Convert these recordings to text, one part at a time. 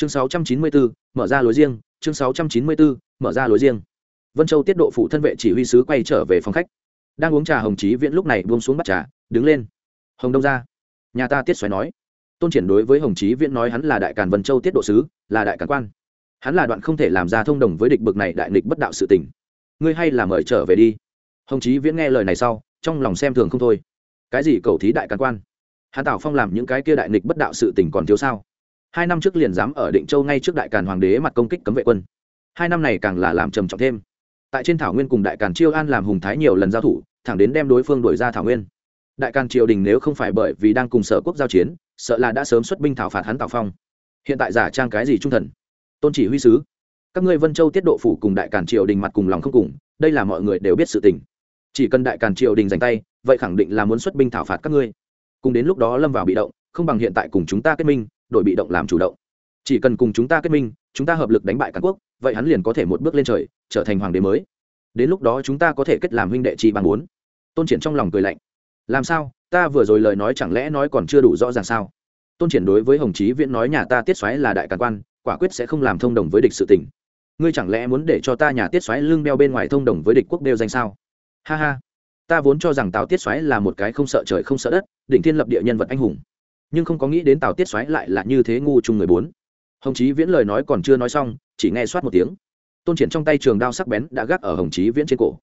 chương 694, mở ra lối riêng. Chương 694, mở ra lối riêng. Vân châu tiết độ phụ thân vệ chỉ huy sứ quay trở về phòng khách. Đang uống trà hồng chí viễn lúc này buông xuống bắt trà đứng lên. Hồng đông ra. Nhà ta tiết xoáy nói. Tôn triển đối với hồng chí viễn nói hắn là đại càn vân châu tiết độ sứ là đại càn quan. Hắn là đoạn không thể làm ra thông đồng với địch bực này đại nghịch bất đạo sự tình. Ngươi hay là mời trở về đi. Hồng chí viễn nghe lời này sau trong lòng xem thường không thôi. Cái gì cầu thí đại càn quan? Hắn tào phong làm những cái kia đại nghịch bất đạo sự tình còn thiếu sao? Hai năm trước liền dám ở định châu ngay trước đại càn hoàng đế mặt công kích cấm vệ quân. Hai năm này càng là làm trầm trọng thêm. Tại trên thảo nguyên cùng đại càn chiêu an làm hùng thái nhiều lần giao thủ, thẳng đến đem đối phương đuổi ra thảo nguyên. Đại càn triều đình nếu không phải bởi vì đang cùng sở quốc giao chiến, sợ là đã sớm xuất binh thảo phạt hắn tào phong. Hiện tại giả trang cái gì trung thần? Tôn chỉ huy sứ. Các ngươi vân châu tiết độ phủ cùng đại càn triều đình mặt cùng lòng không cùng, đây là mọi người đều biết sự tình. Chỉ cần đại càn triều đình giành tay, vậy khẳng định là muốn xuất binh thảo phạt các ngươi. Cùng đến lúc đó lâm vào bị động, không bằng hiện tại cùng chúng ta kết minh đội bị động làm chủ động. Chỉ cần cùng chúng ta kết minh, chúng ta hợp lực đánh bại càn quốc, vậy hắn liền có thể một bước lên trời, trở thành hoàng đế mới. Đến lúc đó chúng ta có thể kết làm huynh đệ chi bằng bốn. Tôn triển trong lòng cười lạnh. Làm sao? Ta vừa rồi lời nói chẳng lẽ nói còn chưa đủ rõ ràng sao? Tôn triển đối với hồng chí viễn nói nhà ta tiết xoáy là đại càn quan, quả quyết sẽ không làm thông đồng với địch sự tình. Ngươi chẳng lẽ muốn để cho ta nhà tiết xoáy lưng đeo bên ngoài thông đồng với địch quốc đeo danh sao? Ha ha. Ta vốn cho rằng tào tiết xoáy là một cái không sợ trời không sợ đất, đỉnh thiên lập địa nhân vật anh hùng nhưng không có nghĩ đến tào tiết xoáy lại là như thế ngu chung người bốn. Hồng chí viễn lời nói còn chưa nói xong, chỉ nghe soát một tiếng. Tôn triển trong tay trường đao sắc bén đã gác ở hồng chí viễn trên cổ.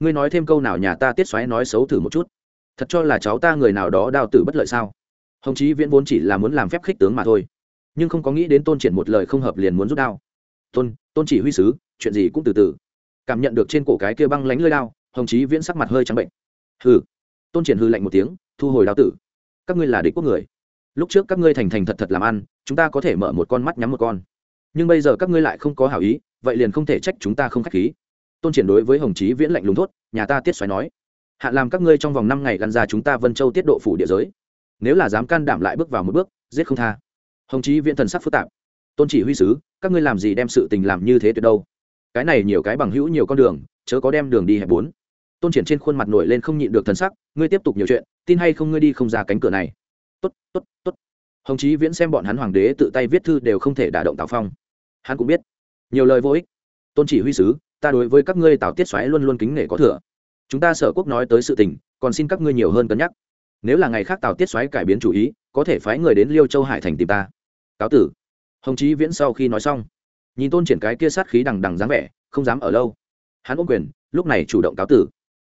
Ngươi nói thêm câu nào nhà ta tiết xoáy nói xấu thử một chút. Thật cho là cháu ta người nào đó đao tử bất lợi sao? Hồng chí viễn vốn chỉ là muốn làm phép khích tướng mà thôi. Nhưng không có nghĩ đến tôn triển một lời không hợp liền muốn rút đao. Tôn tôn chỉ huy sứ, chuyện gì cũng từ từ. Cảm nhận được trên cổ cái kia băng lánh lơi đao, hồng chí viễn sắc mặt hơi trắng bệnh. Hừ. Tôn triển hư lạnh một tiếng, thu hồi đao tử. Các ngươi là địch quốc người lúc trước các ngươi thành thành thật thật làm ăn, chúng ta có thể mở một con mắt nhắm một con. Nhưng bây giờ các ngươi lại không có hảo ý, vậy liền không thể trách chúng ta không k h á c h khí. Tôn triển đối với hồng chí viễn lạnh lùng thốt, nhà ta tiết xoáy nói hạn làm các ngươi trong vòng năm ngày gắn ra chúng ta vân châu tiết độ phủ địa giới. Nếu là dám can đảm lại bước vào một bước, giết không tha. Hồng chí viễn thần sắc phức tạp. Tôn chỉ huy sứ, các ngươi làm gì đem sự tình làm như thế tuyệt đâu? Cái này nhiều cái bằng hữu nhiều con đường, chớ có đem đường đi hẹp bốn. Tôn triển trên khuôn mặt nổi lên không nhịn được thần sắc, ngươi tiếp tục nhiều chuyện, tin hay không ngươi đi không ra cánh cửa này tốt tốt tốt. Hồng chí viễn xem bọn hắn hoàng đế tự tay viết thư đều không thể đả động tào phong. Hắn cũng biết, nhiều lời vô ích. Tôn chỉ huy sứ, ta đối với các ngươi tào tiết xoáy luôn luôn kính nể có thừa. Chúng ta sở quốc nói tới sự tình, còn xin các ngươi nhiều hơn cân nhắc. Nếu là ngày khác tào tiết xoáy cải biến chủ ý, có thể phái người đến liêu châu hải thành tìm ta. Cáo tử. Hồng chí viễn sau khi nói xong, nhìn tôn triển cái kia sát khí đằng đằng dáng vẻ, không dám ở lâu. Hắn ôm quyền, lúc này chủ động cáo tử.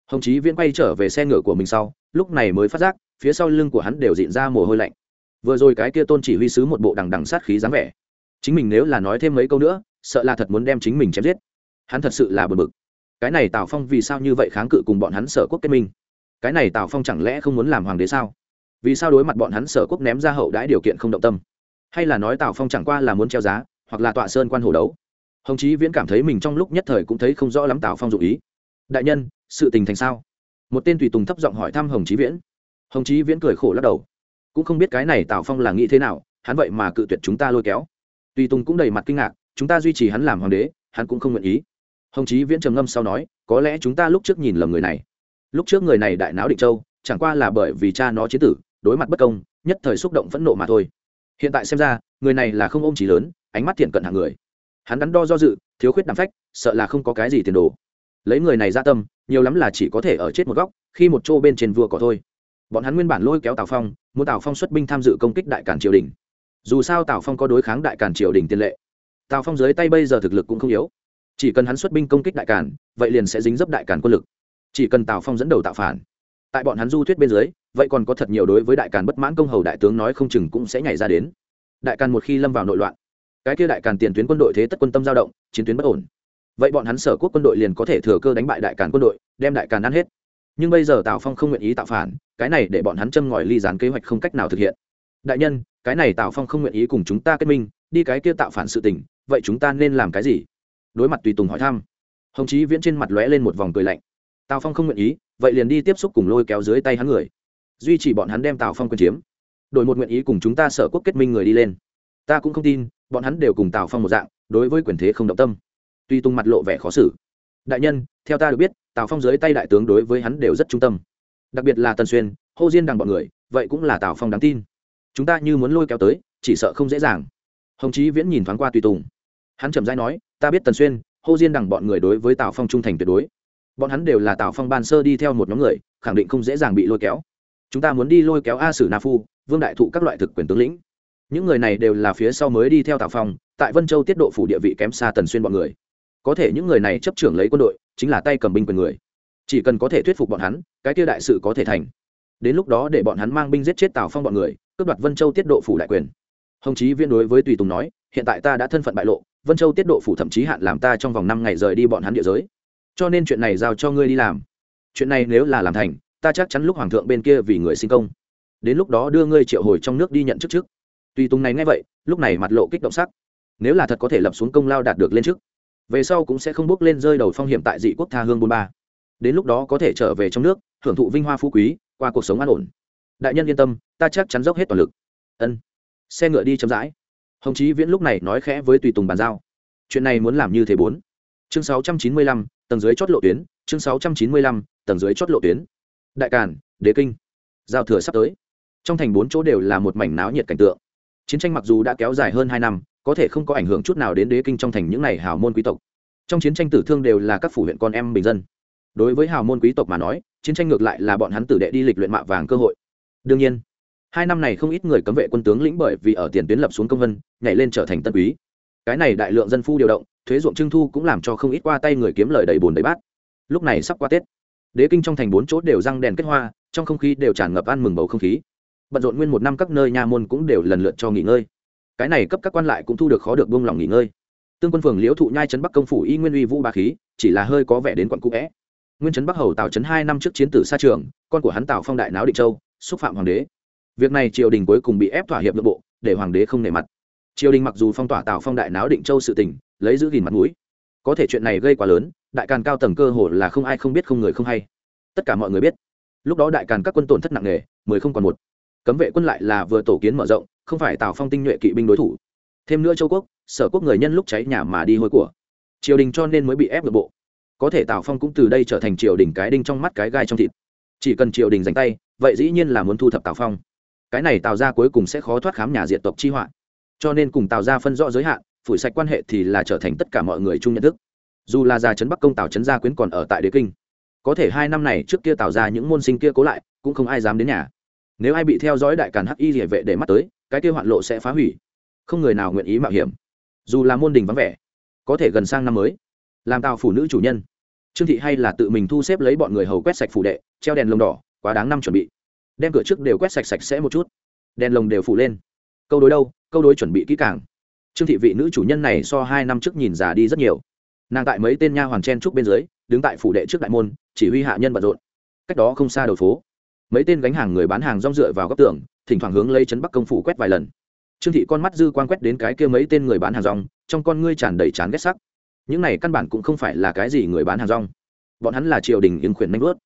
Hồng chí viễn quay trở về xe ngựa của mình sau, lúc này mới phát giác phía sau lưng của hắn đều dịn ra mồ hôi lạnh. Vừa rồi cái kia tôn chỉ huy sứ một bộ đằng đằng sát khí dáng vẻ. Chính mình nếu là nói thêm mấy câu nữa, sợ là thật muốn đem chính mình chém giết. Hắn thật sự là bực bực. Cái này tào phong vì sao như vậy kháng cự cùng bọn hắn sở quốc kết minh? Cái này tào phong chẳng lẽ không muốn làm hoàng đế sao? Vì sao đối mặt bọn hắn sở quốc ném ra hậu đãi điều kiện không động tâm? Hay là nói tào phong chẳng qua là muốn treo giá, hoặc là tọa sơn quan hồ đấu? Hồng chí viễn cảm thấy mình trong lúc nhất thời cũng thấy không rõ lắm tào phong dụ ý. Đại nhân, sự tình thành sao? Một tên tùy tùng thấp giọng hỏi thăm hồng chí viễn hồng chí viễn cười khổ lắc đầu. Cũng không biết cái này tào phong là nghĩ thế nào, hắn vậy mà cự tuyệt chúng ta lôi kéo. Tùy tùng cũng đầy mặt kinh ngạc, chúng ta duy trì hắn làm hoàng đế, hắn cũng không nguyện ý. Hồng chí viễn trầm ngâm sau nói, có lẽ chúng ta lúc trước nhìn lầm người này. Lúc trước người này đại não định châu, chẳng qua là bởi vì cha nó chế tử, đối mặt bất công, nhất thời xúc động phẫn nộ mà thôi. Hiện tại xem ra, người này là không ôm chỉ lớn, ánh mắt thiện cận hạng người. Hắn đắn đo do dự, thiếu khuyết đàm phách, sợ là không có cái gì tiền đồ. Lấy người này ra tâm, nhiều lắm là chỉ có thể ở chết một góc, khi một chỗ bên trên vua cỏ thôi bọn hắn nguyên bản lôi kéo tào phong, muốn tào phong xuất binh tham dự công kích đại cản triều đình. Dù sao tào phong có đối kháng đại cản triều đình tiền lệ. Tào phong dưới tay bây giờ thực lực cũng không yếu. Chỉ cần hắn xuất binh công kích đại cản vậy liền sẽ dính dấp đại cản quân lực. Chỉ cần tào phong dẫn đầu tạo phản, tại bọn hắn du thuyết bên dưới, vậy còn có thật nhiều đối với đại càn bất mãn công hầu đại tướng nói không chừng cũng sẽ nhảy ra đến. Đại càn một khi lâm vào nội loạn, cái kia đại càn tiền tuyến quân đội thế tất quân tâm dao động, chiến tuyến bất ổn. Vậy bọn hắn sở quốc quân đội liền có thể thừa cơ đánh bại đại càn quân đội, đem đại càn ăn hết nhưng bây giờ tào phong không nguyện ý tạo phản, cái này để bọn hắn châm ngòi ly dán kế hoạch không cách nào thực hiện. Đại nhân, cái này tào phong không nguyện ý cùng chúng ta kết minh, đi cái kia tạo phản sự tình, vậy chúng ta nên làm cái gì? Đối mặt tùy tùng hỏi thăm. Hồng chí viễn trên mặt lóe lên một vòng cười lạnh. Tào phong không nguyện ý, vậy liền đi tiếp xúc cùng lôi kéo dưới tay hắn người. Duy trì bọn hắn đem tào phong quân chiếm. Đổi một nguyện ý cùng chúng ta sở quốc kết minh người đi lên. Ta cũng không tin, bọn hắn đều cùng tào phong một dạng, đối với quyền thế không động tâm. Tuy tung mặt lộ vẻ khó xử đại nhân, theo ta được biết, tào phong dưới tay đại tướng đối với hắn đều rất trung tâm. Đặc biệt là tần xuyên, hô diên đằng bọn người, vậy cũng là tào phong đáng tin. Chúng ta như muốn lôi kéo tới, chỉ sợ không dễ dàng. Hồng chí viễn nhìn thoáng qua tùy tùng. Hắn chậm rãi nói, ta biết tần xuyên, hô diên đằng bọn người đối với tào phong trung thành tuyệt đối. Bọn hắn đều là tào phong ban sơ đi theo một nhóm người, khẳng định không dễ dàng bị lôi kéo. Chúng ta muốn đi lôi kéo a sử na phu, vương đại thụ các loại thực quyền tướng lĩnh. Những người này đều là phía sau mới đi theo tào phong, tại vân châu tiết độ phủ địa vị kém xa tần xuyên bọn người có thể những người này chấp trưởng lấy quân đội, chính là tay cầm binh quyền người. Chỉ cần có thể thuyết phục bọn hắn, cái kia đại sự có thể thành. Đến lúc đó để bọn hắn mang binh giết chết tào phong bọn người, cướp đoạt vân châu tiết độ phủ đại quyền. Hồng chí viên đối với tùy tùng nói, hiện tại ta đã thân phận bại lộ, vân châu tiết độ phủ thậm chí hạn làm ta trong vòng năm ngày rời đi bọn hắn địa giới. Cho nên chuyện này giao cho ngươi đi làm. Chuyện này nếu là làm thành, ta chắc chắn lúc hoàng thượng bên kia vì người sinh công. Đến lúc đó đưa ngươi triệu hồi trong nước đi nhận chức trước. Tùy tùng này nghe vậy, lúc này mặt lộ kích động sắc. Nếu là thật có thể lập xuống công lao đạt được lên trước về sau cũng sẽ không bước lên rơi đầu phong hiểm tại dị quốc tha hương bôn ba. Đến lúc đó có thể trở về trong nước hưởng thụ vinh hoa phú quý, qua cuộc sống an ổn. Đại nhân yên tâm, ta chắc chắn dốc hết toàn lực. Ân. Xe ngựa đi chậm rãi. Hồng chí viễn lúc này nói khẽ với tùy tùng bàn giao. Chuyện này muốn làm như thế bốn. Chương sáu trăm chín mươi lăm, tầng dưới chót lộ tuyến, chương sáu trăm chín mươi lăm, tầng dưới chót lộ tuyến. Đại càn, đế kinh. Giao thừa sắp tới. Trong thành bốn chỗ đều là một mảnh náo nhiệt cảnh tượng chiến tranh mặc dù đã kéo dài hơn hai năm, có thể không có ảnh hưởng chút nào đến đế kinh trong thành những n à y hào môn quý tộc. Trong chiến tranh tử thương đều là các phủ huyện con em bình dân. Đối với hào môn quý tộc mà nói, chiến tranh ngược lại là bọn hắn tử đệ đi lịch luyện mạ vàng cơ hội. Đương nhiên, hai năm này không ít người cấm vệ quân tướng lĩnh bởi vì ở tiền tuyến lập xuống công vân, nhảy lên trở thành tân quý. Cái này đại lượng dân phu điều động, thuế ruộng trưng thu cũng làm cho không ít qua tay người kiếm lời đầy bồn đầy bát. Lúc này sắp qua tết, đế kinh trong thành bốn chỗ đều răng đèn kết hoa, trong không khí đều tràn ngập ăn mừng bầu không khí bận rộn nguyên một năm các nơi nha môn cũng đều lần lượt cho nghỉ ngơi. Cái này cấp các quan lại cũng thu được khó được buông lòng nghỉ ngơi. Tương quân phường liễu thụ nhai trấn bắc công phủ y nguyên uy vũ ba khí, chỉ là hơi có vẻ đến quận cũ vẽ nguyên trấn bắc hầu tào trấn hai năm trước chiến tử xa trường, con của hắn tào phong đại náo định châu, xúc phạm hoàng đế. Việc này triều đình cuối cùng bị ép thỏa hiệp nội bộ, để hoàng đế không nể mặt. Triều đình mặc dù phong tỏa tào phong đại náo định châu sự tình, lấy giữ gìn mặt mũi, có thể chuyện này gây quá lớn, đại càn cao tầng cơ hồ là không ai không biết không người không hay. Tất cả mọi người biết, lúc đó đại càn các quân tổn thất nặng nề, mười không còn một cấm vệ quân lại là vừa tổ kiến mở rộng, không phải tào phong tinh nhuệ kỵ binh đối thủ. Thêm nữa châu quốc, sở quốc người nhân lúc cháy nhà mà đi hôi của. Triều đình cho nên mới bị ép nội bộ. Có thể tào phong cũng từ đây trở thành triều đình cái đinh trong mắt cái gai trong thịt. Chỉ cần triều đình dành tay, vậy dĩ nhiên là muốn thu thập tào phong. Cái này tào ra cuối cùng sẽ khó thoát khám nhà diện tộc chi họa. Cho nên cùng tào ra phân rõ giới hạn, phủi sạch quan hệ thì là trở thành tất cả mọi người chung nhận thức. Dù là già trấn bắc công, tào trấn gia quyến còn ở tại đế kinh. Có thể hai năm này trước kia tào ra những môn sinh kia cố lại, cũng không ai dám đến nhà nếu ai bị theo dõi đại càn hắc y địa vệ để mắt tới, cái kia hoạn lộ sẽ phá hủy. Không người nào nguyện ý mạo hiểm. Dù là môn đình vắng vẻ, có thể gần sang năm mới. Làm tàu phụ nữ chủ nhân. Trương thị hay là tự mình thu xếp lấy bọn người hầu quét sạch phủ đệ, treo đèn lồng đỏ, quá đáng năm chuẩn bị. Đem cửa trước đều quét sạch sạch sẽ một chút. Đèn lồng đều phủ lên. Câu đối đâu, câu đối chuẩn bị kỹ càng. Trương thị vị nữ chủ nhân này so hai năm trước nhìn già đi rất nhiều. Nàng tại mấy tên nha hoàng chen trúc bên dưới, đứng tại phủ đệ trước đại môn, chỉ huy hạ nhân bận rộn. Cách đó không xa đầu phố mấy tên gánh hàng người bán hàng rong dựa vào góc tường, thỉnh thoảng hướng lấy chấn bắc công phủ quét vài lần. Trương thị con mắt dư quan quét đến cái kia mấy tên người bán hàng rong, trong con ngươi tràn đầy chán ghét sắc. Những này căn bản cũng không phải là cái gì người bán hàng rong. Bọn hắn là triều đình ứng khuyển nanh vớt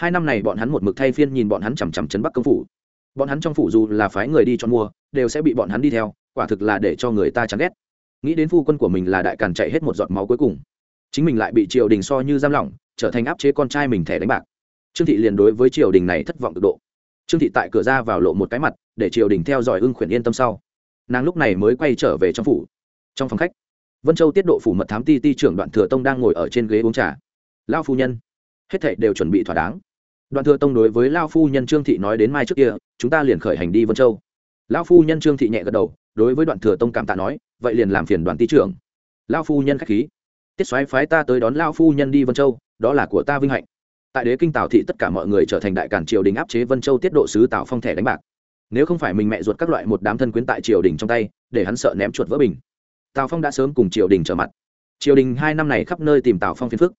hai năm này bọn hắn một mực thay phiên nhìn bọn hắn chằm chằm chấn bắc công phủ. Bọn hắn trong phủ dù là phái người đi cho mua, đều sẽ bị bọn hắn đi theo, quả thực là để cho người ta chán ghét. Nghĩ đến phu quân của mình là đại càn chạy hết một giọt máu cuối cùng. Chính mình lại bị triều đình so như giam lỏng, trở thành áp chế con trai mình thẻ đánh bạc trương thị liền đối với triều đình này thất vọng cực độ. Trương thị tại cửa ra vào lộ một cái mặt, để triều đình theo dõi ưng khuyển yên tâm sau. Nàng lúc này mới quay trở về trong phủ. Trong phòng khách, vân châu tiết độ phủ mật thám ti ti trưởng đoạn thừa tông đang ngồi ở trên ghế uống trà. Lao phu nhân, hết thảy đều chuẩn bị thỏa đáng. Đoạn thừa tông đối với lao phu nhân trương thị nói đến mai trước kia, chúng ta liền khởi hành đi vân châu. Lao phu nhân trương thị nhẹ gật đầu, đối với đoạn thừa tông cảm tạ nói, vậy liền làm phiền đoàn ti trưởng. Lao phu nhân khách khí. Tiết xoáy phái ta tới đón lao phu nhân đi vân châu, đó là của ta vinh hạnh tại đế kinh tào thị tất cả mọi người trở thành đại cản triều đình áp chế vân châu tiết độ sứ tào phong thẻ đánh bạc. Nếu không phải mình mẹ ruột các loại một đám thân quyến tại triều đình trong tay, để hắn sợ ném chuột vỡ bình. Tào phong đã sớm cùng triều đình trở mặt. Triều đình hai năm này khắp nơi tìm tào phong phiền phức.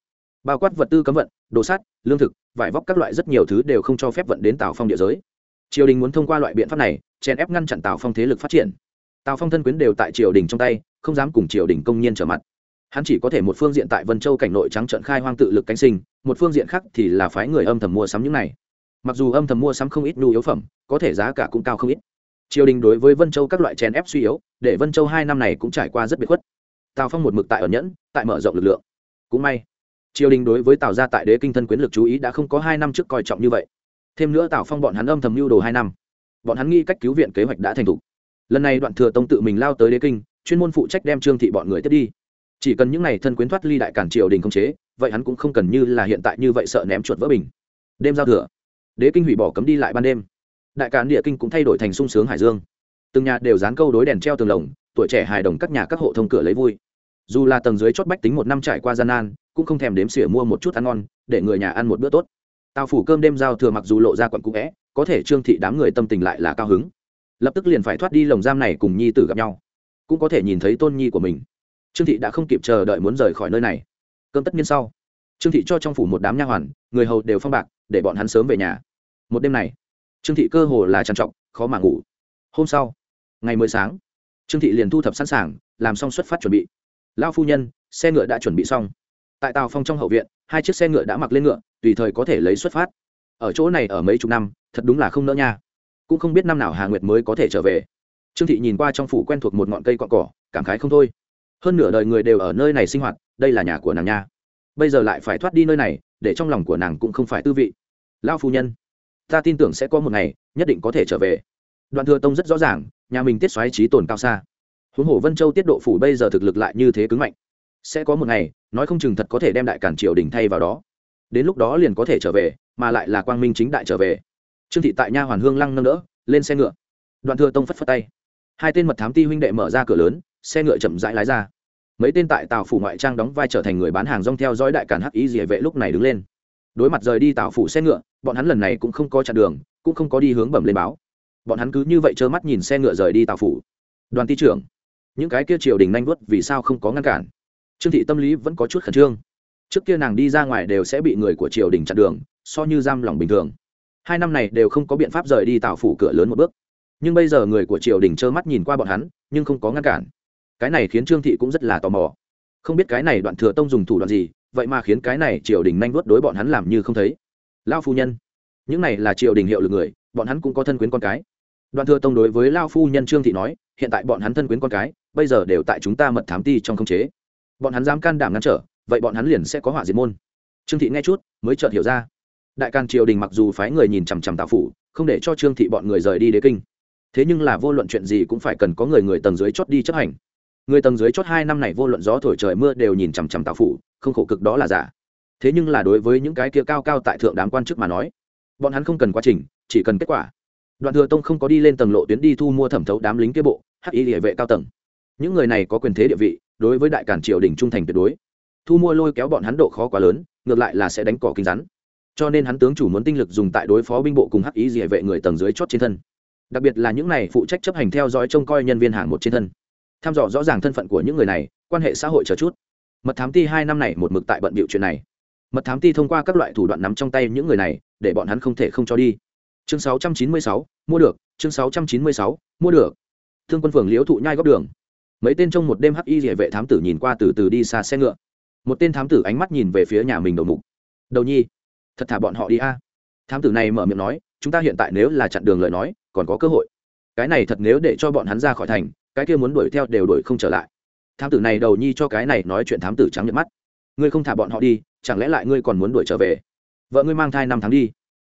Bao quát vật tư cấm vận, đồ sắt, lương thực, vải vóc các loại rất nhiều thứ đều không cho phép vận đến tào phong địa giới. Triều đình muốn thông qua loại biện pháp này, chèn ép ngăn chặn tào phong thế lực phát triển. Tào phong thân quyến đều tại triều đình trong tay, không dám cùng triều đình công nhiên trở mặt hắn chỉ có thể một phương diện tại vân châu cảnh nội trắng trận khai hoang tự lực cánh sinh, một phương diện khác thì là phái người âm thầm mua sắm những này. Mặc dù âm thầm mua sắm không ít nhu yếu phẩm, có thể giá cả cũng cao không ít. Triều đình đối với vân châu các loại chèn ép suy yếu, để vân châu hai năm này cũng trải qua rất biệt khuất. Tào phong một mực tại ở nhẫn, tại mở rộng lực lượng. Cũng may, triều đình đối với tào gia tại đế kinh thân quyến lực chú ý đã không có hai năm trước coi trọng như vậy. Thêm nữa tào phong bọn hắn âm thầm mưu đồ hai năm. Bọn hắn nghĩ cách cứu viện kế hoạch đã thành thục. Lần này đoạn thừa tông tự mình lao tới đế kinh, chuyên môn phụ trách đem trương thị bọn người tiếp đi chỉ cần những n à y thân quyến thoát ly đại cản triều đình không chế, vậy hắn cũng không cần như là hiện tại như vậy sợ ném chuột vỡ bình. Đêm giao thừa, đế kinh hủy bỏ cấm đi lại ban đêm. Đại cản địa kinh cũng thay đổi thành sung sướng hải dương. Từng nhà đều dán câu đối đèn treo tường lồng, tuổi trẻ hài đồng các nhà các hộ thông cửa lấy vui. Dù là tầng dưới chót bách tính một năm trải qua gian nan, cũng không thèm đếm xỉa mua một chút ăn ngon, để người nhà ăn một bữa tốt. Tàu phủ cơm đêm giao thừa mặc dù lộ ra quận cũ vẽ, có thể trương thị đám người tâm tình lại là cao hứng. Lập tức liền phải thoát đi lồng giam này cùng nhi tử gặp nhau. Cũng có thể nhìn thấy tôn nhi của mình trương thị đã không kịp chờ đợi muốn rời khỏi nơi này. Cơm tất nhiên sau, trương thị cho trong phủ một đám nha hoàn, người hầu đều phong bạc, để bọn hắn sớm về nhà. Một đêm này, trương thị cơ hồ là trằn trọc, khó mà ngủ. Hôm sau, ngày mới sáng, trương thị liền thu thập sẵn sàng, làm xong xuất phát chuẩn bị. Lao phu nhân, xe ngựa đã chuẩn bị xong. Tại tàu phong trong hậu viện, hai chiếc xe ngựa đã mặc lên ngựa, tùy thời có thể lấy xuất phát. Ở chỗ này ở mấy chục năm, thật đúng là không nỡ nha. Cũng không biết năm nào hà nguyệt mới có thể trở về. Trương thị nhìn qua trong phủ quen thuộc một ngọn cây cọn cỏ, cảm khái không thôi hơn nửa đời người đều ở nơi này sinh hoạt, đây là nhà của nàng nha. Bây giờ lại phải thoát đi nơi này, để trong lòng của nàng cũng không phải tư vị. Lao phu nhân, ta tin tưởng sẽ có một ngày, nhất định có thể trở về. Đoạn thừa tông rất rõ ràng, nhà mình tiết xoáy trí tồn cao xa. Huống hồ vân châu tiết độ phủ bây giờ thực lực lại như thế cứng mạnh. Sẽ có một ngày, nói không chừng thật có thể đem đại cản triều đình thay vào đó. Đến lúc đó liền có thể trở về, mà lại là quang minh chính đại trở về. Trương thị tại nha hoàn hương lăng nâng đỡ, lên xe ngựa. Đoạn thừa tông phất phất tay. Hai tên mật thám ti huynh đệ mở ra cửa lớn xe ngựa chậm rãi lái ra. Mấy tên tại tàu phủ ngoại trang đóng vai trở thành người bán hàng rong theo dõi đại cản hắc ý dỉa vệ lúc này đứng lên. Đối mặt rời đi tàu phủ xe ngựa, bọn hắn lần này cũng không có chặn đường, cũng không có đi hướng bẩm lên báo. Bọn hắn cứ như vậy trơ mắt nhìn xe ngựa rời đi tàu phủ. Đoàn ty trưởng, những cái kia triều đình nanh vuốt vì sao không có ngăn cản? Trương thị tâm lý vẫn có chút khẩn trương. Trước kia nàng đi ra ngoài đều sẽ bị người của triều đình chặn đường, so như giam lòng bình thường. Hai năm này đều không có biện pháp rời đi tàu phủ cửa lớn một bước. Nhưng bây giờ người của triều đình trơ mắt nhìn qua bọn hắn, nhưng không có ngăn cản cái này khiến trương thị cũng rất là tò mò. Không biết cái này đoạn thừa tông dùng thủ đoạn gì, vậy mà khiến cái này triều đình nanh vuốt đối bọn hắn làm như không thấy. Lao phu nhân, những này là triều đình hiệu lực người, bọn hắn cũng có thân quyến con cái. Đoạn thừa tông đối với lao phu nhân trương thị nói, hiện tại bọn hắn thân quyến con cái, bây giờ đều tại chúng ta mật thám ti trong khống chế. Bọn hắn dám can đảm ngăn trở, vậy bọn hắn liền sẽ có họa diệt môn. Trương thị nghe chút, mới chợt hiểu ra. Đại can triều đình mặc dù phái người nhìn chằm chằm tạo phủ, không để cho trương thị bọn người rời đi đế kinh. Thế nhưng là vô luận chuyện gì cũng phải cần có người người tầng dưới chót đi chấp hành người tầng dưới chót hai năm này vô luận gió thổi trời mưa đều nhìn chằm chằm tào phủ, không khổ cực đó là giả. Thế nhưng là đối với những cái kia cao cao tại thượng đám quan chức mà nói, bọn hắn không cần quá trình, chỉ cần kết quả. Đoạn thừa tông không có đi lên tầng lộ tuyến đi thu mua thẩm thấu đám lính kia bộ, hắc y địa vệ cao tầng. Những người này có quyền thế địa vị, đối với đại cản triều đình trung thành tuyệt đối. Thu mua lôi kéo bọn hắn độ khó quá lớn, ngược lại là sẽ đánh cỏ kinh rắn. Cho nên hắn tướng chủ muốn tinh lực dùng tại đối phó binh bộ cùng hắc Y địa vệ người tầng dưới chót trên thân. Đặc biệt là những này phụ trách chấp hành theo dõi trông coi nhân viên hàng một trên thân thăm dò rõ ràng thân phận của những người này quan hệ xã hội chờ chút. Mật thám ti hai năm này một mực tại bận bịu chuyện này. Mật thám ti thông qua các loại thủ đoạn nắm trong tay những người này để bọn hắn không thể không cho đi. Chương 696, mua được. Chương 696, mua được. Thương quân phường liễu thụ nhai góc đường. Mấy tên trong một đêm hắc y địa vệ thám tử nhìn qua từ từ đi xa xe ngựa. Một tên thám tử ánh mắt nhìn về phía nhà mình đầu mục. Đầu nhi thật thả bọn họ đi a. Thám tử này mở miệng nói chúng ta hiện tại nếu là chặn đường lời nói còn có cơ hội. Cái này thật nếu để cho bọn hắn ra khỏi thành cái kia muốn đuổi theo đều đuổi không trở lại. Thám tử này đầu nhi cho cái này nói chuyện thám tử trắng nhợt mắt. Ngươi không thả bọn họ đi, chẳng lẽ lại ngươi còn muốn đuổi trở về? Vợ ngươi mang thai năm tháng đi.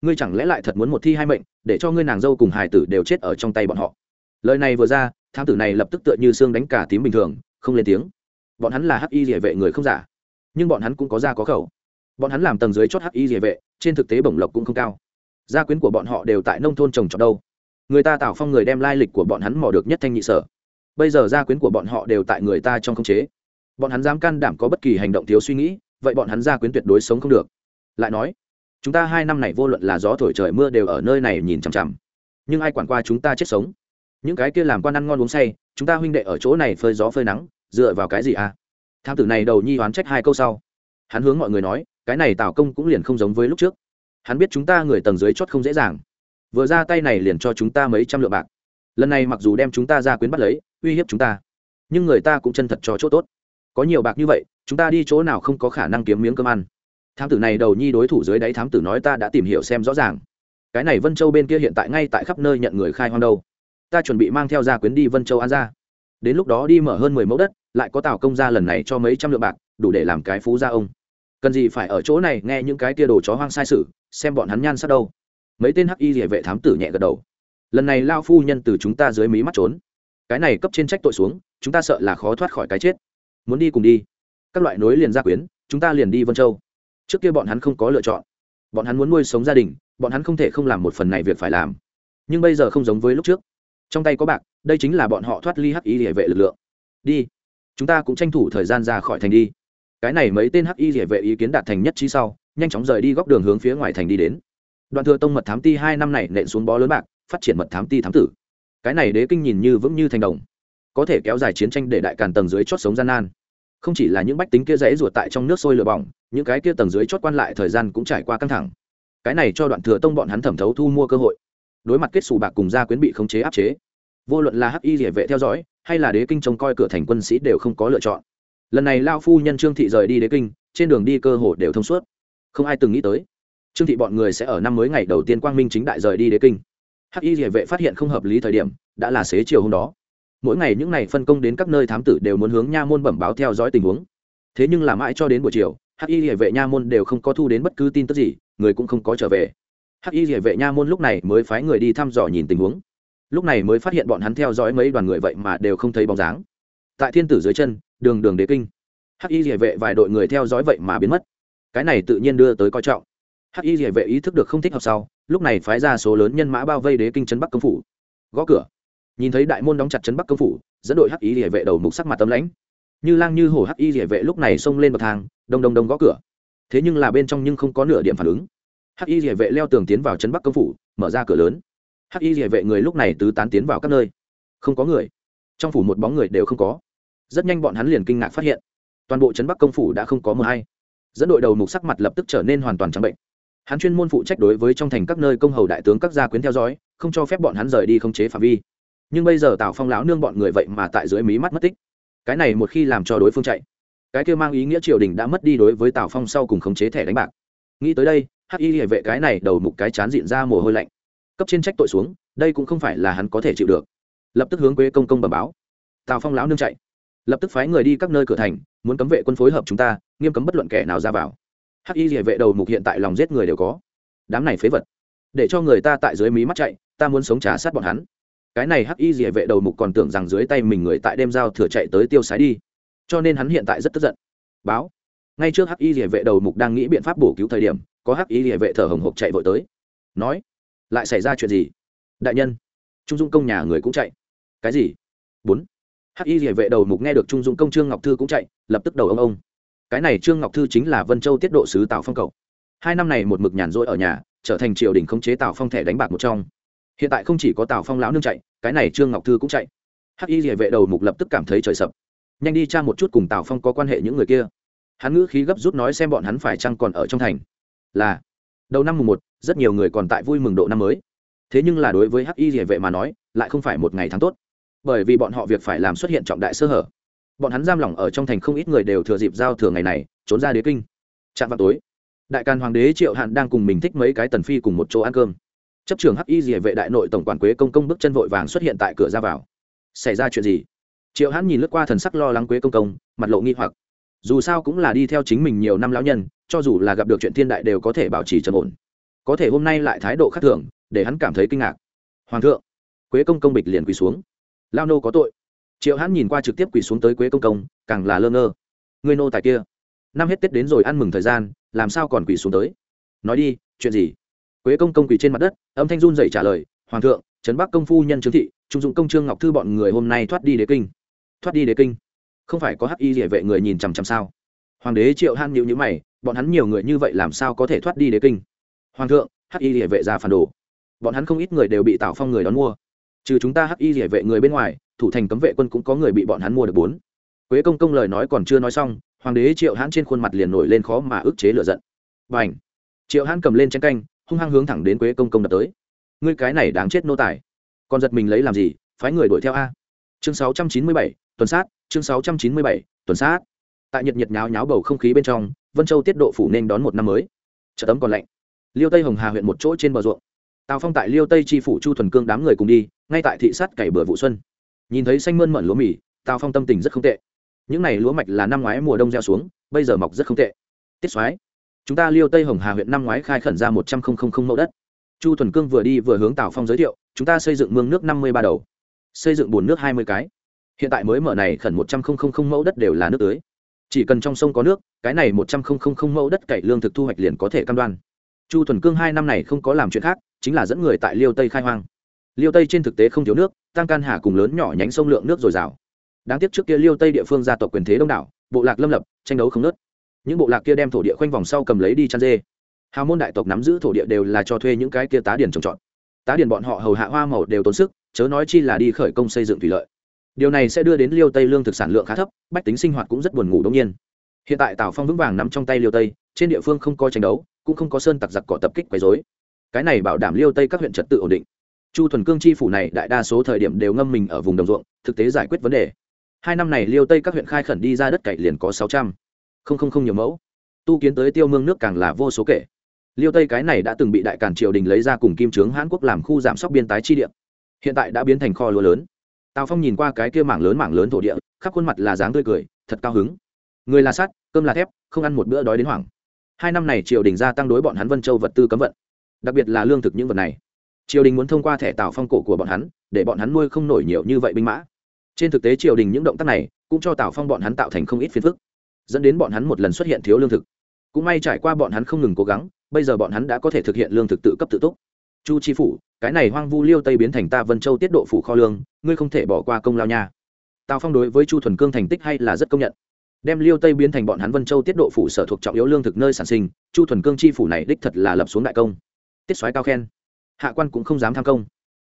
Ngươi chẳng lẽ lại thật muốn một thi hai mệnh, để cho ngươi nàng dâu cùng hài tử đều chết ở trong tay bọn họ? Lời này vừa ra, thám tử này lập tức tựa như xương đánh cả tím bình thường, không lên tiếng. Bọn hắn là hắc y địa vệ người không giả, nhưng bọn hắn cũng có gia có khẩu. Bọn hắn làm tầng dưới chót hắc y địa vệ, trên thực tế bổng lộc cũng không cao. Gia quyến của bọn họ đều tại nông thôn trồng trọt đâu. Người ta tạo phong người đem lai lịch của bọn hắn mò được nhất thanh nhị sở bây giờ gia quyến của bọn họ đều tại người ta trong khống chế. Bọn hắn dám can đảm có bất kỳ hành động thiếu suy nghĩ, vậy bọn hắn gia quyến tuyệt đối sống không được. Lại nói, chúng ta hai năm này vô luận là gió thổi trời mưa đều ở nơi này nhìn chằm chằm. Nhưng ai quản qua chúng ta chết sống? Những cái kia làm quan ăn ngon uống say, chúng ta huynh đệ ở chỗ này phơi gió phơi nắng, dựa vào cái gì à? Tham tử này đầu nhi oán trách hai câu sau. Hắn hướng mọi người nói, cái này tào công cũng liền không giống với lúc trước. Hắn biết chúng ta người tầng dưới chót không dễ dàng. Vừa ra tay này liền cho chúng ta mấy trăm lượng bạc. Lần này mặc dù đem chúng ta ra quyến bắt lấy uy hiếp chúng ta. Nhưng người ta cũng chân thật cho chỗ tốt. Có nhiều bạc như vậy, chúng ta đi chỗ nào không có khả năng kiếm miếng cơm ăn. Thám tử này đầu nhi đối thủ dưới đáy thám tử nói ta đã tìm hiểu xem rõ ràng. Cái này vân châu bên kia hiện tại ngay tại khắp nơi nhận người khai hoang đâu. Ta chuẩn bị mang theo gia quyến đi vân châu an ra. Đến lúc đó đi mở hơn mười mẫu đất, lại có tào công gia lần này cho mấy trăm lượng bạc, đủ để làm cái phú gia ông. Cần gì phải ở chỗ này nghe những cái tia đồ chó hoang sai sự, xem bọn hắn nhan sắc đâu. Mấy tên hắc y địa vệ thám tử nhẹ gật đầu. Lần này lao phu nhân từ chúng ta dưới mí mắt trốn cái này cấp trên trách tội xuống, chúng ta sợ là khó thoát khỏi cái chết. Muốn đi cùng đi. Các loại nối liền gia quyến, chúng ta liền đi vân châu. Trước kia bọn hắn không có lựa chọn. Bọn hắn muốn nuôi sống gia đình, bọn hắn không thể không làm một phần này việc phải làm. Nhưng bây giờ không giống với lúc trước. Trong tay có bạc, đây chính là bọn họ thoát ly hắc y địa vệ lực lượng. Đi. Chúng ta cũng tranh thủ thời gian ra khỏi thành đi. Cái này mấy tên hắc y địa vệ ý kiến đạt thành nhất trí sau, nhanh chóng rời đi góc đường hướng phía ngoài thành đi đến. Đoạn thừa tông mật thám ti hai năm này nện xuống bó lớn bạc, phát triển mật thám ti thám tử cái này đế kinh nhìn như vững như thành đồng, có thể kéo dài chiến tranh để đại càn tầng dưới chót sống gian nan. Không chỉ là những bách tính kia dễ ruột tại trong nước sôi lửa bỏng, những cái kia tầng dưới chót quan lại thời gian cũng trải qua căng thẳng. Cái này cho đoạn thừa tông bọn hắn thẩm thấu thu mua cơ hội. Đối mặt kết xù bạc cùng gia quyến bị khống chế áp chế, vô luận là hắc y địa vệ theo dõi, hay là đế kinh trông coi cửa thành quân sĩ đều không có lựa chọn. Lần này lao phu nhân trương thị rời đi đế kinh, trên đường đi cơ hội đều thông suốt. Không ai từng nghĩ tới, trương thị bọn người sẽ ở năm mới ngày đầu tiên quang minh chính đại rời đi đế kinh hắc y địa vệ phát hiện không hợp lý thời điểm, đã là xế chiều hôm đó. Mỗi ngày những ngày phân công đến các nơi thám tử đều muốn hướng nha môn bẩm báo theo dõi tình huống. Thế nhưng là mãi cho đến buổi chiều, hắc y địa vệ nha môn đều không có thu đến bất cứ tin tức gì, người cũng không có trở về. Hắc y địa vệ nha môn lúc này mới phái người đi thăm dò nhìn tình huống. Lúc này mới phát hiện bọn hắn theo dõi mấy đoàn người vậy mà đều không thấy bóng dáng. Tại thiên tử dưới chân, đường đường đế kinh. Hắc y địa vệ vài đội người theo dõi vậy mà biến mất. Cái này tự nhiên đưa tới coi trọng hắc y địa vệ ý thức được không thích hợp sau, lúc này phái ra số lớn nhân mã bao vây đế kinh trấn bắc công phủ. Gõ cửa. Nhìn thấy đại môn đóng chặt trấn bắc công phủ, dẫn đội hắc y địa vệ đầu mục sắc mặt tấm lãnh. Như lang như hổ hắc y địa vệ lúc này xông lên bậc thang, đông đông đông gõ cửa. Thế nhưng là bên trong nhưng không có nửa điểm phản ứng. Hắc y địa vệ leo tường tiến vào trấn bắc công phủ, mở ra cửa lớn. Hắc y địa vệ người lúc này tứ tán tiến vào các nơi. Không có người. Trong phủ một bóng người đều không có. Rất nhanh bọn hắn liền kinh ngạc phát hiện, toàn bộ trấn bắc công phủ đã không có mờ hay. Dẫn đội đầu mục sắc mặt lập tức trở nên hoàn toàn trắng bệnh hắn chuyên môn phụ trách đối với trong thành các nơi công hầu đại tướng các gia quyến theo dõi, không cho phép bọn hắn rời đi không chế phạm vi. Nhưng bây giờ tào phong lão nương bọn người vậy mà tại dưới mí mắt mất tích. Cái này một khi làm cho đối phương chạy, cái kia mang ý nghĩa triều đình đã mất đi đối với tào phong sau cùng khống chế thẻ đánh bạc. Nghĩ tới đây, hắc y hệ vệ cái này đầu mục cái chán diện ra mồ hôi lạnh. Cấp trên trách tội xuống, đây cũng không phải là hắn có thể chịu được. Lập tức hướng quế công công bẩm báo. Tào phong lão nương chạy. Lập tức phái người đi các nơi cửa thành, muốn cấm vệ quân phối hợp chúng ta, nghiêm cấm bất luận kẻ nào ra vào hắc y địa vệ đầu mục hiện tại lòng giết người đều có. Đám này phế vật. Để cho người ta tại dưới mí mắt chạy, ta muốn sống trả sát bọn hắn. Cái này hắc y địa vệ đầu mục còn tưởng rằng dưới tay mình người tại đêm giao thừa chạy tới tiêu sái đi. Cho nên hắn hiện tại rất tức giận. Báo. Ngay trước hắc y địa vệ đầu mục đang nghĩ biện pháp bổ cứu thời điểm, có hắc y địa vệ thở hồng hộc chạy vội tới. Nói, lại xảy ra chuyện gì? Đại nhân, trung dung công nhà người cũng chạy. Cái gì? Bốn. Hắc y địa vệ đầu mục nghe được trung dung công trương ngọc thư cũng chạy, lập tức đầu ông ông cái này trương ngọc thư chính là vân châu tiết độ sứ tào phong cầu hai năm này một mực nhàn rỗi ở nhà, trở thành triều đình khống chế tào phong thẻ đánh bạc một trong. Hiện tại không chỉ có tào phong lão nương chạy, cái này trương ngọc thư cũng chạy. Hắc y địa vệ đầu mục lập tức cảm thấy trời sập. Nhanh đi tra một chút cùng tào phong có quan hệ những người kia. Hắn ngữ khí gấp rút nói xem bọn hắn phải chăng còn ở trong thành. Là, đầu năm mùng một, rất nhiều người còn tại vui mừng độ năm mới. Thế nhưng là đối với hắc y địa vệ mà nói, lại không phải một ngày tháng tốt. Bởi vì bọn họ việc phải làm xuất hiện trọng đại sơ hở bọn hắn giam lỏng ở trong thành không ít người đều thừa dịp giao thừa ngày này, trốn ra đế kinh. Chạm vào tối, đại càn hoàng đế triệu hạn đang cùng mình thích mấy cái tần phi cùng một chỗ ăn cơm. Chấp trường hắc y dỉa vệ đại nội tổng quản quế công công bước chân vội vàng xuất hiện tại cửa ra vào. Xảy ra chuyện gì? Triệu hãn nhìn lướt qua thần sắc lo lắng quế công công, mặt lộ nghi hoặc. Dù sao cũng là đi theo chính mình nhiều năm lão nhân, cho dù là gặp được chuyện thiên đại đều có thể bảo trì trầm ổn. Có thể hôm nay lại thái độ khác thường, để hắn cảm thấy kinh ngạc. Hoàng thượng, quế công công bịch liền quỳ xuống. Lao nô có tội triệu hãn nhìn qua trực tiếp quỳ xuống tới quế công công, càng là lơ ngơ. Người nô tài kia, năm hết tết đến rồi ăn mừng thời gian, làm sao còn quỳ xuống tới? Nói đi, chuyện gì? Quế công công quỳ trên mặt đất, âm thanh run dậy trả lời, hoàng thượng, trấn bắc công phu nhân trương thị, trung dụng công trương ngọc thư bọn người hôm nay thoát đi đế kinh. Thoát đi đế kinh? Không phải có hắc y địa vệ người nhìn chằm chằm sao? Hoàng đế triệu han nhịu nhữ mày, bọn hắn nhiều người như vậy làm sao có thể thoát đi đế kinh? Hoàng thượng, hắc y địa vệ ra phản đồ. Bọn hắn không ít người đều bị tạo phong người đón mua. Trừ chúng ta hắc y địa vệ người bên ngoài thủ thành cấm vệ quân cũng có người bị bọn hắn mua được bốn. Quế công công lời nói còn chưa nói xong, hoàng đế triệu hãn trên khuôn mặt liền nổi lên khó mà ức chế lửa giận. B à n h triệu hãn cầm lên chén canh, hung hăng hướng thẳng đến quế công công đập tới. Ngươi cái này đáng chết nô tài! Còn giật mình lấy làm gì? Phái người đuổi theo a. Chương sáu trăm chín mươi bảy, tuần sát, chương sáu trăm chín mươi bảy, tuần sát. Tại nhiệt nhiệt nháo nháo bầu không khí bên trong, vân châu tiết độ phủ nên đón một năm mới. Chợ tấm còn lạnh. Liêu tây hồng hà huyện một chỗ trên bờ ruộng. Tào phong tại liêu tây tri phủ chu thuần cương đám người cùng đi, ngay tại thị sát cày bừa vụ xuân nhìn thấy xanh mơn mận lúa mì, tào phong tâm tình rất không tệ. Những n à y lúa mạch là năm ngoái mùa đông gieo xuống, bây giờ mọc rất không tệ. Tiết xoái chúng ta liêu tây hồng hà huyện năm ngoái khai khẩn ra một trăm linh mẫu đất. Chu thuần cương vừa đi vừa hướng tào phong giới thiệu, chúng ta xây dựng mương nước năm mươi ba đầu, xây dựng bồn nước hai mươi cái. Hiện tại mới mở này khẩn một trăm linh mẫu đất đều là nước tưới. Chỉ cần trong sông có nước, cái này một trăm linh mẫu đất cày lương thực thu hoạch liền có thể cam đoan. Chu thuần cương hai năm này không có làm chuyện khác, chính là dẫn người tại liêu tây khai hoang liêu tây trên thực tế không thiếu nước, tăng can hà cùng lớn nhỏ nhánh sông lượng nước dồi dào. Đáng tiếc trước kia liêu tây địa phương gia tộc quyền thế đông đảo, bộ lạc lâm lập, tranh đấu không nớt những bộ lạc kia đem thổ địa khoanh vòng sau cầm lấy đi chăn dê. Hào môn đại tộc nắm giữ thổ địa đều là cho thuê những cái kia tá điền trồng trọt. Tá điền bọn họ hầu hạ hoa màu đều tốn sức, chớ nói chi là đi khởi công xây dựng thủy lợi. Điều này sẽ đưa đến liêu tây lương thực sản lượng khá thấp, bách tính sinh hoạt cũng rất buồn ngủ đông nhiên. Hiện tại tào phong vững vàng nắm trong tay liêu tây, trên địa phương không có tranh đấu, cũng không có sơn tặc giặc cỏ tập kích quấy dối cái này bảo đảm liêu tây các huyện trật tự ổn định chu thuần cương chi phủ này đại đa số thời điểm đều ngâm mình ở vùng đồng ruộng, thực tế giải quyết vấn đề. Hai năm này liêu tây các huyện khai khẩn đi ra đất cậy liền có sáu trăm. Không không không nhiều mẫu. Tu kiến tới tiêu mương nước càng là vô số kể. Liêu tây cái này đã từng bị đại cản triều đình lấy ra cùng kim trướng hãn quốc làm khu giảm sóc biên tái chi địa. Hiện tại đã biến thành kho lúa lớn. Tào phong nhìn qua cái kia mảng lớn mảng lớn thổ địa, khắp khuôn mặt là dáng tươi cười, thật cao hứng. Người là sắt, cơm là thép, không ăn một bữa đói đến hoảng. Hai năm này triều đình gia tăng đối bọn hắn vân châu vật tư cấm vận, đặc biệt là lương thực những vật này triều đình muốn thông qua thẻ tào phong cổ của bọn hắn, để bọn hắn nuôi không nổi nhiều như vậy binh mã. Trên thực tế triều đình những động tác này cũng cho tào phong bọn hắn tạo thành không ít phiền phức, dẫn đến bọn hắn một lần xuất hiện thiếu lương thực. Cũng may trải qua bọn hắn không ngừng cố gắng, bây giờ bọn hắn đã có thể thực hiện lương thực tự cấp tự túc. Chu chi phủ, cái này hoang vu liêu tây biến thành ta vân châu tiết độ phủ kho lương, ngươi không thể bỏ qua công lao nha. Tào phong đối với chu thuần cương thành tích hay là rất công nhận. Đem liêu tây biến thành bọn hắn vân châu tiết độ phủ sở thuộc trọng yếu lương thực nơi sản sinh, chu thuần cương chi phủ này đích thật là lập xuống đại công. Tiết soái cao khen hạ quan cũng không dám tham công.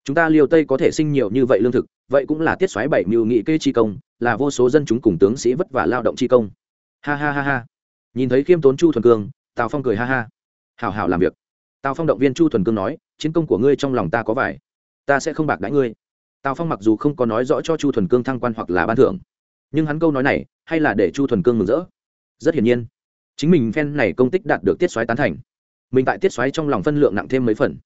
Chúng ta liêu tây có thể sinh nhiều như vậy lương thực, vậy cũng là tiết xoáy bảy mưu nghị kê chi công, là vô số dân chúng cùng tướng sĩ vất vả lao động chi công. Ha ha ha ha. Nhìn thấy khiêm tốn chu thuần cương, tào phong cười ha ha. Hào hào làm việc. Tào phong động viên chu thuần cương nói, chiến công của ngươi trong lòng ta có vải ta sẽ không bạc đãi ngươi. Tào phong mặc dù không có nói rõ cho chu thuần cương thăng quan hoặc là ban thưởng, nhưng hắn câu nói này hay là để chu thuần cương mừng rỡ. Rất hiển nhiên, chính mình phen này công tích đạt được tiết xoáy tán thành. Mình tại tiết xoáy trong lòng phân lượng nặng thêm mấy phần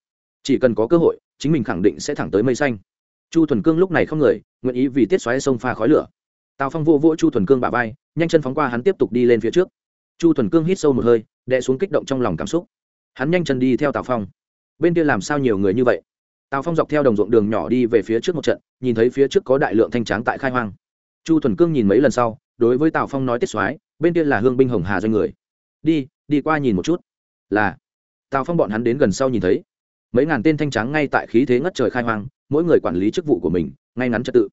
chỉ cần có cơ hội, chính mình khẳng định sẽ thẳng tới mây xanh. Chu thuần cương lúc này không người, nguyện ý vì tiết xoáy sông pha khói lửa. Tào phong vô vỗ chu thuần cương bà vai, nhanh chân phóng qua hắn tiếp tục đi lên phía trước. Chu thuần cương hít sâu một hơi, đè xuống kích động trong lòng cảm xúc. Hắn nhanh chân đi theo tào phong. Bên kia làm sao nhiều người như vậy? Tào phong dọc theo đồng ruộng đường nhỏ đi về phía trước một trận, nhìn thấy phía trước có đại lượng thanh tráng tại khai hoang. Chu thuần cương nhìn mấy lần sau, đối với tào phong nói tiết soái bên kia là hương binh hồng hà doanh người. Đi đi qua nhìn một chút. Là, tào phong bọn hắn đến gần sau nhìn thấy mấy ngàn tên thanh tráng ngay tại khí thế ngất trời khai hoang, mỗi người quản lý chức vụ của mình, ngay ngắn trật tự.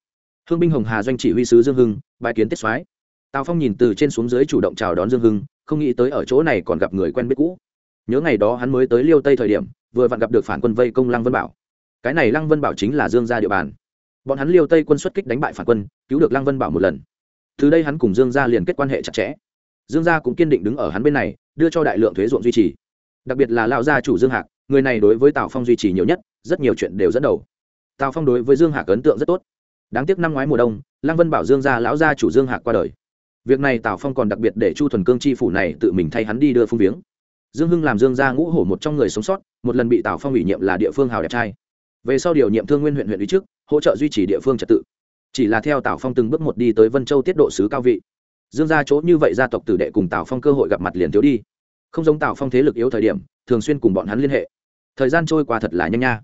Hương binh hồng hà doanh chỉ huy sứ dương hưng bài kiến tiết soái. Tào phong nhìn từ trên xuống dưới chủ động chào đón dương hưng, không nghĩ tới ở chỗ này còn gặp người quen biết cũ. Nhớ ngày đó hắn mới tới liêu tây thời điểm, vừa vặn gặp được phản quân vây công lăng vân bảo. Cái này lăng vân bảo chính là dương gia địa bàn. Bọn hắn liêu tây quân xuất kích đánh bại phản quân, cứu được lăng vân bảo một lần. Từ đây hắn cùng dương gia liền kết quan hệ chặt chẽ. Dương gia cũng kiên định đứng ở hắn bên này, đưa cho đại lượng thuế ruộng duy trì. Đặc biệt là lao gia chủ dương hạc người này đối với tào phong duy trì nhiều nhất, rất nhiều chuyện đều dẫn đầu. Tào phong đối với dương hạc ấn tượng rất tốt. Đáng tiếc năm ngoái mùa đông, lăng vân bảo dương gia lão gia chủ dương hạc qua đời. Việc này tào phong còn đặc biệt để chu thuần cương chi phủ này tự mình thay hắn đi đưa phung viếng. Dương hưng làm dương gia ngũ hổ một trong người sống sót, một lần bị tào phong ủy nhiệm là địa phương hào đẹp trai. Về sau điều nhiệm thương nguyên huyện huyện ý trước, hỗ trợ duy trì địa phương trật tự. Chỉ là theo tào phong từng bước một đi tới vân châu tiết độ sứ cao vị. Dương gia chỗ như vậy gia tộc tử đệ cùng tào phong cơ hội gặp mặt liền thiếu đi. Không giống tào phong thế lực yếu thời điểm, thường xuyên cùng bọn hắn liên hệ thời gian trôi qua thật là nhanh nha.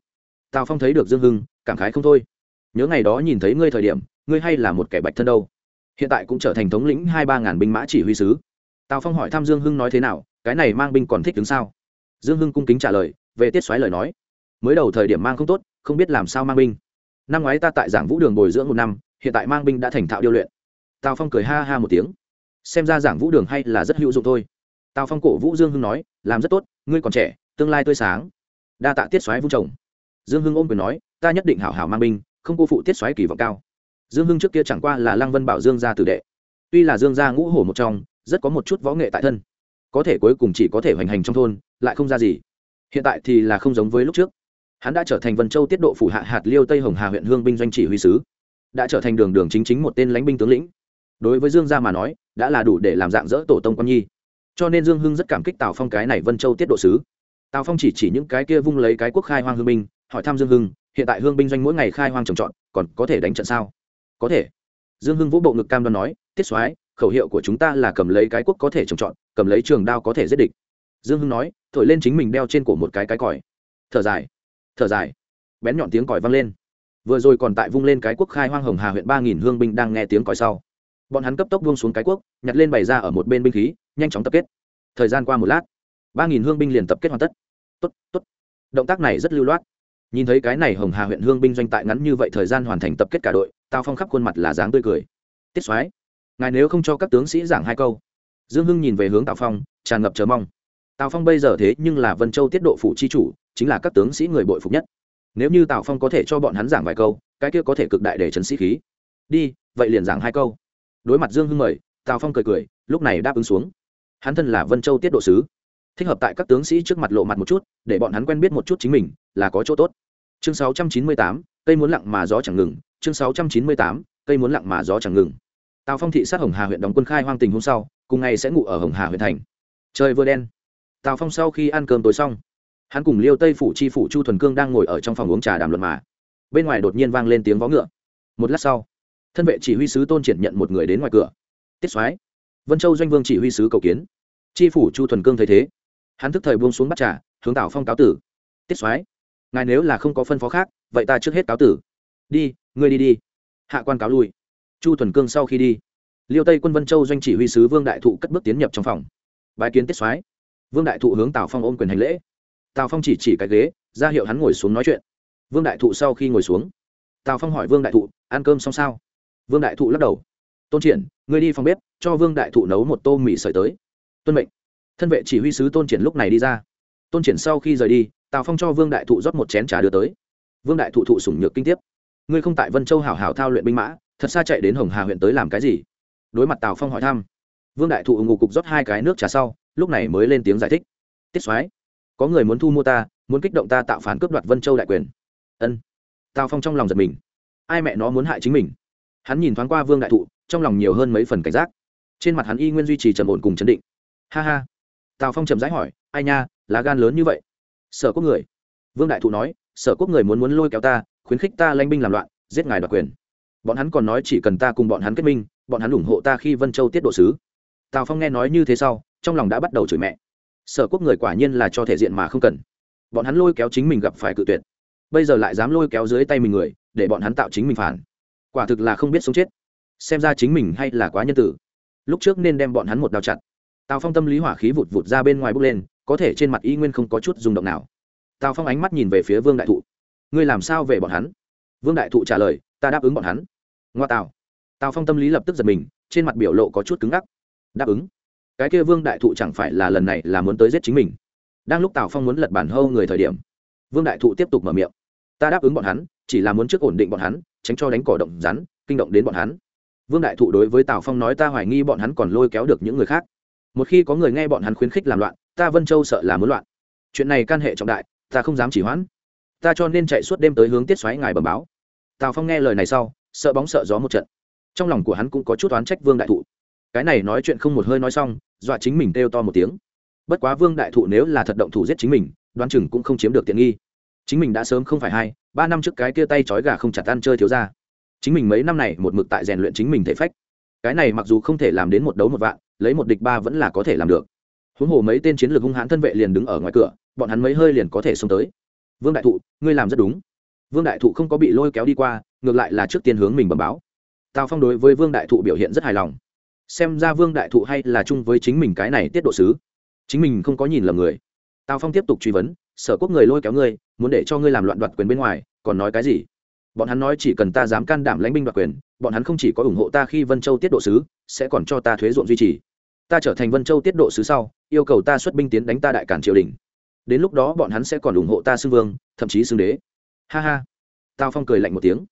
Tào phong thấy được dương hưng, cảm khái không thôi. Nhớ ngày đó nhìn thấy ngươi thời điểm, ngươi hay là một kẻ bạch thân đâu. Hiện tại cũng trở thành thống lĩnh hai ba ngàn binh mã chỉ huy sứ. Tào phong hỏi thăm dương hưng nói thế nào, cái này mang binh còn thích đứng sao? Dương hưng cung kính trả lời, về tiết xoáy lời nói. Mới đầu thời điểm mang không tốt, không biết làm sao mang binh. Năm ngoái ta tại giảng vũ đường bồi dưỡng một năm, hiện tại mang binh đã thành thạo điêu luyện. Tào phong cười ha ha một tiếng. Xem ra giảng vũ đường hay là rất hữu dụng thôi. Tào phong cổ vũ dương hưng nói, làm rất tốt, ngươi còn trẻ, tương lai tươi sáng đa tạ tiết xoáy vung chồng. Dương hưng ôm quyền nói, ta nhất định hảo hảo mang binh, không cô phụ tiết xoáy kỳ vọng cao. Dương hưng trước kia chẳng qua là lăng vân bảo dương gia tử đệ. Tuy là dương gia ngũ hổ một trong, rất có một chút võ nghệ tại thân. Có thể cuối cùng chỉ có thể hoành hành trong thôn, lại không ra gì. Hiện tại thì là không giống với lúc trước. Hắn đã trở thành vân châu tiết độ phủ hạ hạt liêu tây hồng hà huyện hương binh doanh chỉ huy sứ. Đã trở thành đường đường chính chính một tên lãnh binh tướng lĩnh. Đối với dương gia mà nói, đã là đủ để làm dạng dỡ tổ tông quan nhi. Cho nên dương hưng rất cảm kích tào phong cái này vân châu tiết độ sứ tào phong chỉ chỉ những cái kia vung lấy cái quốc khai hoang hương binh, hỏi thăm dương hưng, hiện tại hương binh doanh mỗi ngày khai hoang trồng trọt, còn có thể đánh trận sao? Có thể. Dương hưng vũ bộ ngực cam đoan nói, tiết soái, khẩu hiệu của chúng ta là cầm lấy cái quốc có thể trồng trọt, cầm lấy trường đao có thể giết địch. Dương hưng nói, thổi lên chính mình đeo trên cổ một cái cái còi. Thở dài thở dài. Bén nhọn tiếng còi vang lên. Vừa rồi còn tại vung lên cái quốc khai hoang hồng hà huyện ba nghìn hương binh đang nghe tiếng còi sau. Bọn hắn cấp tốc buông xuống cái quốc, nhặt lên bày ra ở một bên binh khí, nhanh chóng tập kết. Thời gian qua một lát, ba nghìn hương binh liền tập kết hoàn tất tốt tốt. Động tác này rất lưu loát. Nhìn thấy cái này hồng hà huyện hương binh doanh tại ngắn như vậy thời gian hoàn thành tập kết cả đội, tào phong khắp khuôn mặt là dáng tươi cười. Tiết soái, ngài nếu không cho các tướng sĩ giảng hai câu. Dương hưng nhìn về hướng tào phong, tràn ngập chờ mong. Tào phong bây giờ thế nhưng là vân châu tiết độ phủ chi chủ, chính là các tướng sĩ người bội phục nhất. Nếu như tào phong có thể cho bọn hắn giảng vài câu, cái kia có thể cực đại để trấn sĩ khí. Đi, vậy liền giảng hai câu. Đối mặt dương hưng mời, tào phong cười cười, lúc này đáp ứng xuống. Hắn thân là vân châu tiết độ sứ thích hợp tại các tướng sĩ trước mặt lộ mặt một chút để bọn hắn quen biết một chút chính mình là có chỗ tốt. Chương 698, cây muốn lặng mà gió chẳng ngừng. Chương 698, cây muốn lặng mà gió chẳng ngừng. Tào phong thị sát hồng hà huyện đóng quân khai hoang tình hôm sau cùng ngày sẽ ngủ ở hồng hà huyện thành. Trời vừa đen tào phong sau khi ăn cơm tối xong hắn cùng liêu tây phủ chi phủ chu thuần cương đang ngồi ở trong phòng uống trà đàm luận mà. Bên ngoài đột nhiên vang lên tiếng vó ngựa. Một lát sau thân vệ chỉ huy sứ tôn triển nhận một người đến ngoài cửa. Tiết soái vân châu doanh vương chỉ huy sứ cầu kiến. Chi phủ chu thuần cương thấy thế hắn thức thời buông xuống bắt trà, hướng tào phong cáo tử. Tiết soái, ngài nếu là không có phân phó khác, vậy ta trước hết cáo tử. Đi, ngươi đi đi. Hạ quan cáo lui. Chu thuần cương sau khi đi, liêu tây quân vân châu doanh chỉ huy sứ vương đại thụ cất bước tiến nhập trong phòng. Bài kiến tiết soái. Vương đại thụ hướng tào phong ôm quyền hành lễ. Tào phong chỉ chỉ cái ghế, ra hiệu hắn ngồi xuống nói chuyện. Vương đại thụ sau khi ngồi xuống, tào phong hỏi vương đại thụ, ăn cơm xong sao? Vương đại thụ lắc đầu. Tôn triển, ngươi đi phòng bếp, cho vương đại thụ nấu một tô mì sợi tới. Tuân mệnh thân vệ chỉ huy sứ tôn triển lúc này đi ra. Tôn triển sau khi rời đi, tào phong cho vương đại thụ rót một chén trà đưa tới. Vương đại thụ thụ sủng nhược kinh tiếp. Ngươi không tại vân châu hảo hảo thao luyện binh mã, thật xa chạy đến hồng hà huyện tới làm cái gì? Đối mặt tào phong hỏi thăm, vương đại thụ ngủ cục rót hai cái nước trà sau, lúc này mới lên tiếng giải thích. Tiết soái, có người muốn thu mua ta, muốn kích động ta tạo phản cướp đoạt vân châu đại quyền. Ân. Tào phong trong lòng giật mình. Ai mẹ nó muốn hại chính mình? Hắn nhìn thoáng qua vương đại thụ, trong lòng nhiều hơn mấy phần cảnh giác. Trên mặt hắn y nguyên duy trì trầm ổn cùng chấn định. Ha ha tào phong chậm rãi hỏi, ai nha, lá gan lớn như vậy? Sở quốc người. Vương đại thụ nói, sở quốc người muốn muốn lôi kéo ta, khuyến khích ta lanh binh làm loạn, giết ngài đoạt quyền. Bọn hắn còn nói chỉ cần ta cùng bọn hắn kết minh, bọn hắn ủng hộ ta khi vân châu tiết độ sứ. Tào phong nghe nói như thế sau, trong lòng đã bắt đầu chửi mẹ. Sở quốc người quả nhiên là cho thể diện mà không cần. Bọn hắn lôi kéo chính mình gặp phải cự tuyệt. Bây giờ lại dám lôi kéo dưới tay mình người, để bọn hắn tạo chính mình phản. Quả thực là không biết sống chết. Xem ra chính mình hay là quá nhân tử. Lúc trước nên đem bọn hắn một đao chặt tào phong tâm lý hỏa khí vụt vụt ra bên ngoài bước lên, có thể trên mặt y nguyên không có chút rung động nào. Tào phong ánh mắt nhìn về phía vương đại thụ. Ngươi làm sao về bọn hắn? Vương đại thụ trả lời, ta đáp ứng bọn hắn. Ngoa tào tào phong tâm lý lập tức giật mình, trên mặt biểu lộ có chút cứng ngắc. Đáp ứng? Cái kia vương đại thụ chẳng phải là lần này là muốn tới giết chính mình? Đang lúc tào phong muốn lật bản hâu người thời điểm, vương đại thụ tiếp tục mở miệng. Ta đáp ứng bọn hắn, chỉ là muốn trước ổn định bọn hắn, tránh cho đánh cỏ động rắn, kinh động đến bọn hắn. Vương đại thụ đối với tào phong nói, ta hoài nghi bọn hắn còn lôi kéo được những người khác một khi có người nghe bọn hắn khuyến khích làm loạn, ta vân châu sợ là muốn loạn. Chuyện này can hệ trọng đại, ta không dám chỉ hoãn. Ta cho nên chạy suốt đêm tới hướng tiết xoáy ngài bẩm báo. Tào phong nghe lời này sau, sợ bóng sợ gió một trận. Trong lòng của hắn cũng có chút oán trách vương đại thụ. Cái này nói chuyện không một hơi nói xong, dọa chính mình kêu to một tiếng. Bất quá vương đại thụ nếu là thật động thủ giết chính mình, đoán chừng cũng không chiếm được tiện nghi. Chính mình đã sớm không phải hai, ba năm trước cái kia tay trói gà không chặt ăn chơi thiếu ra chính mình mấy năm này một mực tại rèn luyện chính mình thể phách. Cái này mặc dù không thể làm đến một đấu một vạn lấy một địch ba vẫn là có thể làm được. Huống hồ mấy tên chiến lược hung hãn thân vệ liền đứng ở ngoài cửa, bọn hắn mấy hơi liền có thể xông tới. Vương đại thụ, ngươi làm rất đúng. Vương đại thụ không có bị lôi kéo đi qua, ngược lại là trước tiên hướng mình bẩm báo. Tào phong đối với vương đại thụ biểu hiện rất hài lòng. Xem ra vương đại thụ hay là chung với chính mình cái này tiết độ sứ. Chính mình không có nhìn lầm người. Tào phong tiếp tục truy vấn, sở quốc người lôi kéo ngươi, muốn để cho ngươi làm loạn đoạt quyền bên ngoài, còn nói cái gì? Bọn hắn nói chỉ cần ta dám can đảm lãnh binh đoạt quyền, bọn hắn không chỉ có ủng hộ ta khi vân châu tiết độ sứ, sẽ còn cho ta thuế ruộng duy trì ta trở thành vân châu tiết độ sứ sau, yêu cầu ta xuất binh tiến đánh ta đại cản triều đình. Đến lúc đó bọn hắn sẽ còn ủng hộ ta xưng vương, thậm chí xưng đế. Ha ha. Tào phong cười lạnh một tiếng.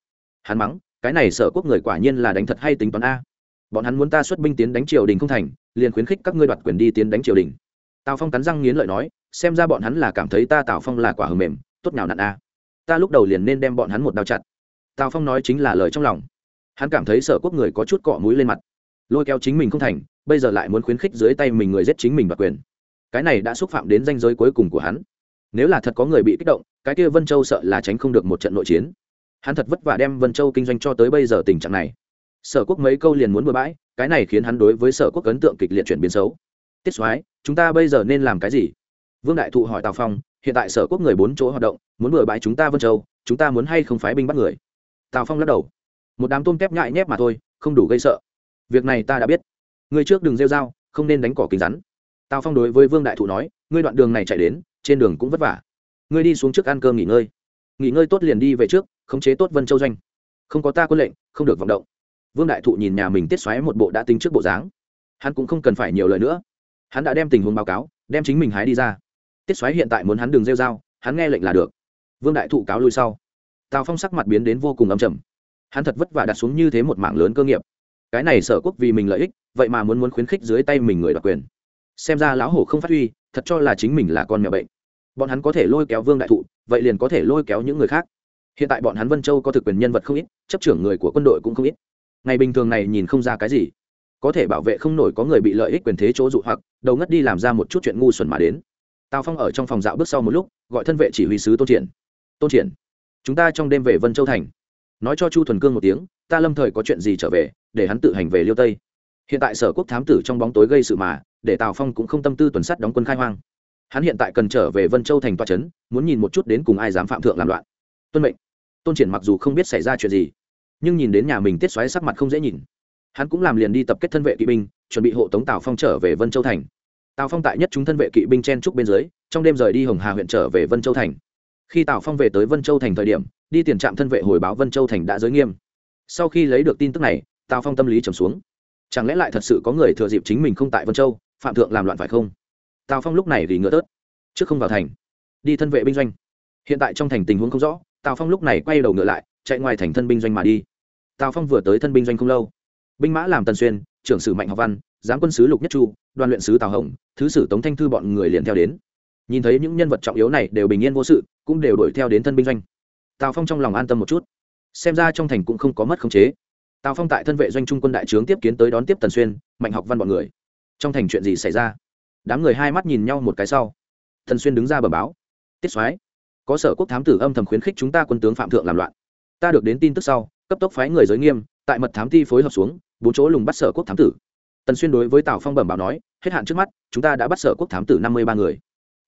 Hắn mắng, cái này sở quốc người quả nhiên là đánh thật hay tính toán a. Bọn hắn muốn ta xuất binh tiến đánh triều đình không thành, liền khuyến khích các ngươi đoạt quyền đi tiến đánh triều đình. Tào phong cắn răng nghiến lợi nói, xem ra bọn hắn là cảm thấy ta tào phong là quả hờ mềm, tốt nào nặn a. Ta lúc đầu liền nên đem bọn hắn một đao chặt. Tào phong nói chính là lời trong lòng. Hắn cảm thấy sở quốc người có chút cọ mũi lên mặt lôi kéo chính mình không thành, bây giờ lại muốn khuyến khích dưới tay mình người giết chính mình đoạt quyền. Cái này đã xúc phạm đến danh giới cuối cùng của hắn. Nếu là thật có người bị kích động, cái kia vân châu sợ là tránh không được một trận nội chiến. Hắn thật vất vả đem vân châu kinh doanh cho tới bây giờ tình trạng này. Sở quốc mấy câu liền muốn bừa bãi, cái này khiến hắn đối với sở quốc ấn tượng kịch liệt chuyển biến xấu. Tiết soái, chúng ta bây giờ nên làm cái gì? Vương đại thụ hỏi tào phong, hiện tại sở quốc người bốn chỗ hoạt động, muốn bừa bãi chúng ta vân châu, chúng ta muốn hay không phái binh bắt người? Tào phong lắc đầu. Một đám tôm tép nhại nhép mà thôi, không đủ gây sợ việc này ta đã biết. Ngươi trước đừng rêu r a o không nên đánh cỏ kính rắn. Tào phong đối với vương đại thụ nói, ngươi đoạn đường này chạy đến, trên đường cũng vất vả. Ngươi đi xuống trước ăn cơm nghỉ ngơi. Nghỉ ngơi tốt liền đi về trước, khống chế tốt vân châu doanh. Không có ta quân lệnh, không được vọng động. Vương đại thụ nhìn nhà mình tiết xoáy một bộ đã tính trước bộ dáng. Hắn cũng không cần phải nhiều lời nữa. Hắn đã đem tình huống báo cáo, đem chính mình hái đi ra. Tiết xoáy hiện tại muốn hắn đường rêu r a o hắn nghe lệnh là được. Vương đại thụ cáo lui sau. Tào phong sắc mặt biến đến vô cùng ấm chầm hắn thật vất vả đặt xuống như thế một mảng lớn cơ nghiệp cái này sở quốc vì mình lợi ích, vậy mà muốn muốn khuyến khích dưới tay mình người đoạt quyền. Xem ra lão hổ không phát huy, thật cho là chính mình là con mèo bệnh. Bọn hắn có thể lôi kéo vương đại thụ, vậy liền có thể lôi kéo những người khác. Hiện tại bọn hắn vân châu có thực quyền nhân vật không ít, chấp trưởng người của quân đội cũng không ít. Ngày bình thường này nhìn không ra cái gì. Có thể bảo vệ không nổi có người bị lợi ích quyền thế chỗ dụ hoặc, đầu ngất đi làm ra một chút chuyện ngu xuẩn mà đến. Tào phong ở trong phòng dạo bước sau một lúc, gọi thân vệ chỉ huy sứ tôn triển. Tôn triển, chúng ta trong đêm về vân châu thành nói cho chu thuần cương một tiếng, ta lâm thời có chuyện gì trở về, để hắn tự hành về liêu tây. Hiện tại sở quốc thám tử trong bóng tối gây sự mà, để tào phong cũng không tâm tư tuần sắt đóng quân khai hoang. Hắn hiện tại cần trở về vân châu thành toa trấn, muốn nhìn một chút đến cùng ai dám phạm thượng làm loạn. Tuân mệnh. Tôn triển mặc dù không biết xảy ra chuyện gì, nhưng nhìn đến nhà mình tiết xoáy sắc mặt không dễ nhìn. Hắn cũng làm liền đi tập kết thân vệ kỵ binh, chuẩn bị hộ tống tào phong trở về vân châu thành. Tào phong tại nhất chúng thân vệ kỵ binh chen trúc bên dưới, trong đêm rời đi hồng hà huyện trở về vân châu thành. Khi tào phong về tới vân châu thành thời điểm đi tiền trạm thân vệ hồi báo vân châu thành đã giới nghiêm. Sau khi lấy được tin tức này, tào phong tâm lý trầm xuống. Chẳng lẽ lại thật sự có người thừa dịp chính mình không tại vân châu, phạm thượng làm loạn phải không? Tào phong lúc này vì ngựa tớt, trước không vào thành, đi thân vệ binh doanh. Hiện tại trong thành tình huống không rõ, tào phong lúc này quay đầu ngựa lại, chạy ngoài thành thân binh doanh mà đi. Tào phong vừa tới thân binh doanh không lâu. Binh mã làm tần xuyên, trưởng sử mạnh học văn, giám quân sứ lục nhất chu, đoàn luyện sứ tào hồng, thứ sử tống thanh thư bọn người liền theo đến. Nhìn thấy những nhân vật trọng yếu này đều bình yên vô sự, cũng đều đuổi theo đến thân binh doanh tào phong trong lòng an tâm một chút. Xem ra trong thành cũng không có mất khống chế. Tào phong tại thân vệ doanh trung quân đại trướng tiếp kiến tới đón tiếp tần xuyên, mạnh học văn bọn người. Trong thành chuyện gì xảy ra? Đám người hai mắt nhìn nhau một cái sau. Thần xuyên đứng ra bờ báo. Tiết soái, có sở quốc thám tử âm thầm khuyến khích chúng ta quân tướng phạm thượng làm loạn. Ta được đến tin tức sau, cấp tốc phái người giới nghiêm, tại mật thám ti phối hợp xuống, bốn chỗ lùng bắt sở quốc thám tử. Tần xuyên đối với tào phong bẩm báo nói, hết hạn trước mắt, chúng ta đã bắt sở quốc thám tử năm mươi ba người.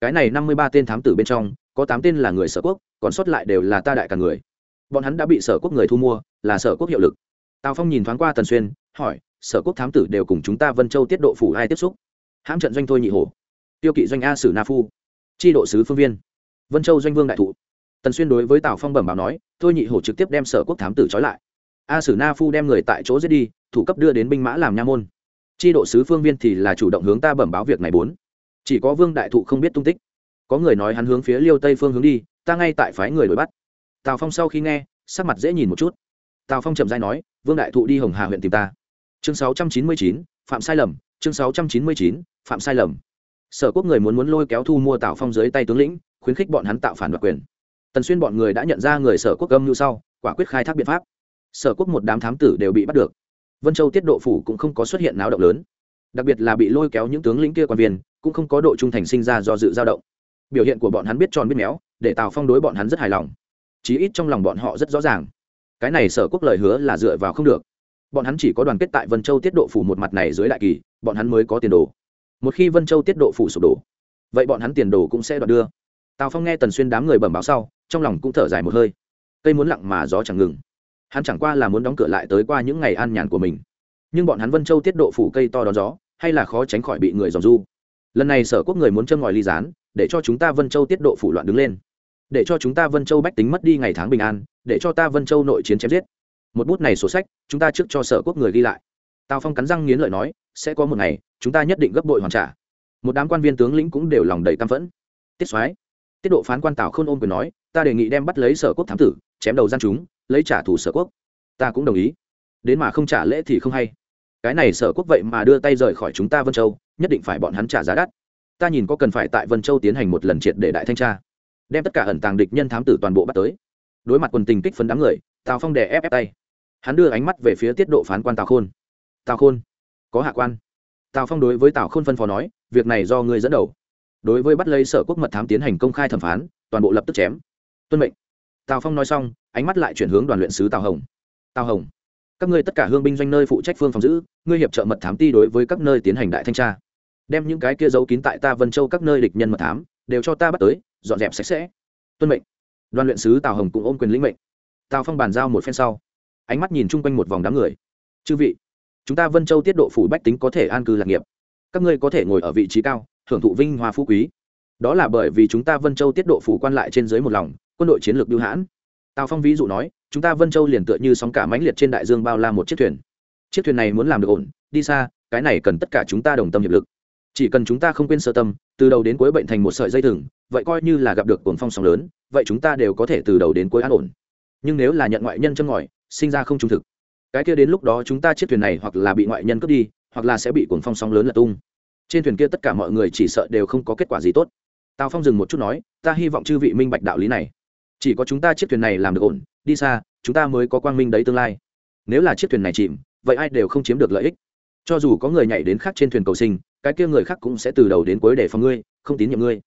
Cái này năm mươi ba tên thám tử bên trong có tám tên là người sở quốc, còn sót lại đều là ta đại cả người. Bọn hắn đã bị sở quốc người thu mua, là sở quốc hiệu lực. Tào phong nhìn thoáng qua tần xuyên, hỏi, sở quốc thám tử đều cùng chúng ta vân châu tiết độ phủ ai tiếp xúc? Hãm trận doanh thôi nhị hồ tiêu kỵ doanh a sử na phu. Tri độ sứ phương viên. Vân châu doanh vương đại thụ. Tần xuyên đối với tào phong bẩm báo nói, thôi nhị hổ trực tiếp đem sở quốc thám tử trói lại. A sử na phu đem người tại chỗ giết đi, thủ cấp đưa đến binh mã làm nha môn. Tri độ sứ phương viên thì là chủ động hướng ta bẩm báo việc này bốn. Chỉ có vương đại thụ không biết tung tích có người nói hắn hướng phía liêu tây phương hướng đi, ta ngay tại phái người đuổi bắt. Tào phong sau khi nghe, sắc mặt dễ nhìn một chút. Tào phong chậm dai nói, vương đại thụ đi hồng hà huyện tìm ta. Chương sáu trăm chín mươi chín, phạm sai lầm, chương sáu trăm chín mươi chín, phạm sai lầm. Sở quốc người muốn muốn lôi kéo thu mua tào phong dưới tay tướng lĩnh, khuyến khích bọn hắn tạo phản đoạt quyền. Tần xuyên bọn người đã nhận ra người sở quốc âm như sau, quả quyết khai thác biện pháp. Sở quốc một đám thám tử đều bị bắt được. Vân châu tiết độ phủ cũng không có xuất hiện náo động lớn. Đặc biệt là bị lôi kéo những tướng lĩnh kia quan viên, cũng không có độ trung thành sinh ra do dự dao động biểu hiện của bọn hắn biết tròn biết méo, để tào phong đối bọn hắn rất hài lòng. Chí ít trong lòng bọn họ rất rõ ràng. Cái này sở quốc lời hứa là dựa vào không được. Bọn hắn chỉ có đoàn kết tại vân châu tiết độ phủ một mặt này dưới đại kỳ, bọn hắn mới có tiền đồ. Một khi vân châu tiết độ phủ sụp đổ, vậy bọn hắn tiền đồ cũng sẽ đoạt đưa. Tào phong nghe tần xuyên đám người bẩm báo sau, trong lòng cũng thở dài một hơi. Cây muốn lặng mà gió chẳng ngừng. Hắn chẳng qua là muốn đóng cửa lại tới qua những ngày an nhàn của mình. Nhưng bọn hắn vân châu tiết độ phủ cây to đón gió, hay là khó tránh khỏi bị người dòm du lần này sở quốc người muốn châm ngòi ly gián, để cho chúng ta vân châu tiết độ phủ loạn đứng lên. Để cho chúng ta vân châu bách tính mất đi ngày tháng bình an, để cho ta vân châu nội chiến chém giết. Một bút này sổ sách, chúng ta trước cho sở quốc người ghi lại. Tào phong cắn răng nghiến lợi nói, sẽ có một ngày, chúng ta nhất định gấp bội hoàn trả. Một đám quan viên tướng lĩnh cũng đều lòng đầy căm phẫn. Tiết soái, tiết độ phán quan tào k h ô n ôm quyền nói, ta đề nghị đem bắt lấy sở quốc thám tử, chém đầu gian chúng, lấy trả thù sở quốc. Ta cũng đồng ý. Đến mà không trả lễ thì không hay cái này sở quốc vậy mà đưa tay rời khỏi chúng ta vân châu, nhất định phải bọn hắn trả giá đắt. Ta nhìn có cần phải tại vân châu tiến hành một lần triệt để đại thanh tra, đem tất cả ẩn tàng địch nhân thám tử toàn bộ bắt tới. Đối mặt quần tình kích phấn đám người, tào phong đè ép ép tay. Hắn đưa ánh mắt về phía tiết độ phán quan tào khôn. Tào khôn, có hạ quan. Tào phong đối với tào khôn phân phó nói, việc này do ngươi dẫn đầu. Đối với bắt lấy sở quốc mật thám tiến hành công khai thẩm phán, toàn bộ lập tức chém. Tuân mệnh. Tào phong nói xong, ánh mắt lại chuyển hướng đoàn luyện sứ tào hồng. Tào hồng các ngươi tất cả hương binh doanh nơi phụ trách phương phòng giữ, ngươi hiệp trợ mật thám ti đối với các nơi tiến hành đại thanh tra. Đem những cái kia giấu kín tại ta vân châu các nơi địch nhân mật thám, đều cho ta bắt tới, dọn dẹp sạch sẽ. Tuân mệnh. Đoàn luyện sứ tào hồng cũng ôm quyền lĩnh mệnh. Tào phong bàn giao một phen sau, ánh mắt nhìn chung quanh một vòng đám người. Chư vị, chúng ta vân châu tiết độ phủ bách tính có thể an cư lạc nghiệp. Các ngươi có thể ngồi ở vị trí cao, hưởng thụ vinh hoa phú quý. Đó là bởi vì chúng ta vân châu tiết độ phủ quan lại trên dưới một lòng, quân đội chiến lược bưu hãn. Tào phong ví dụ nói chúng ta vân châu liền tựa như sóng cả mãnh liệt trên đại dương bao la một chiếc thuyền chiếc thuyền này muốn làm được ổn đi xa cái này cần tất cả chúng ta đồng tâm hiệp lực chỉ cần chúng ta không quên sơ tâm từ đầu đến cuối bệnh thành một sợi dây thừng vậy coi như là gặp được cuồng phong sóng lớn vậy chúng ta đều có thể từ đầu đến cuối an ổn nhưng nếu là nhận ngoại nhân châm ngòi sinh ra không trung thực cái kia đến lúc đó chúng ta chiếc thuyền này hoặc là bị ngoại nhân cướp đi hoặc là sẽ bị cuồng phong sóng lớn lật tung trên thuyền kia tất cả mọi người chỉ sợ đều không có kết quả gì tốt tào phong dừng một chút nói ta hy vọng chư vị minh bạch đạo lý này chỉ có chúng ta chiếc thuyền này làm được ổn đi xa, chúng ta mới có quang minh đấy tương lai. Nếu là chiếc thuyền này chìm, vậy ai đều không chiếm được lợi ích. Cho dù có người nhảy đến khác trên thuyền cầu sinh, cái kia người khác cũng sẽ từ đầu đến cuối để phòng ngươi, không tín nhiệm ngươi.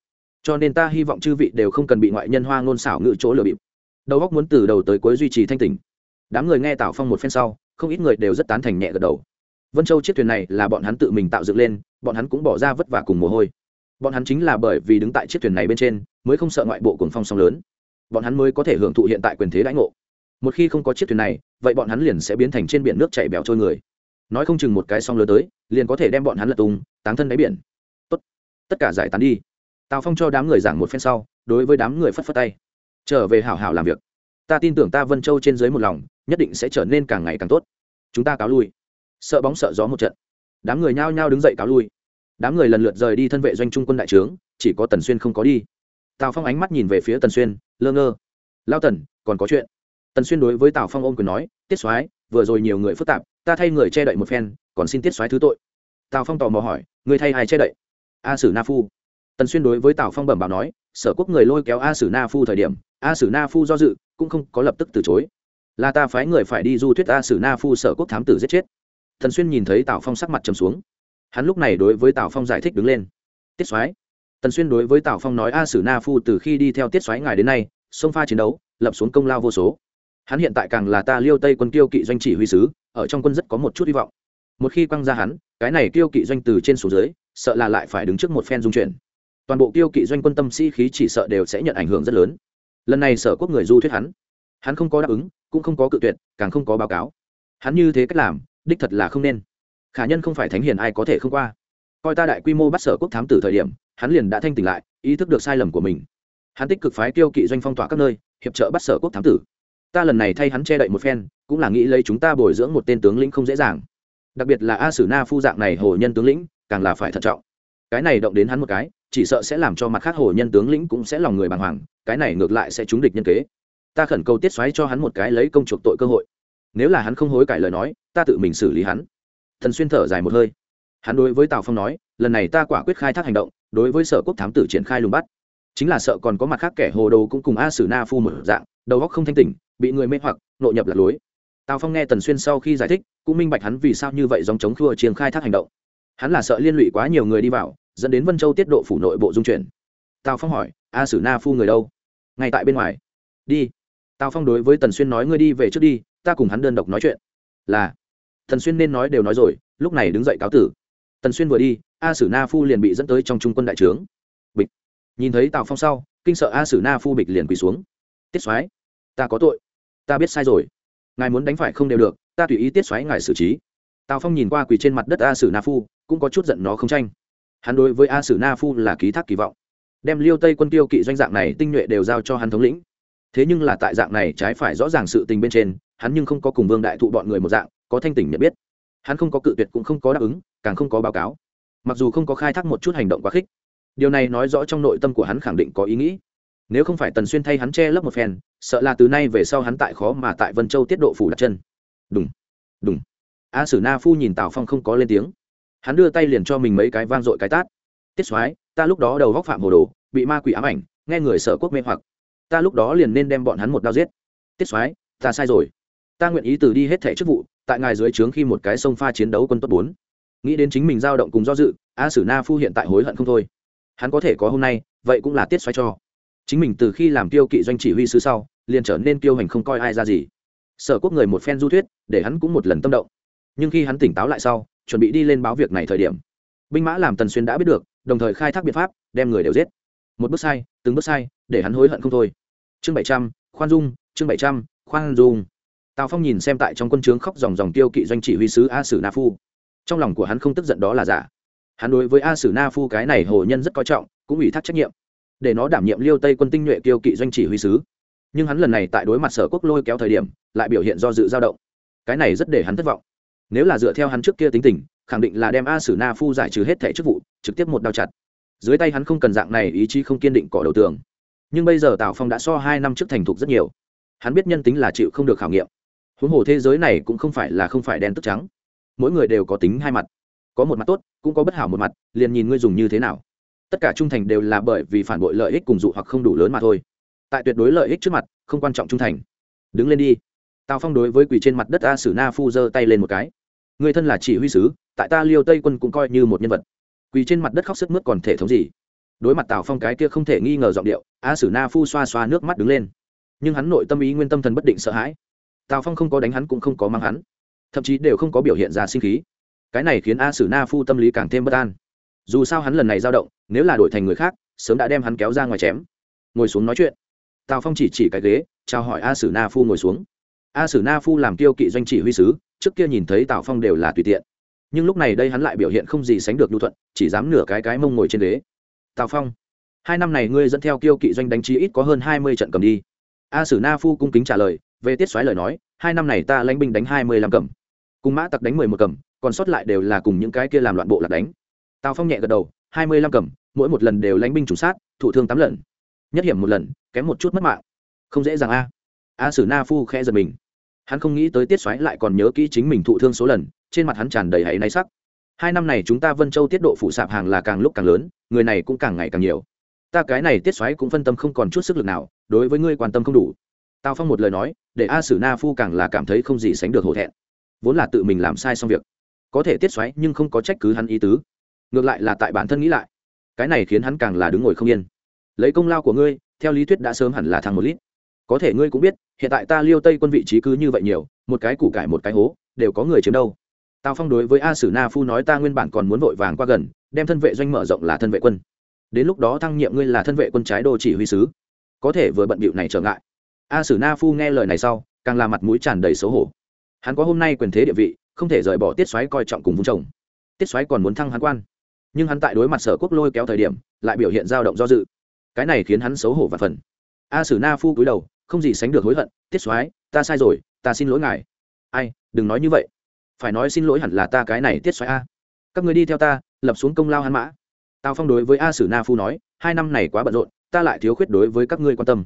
Cho nên ta hy vọng chư vị đều không cần bị ngoại nhân hoa ngôn xảo ngự chỗ lừa bịp. Đầu góc muốn từ đầu tới cuối duy trì thanh tỉnh. Đám người nghe tào phong một phen sau, không ít người đều rất tán thành nhẹ gật đầu. Vân châu chiếc thuyền này là bọn hắn tự mình tạo dựng lên, bọn hắn cũng bỏ ra vất vả cùng mồ hôi. Bọn hắn chính là bởi vì đứng tại chiếc thuyền này bên trên, mới không sợ ngoại bộ cuồng phong sóng lớn bọn hắn mới có thể hưởng thụ hiện tại quyền thế đãi ngộ. Một khi không có chiếc thuyền này, vậy bọn hắn liền sẽ biến thành trên biển nước chảy bèo trôi người. Nói không chừng một cái song lớn tới, liền có thể đem bọn hắn lật tung, táng thân đáy biển. Tốt, tất cả giải tán đi. Tào phong cho đám người giảng một phen sau, đối với đám người phất phất tay. Trở về hảo hảo làm việc. Ta tin tưởng ta vân châu trên dưới một lòng, nhất định sẽ trở nên càng ngày càng tốt. Chúng ta cáo lui. Sợ bóng sợ gió một trận. Đám người nhao nhao đứng dậy cáo lui. Đám người lần lượt rời đi thân vệ doanh trung quân đại trướng, chỉ có tần xuyên không có đi tào phong ánh mắt nhìn về phía tần xuyên, lơ ngơ. Lao tần, còn có chuyện. Tần xuyên đối với tào phong ôm quyền nói, tiết soái, vừa rồi nhiều người phức tạp, ta thay người che đậy một phen, còn xin tiết soái thứ tội. Tào phong tò mò hỏi, người thay ai che đậy? A sử na phu. Tần xuyên đối với tào phong bẩm bảo nói, sở quốc người lôi kéo a sử na phu thời điểm, a sử na phu do dự, cũng không có lập tức từ chối. Là ta phái người phải đi du thuyết a sử na phu sở quốc thám tử giết chết. Thần xuyên nhìn thấy tào phong sắc mặt trầm xuống. Hắn lúc này đối với tào phong giải thích đứng lên. Tiết soái tần xuyên đối với tào phong nói, a sử na phu, từ khi đi theo tiết soái ngài đến nay, sông pha chiến đấu, lập xuống công lao vô số. Hắn hiện tại càng là ta liêu tây quân tiêu kỵ doanh chỉ huy sứ, ở trong quân rất có một chút hy vọng. Một khi quăng ra hắn, cái này tiêu kỵ doanh từ trên xuống dưới, sợ là lại phải đứng trước một phen dung chuyển. Toàn bộ tiêu kỵ doanh quân tâm sĩ khí chỉ sợ đều sẽ nhận ảnh hưởng rất lớn. Lần này sở quốc người du thuyết hắn. Hắn không có đáp ứng, cũng không có cự tuyệt, càng không có báo cáo. Hắn như thế cách làm, đích thật là không nên. Khả nhân không phải thánh hiền ai có thể không qua. Coi ta đại quy mô bắt sở quốc thám tử thời điểm hắn liền đã thanh tỉnh lại, ý thức được sai lầm của mình. Hắn tích cực phái tiêu kỵ doanh phong tỏa các nơi, hiệp trợ bắt sở quốc thám tử. Ta lần này thay hắn che đậy một phen, cũng là nghĩ lấy chúng ta bồi dưỡng một tên tướng lĩnh không dễ dàng. Đặc biệt là a sử na phu dạng này hồ nhân tướng lĩnh, càng là phải thận trọng. Cái này động đến hắn một cái, chỉ sợ sẽ làm cho mặt khác hồ nhân tướng lĩnh cũng sẽ lòng người bàng hoàng, cái này ngược lại sẽ trúng địch nhân kế. Ta khẩn cầu tiết xoáy cho hắn một cái lấy công chuộc tội cơ hội. Nếu là hắn không hối cải lời nói, ta tự mình xử lý hắn. Thần xuyên thở dài một hơi. Hắn đối với tào phong nói, lần này ta quả quyết khai thác hành động đối với sở quốc thám tử triển khai lùng bắt. Chính là sợ còn có mặt khác kẻ hồ đồ cũng cùng a sử na phu một dạng, đầu óc không thanh tỉnh, bị người mê hoặc, nội nhập lạc lối. Tào phong nghe tần xuyên sau khi giải thích, cũng minh bạch hắn vì sao như vậy dòng chống khua triển khai thác hành động. Hắn là sợ liên lụy quá nhiều người đi vào, dẫn đến vân châu tiết độ phủ nội bộ dung chuyển. Tào phong hỏi, a sử na phu người đâu? Ngay tại bên ngoài. Đi. Tào phong đối với tần xuyên nói, ngươi đi về trước đi, ta cùng hắn đơn độc nói chuyện. Là. Tần xuyên nên nói đều nói rồi, lúc này đứng dậy cáo tử. Tần xuyên vừa đi a sử na phu liền bị dẫn tới trong trung quân đại trướng. Bịch. Nhìn thấy tào phong sau, kinh sợ a sử na phu bịch liền quỳ xuống. Tiết soái, ta có tội. Ta biết sai rồi. Ngài muốn đánh phải không đều được, ta tùy ý tiết xoáy ngài xử trí. Tào phong nhìn qua quỳ trên mặt đất a sử na phu, cũng có chút giận nó không tranh. Hắn đối với a sử na phu là ký thác kỳ vọng. Đem liêu tây quân tiêu kỵ doanh dạng này tinh nhuệ đều giao cho hắn thống lĩnh. Thế nhưng là tại dạng này trái phải rõ ràng sự tình bên trên, hắn nhưng không có cùng vương đại thụ bọn người một dạng, có thanh tỉnh nhận biết. Hắn không có cự tuyệt cũng không có đáp ứng, càng không có báo cáo mặc dù không có khai thác một chút hành động quá khích, điều này nói rõ trong nội tâm của hắn khẳng định có ý nghĩ. Nếu không phải tần xuyên thay hắn che lấp một phen, sợ là từ nay về sau hắn tại khó mà tại vân châu tiết độ phủ đặt chân. Đúng đúng a sử na phu nhìn tào phong không có lên tiếng. Hắn đưa tay liền cho mình mấy cái vang dội cái tát. Tiết soái, ta lúc đó đầu góc phạm hồ đồ, bị ma quỷ ám ảnh, nghe người sở quốc mê hoặc. Ta lúc đó liền nên đem bọn hắn một đao giết. Tiết soái, ta sai rồi. Ta nguyện ý từ đi hết thẻ chức vụ, tại ngài dưới trướng khi một cái sông pha chiến đấu quân tốt bốn nghĩ đến chính mình dao động cùng do dự, a sử na phu hiện tại hối hận không thôi. Hắn có thể có hôm nay, vậy cũng là tiết xoay cho. Chính mình từ khi làm tiêu kỵ doanh chỉ huy sứ sau, liền trở nên tiêu hành không coi ai ra gì. Sở quốc người một phen du thuyết, để hắn cũng một lần tâm động. Nhưng khi hắn tỉnh táo lại sau, chuẩn bị đi lên báo việc này thời điểm, binh mã làm tần xuyên đã biết được, đồng thời khai thác biện pháp, đem người đều giết. Một bước sai, từng bước sai, để hắn hối hận không thôi. Chương bảy trăm, khoan dung, chương bảy trăm, khoan dung. Tào phong nhìn xem tại trong quân trướng khóc dòng dòng tiêu kỵ doanh chỉ huy sứ a sử na phu trong lòng của hắn không tức giận đó là giả. Hắn đối với a sử na phu cái này hồ nhân rất coi trọng, cũng ủy thác trách nhiệm. Để nó đảm nhiệm liêu tây quân tinh nhuệ tiêu kỵ doanh chỉ huy sứ. Nhưng hắn lần này tại đối mặt sở quốc lôi kéo thời điểm, lại biểu hiện do dự dao động. Cái này rất để hắn thất vọng. Nếu là dựa theo hắn trước kia tính tình, khẳng định là đem a sử na phu giải trừ hết thẻ chức vụ, trực tiếp một đao chặt. Dưới tay hắn không cần dạng này, ý chí không kiên định cỏ đầu tường. Nhưng bây giờ tào phong đã so hai năm trước thành thục rất nhiều. Hắn biết nhân tính là chịu không được khảo nghiệm. Huống hồ thế giới này cũng không phải là không phải đen tức trắng mỗi người đều có tính hai mặt. Có một mặt tốt, cũng có bất hảo một mặt, liền nhìn ngươi dùng như thế nào. Tất cả trung thành đều là bởi vì phản bội lợi ích cùng dụ hoặc không đủ lớn mà thôi. Tại tuyệt đối lợi ích trước mặt, không quan trọng trung thành. Đứng lên đi. Tào phong đối với quỳ trên mặt đất a sử na phu giơ tay lên một cái. Người thân là chỉ huy sứ, tại ta liêu tây quân cũng coi như một nhân vật. Quỳ trên mặt đất khóc sức mướt còn thể thống gì? Đối mặt tào phong cái kia không thể nghi ngờ giọng điệu, a sử na phu xoa xoa nước mắt đứng lên. Nhưng hắn nội tâm ý nguyên tâm thần bất định sợ hãi. Tào phong không có đánh hắn cũng không có mang hắn thậm chí đều không có biểu hiện ra sinh khí. Cái này khiến a sử na phu tâm lý càng thêm bất an. Dù sao hắn lần này dao động, nếu là đổi thành người khác, sớm đã đem hắn kéo ra ngoài chém. Ngồi xuống nói chuyện. Tào phong chỉ chỉ cái ghế, chào hỏi a sử na phu ngồi xuống. A sử na phu làm Tiêu kỵ doanh chỉ huy sứ, trước kia nhìn thấy tào phong đều là tùy tiện. Nhưng lúc này đây hắn lại biểu hiện không gì sánh được nhu thuận, chỉ dám nửa cái cái mông ngồi trên ghế. Tào phong, hai năm này ngươi dẫn theo kiêu kỵ doanh đánh trí ít có hơn hai mươi trận cầm đi. A sử na phu cung kính trả lời, về tiết xoáy lời nói hai năm này ta lãnh binh đánh hai mươi lăm cầm, cùng mã tặc đánh mười một cầm, còn sót lại đều là cùng những cái kia làm loạn bộ lạc đánh. Tào phong nhẹ gật đầu, hai mươi lăm cầm, mỗi một lần đều lãnh binh trùng sát, thủ thương tám lần. Nhất hiểm một lần, kém một chút mất mạng. Không dễ dàng a. A sử na phu khẽ giật mình. Hắn không nghĩ tới tiết xoáy lại còn nhớ kỹ chính mình thụ thương số lần, trên mặt hắn tràn đầy hãy náy sắc. Hai năm này chúng ta vân châu tiết độ phụ sạp hàng là càng lúc càng lớn, người này cũng càng ngày càng nhiều. Ta cái này tiết xoáy cũng phân tâm không còn chút sức lực nào, đối với ngươi quan tâm không đủ tào phong một lời nói, để a sử na phu càng là cảm thấy không gì sánh được hổ thẹn. Vốn là tự mình làm sai xong việc. Có thể tiết xoáy nhưng không có trách cứ hắn ý tứ. Ngược lại là tại bản thân nghĩ lại. Cái này khiến hắn càng là đứng ngồi không yên. Lấy công lao của ngươi, theo lý thuyết đã sớm hẳn là thằng một lít. Có thể ngươi cũng biết, hiện tại ta liêu tây quân vị trí cứ như vậy nhiều, một cái củ cải một cái hố, đều có người chiếm đâu. Tào phong đối với a sử na phu nói ta nguyên bản còn muốn vội vàng qua gần, đem thân vệ doanh mở rộng là thân vệ quân. Đến lúc đó thăng nhiệm ngươi là thân vệ quân trái đô chỉ huy sứ. Có thể vừa bận bịu này trở ngại a sử na phu nghe lời này sau, càng là mặt mũi tràn đầy xấu hổ. Hắn có hôm nay quyền thế địa vị, không thể rời bỏ tiết xoáy coi trọng cùng vung chồng tiết xoáy còn muốn thăng hắn quan. Nhưng hắn tại đối mặt sở quốc lôi kéo thời điểm, lại biểu hiện dao động do dự. Cái này khiến hắn xấu hổ và phần. A sử na phu cúi đầu, không gì sánh được hối hận, tiết xoáy ta sai rồi, ta xin lỗi ngài. Ai, đừng nói như vậy. Phải nói xin lỗi hẳn là ta cái này, tiết xoáy a. Các người đi theo ta, lập xuống công lao hắn mã. Tào phong đối với a sử na phu nói, hai năm này quá bận rộn, ta lại thiếu khuyết đối với các ngươi quan tâm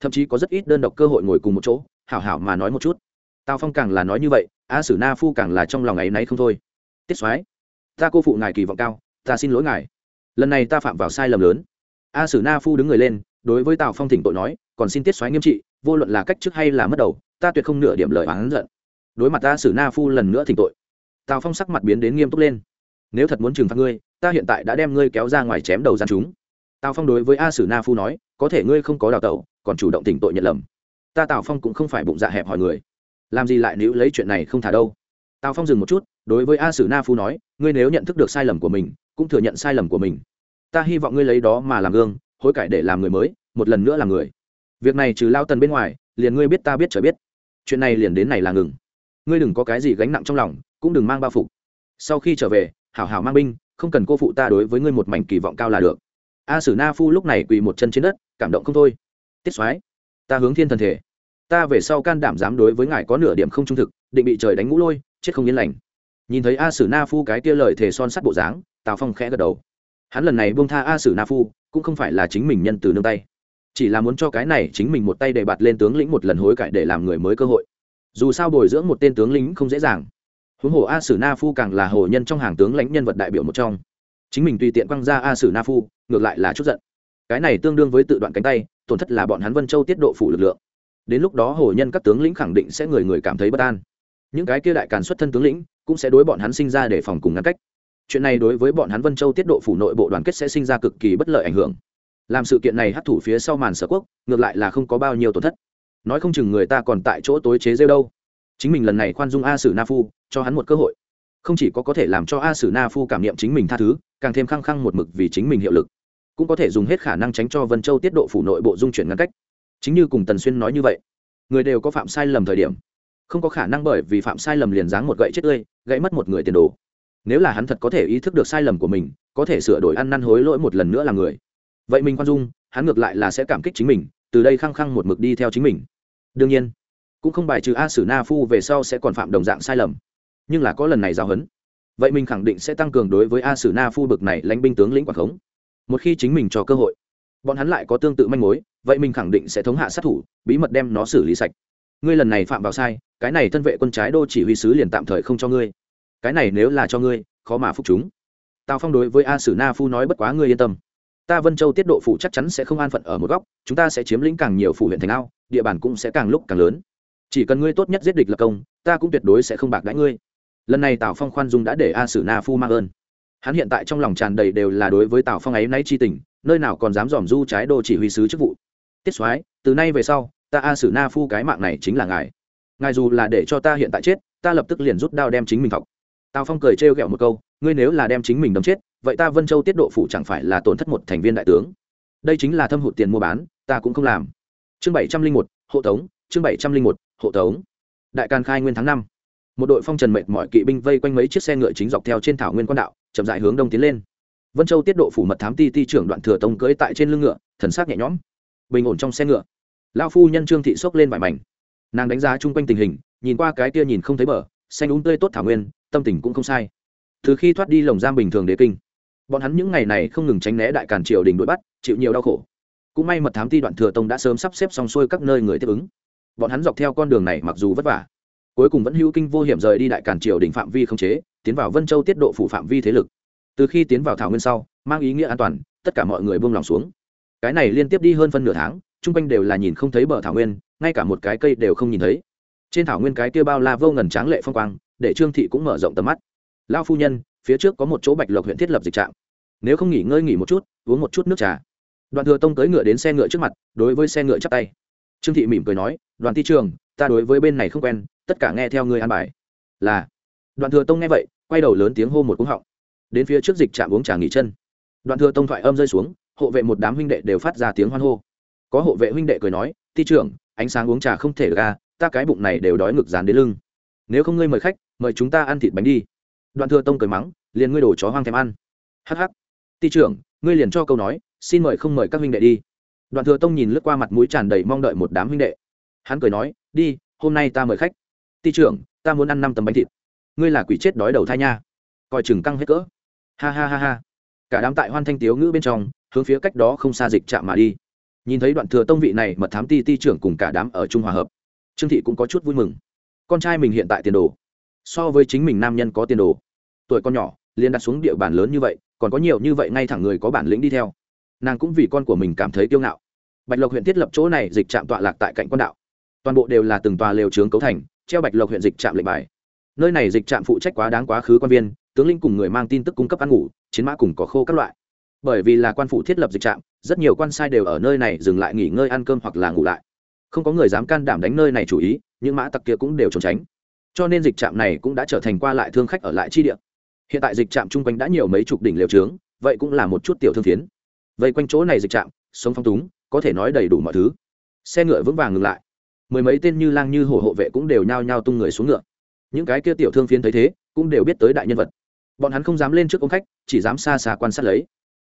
thậm chí có rất ít đơn độc cơ hội ngồi cùng một chỗ, hảo hảo mà nói một chút. Tào phong càng là nói như vậy, a sử na phu càng là trong lòng ấy náy không thôi. Tiết soái, ta cô phụ ngài kỳ vọng cao, ta xin lỗi ngài. Lần này ta phạm vào sai lầm lớn. A sử na phu đứng người lên, đối với tào phong thỉnh tội nói, còn xin tiết soái nghiêm trị, vô luận là cách trước hay là mất đầu, ta tuyệt không nửa điểm lời oán giận. Đối mặt a sử na phu lần nữa thỉnh tội, tào phong sắc mặt biến đến nghiêm túc lên. Nếu thật muốn trừng phạt ngươi, ta hiện tại đã đem ngươi kéo ra ngoài chém đầu gian chúng. Tào phong đối với a sử na phu nói, có thể ngươi không có đào tẩu còn chủ động tỉnh tội nhận lầm. Ta tào phong cũng không phải bụng dạ hẹp hỏi người. Làm gì lại nếu lấy chuyện này không thả đâu? Tào phong dừng một chút, đối với a sử na phu nói, ngươi nếu nhận thức được sai lầm của mình, cũng thừa nhận sai lầm của mình. Ta hy vọng ngươi lấy đó mà làm gương, hối cải để làm người mới, một lần nữa là người. Việc này trừ lao tần bên ngoài, liền ngươi biết ta biết trở biết. Chuyện này liền đến này là ngừng. Ngươi đừng có cái gì gánh nặng trong lòng, cũng đừng mang bao phục. Sau khi trở về, hảo hảo mang binh, không cần cô phụ ta đối với ngươi một mảnh kỳ vọng cao là được. A sử na phu lúc này quỳ một chân trên đất, cảm động không thôi tiết soái, ta hướng thiên thần thể. Ta về sau can đảm dám đối với ngài có nửa điểm không trung thực, định bị trời đánh ngũ lôi, chết không yên lành. Nhìn thấy a sử na phu cái kia lời thề son sắt bộ dáng, tào phong khẽ gật đầu. Hắn lần này buông tha a sử na phu, cũng không phải là chính mình nhân từ nương tay. Chỉ là muốn cho cái này chính mình một tay để bạt lên tướng lĩnh một lần hối cải để làm người mới cơ hội. Dù sao bồi dưỡng một tên tướng lĩnh không dễ dàng. Huống hồ a sử na phu càng là hồ nhân trong hàng tướng lãnh nhân vật đại biểu một trong. Chính mình tùy tiện quăng ra a sử na phu, ngược lại là chút giận. Cái này tương đương với tự đoạn cánh tay tổn thất là bọn hắn vân châu tiết độ phủ lực lượng. Đến lúc đó hồ nhân các tướng lĩnh khẳng định sẽ người người cảm thấy bất an. Những cái kia đại càn xuất thân tướng lĩnh cũng sẽ đối bọn hắn sinh ra để phòng cùng ngăn cách. Chuyện này đối với bọn hắn vân châu tiết độ phủ nội bộ đoàn kết sẽ sinh ra cực kỳ bất lợi ảnh hưởng. Làm sự kiện này hấp thủ phía sau màn sở quốc, ngược lại là không có bao nhiêu tổn thất. Nói không chừng người ta còn tại chỗ tối chế rêu đâu. Chính mình lần này khoan dung a sử na phu, cho hắn một cơ hội. Không chỉ có có thể làm cho a sử na phu cảm nghiệm chính mình tha thứ, càng thêm khăng khăng một mực vì chính mình hiệu lực cũng có thể dùng hết khả năng tránh cho vân châu tiết độ phủ nội bộ dung chuyển ngăn cách. Chính như cùng tần xuyên nói như vậy, người đều có phạm sai lầm thời điểm. Không có khả năng bởi vì phạm sai lầm liền dáng một gậy chết tươi, gãy mất một người tiền đồ. Nếu là hắn thật có thể ý thức được sai lầm của mình, có thể sửa đổi ăn năn hối lỗi một lần nữa là người. Vậy mình khoan dung, hắn ngược lại là sẽ cảm kích chính mình, từ đây khăng khăng một mực đi theo chính mình. Đương nhiên, cũng không bài trừ a sử na phu về sau sẽ còn phạm đồng dạng sai lầm. Nhưng là có lần này giao hấn, vậy mình khẳng định sẽ tăng cường đối với a sử na phu bực này lãnh binh tướng lĩnh quảng khống một khi chính mình cho cơ hội, bọn hắn lại có tương tự manh mối, vậy mình khẳng định sẽ thống hạ sát thủ, bí mật đem nó xử lý sạch. Ngươi lần này phạm vào sai, cái này thân vệ quân trái đô chỉ huy sứ liền tạm thời không cho ngươi. Cái này nếu là cho ngươi, khó mà phục chúng. Tào phong đối với a sử na phu nói bất quá ngươi yên tâm. Ta vân châu tiết độ phủ chắc chắn sẽ không an phận ở một góc, chúng ta sẽ chiếm lĩnh càng nhiều phủ huyện thành ao, địa bàn cũng sẽ càng lúc càng lớn. Chỉ cần ngươi tốt nhất giết địch lập công, ta cũng tuyệt đối sẽ không bạc đãi ngươi. Lần này tào phong khoan dung đã để a sử na phu mang ơn hắn hiện tại trong lòng tràn đầy đều là đối với tào phong ấy nay chi tình, nơi nào còn dám dòm du trái đô chỉ huy sứ chức vụ. Tiết soái, từ nay về sau, ta a sử na phu cái mạng này chính là ngài. Ngài dù là để cho ta hiện tại chết, ta lập tức liền rút đao đem chính mình thọc. Tào phong cười trêu ghẹo một câu, ngươi nếu là đem chính mình đấm chết, vậy ta vân châu tiết độ phủ chẳng phải là tổn thất một thành viên đại tướng. Đây chính là thâm hụt tiền mua bán, ta cũng không làm. Chương bảy trăm linh một, hộ tống, chương bảy trăm linh một, hộ tống. Đại can khai nguyên tháng năm. Một đội phong trần mệt mỏi kỵ binh vây quanh mấy chiếc xe ngựa chính dọc theo trên thảo nguyên quan đạo chậm dại hướng đông tiến lên. Vân châu tiết độ phủ mật thám ti ti trưởng đoạn thừa tông cưỡi tại trên lưng ngựa, thần sắc nhẹ nhõm, bình ổn trong xe ngựa. Lao phu nhân trương thị xốc lên vải mảnh. Nàng đánh giá chung quanh tình hình, nhìn qua cái kia nhìn không thấy bờ, xanh úng tươi tốt thảo nguyên, tâm tình cũng không sai. Từ khi thoát đi lồng giam bình thường đế kinh, bọn hắn những ngày này không ngừng tránh né đại càn triều đình đuổi bắt, chịu nhiều đau khổ. Cũng may mật thám ti đoạn thừa tông đã sớm sắp xếp xong xuôi các nơi người tiếp ứng. Bọn hắn dọc theo con đường này mặc dù vất vả, cuối cùng vẫn hữu kinh vô hiểm rời đi đại càn triều đình phạm vi không chế tiến vào vân châu tiết độ phủ phạm vi thế lực. Từ khi tiến vào thảo nguyên sau, mang ý nghĩa an toàn, tất cả mọi người buông lòng xuống. Cái này liên tiếp đi hơn phân nửa tháng, chung quanh đều là nhìn không thấy bờ thảo nguyên, ngay cả một cái cây đều không nhìn thấy. Trên thảo nguyên cái kia bao la vô ngần tráng lệ phong quang, để trương thị cũng mở rộng tầm mắt. Lao phu nhân, phía trước có một chỗ bạch lộc huyện thiết lập dịch trạm. Nếu không nghỉ ngơi nghỉ một chút, uống một chút nước trà. Đoàn thừa tông tới ngựa đến xe ngựa trước mặt, đối với xe ngựa chắp tay. Trương thị mỉm cười nói, đoàn thi trường, ta đối với bên này không quen, tất cả nghe theo người an bài. Là đoàn thừa tông nghe vậy, quay đầu lớn tiếng hô một cúng họng. Đến phía trước dịch trạm uống trà nghỉ chân. Đoàn thừa tông thoại âm rơi xuống, hộ vệ một đám huynh đệ đều phát ra tiếng hoan hô. Có hộ vệ huynh đệ cười nói thi trưởng, ánh sáng uống trà không thể ra ta cái bụng này đều đói ngực dán đến lưng. Nếu không ngươi mời khách, mời chúng ta ăn thịt bánh đi. Đoạn thừa tông cười mắng, liền ngươi đổ chó hoang thèm ăn. Hh ti trưởng, ngươi liền cho câu nói, xin mời không mời các huynh đệ đi. Đoạn thừa tông nhìn lướt qua mặt mũi tràn đầy mong đợi một đám huynh đệ. Hắn cười nói, đi, hôm nay ta mời khách. Ti trưởng, ta muốn ăn năm tấm bánh thịt ngươi là quỷ chết đói đầu thai nha. Coi chừng căng hết cỡ. Ha ha ha ha. Cả đám tại hoan thanh tiếu ngữ bên trong, hướng phía cách đó không xa dịch chạm mà đi. Nhìn thấy đoạn thừa tông vị này mật thám ti ti trưởng cùng cả đám ở trung hòa hợp, trương thị cũng có chút vui mừng. Con trai mình hiện tại tiền đồ. So với chính mình nam nhân có tiền đồ. Tuổi con nhỏ, liền đặt xuống địa bàn lớn như vậy, còn có nhiều như vậy ngay thẳng người có bản lĩnh đi theo. Nàng cũng vì con của mình cảm thấy kiêu ngạo. Bạch lộc huyện thiết lập chỗ này, dịch trạm tọa lạc tại cạnh quan đạo. Toàn bộ đều là từng tòa lều trướng cấu thành, treo bạch lộc huyện dịch trạm lệnh bài nơi này dịch trạm phụ trách quá đáng quá khứ quan viên, tướng linh cùng người mang tin tức cung cấp ăn ngủ, chiến mã cùng có khô các loại. Bởi vì là quan phủ thiết lập dịch trạm, rất nhiều quan sai đều ở nơi này dừng lại nghỉ ngơi ăn cơm hoặc là ngủ lại. Không có người dám can đảm đánh nơi này chủ ý, những mã tặc kia cũng đều trốn tránh. Cho nên dịch trạm này cũng đã trở thành qua lại thương khách ở lại chi địa. Hiện tại dịch trạm chung quanh đã nhiều mấy chục đỉnh liều trướng, vậy cũng là một chút tiểu thương phiến. Vậy quanh chỗ này dịch trạm, sống phong túng, có thể nói đầy đủ mọi thứ. Xe ngựa vững vàng ngừng lại. Mười mấy tên như lang như hổ hộ vệ cũng đều nhao nhao tung người xuống ngựa những cái kia tiểu thương phiến thấy thế, cũng đều biết tới đại nhân vật. Bọn hắn không dám lên trước ông khách, chỉ dám xa xa quan sát lấy.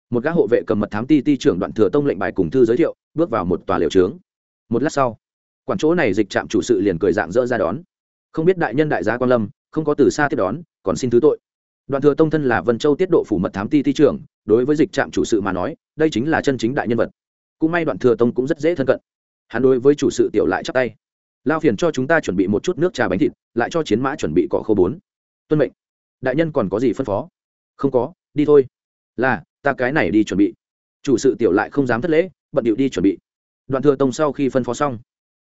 Một gã hộ vệ cầm mật thám ti ti trưởng đoạn thừa tông lệnh bài cùng thư giới thiệu, bước vào một tòa liều trướng. Một lát sau, quản chỗ này dịch trạm chủ sự liền cười dạng dỡ ra đón. Không biết đại nhân đại gia quan lâm, không có từ xa tiếp đón, còn xin thứ tội. Đoạn thừa tông thân là vân châu tiết độ phủ mật thám ti ti trưởng, đối với dịch trạm chủ sự mà nói, đây chính là chân chính đại nhân vật. Cũng may đoạn thừa tông cũng rất dễ thân cận. Hắn đối với chủ sự tiểu lại chắp tay lao phiền cho chúng ta chuẩn bị một chút nước trà bánh thịt, lại cho chiến mã chuẩn bị cỏ khô bốn. Tuân mệnh. Đại nhân còn có gì phân phó? Không có, đi thôi. Là, ta cái này đi chuẩn bị. Chủ sự tiểu lại không dám thất lễ, bận điệu đi chuẩn bị. Đoạn thừa tông sau khi phân phó xong,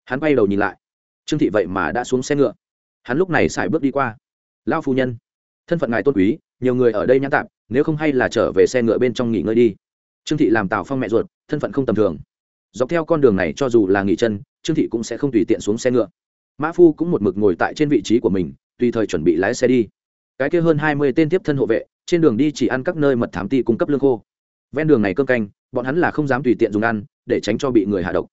hắn quay đầu nhìn lại. Trương thị vậy mà đã xuống xe ngựa. Hắn lúc này xài bước đi qua. Lao phu nhân, thân phận ngài tôn quý, nhiều người ở đây nhãn tạm, nếu không hay là trở về xe ngựa bên trong nghỉ ngơi đi. Trương thị làm tào phong mẹ ruột, thân phận không tầm thường. Dọc theo con đường này cho dù là nghỉ chân trương thị cũng sẽ không tùy tiện xuống xe ngựa. Mã phu cũng một mực ngồi tại trên vị trí của mình, tùy thời chuẩn bị lái xe đi. Cái kia hơn hai mươi tên tiếp thân hộ vệ, trên đường đi chỉ ăn các nơi mật thám ti cung cấp lương khô. Ven đường này cơm canh, bọn hắn là không dám tùy tiện dùng ăn, để tránh cho bị người hạ độc.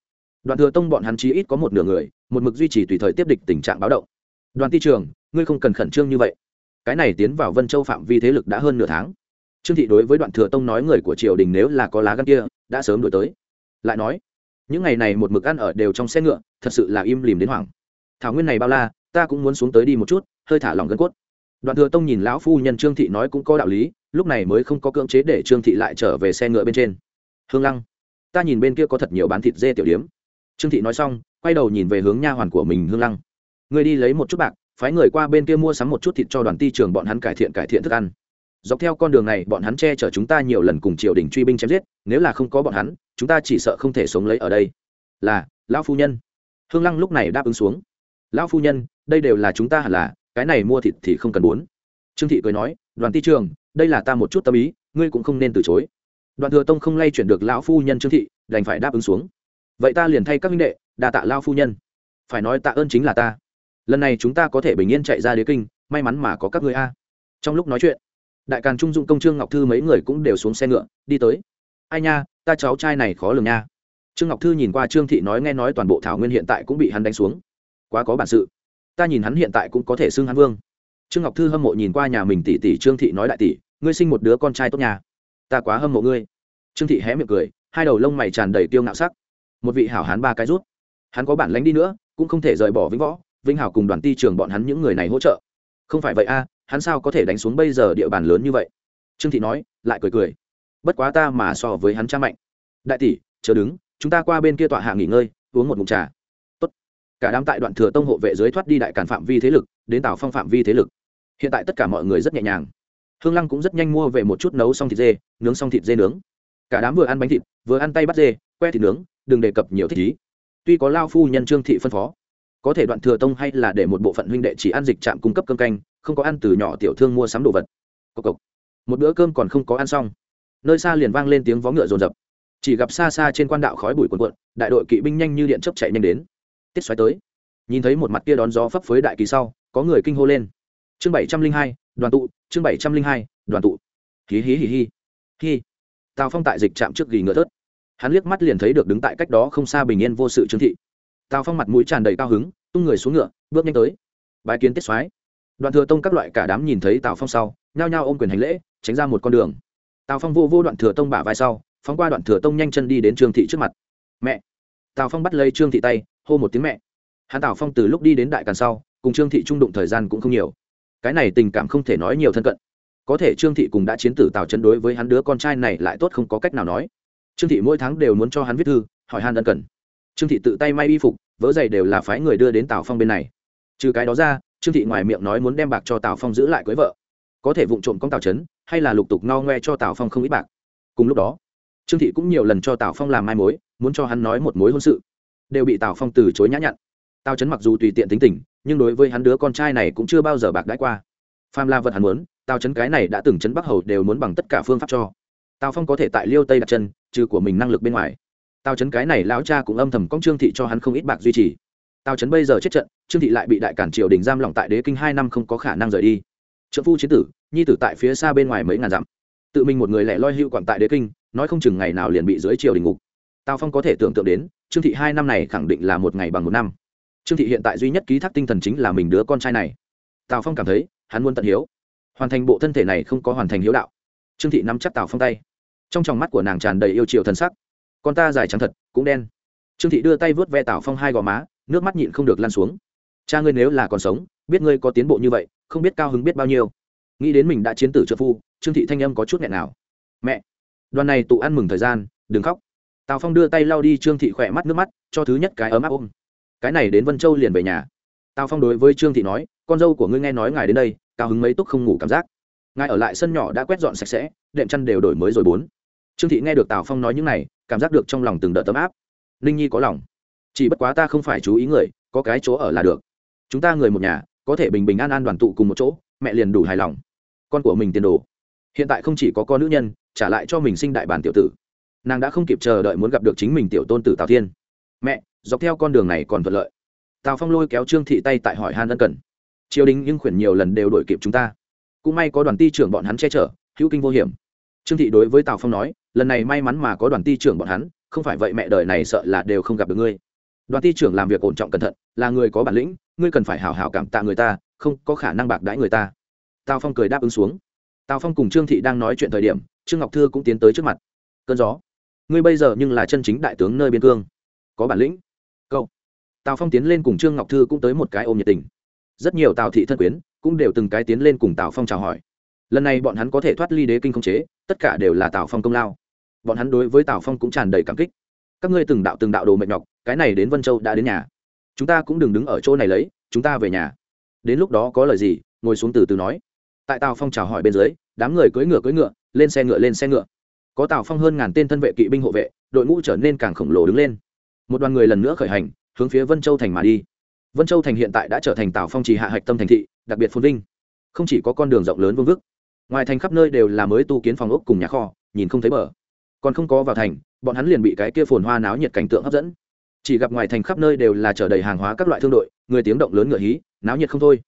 Đoàn thừa tông bọn hắn chí ít có một nửa người, một mực duy trì tùy thời tiếp địch tình trạng báo động. Đoàn ti trường ngươi không cần khẩn trương như vậy. Cái này tiến vào vân châu phạm vi thế lực đã hơn nửa tháng. Trương thị đối với đoạn thừa tông nói người của triều đình nếu là có lá gan kia, đã sớm đổi tới. Lại nói những ngày này một mực ăn ở đều trong xe ngựa, thật sự là im lìm đến hoảng. Thảo nguyên này bao la, ta cũng muốn xuống tới đi một chút, hơi thả lòng gân cốt. Đoạn thừa tông nhìn lão phu nhân trương thị nói cũng có đạo lý, lúc này mới không có cưỡng chế để trương thị lại trở về xe ngựa bên trên. Hương lăng, ta nhìn bên kia có thật nhiều bán thịt dê tiểu điếm. Trương thị nói xong, quay đầu nhìn về hướng nha hoàn của mình hương lăng. Ngươi đi lấy một chút bạc, phái người qua bên kia mua sắm một chút thịt cho đoàn ti trường bọn hắn cải thiện cải thiện thức ăn. Dọc theo con đường này, bọn hắn che chở chúng ta nhiều lần cùng triều đình truy binh chém giết, nếu là không có bọn hắn chúng ta chỉ sợ không thể sống lấy ở đây. Là, lão phu nhân. Hương lăng lúc này đáp ứng xuống. Lão phu nhân, đây đều là chúng ta hẳn là, cái này mua thịt thì không cần muốn. Trương thị cười nói, đoàn ti trường, đây là ta một chút tâm ý, ngươi cũng không nên từ chối. Đoàn thừa tông không lay chuyển được lão phu nhân trương thị, đành phải đáp ứng xuống. Vậy ta liền thay các minh đệ đà tạ lao phu nhân. Phải nói tạ ơn chính là ta. Lần này chúng ta có thể bình yên chạy ra đế kinh, may mắn mà có các người a. Trong lúc nói chuyện, đại càn trung dụng công trương ngọc thư mấy người cũng đều xuống xe ngựa, đi tới ai nha, ta cháu trai này khó lường nha. Trương ngọc thư nhìn qua trương thị nói nghe nói toàn bộ thảo nguyên hiện tại cũng bị hắn đánh xuống. Quá có bản sự. Ta nhìn hắn hiện tại cũng có thể xưng hắn vương. Trương ngọc thư hâm mộ nhìn qua nhà mình tỷ tỷ trương thị nói đại tỷ, ngươi sinh một đứa con trai tốt nhà ta quá hâm mộ ngươi. Trương thị hé miệng cười, hai đầu lông mày tràn đầy tiêu ngạo sắc. Một vị hảo hán ba cái rút. Hắn có bản lánh đi nữa, cũng không thể rời bỏ vĩnh võ. Vĩnh hảo cùng đoàn ti trường bọn hắn những người này hỗ trợ. Không phải vậy a, hắn sao có thể đánh xuống bây giờ địa bàn lớn như vậy? Trương thị nói, lại cười cười bất quá ta mà so với hắn cha mạnh. Đại tỷ, chờ đứng, chúng ta qua bên kia tọa hạ nghỉ ngơi, uống một mục trà. Tốt. cả đám tại đoạn thừa tông hộ vệ dưới thoát đi đại cản phạm vi thế lực, đến tảo phong phạm vi thế lực. Hiện tại tất cả mọi người rất nhẹ nhàng. Hương lăng cũng rất nhanh mua về một chút nấu xong thịt dê, nướng xong thịt dê nướng. Cả đám vừa ăn bánh thịt, vừa ăn tay bắt dê, que thịt nướng, đừng đề cập nhiều thích ý. Tuy có lao phu nhân trương thị phân phó, có thể đoạn thừa tông hay là để một bộ phận huynh đệ chỉ ăn dịch trạm cung cấp cơm canh, không có ăn từ nhỏ tiểu thương mua sắm đồ vật. Cộc cộc. một bữa cơm còn không có ăn xong nơi xa liền vang lên tiếng vó ngựa rồn rập chỉ gặp xa xa trên quan đạo khói bụi quần quận đại đội kỵ binh nhanh như điện chấp chạy nhanh đến. Tiết xoáy tới. Nhìn thấy một mặt kia đón gió phấp phới đại kỳ sau, có người kinh hô lên. Chương bảy trăm linh hai, đoàn tụ, chương bảy trăm linh hai, đoàn tụ. Hí hí hí hí. Hí. Tào phong tại dịch trạm trước ghi ngựa thớt. Hắn liếc mắt liền thấy được đứng tại cách đó không xa bình yên vô sự trương thị. Tào phong mặt mũi tràn đầy cao hứng, tung người xuống ngựa, bước nhanh tới. Bài kiến tiết soái đoàn thừa tông các loại cả đám nhìn thấy tào phong sau, nhao nhao ôm quyền hành lễ, tránh ra một con đường tào phong vô vô đoạn thừa tông bả vai sau, phóng qua đoạn thừa tông nhanh chân đi đến trương thị trước mặt. Mẹ! Tào phong bắt lấy trương thị tay, hô một tiếng mẹ! Hắn tào phong từ lúc đi đến đại càn sau, cùng trương thị trung đụng thời gian cũng không nhiều. Cái này tình cảm không thể nói nhiều thân cận. Có thể trương thị cùng đã chiến tử tào chân đối với hắn đứa con trai này lại tốt không có cách nào nói. Trương thị mỗi tháng đều muốn cho hắn viết thư, hỏi han ân cần. Trương thị tự tay may y phục vỡ giày đều là phái người đưa đến tào phong bên này. Trừ cái đó ra, trương thị ngoài miệng nói muốn đem bạc cho tào phong giữ lại cưới vợ. Có thể vụ trộm con tào trấn hay là lục tục no ngoe cho tào phong không ít bạc. Cùng lúc đó, trương thị cũng nhiều lần cho tào phong làm mai mối, muốn cho hắn nói một mối hôn sự. Đều bị tào phong từ chối nhã nhặn. Tào trấn mặc dù tùy tiện tính tình, nhưng đối với hắn đứa con trai này cũng chưa bao giờ bạc đãi qua. Pham la vật hắn muốn, tào trấn cái này đã từng trấn bắc hầu đều muốn bằng tất cả phương pháp cho. Tào phong có thể tại liêu tây đặt chân, trừ của mình năng lực bên ngoài. Tào trấn cái này lão cha cũng âm thầm công trương thị cho hắn không ít bạc duy trì. Tào trấn bây giờ chết trận, trương thị lại bị đại cản triều đình giam lỏng tại đế kinh hai năm không có khả năng rời đi. Trợ phu chiến tử nhi tử tại phía xa bên ngoài mấy ngàn dặm. Tự mình một người lẻ loi hữu quản tại đế kinh, nói không chừng ngày nào liền bị dưới triều đình ngục. Tào phong có thể tưởng tượng đến, trương thị hai năm này khẳng định là một ngày bằng một năm. Trương thị hiện tại duy nhất ký thác tinh thần chính là mình đứa con trai này. Tào phong cảm thấy, hắn muốn tận hiếu. Hoàn thành bộ thân thể này không có hoàn thành hiếu đạo. Trương thị nắm chắc tào phong tay. Trong tròng mắt của nàng tràn đầy yêu chiều thân sắc. Con ta dài trắng thật, cũng đen. Trương thị đưa tay vớt ve tào phong hai gò má, nước mắt nhịn không được lan xuống. Cha ngươi nếu là còn sống, biết ngươi có tiến bộ như vậy, không biết cao hứng biết bao nhiêu nghĩ đến mình đã chiến tử trợ phu, trương thị thanh âm có chút nghẹn nào. Mẹ, đoàn này tụ ăn mừng thời gian, đừng khóc. Tào phong đưa tay lau đi trương thị khỏe mắt nước mắt, cho thứ nhất cái ấm áp ôm. Cái này đến vân châu liền về nhà. Tào phong đối với trương thị nói, con dâu của ngươi nghe nói ngài đến đây, cao hứng mấy túc không ngủ cảm giác. Ngài ở lại sân nhỏ đã quét dọn sạch sẽ, đệm chăn đều đổi mới rồi bốn. Trương thị nghe được tào phong nói những này, cảm giác được trong lòng từng đợt tấm áp. Ninh nhi có lòng. Chỉ bất quá ta không phải chú ý người, có cái chỗ ở là được. Chúng ta người một nhà, có thể bình bình an an đoàn tụ cùng một chỗ mẹ liền đủ hài lòng. Con của mình tiền đồ. Hiện tại không chỉ có con nữ nhân, trả lại cho mình sinh đại bản tiểu tử. Nàng đã không kịp chờ đợi muốn gặp được chính mình tiểu tôn tử tào thiên. Mẹ, dọc theo con đường này còn thuận lợi. Tào phong lôi kéo trương thị tay tại hỏi han ân cần. Triều đình nhưng khuyển nhiều lần đều đổi kịp chúng ta. Cũng may có đoàn ti trưởng bọn hắn che chở, hữu kinh vô hiểm. Trương thị đối với tào phong nói, lần này may mắn mà có đoàn ti trưởng bọn hắn, không phải vậy mẹ đời này sợ là đều không gặp được ngươi. Đoàn ti trưởng làm việc ổn trọng cẩn thận, là người có bản lĩnh, ngươi cần phải hảo hảo cảm tạ người ta không có khả năng bạc đãi người ta. Tào phong cười đáp ứng xuống. Tào phong cùng trương thị đang nói chuyện thời điểm, trương ngọc thư cũng tiến tới trước mặt. Cơn gió, ngươi bây giờ nhưng là chân chính đại tướng nơi biên cương, có bản lĩnh. Cậu. Tào phong tiến lên cùng trương ngọc thư cũng tới một cái ôm nhiệt tình. Rất nhiều tào thị thân quyến cũng đều từng cái tiến lên cùng tào phong chào hỏi. Lần này bọn hắn có thể thoát ly đế kinh không chế, tất cả đều là tào phong công lao. Bọn hắn đối với tào phong cũng tràn đầy cảm kích. Các ngươi từng đạo từng đạo đồ mệt nhọc, cái này đến vân châu đã đến nhà. Chúng ta cũng đừng đứng ở chỗ này lấy, chúng ta về nhà đến lúc đó có lời gì, ngồi xuống từ từ nói. Tại tào phong chào hỏi bên dưới, đám người cưỡi ngựa cưỡi ngựa, lên xe ngựa, lên xe ngựa. Có tào phong hơn ngàn tên thân vệ kỵ binh hộ vệ, đội ngũ trở nên càng khổng lồ đứng lên. Một đoàn người lần nữa khởi hành, hướng phía vân châu thành mà đi. Vân châu thành hiện tại đã trở thành tào phong trì hạ hạch tâm thành thị, đặc biệt phồn vinh. Không chỉ có con đường rộng lớn vương vức, ngoài thành khắp nơi đều là mới tu kiến phòng ốc cùng nhà kho, nhìn không thấy bờ. Còn không có vào thành, bọn hắn liền bị cái kia phồn hoa náo nhiệt cảnh tượng hấp dẫn. Chỉ gặp ngoài thành khắp nơi đều là chở đầy hàng hóa các loại thương đội người tiếng động lớn ngựa hí, náo nhiệt không thôi.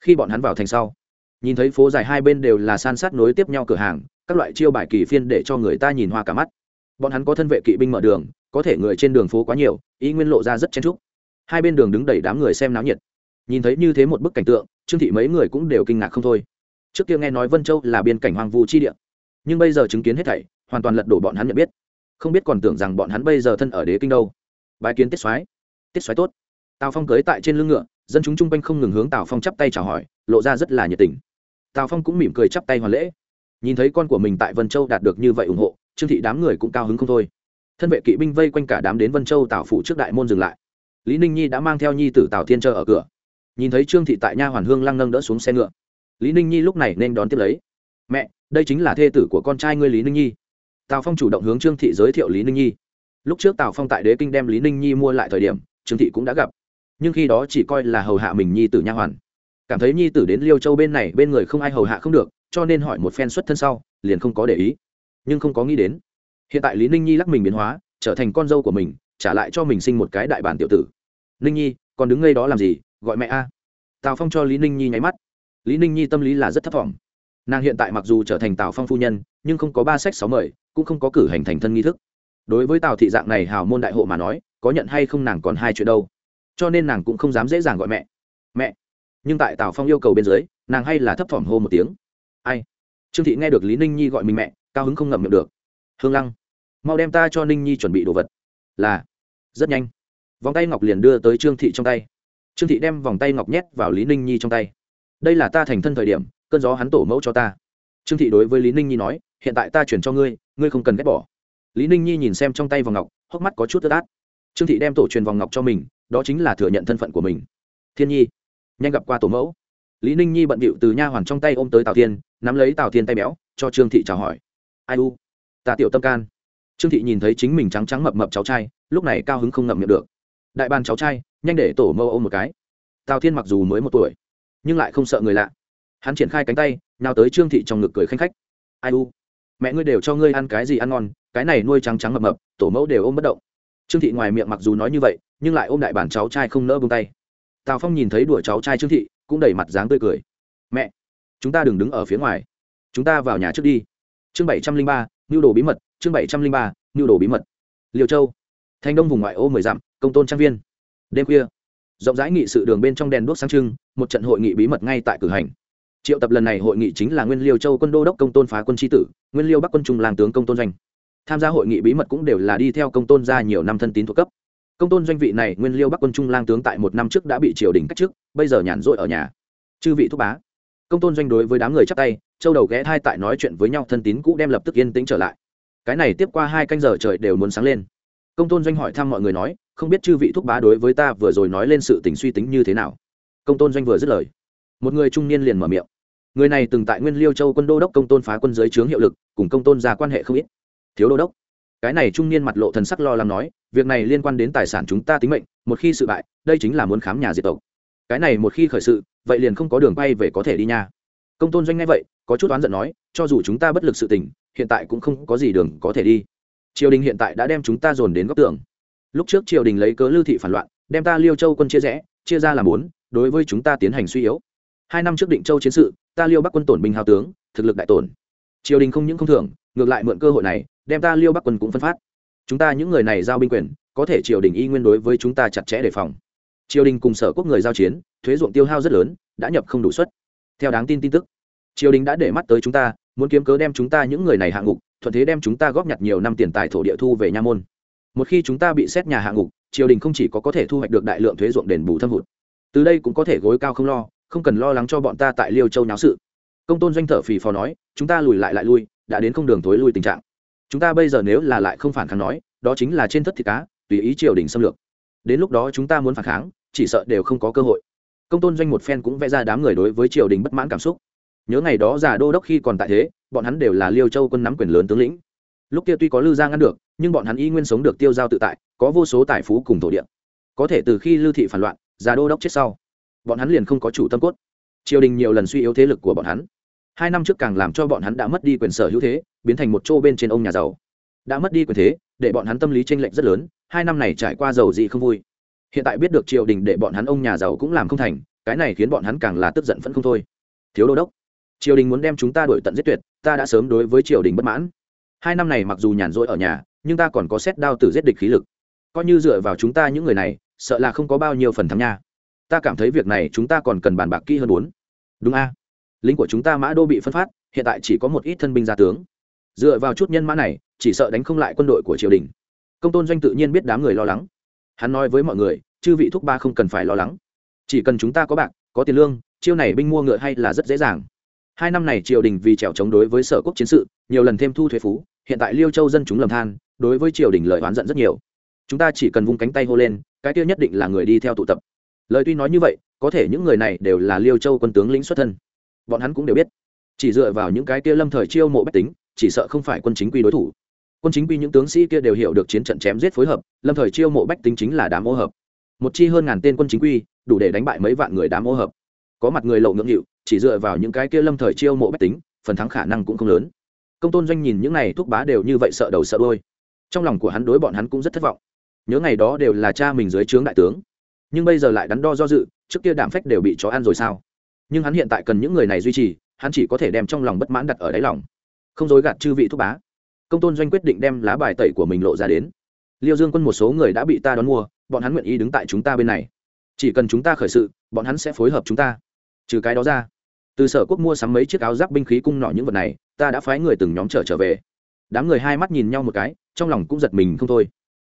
Khi bọn hắn vào thành sau, nhìn thấy phố dài hai bên đều là san sát nối tiếp nhau cửa hàng, các loại chiêu bài kỳ phiên để cho người ta nhìn hoa cả mắt. Bọn hắn có thân vệ kỵ binh mở đường, có thể người trên đường phố quá nhiều, ý nguyên lộ ra rất chen trúc hai bên đường đứng đầy đám người xem náo nhiệt. Nhìn thấy như thế một bức cảnh tượng, trương thị mấy người cũng đều kinh ngạc không thôi. Trước kia nghe nói vân châu là biên cảnh hoàng vu chi địa, nhưng bây giờ chứng kiến hết thảy, hoàn toàn lật đổ bọn hắn nhận biết. Không biết còn tưởng rằng bọn hắn bây giờ thân ở đế kinh đâu. Bài kiến tiết soái. Tiết soái tốt tào phong cưới tại trên lưng ngựa, dân chúng chung quanh không ngừng hướng tào phong chắp tay chào hỏi, lộ ra rất là nhiệt tình. Tào phong cũng mỉm cười chắp tay hoàn lễ. Nhìn thấy con của mình tại vân châu đạt được như vậy ủng hộ, trương thị đám người cũng cao hứng không thôi. Thân vệ kỵ binh vây quanh cả đám đến vân châu tào phủ trước đại môn dừng lại. Lý ninh nhi đã mang theo nhi tử tào thiên chờ ở cửa. Nhìn thấy trương thị tại nha hoàn hương lăng nâng đỡ xuống xe ngựa. Lý ninh nhi lúc này nên đón tiếp lấy. Mẹ, đây chính là thê tử của con trai ngươi lý ninh nhi. Tào phong chủ động hướng trương thị giới thiệu lý ninh nhi. Lúc trước tào phong tại đế kinh đem lý ninh nhi mua lại thời điểm, trương thị cũng đã gặp nhưng khi đó chỉ coi là hầu hạ mình nhi tử nha hoàn. Cảm thấy nhi tử đến liêu châu bên này bên người không ai hầu hạ không được, cho nên hỏi một phen xuất thân sau, liền không có để ý. Nhưng không có nghĩ đến, hiện tại lý ninh nhi lắc mình biến hóa, trở thành con dâu của mình, trả lại cho mình sinh một cái đại bản tiểu tử. Ninh nhi, còn đứng ngay đó làm gì? Gọi mẹ a. Tào phong cho lý ninh nhi nháy mắt. Lý ninh nhi tâm lý là rất thấp t nàng hiện tại mặc dù trở thành tào phong phu nhân, nhưng không có ba sách sáu mời, cũng không có cử hành thành thân nghi thức. Đối với tào thị dạng này hào môn đại hộ mà nói, có nhận hay không nàng còn hai chuyện đâu cho nên nàng cũng không dám dễ dàng gọi mẹ. Mẹ, nhưng tại tào phong yêu cầu bên dưới, nàng hay là thấp thỏm hô một tiếng. Ai? Trương thị nghe được lý ninh nhi gọi mình mẹ, cao hứng không ngậm miệng được. Hương lăng, mau đem ta cho ninh nhi chuẩn bị đồ vật. Là, rất nhanh. Vòng tay ngọc liền đưa tới trương thị trong tay. Trương thị đem vòng tay ngọc nhét vào lý ninh nhi trong tay. Đây là ta thành thân thời điểm, cơn gió hắn tổ mẫu cho ta. Trương thị đối với lý ninh nhi nói, hiện tại ta chuyển cho ngươi ngươi không cần ghét bỏ. Lý ninh nhi nhìn xem trong tay vòng ngọc, hốc mắt có chút tơ át. Trương thị đem tổ truyền vòng ngọc cho mình đó chính là thừa nhận thân phận của mình. Thiên nhi, nhanh gặp qua tổ mẫu. Lý ninh nhi bận bịu từ nha hoàn trong tay ôm tới tào thiên, nắm lấy tào thiên tay béo, cho trương thị chào hỏi. Ai u? Ta tiểu tâm can. Trương thị nhìn thấy chính mình trắng trắng mập mập cháu trai, lúc này cao hứng không ngậm miệng được. Đại ban cháu trai, nhanh để tổ mẫu ôm một cái. Tào thiên mặc dù mới một tuổi, nhưng lại không sợ người lạ. Hắn triển khai cánh tay, nào tới trương thị trong ngực cười khanh khách. Ai u? Mẹ ngươi đều cho ngươi ăn cái gì ăn ngon, cái này nuôi trắng trắng mập mập, tổ mẫu đều ôm bất động. Trương thị ngoài miệng mặc dù nói như vậy nhưng lại ôm đại bản cháu trai không nỡ bông tay. Tào phong nhìn thấy đuổi cháu trai trương thị, cũng đẩy mặt dáng tươi cười. Mẹ, chúng ta đừng đứng ở phía ngoài. Chúng ta vào nhà trước đi. Chương bảy trăm linh ba nhu đồ bí mật, chương bảy trăm linh ba nhu đồ bí mật. Liêu châu, thanh đông vùng ngoại ô mười dặm, công tôn trang viên. Đêm khuya, rộng rãi nghị sự đường bên trong đèn đuốc sáng trưng, một trận hội nghị bí mật ngay tại cử hành. Triệu tập lần này hội nghị chính là nguyên liêu châu quân đô đốc công tôn phá quân tri tử, nguyên liêu bắc quân trung làm tướng công tôn doanh. Tham gia hội nghị bí mật cũng đều là đi theo công tôn ra nhiều năm thân tín thuộc cấp công tôn doanh vị này nguyên liêu bắc quân trung lang tướng tại một năm trước đã bị triều đình cách chức, bây giờ nhàn rỗi ở nhà. Chư vị thúc bá, công tôn doanh đối với đám người chắc tay, châu đầu ghé thai tại nói chuyện với nhau, thân tín cũ đem lập tức yên tĩnh trở lại. Cái này tiếp qua hai canh giờ trời đều muốn sáng lên. Công tôn doanh hỏi thăm mọi người nói, không biết chư vị thúc bá đối với ta vừa rồi nói lên sự tình suy tính như thế nào? Công tôn doanh vừa dứt lời, một người trung niên liền mở miệng. Người này từng tại nguyên liêu châu quân đô đốc công tôn phá quân giới trướng hiệu lực, cùng công tôn ra quan hệ không ít. Thiếu đô đốc cái này trung niên mặt lộ thần sắc lo lắng nói, việc này liên quan đến tài sản chúng ta tính mệnh, một khi sự bại, đây chính là muốn khám nhà diệt tộc. Cái này một khi khởi sự, vậy liền không có đường bay về có thể đi nha. Công tôn doanh ngay vậy, có chút oán giận nói, cho dù chúng ta bất lực sự tình, hiện tại cũng không có gì đường có thể đi. Triều đình hiện tại đã đem chúng ta dồn đến góc tường. Lúc trước triều đình lấy cớ lưu thị phản loạn, đem ta liêu châu quân chia rẽ, chia ra làm bốn, đối với chúng ta tiến hành suy yếu. Hai năm trước định châu chiến sự, ta liêu bắc quân tổn binh hào tướng, thực lực đại tổn. Triều đình không những không thưởng, ngược lại mượn cơ hội này đem ta liêu bắc quân cũng phân phát. Chúng ta những người này giao binh quyền, có thể triều đình y nguyên đối với chúng ta chặt chẽ đề phòng. Triều đình cùng sở quốc người giao chiến, thuế ruộng tiêu hao rất lớn, đã nhập không đủ suất. Theo đáng tin tin tức, triều đình đã để mắt tới chúng ta, muốn kiếm cớ đem chúng ta những người này hạ ngục, thuận thế đem chúng ta góp nhặt nhiều năm tiền tài thổ địa thu về nha môn. Một khi chúng ta bị xét nhà hạ ngục, triều đình không chỉ có có thể thu hoạch được đại lượng thuế ruộng đền bù thâm hụt, từ đây cũng có thể gối cao không lo, không cần lo lắng cho bọn ta tại liêu châu nháo sự. Công tôn doanh thở phì phò nói, chúng ta lùi lại lại lui, đã đến không đường thối lui tình trạng chúng ta bây giờ nếu là lại không phản kháng nói, đó chính là trên thất thịt cá, tùy ý triều đình xâm lược. Đến lúc đó chúng ta muốn phản kháng, chỉ sợ đều không có cơ hội. Công tôn doanh một phen cũng vẽ ra đám người đối với triều đình bất mãn cảm xúc. Nhớ ngày đó già đô đốc khi còn tại thế, bọn hắn đều là liêu châu quân nắm quyền lớn tướng lĩnh. Lúc kia tuy có lư gia ngăn được, nhưng bọn hắn y nguyên sống được tiêu giao tự tại, có vô số tài phú cùng thổ địa. Có thể từ khi lưu thị phản loạn, già đô đốc chết sau, bọn hắn liền không có chủ tâm cốt. Triều đình nhiều lần suy yếu thế lực của bọn hắn hai năm trước càng làm cho bọn hắn đã mất đi quyền sở hữu thế, biến thành một chỗ bên trên ông nhà giàu. Đã mất đi quyền thế, để bọn hắn tâm lý tranh lệch rất lớn, hai năm này trải qua giàu gì không vui. Hiện tại biết được triều đình để bọn hắn ông nhà giàu cũng làm không thành, cái này khiến bọn hắn càng là tức giận vẫn không thôi. Thiếu đô đốc, triều đình muốn đem chúng ta đổi tận giết tuyệt, ta đã sớm đối với triều đình bất mãn. Hai năm này mặc dù nhàn rỗi ở nhà, nhưng ta còn có xét đao tử giết địch khí lực. Coi như dựa vào chúng ta những người này, sợ là không có bao nhiêu phần thắng nha. Ta cảm thấy việc này chúng ta còn cần bàn bạc kỹ hơn bốn. Đúng a? Lính của chúng ta mã đô bị phân phát, hiện tại chỉ có một ít thân binh gia tướng. Dựa vào chút nhân mã này, chỉ sợ đánh không lại quân đội của triều đình. Công tôn doanh tự nhiên biết đám người lo lắng. Hắn nói với mọi người, chư vị thúc ba không cần phải lo lắng. Chỉ cần chúng ta có bạc, có tiền lương, chiêu này binh mua ngựa hay là rất dễ dàng. Hai năm này triều đình vì trèo chống đối với sở quốc chiến sự, nhiều lần thêm thu thuế phú, hiện tại liêu châu dân chúng lầm than, đối với triều đình lời oán giận rất nhiều. Chúng ta chỉ cần vung cánh tay hô lên, cái kia nhất định là người đi theo tụ tập. Lời tuy nói như vậy, có thể những người này đều là liêu châu quân tướng lĩnh xuất thân bọn hắn cũng đều biết. Chỉ dựa vào những cái kia lâm thời chiêu mộ bách tính, chỉ sợ không phải quân chính quy đối thủ. Quân chính quy những tướng sĩ kia đều hiểu được chiến trận chém giết phối hợp, lâm thời chiêu mộ bách tính chính là đám ô hợp. Một chi hơn ngàn tên quân chính quy, đủ để đánh bại mấy vạn người đám ô hợp. Có mặt người lậu ngưỡng hiệu chỉ dựa vào những cái kia lâm thời chiêu mộ bách tính, phần thắng khả năng cũng không lớn. Công tôn doanh nhìn những này thuốc bá đều như vậy sợ đầu sợ đôi trong lòng của hắn đối bọn hắn cũng rất thất vọng. Nhớ ngày đó đều là cha mình dưới trướng đại tướng. Nhưng bây giờ lại đắn đo do dự, trước kia đảm phách đều bị chó ăn rồi sao? Nhưng hắn hiện tại cần những người này duy trì, hắn chỉ có thể đem trong lòng bất mãn đặt ở đáy lòng. Không dối gạt chư vị thúc bá. Công tôn doanh quyết định đem lá bài tẩy của mình lộ ra đến. Liêu dương quân một số người đã bị ta đón mua, bọn hắn nguyện ý đứng tại chúng ta bên này. Chỉ cần chúng ta khởi sự, bọn hắn sẽ phối hợp chúng ta. Trừ cái đó ra, từ sở quốc mua sắm mấy chiếc áo giáp binh khí cung nọ những vật này, ta đã phái người từng nhóm trở trở về. Đám người hai mắt nhìn nhau một cái, trong lòng cũng giật mình không thôi.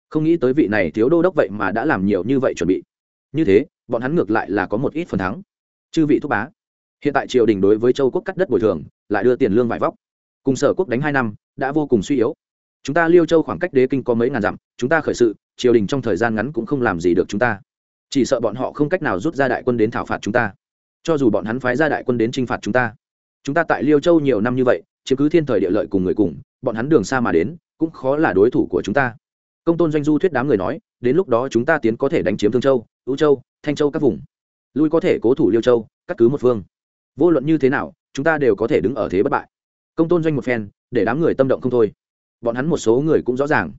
Không nghĩ tới vị này thiếu đô đốc vậy mà đã làm nhiều như vậy chuẩn bị. Như thế, bọn hắn ngược lại là có một ít phần thắng chư vị thúc bá. Hiện tại triều đình đối với châu quốc cắt đất bồi thường, lại đưa tiền lương vải vóc. Cùng sở quốc đánh hai năm, đã vô cùng suy yếu. Chúng ta liêu châu khoảng cách đế kinh có mấy ngàn dặm, chúng ta khởi sự, triều đình trong thời gian ngắn cũng không làm gì được chúng ta. Chỉ sợ bọn họ không cách nào rút ra đại quân đến thảo phạt chúng ta. Cho dù bọn hắn phái ra đại quân đến t r i n h phạt chúng ta. Chúng ta tại liêu châu nhiều năm như vậy, chiếm cứ thiên thời địa lợi cùng người cùng, bọn hắn đường xa mà đến, cũng khó là đối thủ của chúng ta. Công tôn doanh du thuyết đám người nói, đến lúc đó chúng ta tiến có thể đánh chiếm thương châu ưu châu, thanh châu các vùng lui có thể cố thủ liêu châu, cắt cứ một phương. Vô luận như thế nào, chúng ta đều có thể đứng ở thế bất bại. Công tôn doanh một phen, để đám người tâm động không thôi. Bọn hắn một số người cũng rõ ràng.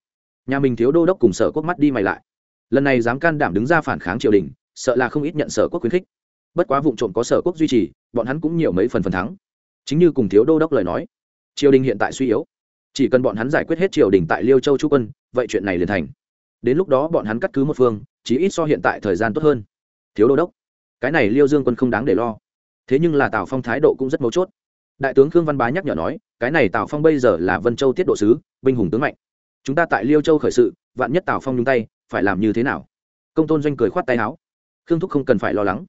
Nhà mình thiếu đô đốc cùng sở quốc mắt đi mày lại. Lần này dám can đảm đứng ra phản kháng triều đình, sợ là không ít nhận sở quốc khuyến khích. Bất quá vụ trộm có sở quốc duy trì, bọn hắn cũng nhiều mấy phần phần thắng. Chính như cùng thiếu đô đốc lời nói, triều đình hiện tại suy yếu. Chỉ cần bọn hắn giải quyết hết triều đình tại liêu châu chu quân, vậy chuyện này liền thành. Đến lúc đó bọn hắn cắt cứ một phương chỉ ít so hiện tại thời gian tốt hơn. Thiếu đô đốc cái này liêu dương quân không đáng để lo. Thế nhưng là tào phong thái độ cũng rất mấu chốt. Đại tướng khương văn bá nhắc nhở nói, cái này tào phong bây giờ là vân châu tiết độ sứ, binh hùng tướng mạnh. Chúng ta tại liêu châu khởi sự, vạn nhất tào phong nhung tay, phải làm như thế nào? Công tôn doanh cười khoát tay áo. Khương thúc không cần phải lo lắng.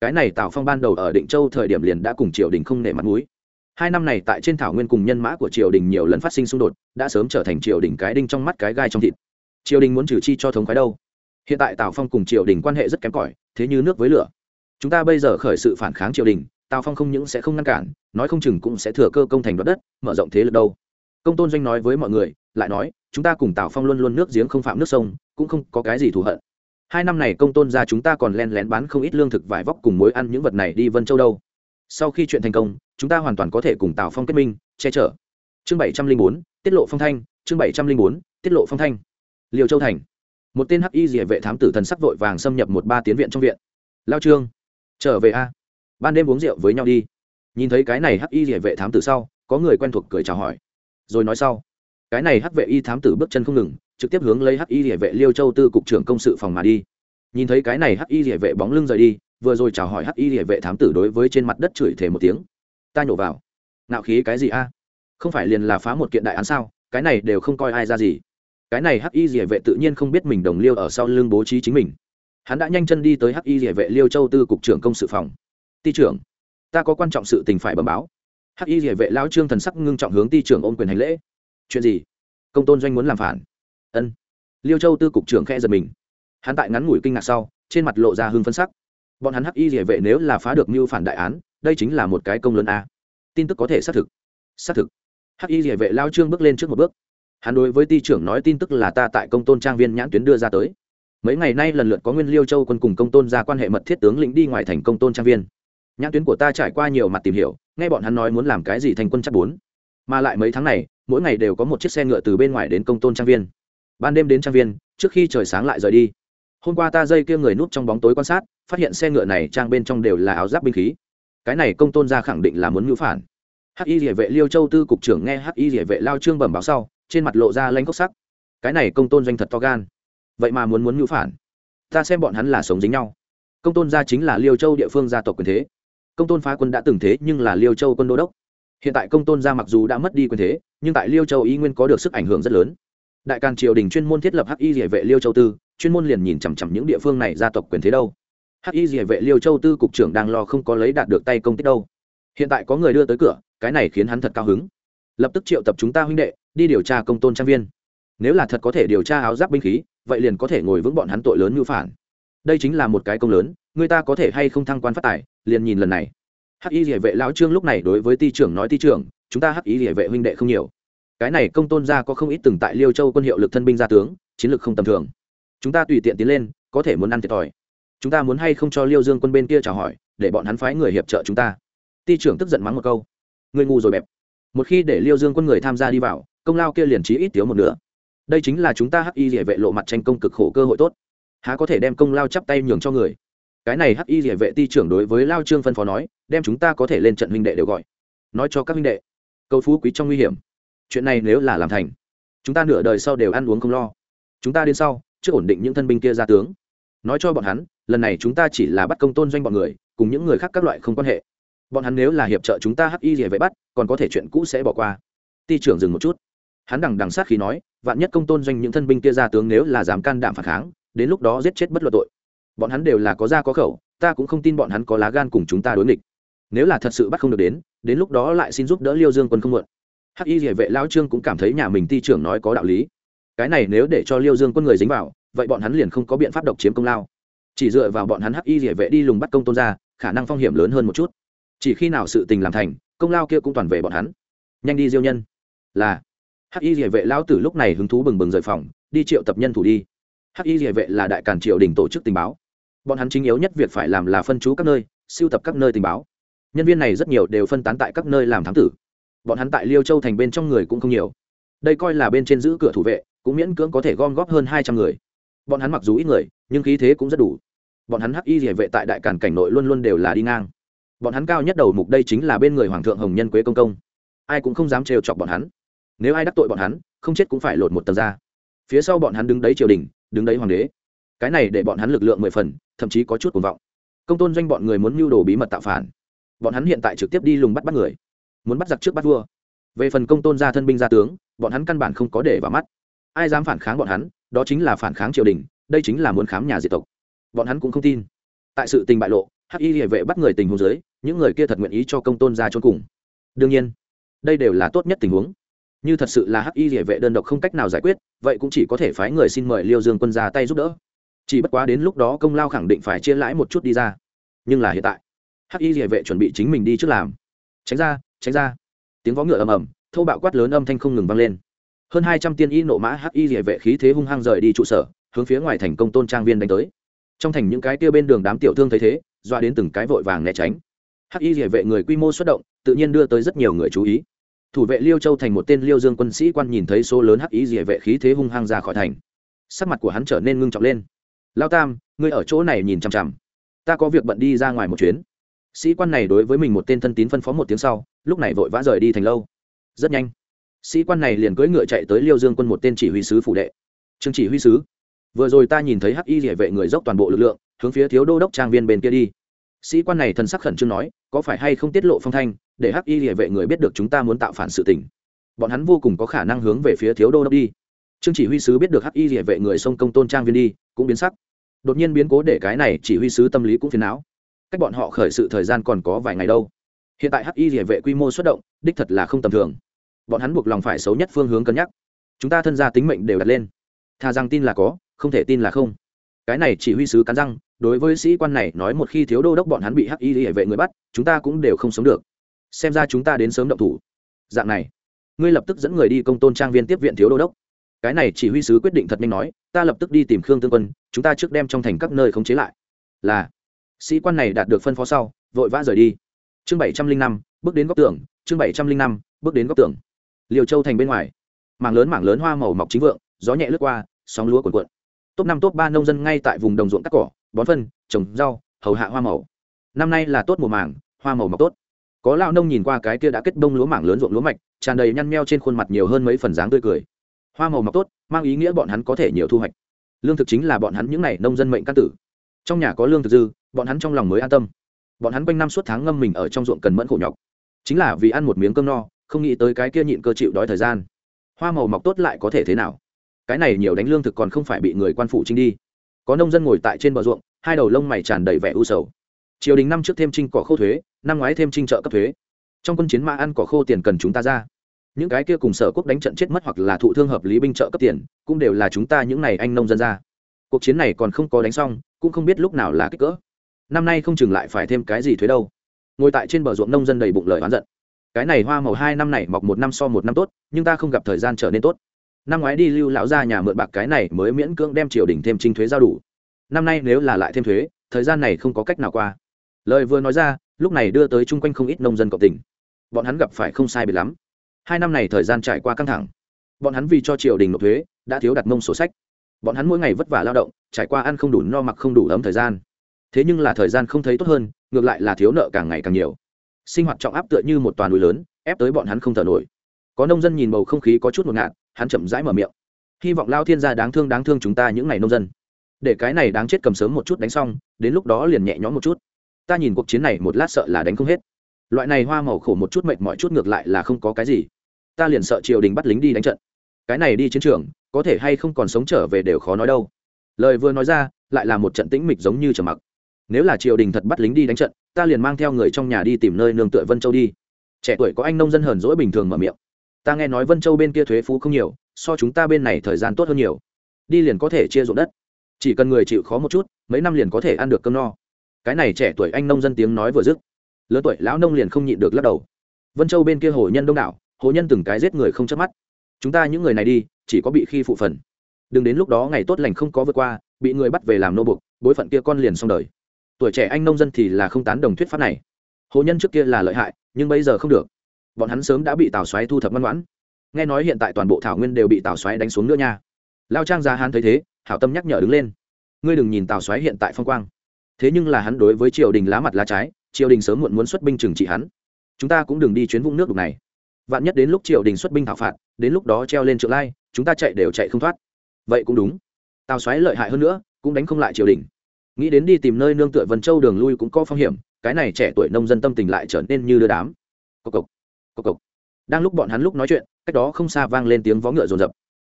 Cái này tào phong ban đầu ở định châu thời điểm liền đã cùng triều đình không nể mặt mũi. Hai năm này tại trên thảo nguyên cùng nhân mã của triều đình nhiều lần phát sinh xung đột, đã sớm trở thành triều đình cái đinh trong mắt cái gai trong thịt. Triều đình muốn trừ chi cho thống khoái đâu. Hiện tại tào phong cùng triều đình quan hệ rất kém cỏi, thế như nước với lửa chúng ta bây giờ khởi sự phản kháng triều đình, tào phong không những sẽ không ngăn cản, nói không chừng cũng sẽ thừa cơ công thành đoạt đất, mở rộng thế lực đâu. Công tôn doanh nói với mọi người, lại nói, chúng ta cùng tào phong luôn luôn nước giếng không phạm nước sông, cũng không có cái gì thù hận. Hai năm này công tôn ra chúng ta còn len lén bán không ít lương thực vải vóc cùng mối ăn những vật này đi vân châu đâu. Sau khi chuyện thành công, chúng ta hoàn toàn có thể cùng tào phong kết minh, che chở. Chương bảy trăm linh bốn, tiết lộ phong thanh, chương bảy trăm linh bốn, tiết lộ phong thanh. Liều châu thành. Một tên hắc y dỉa vệ thám tử thần sắc vội vàng xâm nhập một ba tiến viện trong viện. Lao trương trở về a. Ban đêm uống rượu với nhau đi. Nhìn thấy cái này hắc y địa vệ thám tử sau, có người quen thuộc cười chào hỏi. Rồi nói sau. Cái này hắc vệ y thám tử bước chân không ngừng, trực tiếp hướng lấy hắc y địa vệ liêu châu tư cục trưởng công sự phòng mà đi. Nhìn thấy cái này hắc y địa vệ bóng lưng rời đi, vừa rồi chào hỏi hắc y địa vệ thám tử đối với trên mặt đất chửi thề một tiếng. Ta nhổ vào. Nạo khí cái gì a? Không phải liền là phá một kiện đại án sao? Cái này đều không coi ai ra gì. Cái này hắc y địa vệ tự nhiên không biết mình đồng liêu ở sau lưng bố trí chính mình hắn đã nhanh chân đi tới hắc y địa vệ liêu châu tư cục trưởng công sự phòng. Ty trưởng, ta có quan trọng sự tình phải bẩm báo. Hắc y địa vệ lão trương thần sắc ngưng trọng hướng ty trưởng ôm quyền hành lễ. Chuyện gì? Công tôn doanh muốn làm phản? Ân. Liêu châu tư cục trưởng khe giật mình. Hắn tại ngắn ngủi kinh ngạc sau, trên mặt lộ ra hưng phân sắc. Bọn hắn hắc y địa vệ nếu là phá được mưu phản đại án, đây chính là một cái công lớn a. Tin tức có thể xác thực. Xác thực. Hắc y địa vệ lao trương bước lên trước một bước. Hắn đối với ty trưởng nói tin tức là ta tại công tôn trang viên nhãn tuyến đưa ra tới mấy ngày nay lần lượt có nguyên liêu châu quân cùng công tôn ra quan hệ mật thiết tướng lĩnh đi ngoài thành công tôn trang viên. Nhãn tuyến của ta trải qua nhiều mặt tìm hiểu, nghe bọn hắn nói muốn làm cái gì thành quân chắc bốn. Mà lại mấy tháng này, mỗi ngày đều có một chiếc xe ngựa từ bên ngoài đến công tôn trang viên. Ban đêm đến trang viên, trước khi trời sáng lại rời đi. Hôm qua ta dây kia người núp trong bóng tối quan sát, phát hiện xe ngựa này trang bên trong đều là áo giáp binh khí. Cái này công tôn ra khẳng định là muốn ngữ phản. Hắc y địa vệ liêu châu tư cục trưởng nghe hắc y địa vệ lao trương bẩm báo sau, trên mặt lộ ra lanh cốc sắc. Cái này công tôn doanh thật to gan vậy mà muốn muốn ngữ phản. Ta xem bọn hắn là sống dính nhau. Công tôn gia chính là liêu châu địa phương gia tộc quyền thế. Công tôn phá quân đã từng thế nhưng là liêu châu quân đô đốc. Hiện tại công tôn gia mặc dù đã mất đi quyền thế, nhưng tại liêu châu y nguyên có được sức ảnh hưởng rất lớn. Đại càn triều đình chuyên môn thiết lập hắc y địa vệ liêu châu tư, chuyên môn liền nhìn chằm chằm những địa phương này gia tộc quyền thế đâu. Hắc y địa vệ liêu châu tư cục trưởng đang lo không có lấy đạt được tay công tích đâu. Hiện tại có người đưa tới cửa, cái này khiến hắn thật cao hứng. Lập tức triệu tập chúng ta huynh đệ, đi điều tra công tôn trang viên. Nếu là thật có thể điều tra áo giáp binh khí vậy liền có thể ngồi vững bọn hắn tội lớn như phản. Đây chính là một cái công lớn, người ta có thể hay không thăng quan phát tài, liền nhìn lần này. Hắc y địa vệ lão trương lúc này đối với ty trưởng nói ty trưởng, chúng ta hắc y địa vệ huynh đệ không nhiều. Cái này công tôn gia có không ít từng tại liêu châu quân hiệu lực thân binh gia tướng, chiến lược không tầm thường. Chúng ta tùy tiện tiến lên, có thể muốn ăn thiệt thòi. Chúng ta muốn hay không cho liêu dương quân bên kia chào hỏi, để bọn hắn phái người hiệp trợ chúng ta? Ty trưởng tức giận mắng một câu. Người ngu rồi bẹp. Một khi để liêu dương quân người tham gia đi vào, công lao kia liền trí ít thiếu một nửa đây chính là chúng ta hắc y địa vệ lộ mặt tranh công cực khổ cơ hội tốt. Há có thể đem công lao chắp tay nhường cho người? Cái này hắc y địa vệ Ti trưởng đối với lao trương phân phó nói, đem chúng ta có thể lên trận huynh đệ đều gọi. Nói cho các huynh đệ, câu phú quý trong nguy hiểm. Chuyện này nếu là làm thành, chúng ta nửa đời sau đều ăn uống không lo. Chúng ta đến sau, trước ổn định những thân binh kia ra tướng. Nói cho bọn hắn, lần này chúng ta chỉ là bắt công tôn doanh bọn người, cùng những người khác các loại không quan hệ. Bọn hắn nếu là hiệp trợ chúng ta hắc y gì vậy bắt, còn có thể chuyện cũ sẽ bỏ qua. Ti trưởng dừng một chút hắn đằng đằng sát khi nói, vạn nhất công tôn doanh những thân binh kia ra tướng nếu là dám can đảm phản kháng, đến lúc đó giết chết bất luận tội. Bọn hắn đều là có da có khẩu, ta cũng không tin bọn hắn có lá gan cùng chúng ta đối nghịch. Nếu là thật sự bắt không được đến đến lúc đó lại xin giúp đỡ liêu dương quân không mượn. Hắc y địa vệ lão trương cũng cảm thấy nhà mình ty trưởng nói có đạo lý. Cái này nếu để cho liêu dương quân người dính vào, vậy bọn hắn liền không có biện pháp độc chiếm công lao. Chỉ dựa vào bọn hắn hắc y địa vệ đi lùng bắt công tôn ra, khả năng phong hiểm lớn hơn một chút. Chỉ khi nào sự tình làm thành, công lao kia cũng toàn về bọn hắn. Nhanh đi, diêu nhân. Là hắc y địa vệ lão tử lúc này hứng thú bừng bừng rời phòng, đi triệu tập nhân thủ đi. Hắc y địa vệ là đại cản triều đình tổ chức tình báo. Bọn hắn chính yếu nhất việc phải làm là phân chú các nơi siêu tập các nơi tình báo. Nhân viên này rất nhiều đều phân tán tại các nơi làm thám tử. Bọn hắn tại liêu châu thành bên trong người cũng không nhiều. Đây coi là bên trên giữ cửa thủ vệ, cũng miễn cưỡng có thể gom góp hơn hai trăm người. Bọn hắn mặc dù ít người, nhưng khí thế cũng rất đủ. Bọn hắn hắc y địa vệ tại đại cản cảnh nội luôn luôn đều là đi ngang. Bọn hắn cao nhất đầu mục đây chính là bên người hoàng thượng hồng nhân quế công công. Ai cũng không dám trêu chọc bọn hắn nếu ai đắc tội bọn hắn, không chết cũng phải lột một tầng ra. Phía sau bọn hắn đứng đấy triều đình, đứng đấy hoàng đế. Cái này để bọn hắn lực lượng mười phần, thậm chí có chút cuồng vọng. Công tôn doanh bọn người muốn mưu đồ bí mật tạo phản. Bọn hắn hiện tại trực tiếp đi lùng bắt bắt người. Muốn bắt giặc trước bắt vua. Về phần công tôn gia thân binh gia tướng, bọn hắn căn bản không có để vào mắt. Ai dám phản kháng bọn hắn, đó chính là phản kháng triều đình, đây chính là muốn khám nhà diệt tộc. Bọn hắn cũng không tin. Tại sự tình bại lộ, hắc y hệ vệ bắt người tình huống dưới, những người kia thật nguyện ý cho công tôn gia trốn cùng. Đương nhiên, đây đều là tốt nhất tình huống như thật sự là hắc y địa vệ đơn độc không cách nào giải quyết, vậy cũng chỉ có thể phái người xin mời liêu dương quân ra tay giúp đỡ. Chỉ bất quá đến lúc đó công lao khẳng định phải chia lãi một chút đi ra. Nhưng là hiện tại, hắc y địa vệ chuẩn bị chính mình đi trước làm. Tránh ra tránh ra. Tiếng vó ngựa ầm ầm thâu bạo quát lớn âm thanh không ngừng vang lên. Hơn hai trăm tiên y nộ mã hắc y địa vệ khí thế hung hăng rời đi trụ sở, hướng phía ngoài thành công tôn trang viên đánh tới. Trong thành những cái kia bên đường đám tiểu thương thấy thế, doa đến từng cái vội vàng né tránh. Hắc y địa vệ người quy mô xuất động, tự nhiên đưa tới rất nhiều người chú ý thủ vệ liêu châu thành một tên liêu dương quân sĩ quan nhìn thấy số lớn hắc y địa vệ khí thế hung hăng ra khỏi thành. Sắc mặt của hắn trở nên ngưng trọng lên. Lao tam, ngươi ở chỗ này nhìn chằm chằm. Ta có việc bận đi ra ngoài một chuyến. Sĩ quan này đối với mình một tên thân tín phân phó một tiếng sau, lúc này vội vã rời đi thành lâu. Rất nhanh, sĩ quan này liền cưỡi ngựa chạy tới liêu dương quân một tên chỉ huy sứ phủ đệ. Trương chỉ huy sứ, vừa rồi ta nhìn thấy hắc y địa vệ người dốc toàn bộ lực lượng, hướng phía thiếu đô đốc trang viên bên kia đi. Sĩ quan này thần sắc khẩn trương nói, có phải hay không tiết lộ phong thanh để hắc y địa vệ người biết được chúng ta muốn tạo phản sự tình. Bọn hắn vô cùng có khả năng hướng về phía thiếu đô đốc đi. Trương chỉ huy sứ biết được hắc y địa vệ người sông công tôn trang viên đi, cũng biến sắc. Đột nhiên biến cố để cái này chỉ huy sứ tâm lý cũng phiền não. Cách bọn họ khởi sự thời gian còn có vài ngày đâu. Hiện tại hắc y địa vệ quy mô xuất động, đích thật là không tầm thường. Bọn hắn buộc lòng phải xấu nhất phương hướng cân nhắc. Chúng ta thân gia tính mệnh đều đặt lên. Thà rằng tin là có, không thể tin là không. Cái này chỉ huy sứ cắn răng, đối với sĩ quan này nói một khi thiếu đô đốc bọn hắn bị hắc y hệ vệ người bắt, chúng ta cũng đều không sống được xem ra chúng ta đến sớm động thủ. Dạng này, ngươi lập tức dẫn người đi công tôn trang viên tiếp viện thiếu đô đốc. Cái này chỉ huy sứ quyết định thật nhanh nói, ta lập tức đi tìm khương tương quân, chúng ta trước đem trong thành các nơi khống chế lại. Là, sĩ quan này đạt được phân phó sau, vội vã rời đi. Chương bảy trăm linh năm, bước đến góc tường, chương bảy trăm linh năm, bước đến góc tường. Liều châu thành bên ngoài, mảng lớn mảng lớn hoa màu mọc chính vượng, gió nhẹ lướt qua, sóng lúa cuộn cuộn. Top năm, top ba nông dân ngay tại vùng đồng ruộng cắt cỏ, bón phân, trồng rau, hầu hạ hoa màu. Năm nay là tốt mùa màng, hoa màu mọc tốt có lao nông nhìn qua cái kia đã kết đông lúa mảng lớn ruộng lúa mạch, tràn đầy nhăn meo trên khuôn mặt nhiều hơn mấy phần dáng tươi cười. Hoa màu mọc tốt, mang ý nghĩa bọn hắn có thể nhiều thu hoạch. Lương thực chính là bọn hắn những n à y nông dân mệnh căn tử. Trong nhà có lương thực dư, bọn hắn trong lòng mới an tâm. Bọn hắn quanh năm suốt tháng ngâm mình ở trong ruộng cần mẫn khổ nhọc. Chính là vì ăn một miếng cơm no, không nghĩ tới cái kia nhịn cơ chịu đói thời gian. Hoa màu mọc tốt lại có thể thế nào? Cái này nhiều đánh lương thực còn không phải bị người quan phụ trinh đi. Có nông dân ngồi tại trên bờ ruộng, hai đầu lông mày tràn đầy vẻ u sầu. Triều đình năm trước thêm trinh cỏ khâu thuế năm ngoái thêm trinh trợ cấp thuế. Trong quân chiến mã ăn cỏ khô tiền cần chúng ta ra. Những cái kia cùng sở quốc đánh trận chết mất hoặc là thụ thương hợp lý binh trợ cấp tiền, cũng đều là chúng ta những n à y anh nông dân ra. Cuộc chiến này còn không có đánh xong, cũng không biết lúc nào là kích cỡ. Năm nay không chừng lại phải thêm cái gì thuế đâu. Ngồi tại trên bờ ruộng nông dân đầy bụng lời oán giận. Cái này hoa màu hai năm này mọc một năm so một năm tốt, nhưng ta không gặp thời gian trở nên tốt. Năm ngoái đi lưu lão ra nhà mượn bạc cái này mới miễn cưỡng đem triều đình thêm trinh thuế giao đủ. Năm nay nếu là lại thêm thuế, thời gian này không có cách nào qua lời vừa nói ra, lúc này đưa tới chung quanh không ít nông dân cộng tình. Bọn hắn gặp phải không sai biệt lắm. Hai năm này thời gian trải qua căng thẳng. Bọn hắn vì cho triều đình nộp thuế, đã thiếu đặt mông sổ sách. Bọn hắn mỗi ngày vất vả lao động, trải qua ăn không đủ no mặc không đủ ấm thời gian. Thế nhưng là thời gian không thấy tốt hơn, ngược lại là thiếu nợ càng ngày càng nhiều. Sinh hoạt trọng áp tựa như một toàn núi lớn, ép tới bọn hắn không thở nổi. Có nông dân nhìn bầu không khí có chút ngột ngạt, hắn chậm rãi mở miệng. Hy vọng lao thiên gia đáng thương đáng thương chúng ta những ngày nông dân. Để cái này đáng chết cầm sớm một chút đánh xong, đến lúc đó liền nhẹ nhõm một chút ta nhìn cuộc chiến này một lát sợ là đánh không hết. Loại này hoa màu khổ một chút mệt mọi chút ngược lại là không có cái gì. Ta liền sợ triều đình bắt lính đi đánh trận. Cái này đi chiến trường, có thể hay không còn sống trở về đều khó nói đâu. Lời vừa nói ra, lại là một trận tĩnh mịch giống như trầm mặc. Nếu là triều đình thật bắt lính đi đánh trận, ta liền mang theo người trong nhà đi tìm nơi nương tựa vân châu đi. Trẻ tuổi có anh nông dân hờn dỗi bình thường mở miệng. Ta nghe nói vân châu bên kia thuế phú không nhiều, so chúng ta bên này thời gian tốt hơn nhiều. Đi liền có thể chia ruộng đất. Chỉ cần người chịu khó một chút, mấy năm liền có thể ăn được cơm no cái này trẻ tuổi anh nông dân tiếng nói vừa dứt, lớn tuổi lão nông liền không nhịn được lắc đầu. Vân châu bên kia hồ nhân đông đảo, hồ nhân từng cái giết người không chớp mắt. Chúng ta những người này đi, chỉ có bị khi phụ phần. Đừng đến lúc đó ngày tốt lành không có vượt qua, bị người bắt về làm nô buộc, bối phận kia con liền xong đời. Tuổi trẻ anh nông dân thì là không tán đồng thuyết pháp này. Hồ nhân trước kia là lợi hại, nhưng bây giờ không được. Bọn hắn sớm đã bị tào xoáy thu thập ngoan ngoãn. Nghe nói hiện tại toàn bộ thảo nguyên đều bị tào xoáy đánh xuống nữa nha. Lao trang gia hán thấy thế, hảo tâm nhắc nhở đứng lên. Ngươi đừng nhìn tào xoáy hiện tại phong quang thế nhưng là hắn đối với triều đình lá mặt lá trái, triều đình sớm muộn muốn xuất binh trừng trị hắn. Chúng ta cũng đừng đi chuyến vũng nước đục này. Vạn nhất đến lúc triều đình xuất binh thảo phạt, đến lúc đó treo lên trượng lai, chúng ta chạy đều chạy không thoát. Vậy cũng đúng. Tào xoáy lợi hại hơn nữa, cũng đánh không lại triều đình. Nghĩ đến đi tìm nơi nương tựa vân châu đường lui cũng có phong hiểm, cái này trẻ tuổi nông dân tâm tình lại trở nên như đưa đám. Cộc cộc cộc cộc. Đang lúc bọn hắn lúc nói chuyện, cách đó không xa vang lên tiếng vó ngựa rồn rập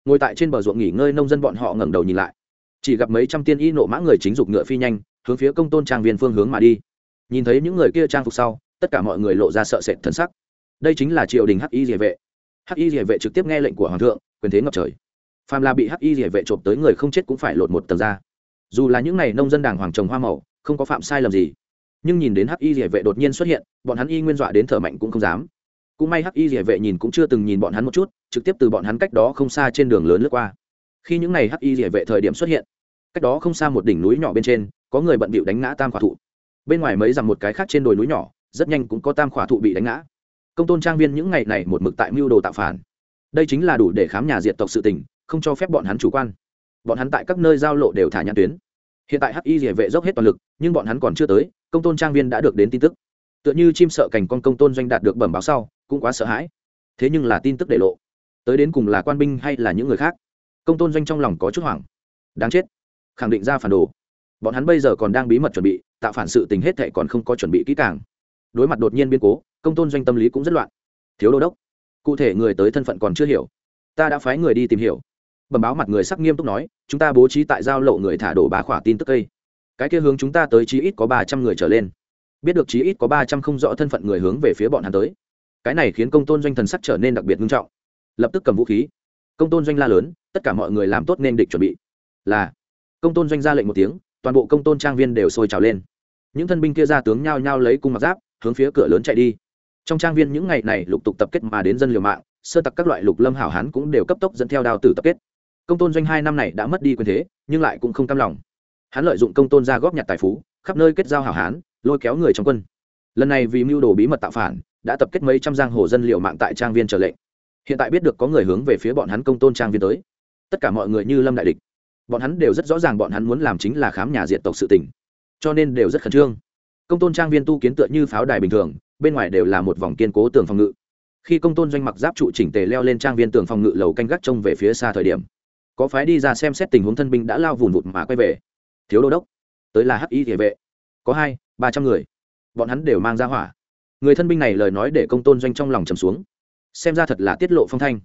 ngồi tại trên bờ ruộng nghỉ ngơi nông dân bọn họ ngẩng đầu nhìn lại. Chỉ gặp mấy trăm tiên y nộ mã người chính dục ngựa phi nhanh hướng phía công tôn trang viên phương hướng mà đi. Nhìn thấy những người kia trang phục sau, tất cả mọi người lộ ra sợ sệt thân sắc. Đây chính là triều đình hắc y địa vệ. Hắc y địa vệ trực tiếp nghe lệnh của hoàng thượng, quyền thế ngập trời. Phàm là bị hắc y địa vệ trộm tới người không chết cũng phải lột một tầng ra. Dù là những n à y nông dân đàng hoàng trồng hoa màu, không có phạm sai lầm gì. Nhưng nhìn đến hắc y địa vệ đột nhiên xuất hiện, bọn hắn y nguyên dọa đến thở mạnh cũng không dám. Cũng may hắc y địa vệ nhìn cũng chưa từng nhìn bọn hắn một chút, trực tiếp từ bọn hắn cách đó không xa trên đường lớn lướt qua. Khi những n à y hắc y địa vệ thời điểm xuất hiện, cách đó không xa một đỉnh núi nhỏ bên trên có người bận bịu đánh ngã tam khỏa thụ. Bên ngoài mấy dặm một cái khác trên đồi núi nhỏ, rất nhanh cũng có tam khỏa thụ bị đánh ngã. Công tôn trang viên những ngày này một mực tại mưu đồ tạo phản. Đây chính là đủ để khám nhà diệt tộc sự tình, không cho phép bọn hắn chủ quan. Bọn hắn tại các nơi giao lộ đều thả nhãn tuyến. Hiện tại hắc y địa vệ dốc hết toàn lực, nhưng bọn hắn còn chưa tới, công tôn trang viên đã được đến tin tức. Tựa như chim sợ cảnh con công tôn doanh đạt được bẩm báo sau, cũng quá sợ hãi. Thế nhưng là tin tức để lộ. Tới đến cùng là quan binh hay là những người khác? Công tôn doanh trong lòng có chút hoảng. Đáng chết. Khẳng định ra phản đồ bọn hắn bây giờ còn đang bí mật chuẩn bị, tạo phản sự tình hết thệ còn không có chuẩn bị kỹ càng. Đối mặt đột nhiên biến cố, công tôn doanh tâm lý cũng rất loạn. Thiếu đô đốc, cụ thể người tới thân phận còn chưa hiểu. Ta đã phái người đi tìm hiểu. Bẩm báo mặt người sắc nghiêm túc nói, chúng ta bố trí tại giao lộ người thả đổ bà khỏa tin tức cây. Cái kia hướng chúng ta tới chí ít có ba trăm người trở lên. Biết được chí ít có ba trăm không rõ thân phận người hướng về phía bọn hắn tới. Cái này khiến công tôn doanh thần sắc trở nên đặc biệt nghiêm trọng. Lập tức cầm vũ khí. Công tôn doanh la lớn, tất cả mọi người làm tốt nên địch chuẩn bị. Là, công tôn doanh ra lệnh một tiếng toàn bộ công tôn trang viên đều sôi trào lên. Những thân binh kia ra tướng nhao nhao lấy cung mặc giáp, hướng phía cửa lớn chạy đi. Trong trang viên những ngày này lục tục tập kết mà đến dân liều mạng, sơ tặc các loại lục lâm hảo hán cũng đều cấp tốc dẫn theo đao tử tập kết. Công tôn doanh hai năm này đã mất đi quyền thế, nhưng lại cũng không cam lòng. Hắn lợi dụng công tôn ra góp nhặt tài phú, khắp nơi kết giao hảo hán, lôi kéo người trong quân. Lần này vì mưu đồ bí mật tạo phản, đã tập kết mấy trăm giang hồ dân liệu mạng tại trang viên trở lệnh. Hiện tại biết được có người hướng về phía bọn hắn công tôn trang viên tới. Tất cả mọi người như lâm đại địch bọn hắn đều rất rõ ràng bọn hắn muốn làm chính là khám nhà diệt tộc sự tỉnh cho nên đều rất khẩn trương. Công tôn trang viên tu kiến tựa như pháo đài bình thường, bên ngoài đều là một vòng kiên cố tường phòng ngự. Khi công tôn doanh mặc giáp trụ chỉnh tề leo lên trang viên tường phòng ngự lầu canh gác trông về phía xa thời điểm, có phái đi ra xem xét tình huống thân binh đã lao vùn vụt mà quay về. Thiếu đô đốc, tới là hắc y địa vệ, có hai, ba trăm người, bọn hắn đều mang ra hỏa. Người thân binh này lời nói để công tôn doanh trong lòng trầm xuống, xem ra thật là tiết lộ phong thanh.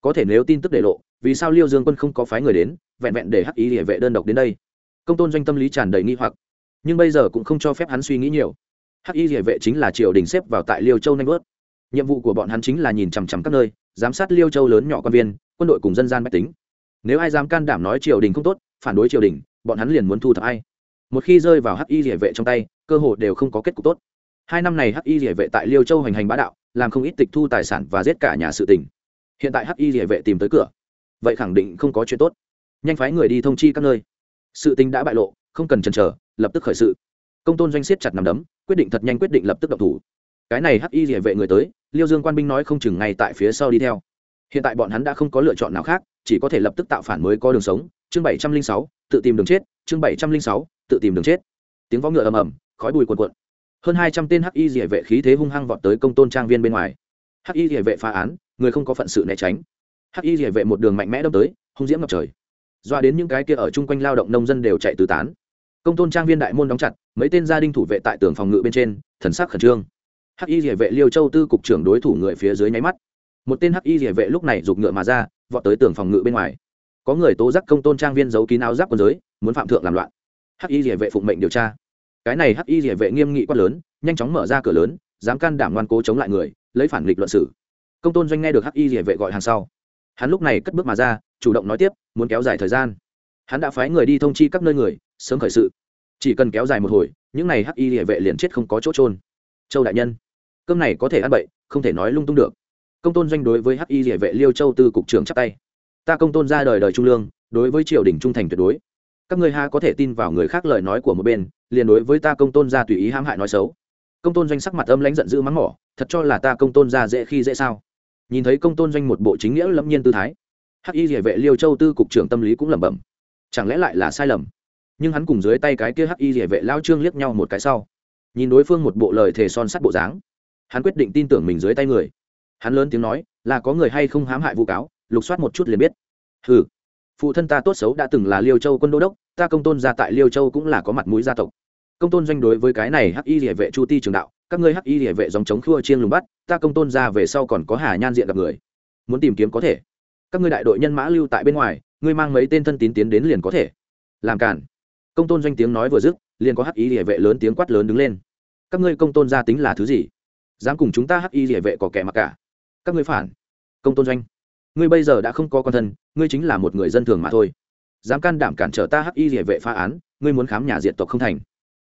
Có thể nếu tin tức để lộ vì sao liêu dương quân không có phái người đến, vẹn vẹn để hắc y địa vệ đơn độc đến đây? Công tôn doanh tâm lý tràn đầy nghi hoặc. Nhưng bây giờ cũng không cho phép hắn suy nghĩ nhiều. Hắc y địa vệ chính là triều đình xếp vào tại liêu châu nanh vớt. Nhiệm vụ của bọn hắn chính là nhìn chằm chằm các nơi, giám sát liêu châu lớn nhỏ quan viên, quân đội cùng dân gian mách tính. Nếu ai dám can đảm nói triều đình không tốt, phản đối triều đình, bọn hắn liền muốn thu thập ai? Một khi rơi vào hắc y địa vệ trong tay, cơ hội đều không có kết cục tốt. Hai năm này hắc y địa vệ tại liêu châu hành hành bá đạo, làm không ít tịch thu tài sản và giết cả nhà sự tình. Hiện tại hắc y địa vệ tìm tới cửa vậy khẳng định không có chuyện tốt. Nhanh phái người đi thông chi các nơi. Sự tình đã bại lộ, không cần chần chờ, lập tức khởi sự. Công tôn doanh siết chặt nằm đấm, quyết định thật nhanh quyết định lập tức động thủ. Cái này hắc y địa vệ người tới, liêu dương quan binh nói không chừng ngay tại phía sau đi theo. Hiện tại bọn hắn đã không có lựa chọn nào khác, chỉ có thể lập tức tạo phản mới có đường sống. Chương bảy trăm linh sáu, tự tìm đường chết. Chương bảy trăm linh sáu, tự tìm đường chết. Tiếng võ ngựa ầm ầm, khói bùi cuồn cuộn. Hơn hai trăm tên hắc y địa vệ khí thế hung hăng vọt tới công tôn trang viên bên ngoài. Hắc y địa vệ phá án, người không có phận sự né tránh hắc y rỉa vệ một đường mạnh mẽ đâm tới, hung diễm ngập trời. Doa đến những cái kia ở chung quanh lao động nông dân đều chạy tứ tán. Công tôn trang viên đại môn đóng chặt, mấy tên gia đình thủ vệ tại tường phòng ngự bên trên, thần sắc khẩn trương. Hắc y rỉa vệ liêu châu tư cục trưởng đối thủ người phía dưới nháy mắt. Một tên hắc y rỉa vệ lúc này giục ngựa mà ra, vọt tới tường phòng ngự bên ngoài. Có người tố giác công tôn trang viên giấu kín áo giáp quân giới, muốn phạm thượng làm loạn. Hắc y rỉa vệ phụng mệnh điều tra. Cái này hắc y rỉa vệ nghiêm nghị quát lớn, nhanh chóng mở ra cửa lớn, dám can đảm ngoan cố chống lại người, lấy phản nghịch luận sử công tôn doanh nghe được hắc y rỉa vệ gọi hàng sau hắn lúc này cất bước mà ra, chủ động nói tiếp, muốn kéo dài thời gian. Hắn đã phái người đi thông chi các nơi người, sớm khởi sự. Chỉ cần kéo dài một hồi, những n à y hắc y địa vệ liền chết không có chỗ trôn châu đại nhân, cơm này có thể ăn bậy, không thể nói lung tung được. Công tôn doanh đối với hắc y địa vệ liêu châu tư cục trưởng chắc tay. Ta công tôn ra đời đời trung lương, đối với triều đình trung thành tuyệt đối. Các ngươi ha có thể tin vào người khác lời nói của một bên, liền đối với ta công tôn ra tùy ý hãm hại nói xấu. Công tôn doanh sắc mặt âm lãnh giận dữ mắng mỏ, thật cho là ta công tôn ra dễ khi dễ sao? Nhìn thấy công tôn doanh một bộ chính nghĩa lâm nhiên tư thái, hắc y địa vệ liêu châu tư cục trưởng tâm lý cũng lẩm bẩm, chẳng lẽ lại là sai lầm? Nhưng hắn cùng dưới tay cái kia hắc y địa vệ lao trương liếc nhau một cái sau, nhìn đối phương một bộ lời thề son sắt bộ dáng, hắn quyết định tin tưởng mình dưới tay người. Hắn lớn tiếng nói, là có người hay không hãm hại vụ cáo, lục soát một chút liền biết. Hừ, phụ thân ta tốt xấu đã từng là liêu châu quân đô đốc, ta công tôn ra tại liêu châu cũng là có mặt mũi gia tộc công tôn doanh đối với cái này hắc y địa vệ chu ti trường đạo, các ngươi hắc y địa vệ dòng chống khua chiên lùng bắt, ta công tôn ra về sau còn có hà nhan diện gặp người. Muốn tìm kiếm có thể. Các ngươi đại đội nhân mã lưu tại bên ngoài, ngươi mang mấy tên thân tín tiến đến liền có thể. Làm cản. Công tôn doanh tiếng nói vừa dứt, liền có hắc y địa vệ lớn tiếng quát lớn đứng lên. Các ngươi công tôn gia tính là thứ gì? Dám cùng chúng ta hắc y địa vệ có kẻ mặc cả. Các ngươi phản. Công tôn doanh. Ngươi bây giờ đã không có con thân, ngươi chính là một người dân thường mà thôi. Dám can đảm cản trở ta hắc y địa vệ phá án, ngươi muốn khám nhà diện tộc không thành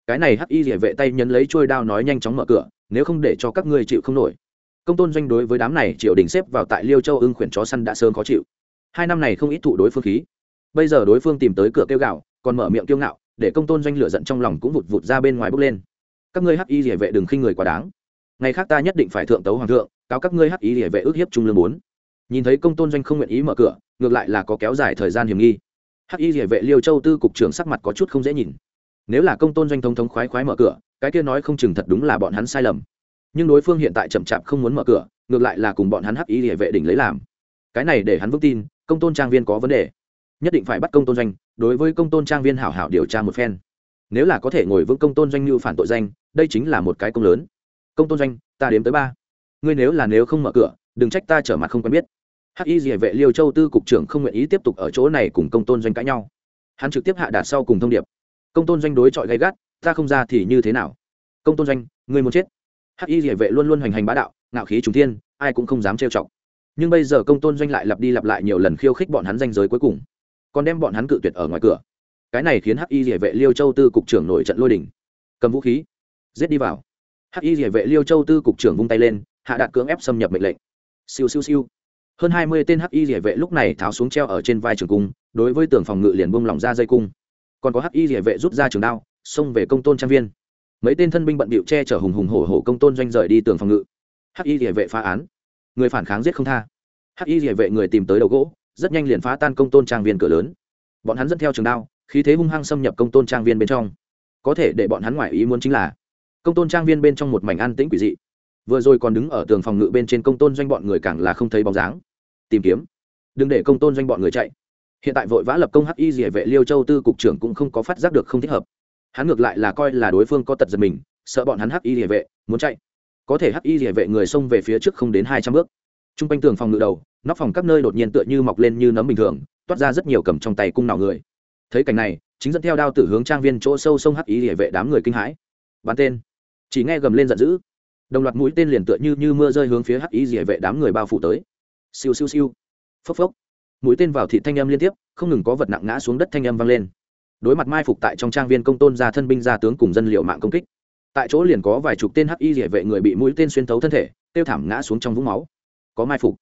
cái này hắc y địa vệ tay nhấn lấy trôi đao nói nhanh chóng mở cửa, nếu không để cho các ngươi chịu không nổi. Công tôn doanh đối với đám này triều đình xếp vào tại liêu châu ưng khuyển chó săn đã sớm khó chịu. Hai năm này không ít thụ đối phương khí. Bây giờ đối phương tìm tới cửa kêu gạo còn mở miệng kiêu ngạo, để công tôn doanh lửa giận trong lòng cũng vụt vụt ra bên ngoài bốc lên. Các ngươi hắc y địa vệ đừng khinh người quá đáng. Ngày khác ta nhất định phải thượng tấu hoàng thượng, cáo các ngươi hắc y địa vệ ước hiếp trung lương bốn. Nhìn thấy công tôn doanh không nguyện ý mở cửa, ngược lại là có kéo dài thời gian hiểm nghi. Hắc y địa vệ liêu châu tư cục trưởng sắc mặt có chút không dễ nhìn nếu là công tôn doanh thống thống khoái khoái mở cửa, cái kia nói không chừng thật đúng là bọn hắn sai lầm. Nhưng đối phương hiện tại chậm chạp không muốn mở cửa, ngược lại là cùng bọn hắn hắc ý địa vệ đỉnh lấy làm. Cái này để hắn vững tin, công tôn trang viên có vấn đề. Nhất định phải bắt công tôn doanh, đối với công tôn trang viên hảo hảo điều tra một phen. Nếu là có thể ngồi vững công tôn doanh như phản tội danh, đây chính là một cái công lớn. Công tôn doanh, ta đếm tới ba. Ngươi nếu là nếu không mở cửa, đừng trách ta trở mặt không quen biết. Hắc y địa vệ liêu châu tư cục trưởng không nguyện ý tiếp tục ở chỗ này cùng công tôn doanh cãi nhau. Hắn trực tiếp hạ đạt sau cùng thông điệp công tôn doanh đối chọi gay gắt, ta không ra thì như thế nào? Công tôn doanh người muốn chết? Hắc y địa vệ luôn luôn hoành hành bá đạo, ngạo khí trùng thiên, ai cũng không dám trêu chọc. Nhưng bây giờ công tôn doanh lại lặp đi lặp lại nhiều lần khiêu khích bọn hắn danh giới cuối cùng, còn đem bọn hắn cự tuyệt ở ngoài cửa. Cái này khiến hắc y địa vệ liêu châu tư cục trưởng nổi trận lôi đình. Cầm vũ khí, giết đi vào. Hắc y địa vệ liêu châu tư cục trưởng vung tay lên, hạ đạt cưỡng ép xâm nhập mệnh lệnh. Siêu siêu siêu. Hơn hai mươi tên hắc y địa vệ lúc này tháo xuống treo ở trên vai trường cung, đối với tường phòng ngự liền buông lỏng ra dây cung còn có hắc y địa vệ rút ra trường đao, xông về công tôn trang viên. Mấy tên thân binh bận bịu che chở hùng hùng hổ hổ công tôn doanh rời đi tường phòng ngự. Hắc y địa vệ phá án. Người phản kháng giết không tha. Hắc y địa vệ người tìm tới đầu gỗ, rất nhanh liền phá tan công tôn trang viên cửa lớn. Bọn hắn dẫn theo trường đao, khí thế hung hăng xâm nhập công tôn trang viên bên trong. Có thể để bọn hắn ngoại ý muốn chính là, công tôn trang viên bên trong một mảnh an tĩnh quỷ dị. Vừa rồi còn đứng ở tường phòng ngự bên trên công tôn doanh bọn người càng là không thấy bóng dáng. Tìm kiếm. Đừng để công tôn doanh bọn người chạy hiện tại vội vã lập công hắc y dỉa vệ liêu châu tư cục trưởng cũng không có phát giác được không thích hợp. Hắn ngược lại là coi là đối phương có tật giật mình, sợ bọn hắn hắc y địa vệ muốn chạy. Có thể hắc y địa vệ người xông về phía trước không đến hai trăm bước. T r u n g quanh tường phòng ngự đầu, nóc phòng các nơi đột nhiên tựa như mọc lên như nấm bình thường, toát ra rất nhiều cầm trong tay cung nào người. Thấy cảnh này, chính dẫn theo đao tử hướng trang viên chỗ sâu sông hắc y địa vệ đám người kinh hãi. Bắn tên. Chỉ nghe gầm lên giận dữ. Đồng loạt mũi tên liền tựa như như mưa rơi hướng phía hắc y địa vệ đám người bao phủ tới. Siêu siêu siêu. Phốc phốc mũi tên vào thị thanh âm liên tiếp, không ngừng có vật nặng ngã xuống đất thanh âm vang lên. Đối mặt mai phục tại trong trang viên công tôn gia thân binh gia tướng cùng dân liệu mạng công kích, tại chỗ liền có vài chục tên hắc y địa vệ người bị mũi tên xuyên thấu thân thể tiêu thảm ngã xuống trong vũng máu. Có mai phục,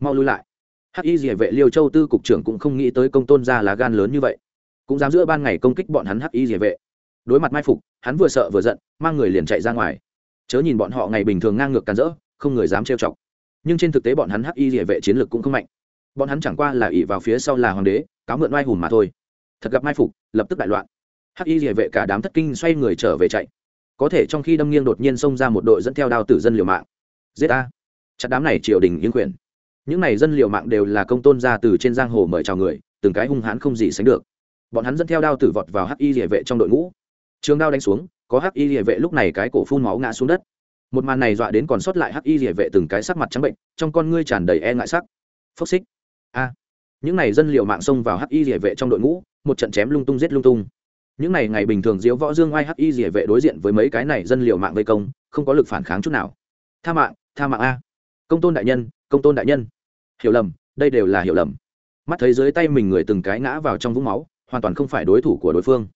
mau lui lại. Hắc y địa vệ liêu châu tư cục trưởng cũng không nghĩ tới công tôn gia là gan lớn như vậy. Cũng dám giữa ban ngày công kích bọn hắn hắc y địa vệ. Đối mặt mai phục, hắn vừa sợ vừa giận, mang người liền chạy ra ngoài. Chớ nhìn bọn họ ngày bình thường ngang ngược càn rỡ, không người dám trêu chọc. Nhưng trên thực tế bọn hắn hắc y địa vệ chiến lược cũng không mạnh bọn hắn chẳng qua là ỉ vào phía sau là hoàng đế, cáo mượn oai hùng mà thôi. Thật gặp mai phục, lập tức đại loạn. Hắc y địa vệ cả đám thất kinh xoay người trở về chạy. Có thể trong khi đâm nghiêng đột nhiên xông ra một đội dẫn theo đao tử dân liều mạng. Giết a chặt đám này triều đình yên quyền. Những này dân liều mạng đều là công tôn ra từ trên giang hồ mời chào người, từng cái hung hãn không gì sánh được. Bọn hắn dẫn theo đao tử vọt vào hắc y địa vệ trong đội ngũ. Trường đao đánh xuống, có hắc y địa vệ lúc này cái cổ phun máu ngã xuống đất. Một màn này dọa đến còn sót lại hắc y địa vệ từng cái sắc mặt trắng bệnh, trong con ngươi tràn đầy e ngại sắc. Phốc xích những này dân liều mạng xông vào hắc y rỉa vệ trong đội ngũ, một trận chém lung tung giết lung tung. Những này ngày bình thường diếu võ dương oai hắc y rỉa vệ đối diện với mấy cái này dân liệu mạng vây công, không có lực phản kháng chút nào. Tha mạng tha mạng a. Công tôn đại nhân, công tôn đại nhân. Hiểu lầm, đây đều là hiểu lầm. Mắt thấy dưới tay mình người từng cái ngã vào trong vũng máu, hoàn toàn không phải đối thủ của đối phương.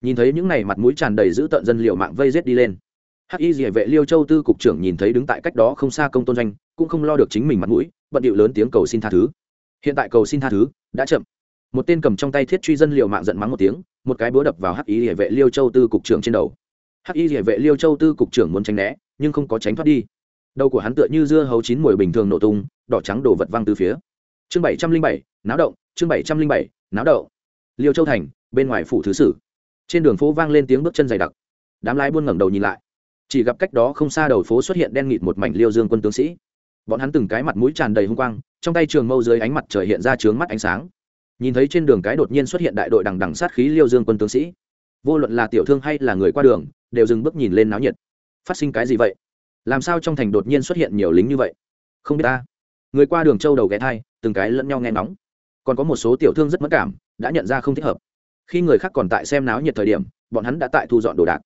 Nhìn thấy những này mặt mũi tràn đầy giữ tận dân liệu mạng vây rết đi lên. Hắc y rỉa vệ liêu châu tư cục trưởng nhìn thấy đứng tại cách đó không xa công tôn doanh, cũng không lo được chính mình mặt mũi, bận điệu lớn tiếng cầu xin tha thứ hiện tại cầu xin tha thứ, đã chậm. Một tên cầm trong tay thiết truy dân liều mạng giận mắng một tiếng, một cái búa đập vào hắc y hệ vệ liêu châu tư cục trưởng trên đầu. Hắc y hệ vệ liêu châu tư cục trưởng muốn tránh né, nhưng không có tránh thoát đi. Đầu của hắn tựa như dưa hấu chín mùi bình thường nổ tung, đỏ trắng đổ vật văng từ phía. Chương bảy trăm linh bảy, náo động, chương bảy trăm linh bảy, náo động. Liêu châu thành, bên ngoài phủ thứ sử. Trên đường phố vang lên tiếng bước chân dày đặc. Đám lái buôn ngẩng đầu nhìn lại. Chỉ gặp cách đó không xa đầu phố xuất hiện đen nghịt một mảnh liêu dương quân tướng sĩ. Bọn hắn từng cái mặt mũi tràn đầy hung quang trong tay trường mâu dưới ánh mặt trời hiện ra trướng mắt ánh sáng. Nhìn thấy trên đường cái đột nhiên xuất hiện đại đội đằng đằng sát khí liêu dương quân tướng sĩ. Vô luận là tiểu thương hay là người qua đường, đều dừng bước nhìn lên náo nhiệt. Phát sinh cái gì vậy? Làm sao trong thành đột nhiên xuất hiện nhiều lính như vậy? Không biết ta. Người qua đường châu đầu ghé thai, từng cái lẫn nhau nghe nóng còn có một số tiểu thương rất mất cảm, đã nhận ra không thích hợp. Khi người khác còn tại xem náo nhiệt thời điểm, bọn hắn đã tại thu dọn đồ đạc.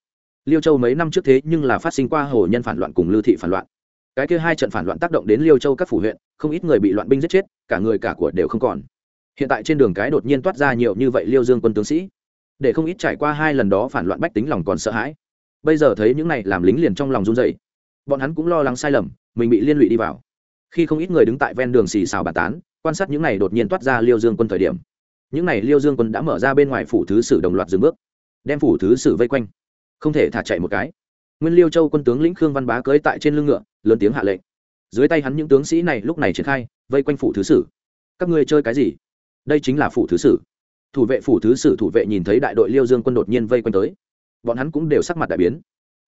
Liêu châu mấy năm trước thế nhưng là phát sinh qua hồ nhân phản loạn cùng lưu thị phản loạn cái kia hai trận phản loạn tác động đến liêu châu các phủ huyện, không ít người bị loạn binh giết chết, cả người cả của đều không còn. Hiện tại trên đường cái đột nhiên toát ra nhiều như vậy liêu dương quân tướng sĩ, để không ít trải qua hai lần đó phản loạn bách tính lòng còn sợ hãi. Bây giờ thấy những này làm lính liền trong lòng run dậy bọn hắn cũng lo lắng sai lầm, mình bị liên lụy đi vào. Khi không ít người đứng tại ven đường xì xào bà tán, quan sát những này đột nhiên toát ra liêu dương quân thời điểm, những này liêu dương quân đã mở ra bên ngoài phủ thứ sử đồng loạt dừng bước, đem phủ thứ sử vây quanh, không thể thả chạy một cái nguyên liêu châu quân tướng lĩnh khương văn bá cưới tại trên lưng ngựa, lớn tiếng hạ lệnh. Dưới tay hắn những tướng sĩ này lúc này triển khai, vây quanh phủ thứ sử. Các ngươi chơi cái gì? Đây chính là phủ thứ sử. Thủ vệ phủ thứ sử thủ vệ nhìn thấy đại đội liêu dương quân đột nhiên vây quanh tới. Bọn hắn cũng đều sắc mặt đại biến.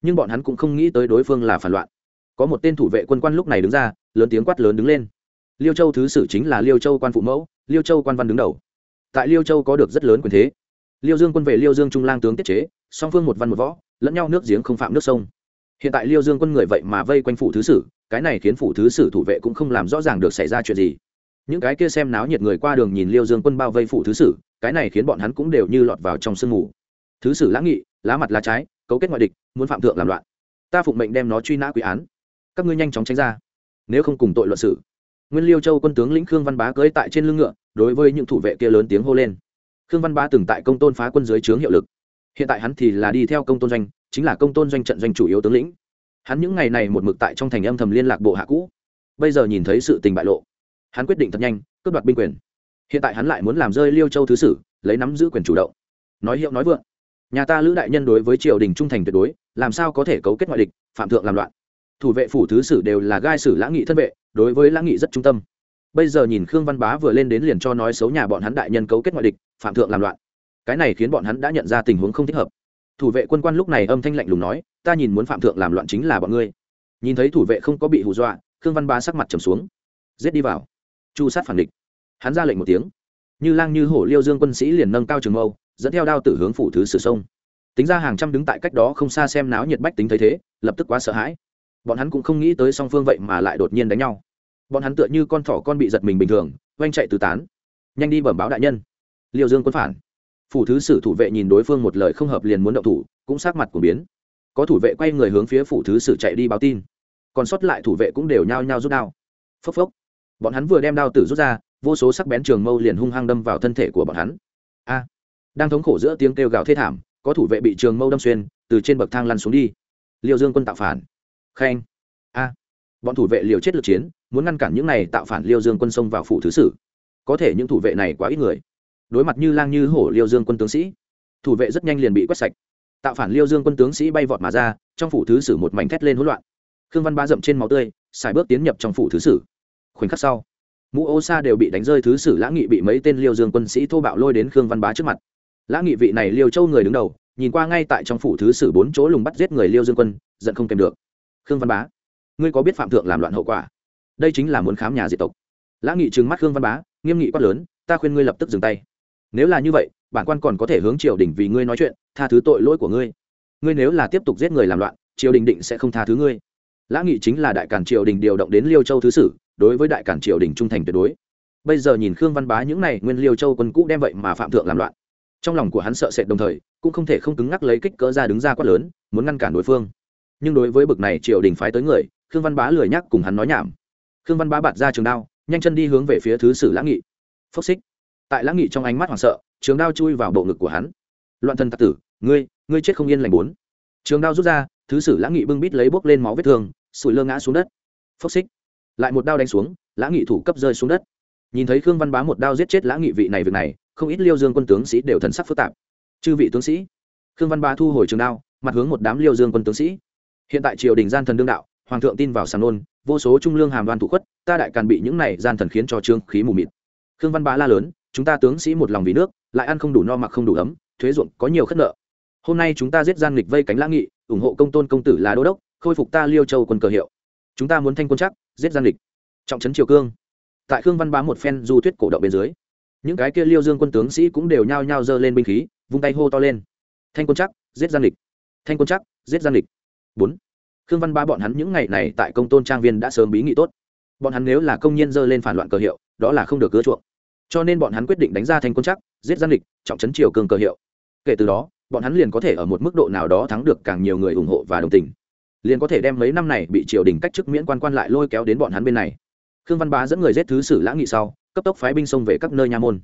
Nhưng bọn hắn cũng không nghĩ tới đối phương là phản loạn. Có một tên thủ vệ quân quan lúc này đứng ra, lớn tiếng quát lớn đứng lên. Liêu châu thứ sử chính là liêu châu quan phụ mẫu, liêu châu quan văn đứng đầu. Tại liêu châu có được rất lớn quyền thế. Liêu dương quân về liêu dương trung lang tướng tiết chế, song phương một văn một võ lẫn nhau nước giếng không phạm nước sông. Hiện tại liêu dương quân người vậy mà vây quanh phủ thứ sử, cái này khiến phủ thứ sử thủ vệ cũng không làm rõ ràng được xảy ra chuyện gì. Những cái kia xem náo nhiệt người qua đường nhìn liêu dương quân bao vây phủ thứ sử, cái này khiến bọn hắn cũng đều như lọt vào trong sương mù. Thứ sử lãng nghị, lá mặt lá trái, cấu kết ngoại địch, muốn phạm thượng làm loạn. Ta phụng mệnh đem nó truy nã quy án. Các ngươi nhanh chóng tránh ra. Nếu không cùng tội luận xử nguyên liêu châu quân tướng lĩnh khương văn bá cưỡi tại trên lưng ngựa, đối với những thủ vệ kia lớn tiếng hô lên. Khương văn bá từng tại công tôn phá quân dưới trướng hiệu lực hiện tại hắn thì là đi theo công tôn doanh, chính là công tôn doanh trận doanh chủ yếu tướng lĩnh. Hắn những ngày này một mực tại trong thành âm thầm liên lạc bộ hạ cũ. Bây giờ nhìn thấy sự tình bại lộ, hắn quyết định thật nhanh, cướp đoạt binh quyền. Hiện tại hắn lại muốn làm rơi liêu châu thứ sử, lấy nắm giữ quyền chủ động. Nói hiệu nói vượng, nhà ta lữ đại nhân đối với triều đình trung thành tuyệt đối, làm sao có thể cấu kết ngoại địch, phạm thượng làm loạn. Thủ vệ phủ thứ sử đều là gai sử lãng nghị thân vệ, đối với lãng nghị rất trung tâm. Bây giờ nhìn khương văn bá vừa lên đến liền cho nói xấu nhà bọn hắn đại nhân cấu kết ngoại địch, phạm thượng làm loạn cái này khiến bọn hắn đã nhận ra tình huống không thích hợp. Thủ vệ quân quan lúc này âm thanh lạnh lùng nói, ta nhìn muốn phạm thượng làm loạn chính là bọn ngươi. Nhìn thấy thủ vệ không có bị hù dọa, khương văn bá sắc mặt trầm xuống. Giết đi vào. Chu sát phản địch. Hắn ra lệnh một tiếng. Như lang như hổ liêu dương quân sĩ liền nâng cao trường mâu, dẫn theo đao tử hướng phủ thứ sử sông. Tính ra hàng trăm đứng tại cách đó không xa xem náo nhiệt bách tính thấy thế, lập tức quá sợ hãi. Bọn hắn cũng không nghĩ tới song phương vậy mà lại đột nhiên đánh nhau. Bọn hắn tựa như con thỏ con bị giật mình bình thường, oanh chạy tứ tán. Nhanh đi bẩm báo đại nhân. Liêu dương quân phản phủ thứ sử thủ vệ nhìn đối phương một lời không hợp liền muốn động thủ, cũng sát mặt của biến. Có thủ vệ quay người hướng phía phủ thứ sử chạy đi báo tin. Còn sót lại thủ vệ cũng đều nhao nhao rút đao. Phốc phốc. Bọn hắn vừa đem đao tử rút ra, vô số sắc bén trường mâu liền hung hăng đâm vào thân thể của bọn hắn. A. Đang thống khổ giữa tiếng kêu gào thê thảm, có thủ vệ bị trường mâu đâm xuyên, từ trên bậc thang lăn xuống đi. Liêu dương quân tạo phản. Khen. A. Bọn thủ vệ liều chết lực chiến, muốn ngăn cản những này tạo phản liêu dương quân xông vào phủ thứ sử. Có thể những thủ vệ này quá ít người đối mặt như lang như hổ liêu dương quân tướng sĩ thủ vệ rất nhanh liền bị quét sạch tạo phản liêu dương quân tướng sĩ bay vọt mà ra trong phủ thứ sử một mảnh thét lên hỗn loạn khương văn ba dậm trên máu tươi xài bước tiến nhập trong phủ thứ sử khoảnh khắc sau mũ ô sa đều bị đánh rơi thứ sử lã nghị bị mấy tên liêu dương quân sĩ thô bạo lôi đến khương văn bá trước mặt lã nghị vị này liêu châu người đứng đầu nhìn qua ngay tại trong phủ thứ sử bốn chỗ lùng bắt giết người liêu dương quân giận không kèm được khương văn bá ngươi có biết phạm thượng làm loạn hậu quả đây chính là muốn khám nhà diệt tộc lã nghị trừng mắt khương văn bá nghiêm nghị quát lớn ta khuyên ngươi lập tức dừng tay nếu là như vậy, bản quan còn có thể hướng triều đình vì ngươi nói chuyện, tha thứ tội lỗi của ngươi. Ngươi nếu là tiếp tục giết người làm loạn, triều đình định sẽ không tha thứ ngươi. Lã nghị chính là đại cản triều đình điều động đến liêu châu thứ sử, đối với đại cản triều đình trung thành tuyệt đối. Bây giờ nhìn khương văn bá những này, nguyên liêu châu quân cũ đem vậy mà phạm thượng làm loạn. Trong lòng của hắn sợ sệt đồng thời, cũng không thể không cứng ngắc lấy kích cỡ ra đứng ra quát lớn, muốn ngăn cản đối phương. Nhưng đối với bực này triều đình phái tới người, khương văn bá lười nhắc cùng hắn nói nhảm. Khương văn bá bạt ra trường đao, nhanh chân đi hướng về phía thứ sử lãng nghị. Phốc xích tại lãng nghị trong ánh mắt hoảng sợ, trường đao chui vào bộ ngực của hắn. Loạn thần tặc tử, ngươi ngươi chết không yên lành bốn. Trường đao rút ra, thứ sử lãng nghị bưng bít lấy bốc lên máu vết thương, sủi lơ ngã xuống đất. Phốc xích. Lại một đao đánh xuống, lãng nghị thủ cấp rơi xuống đất. Nhìn thấy khương văn bá một đao giết chết lãng nghị vị này việc này, không ít liêu dương quân tướng sĩ đều thần sắc phức tạp. Chư vị tướng sĩ, khương văn bá thu hồi trường đao, mặt hướng một đám liêu dương quân tướng sĩ. Hiện tại triều đình gian thần đương đạo, hoàng thượng tin vào sàn nôn, vô số trung lương hàm đoan thủ khuất, ta đại càn bị những này gian thần khiến cho trương khí mù mịt. Khương văn bá la lớn chúng ta tướng sĩ một lòng vì nước, lại ăn không đủ no mặc không đủ ấm, thuế ruộng có nhiều khất nợ. Hôm nay chúng ta giết gian nghịch vây cánh lãng nghị, ủng hộ công tôn công tử là đô đốc, khôi phục ta liêu châu quân cờ hiệu. Chúng ta muốn thanh quân chắc, giết gian nghịch. Trọng trấn triều cương. Tại khương văn bá một phen du thuyết cổ động bên dưới, những cái kia liêu dương quân tướng sĩ cũng đều nhao nhao giơ lên binh khí, vung tay hô to lên. Thanh quân chắc, giết gian địch thanh quân chắc, giết gian địch bốn. Khương văn bá bọn hắn những ngày này tại công tôn trang viên đã sớm bí nghị tốt. Bọn hắn nếu là công nhân dơ lên phản loạn cờ hiệu, đó là không được cứa chuộng cho nên bọn hắn quyết định đánh ra thành quân chắc, giết gian địch trọng trấn triều cường cơ hiệu. Kể từ đó, bọn hắn liền có thể ở một mức độ nào đó thắng được càng nhiều người ủng hộ và đồng tình. Liền có thể đem mấy năm này bị triều đình cách chức miễn quan quan lại lôi kéo đến bọn hắn bên này. Khương văn bá dẫn người giết thứ sử lãng nghị sau, cấp tốc phái binh xông về các nơi nha môn.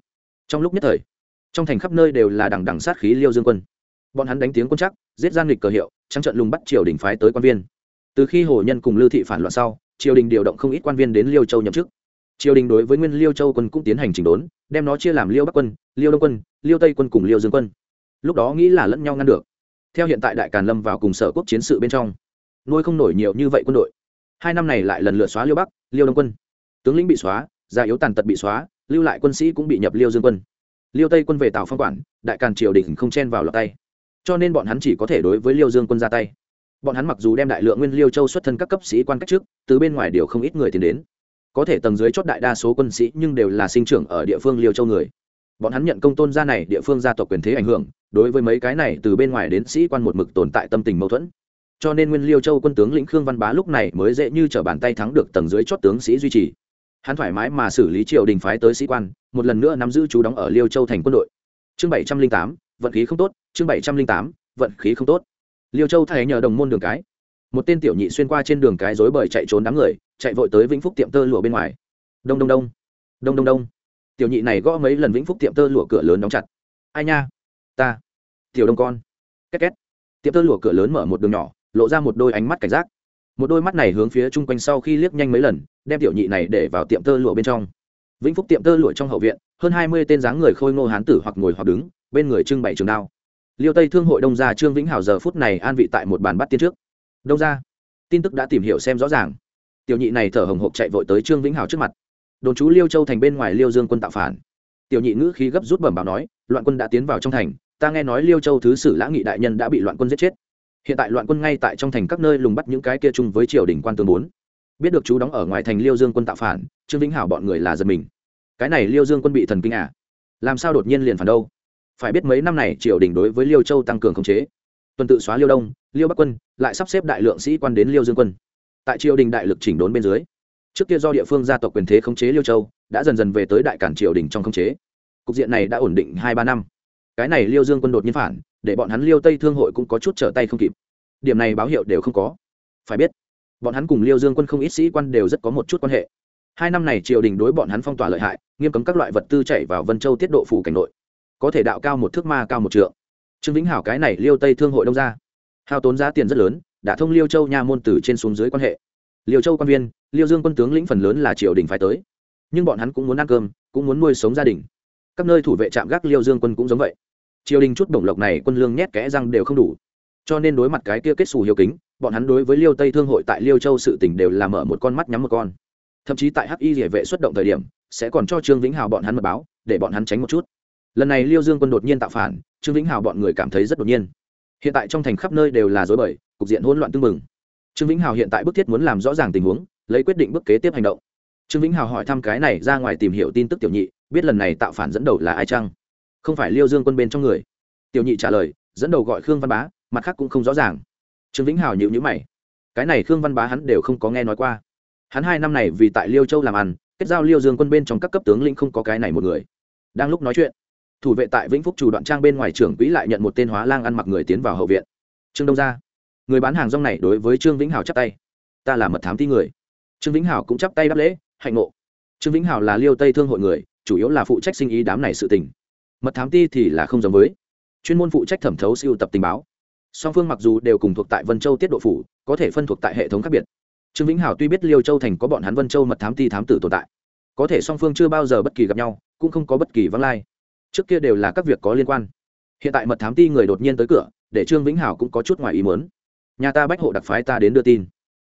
Trong lúc nhất thời, trong thành khắp nơi đều là đằng đằng sát khí liêu dương quân. Bọn hắn đánh tiếng quân chắc, giết gian nghịch cờ hiệu, trắng trận lùng bắt triều đình phái tới quan viên. Từ khi hồ nhân cùng lưu thị phản loạn sau, triều đình điều động không ít quan viên đến liêu châu nhậm chức triều đình đối với nguyên liêu châu quân cũng tiến hành chỉnh đốn, đem nó chia làm liêu bắc quân, liêu đông quân, liêu tây quân cùng liêu dương quân. Lúc đó nghĩ là lẫn nhau ngăn được. Theo hiện tại đại càn lâm vào cùng sở quốc chiến sự bên trong, nuôi không nổi nhiều như vậy quân đội. Hai năm này lại lần lượt xóa liêu bắc, liêu đông quân. Tướng lĩnh bị xóa, già yếu tàn tật bị xóa, lưu lại quân sĩ cũng bị nhập liêu dương quân. Liêu tây quân về tào phong quản, đại càn triều đình không chen vào lọt tay. Cho nên bọn hắn chỉ có thể đối với liêu dương quân ra tay. Bọn hắn mặc dù đem đại lượng nguyên liêu châu xuất thân các cấp sĩ quan cách trước, từ bên ngoài điều không ít người tiến đến có thể tầng dưới chót đại đa số quân sĩ nhưng đều là sinh trưởng ở địa phương liêu châu người. Bọn hắn nhận công tôn gia này, địa phương gia tộc quyền thế ảnh hưởng, đối với mấy cái này từ bên ngoài đến sĩ quan một mực tồn tại tâm tình mâu thuẫn. Cho nên nguyên liêu châu quân tướng lĩnh khương văn bá lúc này mới dễ như t bàn tay thắng được tầng dưới chót tướng sĩ duy trì. Hắn thoải mái mà xử lý triều đình phái tới sĩ quan, một lần nữa nắm giữ chú đóng ở liêu châu thành quân đội. Chương bảy trăm linh tám, vận khí không tốt, chương bảy trăm linh tám, vận khí không tốt. Liêu châu thay nhờ đồng môn đường cái. Một tên tiểu nhị xuyên qua trên đường cái rối bời chạy trốn đám người chạy vội tới vĩnh phúc tiệm tơ lụa bên ngoài. Đông đông đông. Đông đông đông. Tiểu nhị này gõ mấy lần vĩnh phúc tiệm tơ lụa cửa lớn đóng chặt. Ai nha? Ta. Tiểu đông con. Két két. Tiệm tơ lụa cửa lớn mở một đường nhỏ, lộ ra một đôi ánh mắt cảnh giác. Một đôi mắt này hướng phía chung quanh sau khi liếc nhanh mấy lần, đem tiểu nhị này để vào tiệm tơ lụa bên trong. Vĩnh phúc tiệm tơ lụa trong hậu viện, hơn hai mươi tên dáng người khôi ngô hán tử hoặc ngồi hoặc đứng, bên người trưng bày trường đao. Liêu tây thương hội đông gia trương vĩnh hảo giờ phút này an vị tại một bàn bắt tiên trước. Đông gia, tin tức đã tìm hiểu xem rõ ràng tiểu nhị này thở hồng hộc chạy vội tới trương vĩnh hảo trước mặt. Đồn chú liêu châu thành bên ngoài liêu dương quân tạo phản. Tiểu nhị ngữ khí gấp rút bẩm báo nói, loạn quân đã tiến vào trong thành, ta nghe nói liêu châu thứ sử lã nghị đại nhân đã bị loạn quân giết chết. Hiện tại loạn quân ngay tại trong thành các nơi lùng bắt những cái kia chung với triều đình quan tương bốn. Biết được chú đóng ở ngoài thành liêu dương quân tạo phản, trương vĩnh hảo bọn người là giật mình. Cái này liêu dương quân bị thần kinh à? Làm sao đột nhiên liền phản đâu? Phải biết mấy năm này triều đình đối với liêu châu tăng cường khống chế. Tuần tự xóa liêu đông, liêu bắc quân, lại sắp xếp đại lượng sĩ quan đến liêu dương quân tại triều đình đại lực chỉnh đốn bên dưới. Trước kia do địa phương gia tộc quyền thế khống chế liêu châu, đã dần dần về tới đại cản triều đình trong khống chế. Cục diện này đã ổn định hai ba năm. Cái này liêu dương quân đột nhiên phản, để bọn hắn liêu tây thương hội cũng có chút trở tay không kịp. Điểm này báo hiệu đều không có. Phải biết, bọn hắn cùng liêu dương quân không ít sĩ quan đều rất có một chút quan hệ. Hai năm này triều đình đối bọn hắn phong tỏa lợi hại, nghiêm cấm các loại vật tư chạy vào vân châu tiết độ phủ cảnh nội. Có thể đạo cao một thước ma cao một trượng. Trương vĩnh hảo cái này liêu tây thương hội đông ra. Hao tốn giá tiền rất lớn đã thông liêu châu nha môn từ trên xuống dưới quan hệ. Liêu châu quan viên, liêu dương quân tướng lĩnh phần lớn là triều đình phải tới. Nhưng bọn hắn cũng muốn ăn cơm, cũng muốn nuôi sống gia đình. Các nơi thủ vệ trạm gác liêu dương quân cũng giống vậy. Triều đình chút bổng lộc này quân lương nhét kẽ răng đều không đủ. Cho nên đối mặt cái kia kết xù hiếu kính, bọn hắn đối với liêu tây thương hội tại liêu châu sự tỉnh đều là mở một con mắt nhắm một con. Thậm chí tại hắc y địa vệ xuất động thời điểm, sẽ còn cho trương vĩnh hào bọn hắn mật báo, để bọn hắn tránh một chút. Lần này liêu dương quân đột nhiên tạo phản, trương vĩnh hào bọn người cảm thấy rất đột nhiên hiện tại trong thành khắp nơi đều là dối bời, cục diện hỗn loạn tưng bừng. Trương vĩnh hào hiện tại bức thiết muốn làm rõ ràng tình huống, lấy quyết định bước kế tiếp hành động. Trương vĩnh hào hỏi thăm cái này ra ngoài tìm hiểu tin tức tiểu nhị, biết lần này tạo phản dẫn đầu là ai chăng? Không phải liêu dương quân bên trong người. Tiểu nhị trả lời, dẫn đầu gọi khương văn bá, mặt khác cũng không rõ ràng. Trương vĩnh hào nhịu nhữ mày. Cái này khương văn bá hắn đều không có nghe nói qua. Hắn hai năm này vì tại liêu châu làm ăn, kết giao liêu dương quân bên trong các cấp tướng lĩnh không có cái này một người. Đang lúc nói chuyện thủ vệ tại vĩnh phúc chủ đoạn trang bên ngoài trưởng quỹ lại nhận một tên hóa lang ăn mặc người tiến vào hậu viện. Trương đông gia, người bán hàng rong này đối với trương vĩnh hào chắp tay. Ta là mật thám ti người. Trương vĩnh hào cũng chắp tay đáp lễ, hạnh ngộ. Trương vĩnh hào là liêu tây thương hội người, chủ yếu là phụ trách sinh ý đám này sự tình. Mật thám ti thì là không giống với. Chuyên môn phụ trách thẩm thấu siêu tập tình báo. Song phương mặc dù đều cùng thuộc tại vân châu tiết độ phủ, có thể phân thuộc tại hệ thống khác biệt. Trương vĩnh hảo tuy biết liêu châu thành có bọn hắn vân châu mật thám ti thám tử tồn tại, có thể song phương chưa bao giờ bất kỳ gặp nhau, cũng không có bất kỳ vắng lai trước kia đều là các việc có liên quan. Hiện tại mật thám ti người đột nhiên tới cửa, để trương vĩnh hảo cũng có chút ngoài ý muốn. Nhà ta bách hộ đặc phái ta đến đưa tin.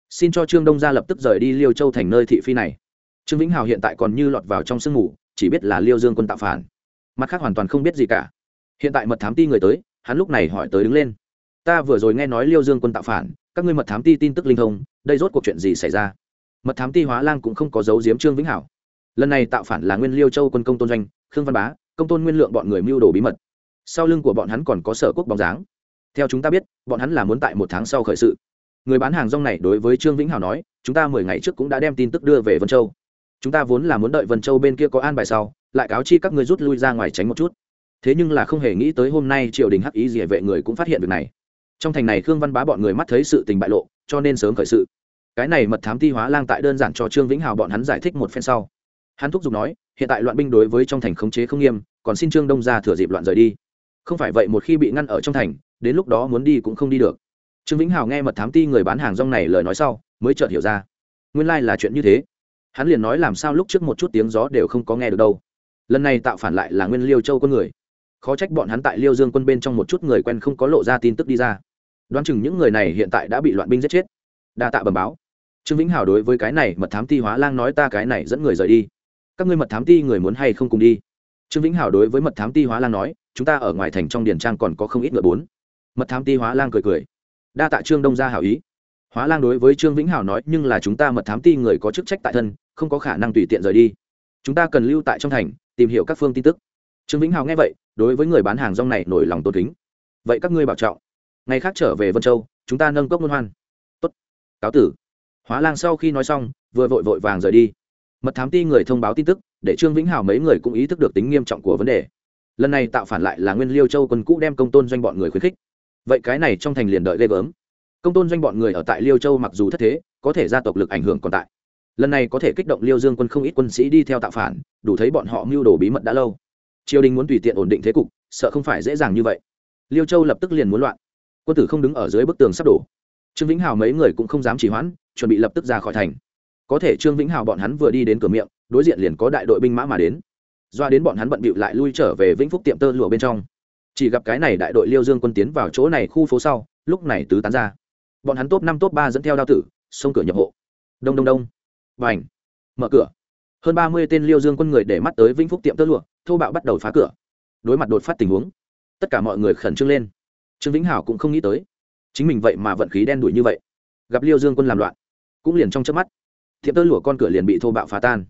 Xin cho trương đông gia lập tức rời đi liêu châu thành nơi thị phi này. Trương vĩnh hảo hiện tại còn như lọt vào trong sương mù, chỉ biết là liêu dương quân tạo phản. Mặt khác hoàn toàn không biết gì cả. Hiện tại mật thám ti người tới, hắn lúc này hỏi tới đứng lên. Ta vừa rồi nghe nói liêu dương quân tạo phản, các ngươi mật thám ti tin tức linh thông, đây rốt cuộc chuyện gì xảy ra? Mật thám ti hóa lang cũng không có dấu diếm trương vĩnh hảo. Lần này tạo phản là nguyên liêu châu quân công tôn doanh, khương văn bá công tôn nguyên lượng bọn người mưu đồ bí mật. Sau lưng của bọn hắn còn có sở quốc bóng dáng. Theo chúng ta biết, bọn hắn là muốn tại một tháng sau khởi sự. Người bán hàng rong này đối với trương vĩnh hảo nói, chúng ta mười ngày trước cũng đã đem tin tức đưa về vân châu. Chúng ta vốn là muốn đợi vân châu bên kia có an bài sau, lại cáo chi các ngươi rút lui ra ngoài tránh một chút. Thế nhưng là không hề nghĩ tới hôm nay triều đình hắc ý gì vệ người cũng phát hiện việc này. Trong thành này khương văn bá bọn người mắt thấy sự tình bại lộ, cho nên sớm khởi sự. Cái này mật thám ti hóa lang tại đơn giản cho trương vĩnh hào bọn hắn giải thích một phen sau hắn thúc giục nói, hiện tại loạn binh đối với trong thành khống chế không nghiêm, còn xin trương đông ra thừa dịp loạn rời đi. Không phải vậy một khi bị ngăn ở trong thành, đến lúc đó muốn đi cũng không đi được. Trương vĩnh hào nghe mật thám ti người bán hàng rong này lời nói sau, mới chợt hiểu ra. Nguyên lai là chuyện như thế. Hắn liền nói làm sao lúc trước một chút tiếng gió đều không có nghe được đâu. Lần này tạo phản lại là nguyên liêu châu con người. Khó trách bọn hắn tại liêu dương quân bên trong một chút người quen không có lộ ra tin tức đi ra. Đoán chừng những người này hiện tại đã bị loạn binh giết chết. Đa tạ bẩm báo. Trương vĩnh hào đối với cái này mật thám ti hóa lang nói ta cái này dẫn người rời đi các ngươi mật thám ti người muốn hay không cùng đi? Trương vĩnh hảo đối với mật thám ti hóa lang nói, chúng ta ở ngoài thành trong điền trang còn có không ít ngựa bốn. Mật thám ti hóa lang cười cười. Đa tạ trương đông gia hảo ý. Hóa lang đối với trương vĩnh hảo nói, nhưng là chúng ta mật thám ti người có chức trách tại thân, không có khả năng tùy tiện rời đi. Chúng ta cần lưu tại trong thành, tìm hiểu các phương tin tức. Trương vĩnh hảo nghe vậy, đối với người bán hàng rong này nổi lòng tôn kính. Vậy các ngươi bảo trọng. Ngày khác trở về vân châu, chúng ta nâng cốc luân hoan. Tốt. Cáo tử. Hóa lang sau khi nói xong, vừa vội vội vàng rời đi mật thám ti người thông báo tin tức, để trương vĩnh hào mấy người cũng ý thức được tính nghiêm trọng của vấn đề. Lần này tạo phản lại là nguyên liêu châu quân cũ đem công tôn doanh bọn người khuyến khích. Vậy cái này trong thành liền đợi ghê gớm. Công tôn doanh bọn người ở tại liêu châu mặc dù thất thế, có thể gia tộc lực ảnh hưởng còn tại. Lần này có thể kích động liêu dương quân không ít quân sĩ đi theo tạo phản, đủ thấy bọn họ mưu đồ bí mật đã lâu. Triều đình muốn tùy tiện ổn định thế cục, sợ không phải dễ dàng như vậy. Liêu châu lập tức liền muốn loạn. Quân tử không đứng ở dưới bức tường sắp đổ. Trương vĩnh hào mấy người cũng không dám chỉ hoãn, chuẩn bị lập tức ra khỏi thành có thể trương vĩnh hào bọn hắn vừa đi đến cửa miệng, đối diện liền có đại đội binh mã mà đến. Doa đến bọn hắn bận bịu lại lui trở về vĩnh phúc tiệm tơ lụa bên trong. Chỉ gặp cái này đại đội liêu dương quân tiến vào chỗ này khu phố sau, lúc này tứ tán ra. Bọn hắn top năm top ba dẫn theo đao tử, xông cửa nhập hộ. Đông đông đông. Và ảnh mở cửa. Hơn ba mươi tên liêu dương quân người để mắt tới vĩnh phúc tiệm tơ lụa, thô bạo bắt đầu phá cửa. Đối mặt đột phát tình huống, tất cả mọi người khẩn trương lên. Trương vĩnh hảo cũng không nghĩ tới, chính mình vậy mà vận khí đen đủi như vậy. Gặp liêu dương quân làm loạn, cũng liền trong chớp mắt tiệm tơ lụa con cửa liền bị thô bạo phá tan.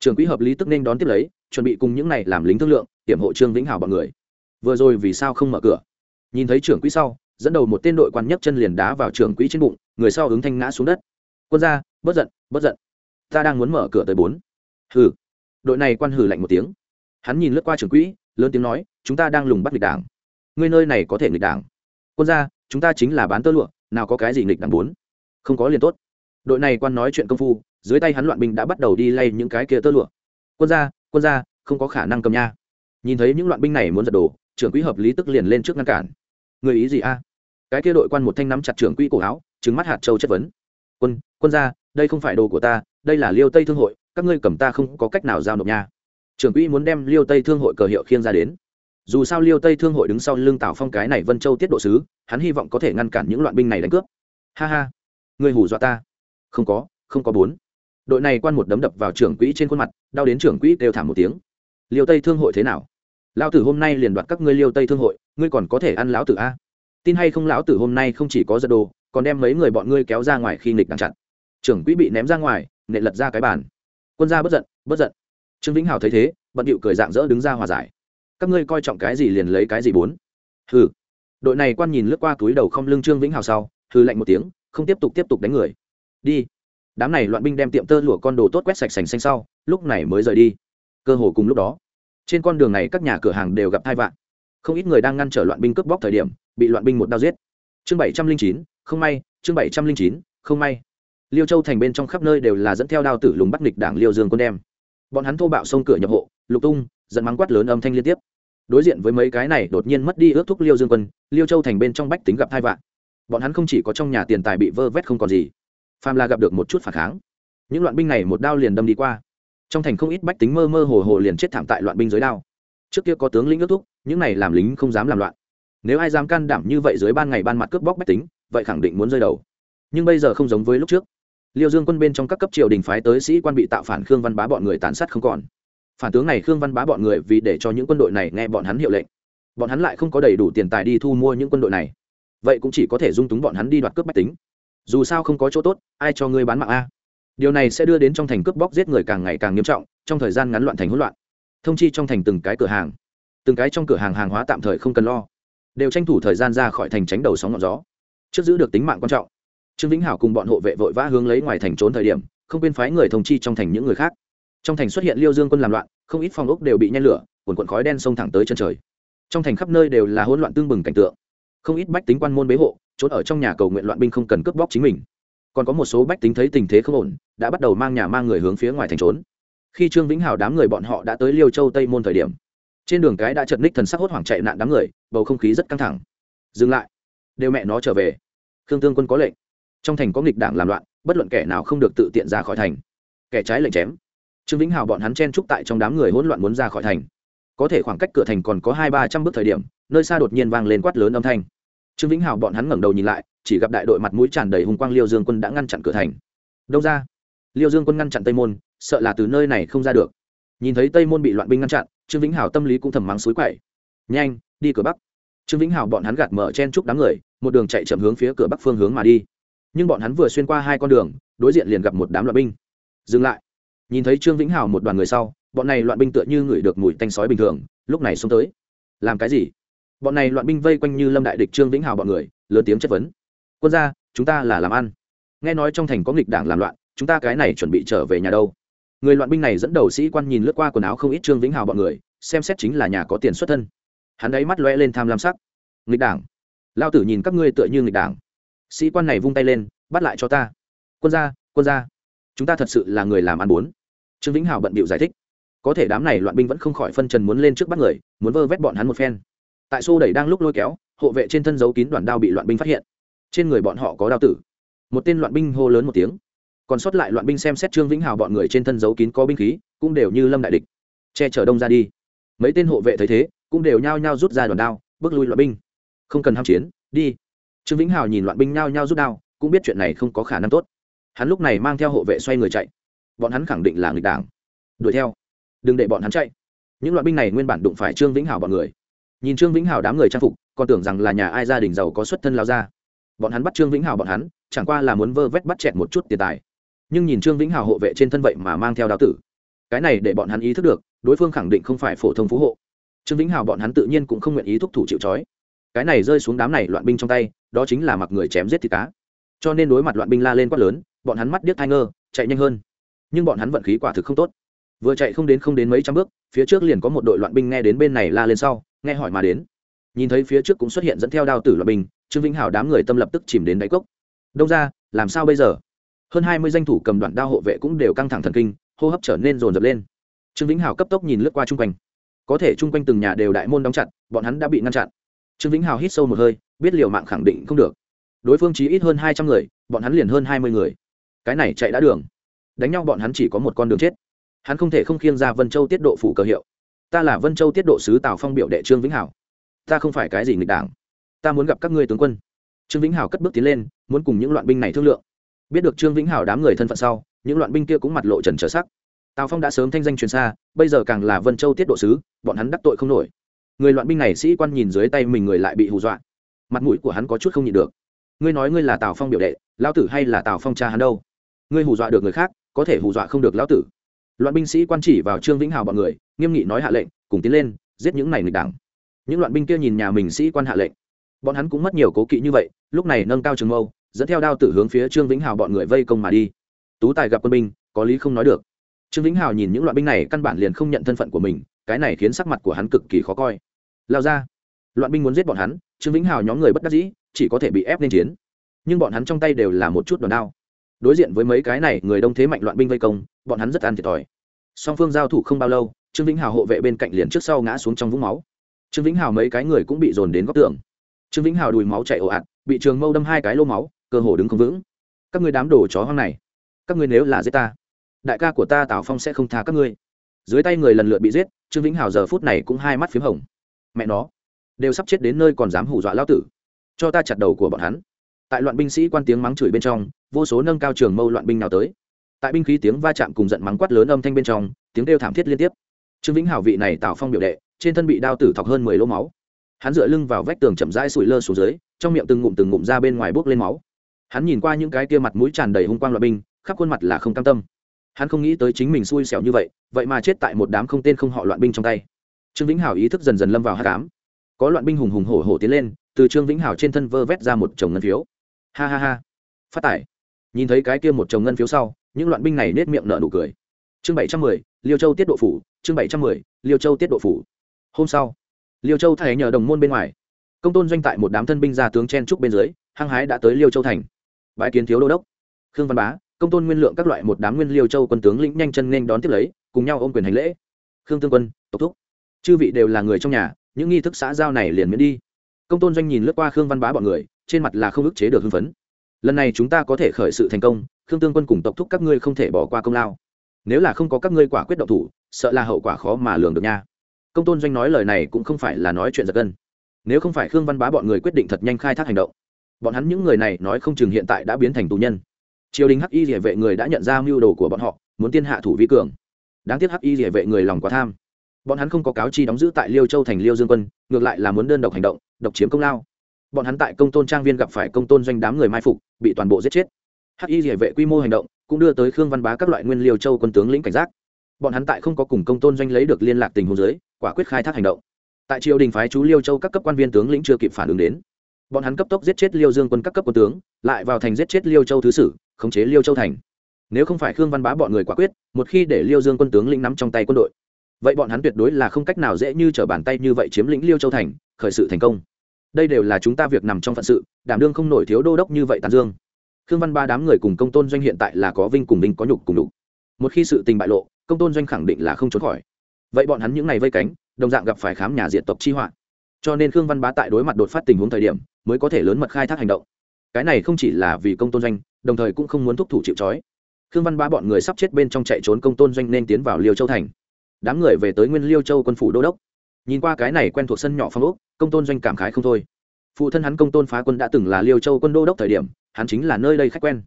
Trường quỹ hợp lý tức nên đón tiếp lấy, chuẩn bị cùng những này làm lính thương lượng hiểm hộ trương vĩnh hảo bọn người. Vừa rồi vì sao không mở cửa? Nhìn thấy trưởng quỹ sau, dẫn đầu một tên đội quan nhấc chân liền đá vào trưởng quỹ trên bụng, người sau ứng thanh ngã xuống đất. Quân ra bất giận bất giận. Ta đang muốn mở cửa tới bốn. Hừ. Đội này quan hừ lạnh một tiếng. Hắn nhìn lướt qua trưởng quỹ, lớn tiếng nói, chúng ta đang lùng bắt nghịch đảng. Ngươi nơi này có thể nghịch đảng. Quân ra chúng ta chính là bán tơ lụa, nào có cái gì nghịch đảng bốn? Không có liền tốt đội này quan nói chuyện công phu, dưới tay hắn loạn binh đã bắt đầu đi lay những cái kia tơ lụa. Quân ra quân ra không có khả năng cầm nha. Nhìn thấy những loạn binh này muốn giật đồ trưởng quỹ hợp lý tức liền lên trước ngăn cản. Người ý gì a? Cái kia đội quan một thanh nắm chặt trưởng quỹ cổ áo trứng mắt hạt châu chất vấn. Quân quân ra đây không phải đồ của ta, đây là liêu tây thương hội, các ngươi cầm ta không có cách nào giao nộp nha. Trưởng quỹ muốn đem liêu tây thương hội cờ hiệu khiêng ra đến. Dù sao liêu tây thương hội đứng sau lưng tào phong cái này vân châu tiết độ sứ, hắn hy vọng có thể ngăn cản những loạn binh này đánh cướp. Ha ha. Người hù dọa ta không có không có bốn. Đội này quan một đấm đập vào trưởng quỹ trên khuôn mặt, đau đến trưởng quỹ đều thảm một tiếng. Liêu tây thương hội thế nào? Lão tử hôm nay liền đoạt các ngươi liêu tây thương hội, ngươi còn có thể ăn lão tử a? Tin hay không lão tử hôm nay không chỉ có giật đồ, còn đem mấy người bọn ngươi kéo ra ngoài khi nghịch đằng chặn. Trưởng quỹ bị ném ra ngoài nệ lật ra cái bàn. Quân gia bất giận bất giận. Trương vĩnh hào thấy thế, bận điệu cười dạng dỡ đứng ra hòa giải. Các ngươi coi trọng cái gì liền lấy cái gì bốn. Hừ. Đội này quan nhìn lướt qua túi đầu không lưng trương vĩnh hào sau, hừ lạnh một tiếng, không tiếp tục tiếp tục đánh người đi. Đám này loạn binh đem tiệm tơ lụa con đồ tốt quét sạch sành xanh sau, lúc này mới rời đi. Cơ hồ cùng lúc đó, trên con đường này các nhà cửa hàng đều gặp hai vạn. Không ít người đang ngăn trở loạn binh cướp bóc thời điểm, bị loạn binh một đao giết. Chương bảy trăm linh chín, không may, chương bảy trăm linh chín, không may. Liêu châu thành bên trong khắp nơi đều là dẫn theo đao tử lùng bắt nghịch đảng liêu dương quân đem. Bọn hắn thô bạo xông cửa nhập hộ, lục tung dẫn mắng quát lớn âm thanh liên tiếp. Đối diện với mấy cái này đột nhiên mất đi ước thúc liêu dương quân, liêu châu thành bên trong bách tính gặp hai vạn. Bọn hắn không chỉ có trong nhà tiền tài bị vơ vét không còn gì phàm là gặp được một chút phản kháng, những loạn binh này một đao liền đâm đi qua. Trong thành không ít bách tính mơ mơ hồ hồ liền chết thảm tại loạn binh dưới đao. Trước kia có tướng lĩnh ước thúc, những này làm lính không dám làm loạn. Nếu ai dám can đảm như vậy dưới ban ngày ban mặt cướp bóc bách tính, vậy khẳng định muốn rơi đầu. Nhưng bây giờ không giống với lúc trước. Liêu dương quân bên trong các cấp triều đình phái tới sĩ quan bị tạo phản khương văn bá bọn người tàn sát không còn. Phản tướng này khương văn bá bọn người vì để cho những quân đội này nghe bọn hắn hiệu lệnh. Bọn hắn lại không có đầy đủ tiền tài đi thu mua những quân đội này. Vậy cũng chỉ có thể dung túng bọn hắn đi đoạt cướp bách tính dù sao không có chỗ tốt, ai cho ngươi bán mạng a? Điều này sẽ đưa đến trong thành cướp bóc giết người càng ngày càng nghiêm trọng, trong thời gian ngắn loạn thành hỗn loạn. Thông chi trong thành từng cái cửa hàng. Từng cái trong cửa hàng hàng hóa tạm thời không cần lo. Đều tranh thủ thời gian ra khỏi thành tránh đầu sóng ngọn gió. Trước giữ được tính mạng quan trọng. Trương vĩnh hảo cùng bọn hộ vệ vội vã hướng lấy ngoài thành trốn thời điểm, không quên phái người thông chi trong thành những người khác. Trong thành xuất hiện liêu dương quân làm loạn, không ít phòng ốc đều bị nhen lửa cuồn cuộn khói đen xông thẳng tới chân trời. Trong thành khắp nơi đều là hỗn loạn tương bừng cảnh tượng không ít bách tính quan môn bế hộ, trốn ở trong nhà cầu nguyện loạn binh không cần cướp bóc chính mình. Còn có một số bách tính thấy tình thế không ổn, đã bắt đầu mang nhà mang người hướng phía ngoài thành trốn. Khi trương vĩnh hảo đám người bọn họ đã tới liêu châu tây môn thời điểm, trên đường cái đã chật ních thần sắc hốt hoảng chạy nạn đám người, bầu không khí rất căng thẳng. Dừng lại, đều mẹ nó trở về. Khương tương quân có lệnh. Trong thành có nghịch đảng làm loạn, bất luận kẻ nào không được tự tiện ra khỏi thành. Kẻ trái lệnh chém. Trương vĩnh hào bọn hắn chen trúc tại trong đám người hỗn loạn muốn ra khỏi thành có thể khoảng cách cửa thành còn có hai ba trăm bước thời điểm, nơi xa đột nhiên vang lên quát lớn âm thanh. Trương vĩnh hào bọn hắn ngẩng đầu nhìn lại, chỉ gặp đại đội mặt mũi tràn đầy hùng quang liêu dương quân đã ngăn chặn cửa thành. Đâu ra? Liêu dương quân ngăn chặn tây môn, sợ là từ nơi này không ra được. Nhìn thấy tây môn bị loạn binh ngăn chặn, trương vĩnh hào tâm lý cũng thầm mắng suối quậy. Nhanh, đi cửa bắc. Trương vĩnh hào bọn hắn gạt mở chen trúc đám người, một đường chạy chậm hướng phía cửa bắc phương hướng mà đi. Nhưng bọn hắn vừa xuyên qua hai con đường, đối diện liền gặp một đám loạn binh. Dừng lại. Nhìn thấy trương vĩnh hào một đoàn người sau bọn này loạn binh tựa như ngửi được mùi tanh sói bình thường, lúc này xông tới. Làm cái gì? Bọn này loạn binh vây quanh như lâm đại địch, trương vĩnh hào bọn người, lớn tiếng chất vấn. Quân gia, chúng ta là làm ăn. Nghe nói trong thành có nghịch đảng làm loạn, chúng ta cái này chuẩn bị trở về nhà đâu? Người loạn binh này dẫn đầu sĩ quan nhìn lướt qua quần áo không ít trương vĩnh hào bọn người, xem xét chính là nhà có tiền xuất thân. Hắn ấy mắt lóe lên tham lam sắc. Nghịch đảng. Lao tử nhìn các ngươi tựa như nghịch đảng. Sĩ quan này vung tay lên, bắt lại cho ta. Quân gia quân gia. Chúng ta thật sự là người làm ăn bốn. Trương vĩnh hào bận bịu giải thích có thể đám này loạn binh vẫn không khỏi phân trần muốn lên trước bắt người, muốn vơ vét bọn hắn một phen. Tại xô đẩy đang lúc lôi kéo, hộ vệ trên thân dấu kín đoàn đao bị loạn binh phát hiện. Trên người bọn họ có đao tử. Một tên loạn binh hô lớn một tiếng. Còn sót lại loạn binh xem xét trương vĩnh hào bọn người trên thân dấu kín có binh khí, cũng đều như lâm đại địch. Che chở đông ra đi. Mấy tên hộ vệ thấy thế, cũng đều nhao nhao rút ra đoàn đao, bước lui loạn binh. Không cần ham chiến, đi. Trương vĩnh hào nhìn loạn binh nhao nhao rút đao, cũng biết chuyện này không có khả năng tốt. Hắn lúc này mang theo hộ vệ xoay người chạy. Bọn hắn khẳng định là nghịch đảng. Đuổi theo đừng để bọn hắn chạy. Những loạn binh này nguyên bản đụng phải trương vĩnh Hảo bọn người. Nhìn trương vĩnh Hảo đám người trang phục, còn tưởng rằng là nhà ai gia đình giàu có xuất thân lao ra. Bọn hắn bắt trương vĩnh Hảo bọn hắn, chẳng qua là muốn vơ vét bắt chẹt một chút tiền tài. Nhưng nhìn trương vĩnh Hảo hộ vệ trên thân vậy mà mang theo đao tử. Cái này để bọn hắn ý thức được, đối phương khẳng định không phải phổ thông phú hộ. Trương vĩnh Hảo bọn hắn tự nhiên cũng không nguyện ý thúc thủ chịu trói. Cái này rơi xuống đám này loạn binh trong tay, đó chính là mặc người chém giết thịt cá. Cho nên đối mặt loạn binh la lên quát lớn, bọn hắn mắt điếc thai ngơ, chạy nhanh hơn. Nhưng bọn hắn vận khí quả thực không tốt vừa chạy không đến không đến mấy trăm bước, phía trước liền có một đội loạn binh nghe đến bên này la lên sau, nghe hỏi mà đến. Nhìn thấy phía trước cũng xuất hiện dẫn theo đao tử loạn binh, trương vĩnh hảo đám người tâm lập tức chìm đến đáy cốc. Đông ra, làm sao bây giờ? Hơn hai mươi danh thủ cầm đoạn đao hộ vệ cũng đều căng thẳng thần kinh, hô hấp trở nên rồn rập lên. Trương vĩnh hảo cấp tốc nhìn lướt qua chung quanh. Có thể chung quanh từng nhà đều đại môn đóng chặt, bọn hắn đã bị ngăn chặn. Trương vĩnh hào hít sâu một hơi, biết liều mạng khẳng định không được. Đối phương chỉ ít hơn hai trăm người, bọn hắn liền hơn hai mươi người. Cái này chạy đã đường. Đánh nhau bọn hắn chỉ có một con đường chết hắn không thể không khiêng ra vân châu tiết độ phủ cờ hiệu. Ta là vân châu tiết độ sứ tào phong biểu đệ trương vĩnh hảo. Ta không phải cái gì nghịch đảng. Ta muốn gặp các ngươi tướng quân. Trương vĩnh hảo cất bước tiến lên, muốn cùng những loạn binh này thương lượng. Biết được trương vĩnh hảo đám người thân phận sau, những loạn binh kia cũng mặt lộ trần trở sắc. Tào phong đã sớm thanh danh truyền xa, bây giờ càng là vân châu tiết độ sứ, bọn hắn đắc tội không nổi. Người loạn binh này sĩ quan nhìn dưới tay mình người lại bị hù dọa. Mặt mũi của hắn có chút không nhịn được. Ngươi nói ngươi là tào phong biểu đệ, lão tử hay là tào phong cha hắn đâu? Ngươi hù dọa được người khác, có thể hù dọa không được lão tử loạn binh sĩ quan chỉ vào trương vĩnh hào bọn người, nghiêm nghị nói hạ lệnh, cùng tiến lên, giết những này nghịch đảng. Những loạn binh kia nhìn nhà mình sĩ quan hạ lệnh. Bọn hắn cũng mất nhiều cố kỵ như vậy, lúc này nâng cao trường mâu, dẫn theo đao tử hướng phía trương vĩnh hào bọn người vây công mà đi. Tú tài gặp quân binh, có lý không nói được. Trương vĩnh hào nhìn những loạn binh này, căn bản liền không nhận thân phận của mình, cái này khiến sắc mặt của hắn cực kỳ khó coi. Lao ra. Loạn binh muốn giết bọn hắn, trương vĩnh hào nhóm người bất đắc dĩ, chỉ có thể bị ép lên chiến. Nhưng bọn hắn trong tay đều là một chút đòn đao đối diện với mấy cái này người đông thế mạnh loạn binh vây công, bọn hắn rất ăn thiệt thòi. Song phương giao thủ không bao lâu, trương vĩnh hào hộ vệ bên cạnh liền trước sau ngã xuống trong vũng máu. Trương vĩnh hào mấy cái người cũng bị dồn đến góc tường. Trương vĩnh hào đùi máu chạy ồ ạt, bị trường mâu đâm hai cái lô máu, cơ hồ đứng không vững. Các người đám đồ chó hoang này, các ngươi nếu là giết ta, đại ca của ta tào phong sẽ không tha các ngươi. Dưới tay người lần lượt bị giết, trương vĩnh hào giờ phút này cũng hai mắt p h í m hồng. Mẹ nó, đều sắp chết đến nơi còn dám hù dọa lao tử. Cho ta chặt đầu của bọn hắn. Tại loạn binh sĩ quan tiếng mắng chửi bên trong vô số nâng cao trường mâu loạn binh nào tới. Tại binh khí tiếng va chạm cùng giận mắng quát lớn âm thanh bên trong, tiếng kêu thảm thiết liên tiếp. Trương vĩnh Hảo vị này tạo phong biểu đệ, trên thân bị đao tử thọc hơn mười lỗ máu. Hắn dựa lưng vào vách tường chậm rãi sủi lơ xuống dưới, trong miệng từng ngụm từng ngụm ra bên ngoài bốc lên máu. Hắn nhìn qua những cái kia mặt mũi tràn đầy hung quang loại binh, khắp khuôn mặt là không cam tâm. Hắn không nghĩ tới chính mình xui xẻo như vậy vậy mà chết tại một đám không tên không họ loạn binh trong tay. Trương vĩnh hảo ý thức dần dần lâm vào hát cám có loạn binh hùng hùng hổ hổ tiến lên, từ trương vĩnh hảo trên thân vơ vét ra một chồng ngân phiếu. Ha ha ha. Phát tải nhìn thấy cái kia một chồng ngân phiếu sau, những loạn binh này nết miệng nở nụ cười. Chương bảy trăm mười, liêu châu tiết độ phủ, chương bảy trăm mười, liêu châu tiết độ phủ. Hôm sau, liêu châu thầy nhờ đồng môn bên ngoài. Công tôn doanh tại một đám thân binh ra tướng chen trúc bên dưới, hăng hái đã tới liêu châu thành. Bãi kiến thiếu đô đốc. Khương văn bá, công tôn nguyên lượng các loại một đám nguyên liêu châu quân tướng lĩnh nhanh chân nên đón tiếp lấy, cùng nhau ôm quyền hành lễ. Khương tương quân, tộc thúc. Chư vị đều là người trong nhà, những nghi thức xã giao này liền miễn đi. Công tôn doanh nhìn lướt qua khương văn bá bọn người, trên mặt là không ức chế được hưng phấn lần này chúng ta có thể khởi sự thành công, khương tương quân cùng tộc thúc các ngươi không thể bỏ qua công lao. Nếu là không có các ngươi quả quyết động thủ, sợ là hậu quả khó mà lường được nha. Công tôn doanh nói lời này cũng không phải là nói chuyện giật gân. Nếu không phải khương văn bá bọn người quyết định thật nhanh khai thác hành động, bọn hắn những người này nói không chừng hiện tại đã biến thành tù nhân. Triều đình hắc y địa vệ người đã nhận ra mưu đồ của bọn họ, muốn tiên hạ thủ vi cường. Đáng tiếc hắc y địa vệ người lòng quá tham. Bọn hắn không có cáo chi đóng giữ tại liêu châu thành liêu dương quân, ngược lại là muốn đơn độc hành động, độc chiếm công lao bọn hắn tại công tôn trang viên gặp phải công tôn doanh đám người mai phục, bị toàn bộ giết chết. Hắc y địa vệ quy mô hành động cũng đưa tới khương văn bá các loại nguyên liều châu quân tướng lĩnh cảnh giác. Bọn hắn tại không có cùng công tôn doanh lấy được liên lạc tình huống dưới, quả quyết khai thác hành động. Tại triều đình phái chú liêu châu các cấp quan viên tướng lĩnh chưa kịp phản ứng đến, bọn hắn cấp tốc giết chết liêu dương quân các cấp quân tướng, lại vào thành giết chết liêu châu thứ sử, khống chế liêu châu thành. Nếu không phải khương văn bá bọn người quả quyết, một khi để liêu dương quân tướng lĩnh nắm trong tay quân đội, vậy bọn hắn tuyệt đối là không cách nào dễ như trở bàn tay như vậy chiếm lĩnh liêu châu thành, khởi sự thành công đây đều là chúng ta việc nằm trong phận sự, đảm đương không nổi thiếu đô đốc như vậy tàn dương. Khương văn ba đám người cùng công tôn doanh hiện tại là có vinh cùng vinh có nhục cùng đủ một khi sự tình bại lộ, công tôn doanh khẳng định là không trốn khỏi. Vậy bọn hắn những ngày vây cánh, đồng dạng gặp phải khám nhà diện tộc chi họa. Cho nên khương văn bá tại đối mặt đột phát tình huống thời điểm, mới có thể lớn mật khai thác hành động. Cái này không chỉ là vì công tôn doanh, đồng thời cũng không muốn thúc thủ chịu trói. Khương văn bá bọn người sắp chết bên trong chạy trốn công tôn doanh nên tiến vào liêu châu thành. Đám người về tới nguyên liêu châu quân phủ đô đốc nhìn qua cái này quen thuộc sân nhỏ phong ốc, công tôn doanh cảm khái không thôi. Phụ thân hắn công tôn phá quân đã từng là liêu châu quân đô đốc thời điểm, hắn chính là nơi đây khách quen.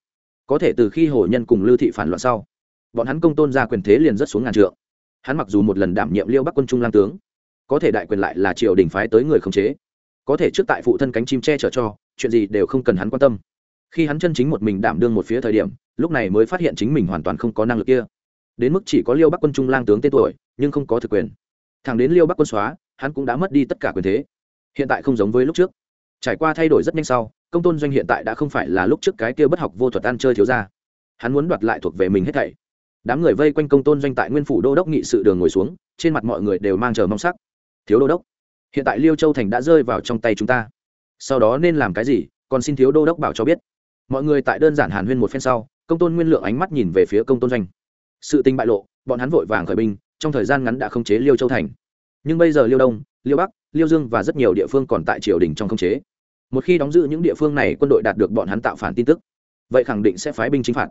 Có thể từ khi hồ nhân cùng lưu thị phản loạn sau, bọn hắn công tôn ra quyền thế liền rất xuống ngàn trượng. Hắn mặc dù một lần đảm nhiệm liêu bắc quân trung lang tướng, có thể đại quyền lại là triều đình phái tới người khống chế. Có thể trước tại phụ thân cánh chim che chở cho, chuyện gì đều không cần hắn quan tâm. Khi hắn chân chính một mình đảm đương một phía thời điểm, lúc này mới phát hiện chính mình hoàn toàn không có năng lực kia. Đến mức chỉ có liêu bắc quân trung lang tướng tên tuổi, nhưng không có thực quyền thẳng đến liêu bắc quân xóa, hắn cũng đã mất đi tất cả quyền thế. Hiện tại không giống với lúc trước. Trải qua thay đổi rất nhanh sau, công tôn doanh hiện tại đã không phải là lúc trước cái kia bất học vô thuật ăn chơi thiếu ra hắn muốn đoạt lại thuộc về mình hết thảy. Đám người vây quanh công tôn doanh tại nguyên phủ đô đốc nghị sự đường ngồi xuống, trên mặt mọi người đều mang chờ mong sắc. Thiếu đô đốc, hiện tại liêu châu thành đã rơi vào trong tay chúng ta. Sau đó nên làm cái gì, còn xin thiếu đô đốc bảo cho biết. Mọi người tại đơn giản hàn huyên một phen sau, công tôn nguyên lượng ánh mắt nhìn về phía công tôn doanh. Sự tình bại lộ, bọn hắn vội vàng khởi binh trong thời gian ngắn đã khống chế liêu châu thành. Nhưng bây giờ liêu đông, liêu bắc, liêu dương và rất nhiều địa phương còn tại triều đình trong khống chế. Một khi đóng giữ những địa phương này, quân đội đạt được bọn hắn tạo phản tin tức, vậy khẳng định sẽ phái binh chính phạt.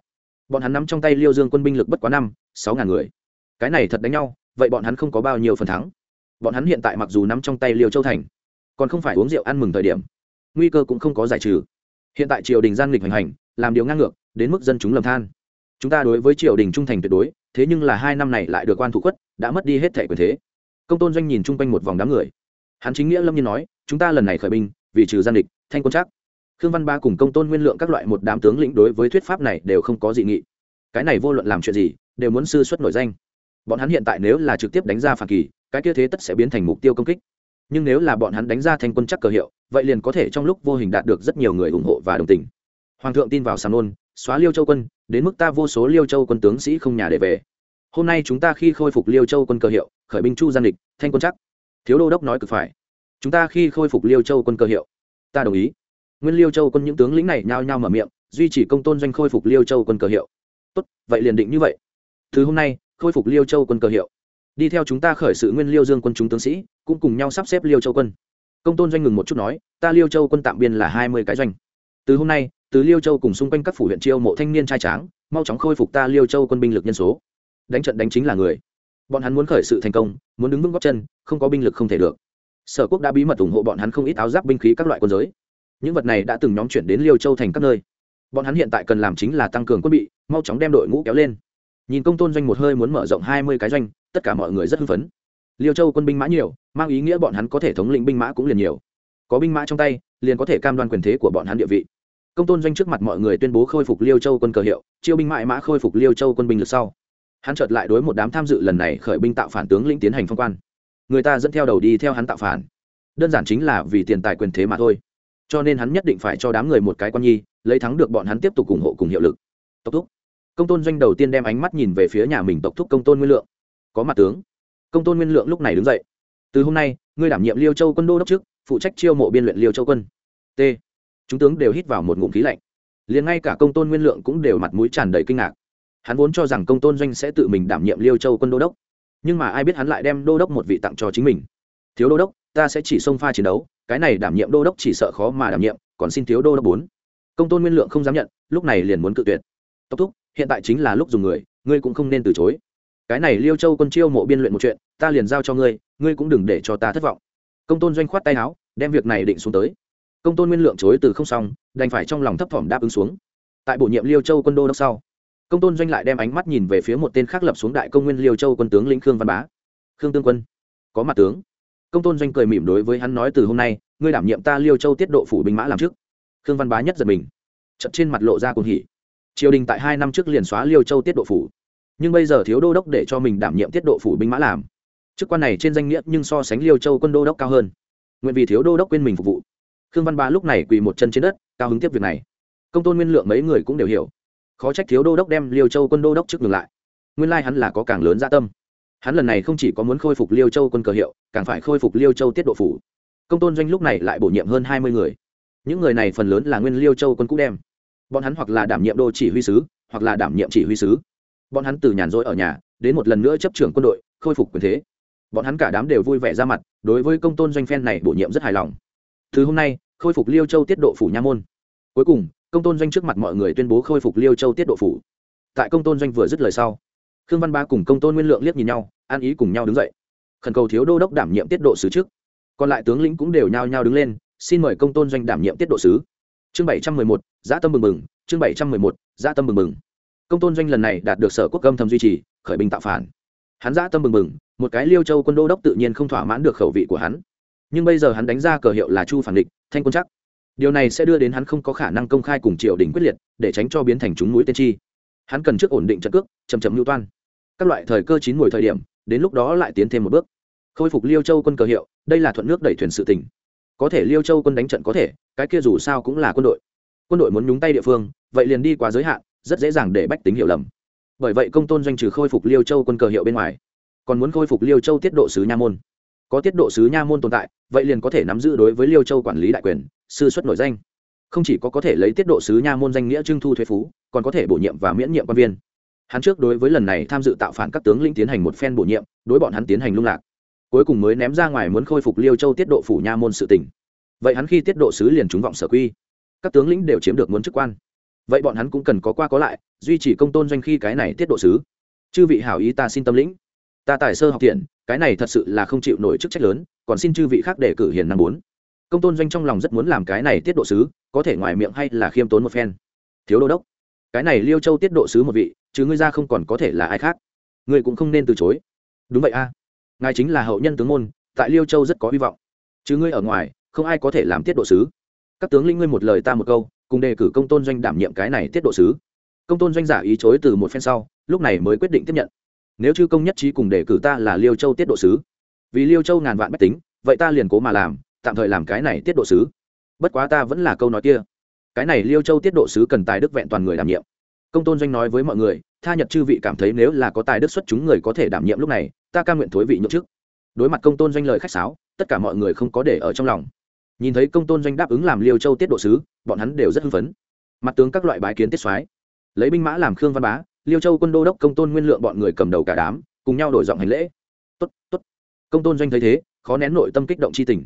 Bọn hắn nắm trong tay liêu dương quân binh lực bất quá năm, sáu ngàn người. Cái này thật đánh nhau, vậy bọn hắn không có bao nhiêu phần thắng. Bọn hắn hiện tại mặc dù nắm trong tay liêu châu thành, còn không phải uống rượu ăn mừng thời điểm. Nguy cơ cũng không có giải trừ. Hiện tại triều đình gian nghịch hành hành, làm điều ngang ngược, đến mức dân chúng lầm than chúng ta đối với triều đình trung thành tuyệt đối, thế nhưng là hai năm này lại được quan thủ quất đã mất đi hết thẻ quyền thế. Công tôn doanh nhìn chung quanh một vòng đám người. Hắn chính nghĩa lâm nhiên nói, chúng ta lần này khởi binh, vì trừ gian địch, thanh quân chắc. Khương văn ba cùng công tôn nguyên lượng các loại một đám tướng lĩnh đối với thuyết pháp này đều không có dị nghị. Cái này vô luận làm chuyện gì, đều muốn sư xuất nổi danh. Bọn hắn hiện tại nếu là trực tiếp đánh ra phản kỳ, cái kia thế tất sẽ biến thành mục tiêu công kích. Nhưng nếu là bọn hắn đánh ra thanh quân chắc cờ hiệu, vậy liền có thể trong lúc vô hình đạt được rất nhiều người ủng hộ và đồng tình. Hoàng thượng tin vào sàn ôn xóa liêu châu quân, đến mức ta vô số liêu châu quân tướng sĩ không nhà để về. Hôm nay chúng ta khi khôi phục liêu châu quân cơ hiệu, khởi binh chu gian địch thanh quân chắc thiếu đô đốc nói cực phải. Chúng ta khi khôi phục liêu châu quân cơ hiệu. Ta đồng ý. Nguyên liêu châu quân những tướng lĩnh này nhao nhao mở miệng, duy trì công tôn doanh khôi phục liêu châu quân cơ hiệu. Tốt, vậy liền định như vậy. Thứ hôm nay, khôi phục liêu châu quân cơ hiệu. Đi theo chúng ta khởi sự nguyên liêu dương quân chúng tướng sĩ, cũng cùng nhau sắp xếp liêu châu quân. Công tôn doanh ngừng một chút nói, ta liêu châu quân tạm biên là hai mươi cái doanh từ hôm nay, từ liêu châu cùng xung quanh các phủ huyện chiêu mộ thanh niên trai tráng, mau chóng khôi phục ta liêu châu quân binh lực nhân số. Đánh trận đánh chính là người. Bọn hắn muốn khởi sự thành công, muốn đứng vững góc chân, không có binh lực không thể được. Sở quốc đã bí mật ủng hộ bọn hắn không ít áo giáp binh khí các loại quân giới. Những vật này đã từng nhóm chuyển đến liêu châu thành các nơi. Bọn hắn hiện tại cần làm chính là tăng cường quân bị, mau chóng đem đội ngũ kéo lên. Nhìn công tôn doanh một hơi muốn mở rộng hai mươi cái doanh, tất cả mọi người rất hưng phấn. Liêu châu quân binh mã nhiều, mang ý nghĩa bọn hắn có thể thống lĩnh binh mã cũng liền nhiều. Có binh mã trong tay liền có thể cam đoan quyền thế của bọn hắn địa vị. Công tôn doanh trước mặt mọi người tuyên bố khôi phục liêu châu quân cờ hiệu, chiêu binh mãi mã khôi phục liêu châu quân binh lực sau. Hắn chợt lại đối một đám tham dự lần này khởi binh tạo phản tướng lĩnh tiến hành phong quan. Người ta dẫn theo đầu đi theo hắn tạo phản. Đơn giản chính là vì tiền tài quyền thế mà thôi. Cho nên hắn nhất định phải cho đám người một cái quan nhi, lấy thắng được bọn hắn tiếp tục ủng hộ cùng hiệu lực. Tốc thúc. Công tôn doanh đầu tiên đem ánh mắt nhìn về phía nhà mình tộc thúc công tôn nguyên lượng. Có mặt tướng. Công tôn nguyên lượng lúc này đứng dậy. Từ hôm nay, ngươi đảm nhiệm liêu châu quân đô đốc trước phụ trách chiêu mộ biên luyện liêu châu quân. T. Chúng tướng đều hít vào một ngụm khí lạnh. Liền ngay cả công tôn nguyên lượng cũng đều mặt mũi tràn đầy kinh ngạc. Hắn vốn cho rằng công tôn doanh sẽ tự mình đảm nhiệm liêu châu quân đô đốc. Nhưng mà ai biết hắn lại đem đô đốc một vị tặng cho chính mình. Thiếu đô đốc, ta sẽ chỉ xông pha chiến đấu, cái này đảm nhiệm đô đốc chỉ sợ khó mà đảm nhiệm, còn xin thiếu đô đốc bốn. Công tôn nguyên lượng không dám nhận, lúc này liền muốn cự tuyệt. Tốc thúc, hiện tại chính là lúc dùng người, ngươi cũng không nên từ chối. Cái này liêu châu quân chiêu mộ biên luyện một chuyện, ta liền giao cho ngươi ngươi cũng đừng để cho ta thất vọng công tôn doanh khoát tay áo, đem việc này định xuống tới. Công tôn nguyên lượng chối từ không xong, đành phải trong lòng thấp thỏm đáp ứng xuống. Tại bổ nhiệm liêu châu quân đô đốc sau, công tôn doanh lại đem ánh mắt nhìn về phía một tên khác lập xuống đại công nguyên liêu châu quân tướng lĩnh khương văn bá. Khương tương quân, có mặt tướng. Công tôn doanh cười mỉm đối với hắn nói từ hôm nay, ngươi đảm nhiệm ta liêu châu tiết độ phủ binh mã làm trước khương văn bá nhất giật mình chật trên mặt lộ ra cùng hỉ. Triều đình tại hai năm trước liền xóa liêu châu tiết độ phủ, nhưng bây giờ thiếu đô đốc để cho mình đảm nhiệm tiết độ phủ binh mã làm chức quan này trên danh nghĩa nhưng so sánh liêu châu quân đô đốc cao hơn. Nguyện vì thiếu đô đốc quên mình phục vụ. Khương văn ba lúc này quỳ một chân trên đất, cao hứng tiếp việc này. Công tôn nguyên lượng mấy người cũng đều hiểu. Khó trách thiếu đô đốc đem liêu châu quân đô đốc trước ngừng lại. Nguyên lai hắn là có càng lớn gia dạ tâm. Hắn lần này không chỉ có muốn khôi phục liêu châu quân cờ hiệu, càng phải khôi phục liêu châu tiết độ phủ. Công tôn doanh lúc này lại bổ nhiệm hơn hai mươi người. Những người này phần lớn là nguyên liêu châu quân cũ đem. Bọn hắn hoặc là đảm nhiệm đô chỉ huy sứ, hoặc là đảm nhiệm chỉ huy sứ. Bọn hắn từ nhàn rỗi ở nhà, đến một lần nữa chấp trưởng quân đội, khôi phục quyền thế bọn hắn cả đám đều vui vẻ ra mặt, đối với công tôn doanh phen này bổ nhiệm rất hài lòng. Từ hôm nay, khôi phục liêu châu tiết độ phủ nha môn. Cuối cùng, công tôn doanh trước mặt mọi người tuyên bố khôi phục liêu châu tiết độ phủ. Tại công tôn doanh vừa dứt lời sau, khương văn ba cùng công tôn nguyên lượng liếc nhìn nhau, an ý cùng nhau đứng dậy. Khẩn cầu thiếu đô đốc đảm nhiệm tiết độ sứ trước. Còn lại tướng lĩnh cũng đều nhao nhao đứng lên, xin mời công tôn doanh đảm nhiệm tiết độ sứ. Chương bảy trăm mười một, giã tâm mừng mừng chương bảy trăm mười một, giã tâm mừng mừng công tôn doanh lần này đạt được sở quốc âm thầm duy trì, khởi binh tạo phản hắn dã tâm mừng mừng một cái liêu châu quân đô đốc tự nhiên không thỏa mãn được khẩu vị của hắn. Nhưng bây giờ hắn đánh ra cờ hiệu là chu phản địch, thanh quân chắc điều này sẽ đưa đến hắn không có khả năng công khai cùng triều đình quyết liệt, để tránh cho biến thành chúng mũi tiên tri hắn cần trước ổn định trận cước chầm chậm lưu toan. Các loại thời cơ chín mùi thời điểm, đến lúc đó lại tiến thêm một bước. Khôi phục liêu châu quân cờ hiệu, đây là thuận nước đẩy thuyền sự tỉnh có thể liêu châu quân đánh trận có thể, cái kia dù sao cũng là quân đội. Quân đội muốn nhúng tay địa phương, vậy liền đi quá giới hạn, rất dễ dàng để bách tính hiểu lầm bởi vậy công tôn doanh trừ khôi phục liêu châu quân cờ hiệu bên ngoài, còn muốn khôi phục liêu châu tiết độ sứ nha môn. Có tiết độ sứ nha môn tồn tại, vậy liền có thể nắm giữ đối với liêu châu quản lý đại quyền, sư xuất nổi danh. Không chỉ có có thể lấy tiết độ sứ nha môn danh nghĩa trưng thu thuế phú, còn có thể bổ nhiệm và miễn nhiệm quan viên. Hắn trước đối với lần này tham dự tạo phản các tướng lĩnh tiến hành một phen bổ nhiệm, đối bọn hắn tiến hành lung lạc. Cuối cùng mới ném ra ngoài muốn khôi phục liêu châu tiết độ phủ nha môn sự tỉnh vậy hắn khi tiết độ sứ liền trúng vọng sở quy. Các tướng lĩnh đều chiếm được muốn chức quan vậy bọn hắn cũng cần có qua có lại, duy trì công tôn doanh khi cái này tiết độ sứ. Chư vị hảo ý ta xin tâm lĩnh. Ta tài sơ học thiện, cái này thật sự là không chịu nổi chức trách lớn, còn xin chư vị khác để cử hiền năm bốn. Công tôn doanh trong lòng rất muốn làm cái này tiết độ sứ, có thể ngoài miệng hay là khiêm tốn một phen. Thiếu đô đốc, cái này liêu châu tiết độ sứ một vị, chứ ngươi ra không còn có thể là ai khác. Ngươi cũng không nên từ chối. Đúng vậy a. Ngài chính là hậu nhân tướng môn, tại liêu châu rất có hy vọng. Chứ ngươi ở ngoài, không ai có thể làm tiết độ sứ. Các tướng linh ngươi một lời ta một câu cùng đề cử công tôn doanh đảm nhiệm cái này tiết độ sứ. Công tôn doanh giả ý chối từ một phen sau, lúc này mới quyết định tiếp nhận. Nếu chư công nhất trí cùng đề cử ta là liêu châu tiết độ sứ. Vì liêu châu ngàn vạn bách tính, vậy ta liền cố mà làm, tạm thời làm cái này tiết độ sứ. Bất quá ta vẫn là câu nói kia. Cái này liêu châu tiết độ sứ cần tài đức vẹn toàn người đảm nhiệm. Công tôn doanh nói với mọi người, tha nhật chư vị cảm thấy nếu là có tài đức xuất chúng người có thể đảm nhiệm lúc này, ta ca nguyện thối vị nhậm chức. Đối mặt công tôn doanh lời khách sáo, tất cả mọi người không có để ở trong lòng nhìn thấy công tôn doanh đáp ứng làm liêu châu tiết độ sứ, bọn hắn đều rất hưng phấn. Mặt tướng các loại bái kiến tiết soái. Lấy binh mã làm khương văn bá, liêu châu quân đô đốc công tôn nguyên lượng bọn người cầm đầu cả đám, cùng nhau đổi giọng hành lễ. Tốt tốt. Công tôn doanh thấy thế, khó nén nội tâm kích động c h i tình.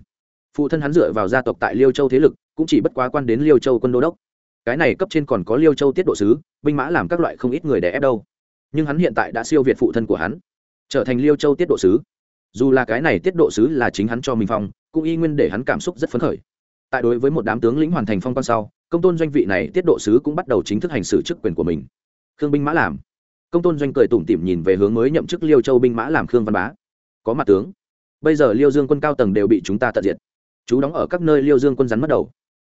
Phụ thân hắn dựa vào gia tộc tại liêu châu thế lực, cũng chỉ bất quá quan đến liêu châu quân đô đốc. Cái này cấp trên còn có liêu châu tiết độ sứ, binh mã làm các loại không ít người đẻ ép đâu. Nhưng hắn hiện tại đã siêu việt phụ thân của hắn, trở thành liêu châu tiết độ sứ. Dù là cái này tiết độ sứ là chính hắn cho mình phong cũng y nguyên để hắn cảm xúc rất phấn khởi. Tại đối với một đám tướng lĩnh hoàn thành phong quan sau, công tôn doanh vị này tiết độ sứ cũng bắt đầu chính thức hành xử chức quyền của mình. Khương binh mã làm. Công tôn doanh cười tủm tỉm nhìn về hướng mới nhậm chức liêu châu binh mã làm khương văn bá. Có mặt tướng. Bây giờ liêu dương quân cao tầng đều bị chúng ta tận diệt. Chú đóng ở các nơi liêu dương quân rắn mất đầu.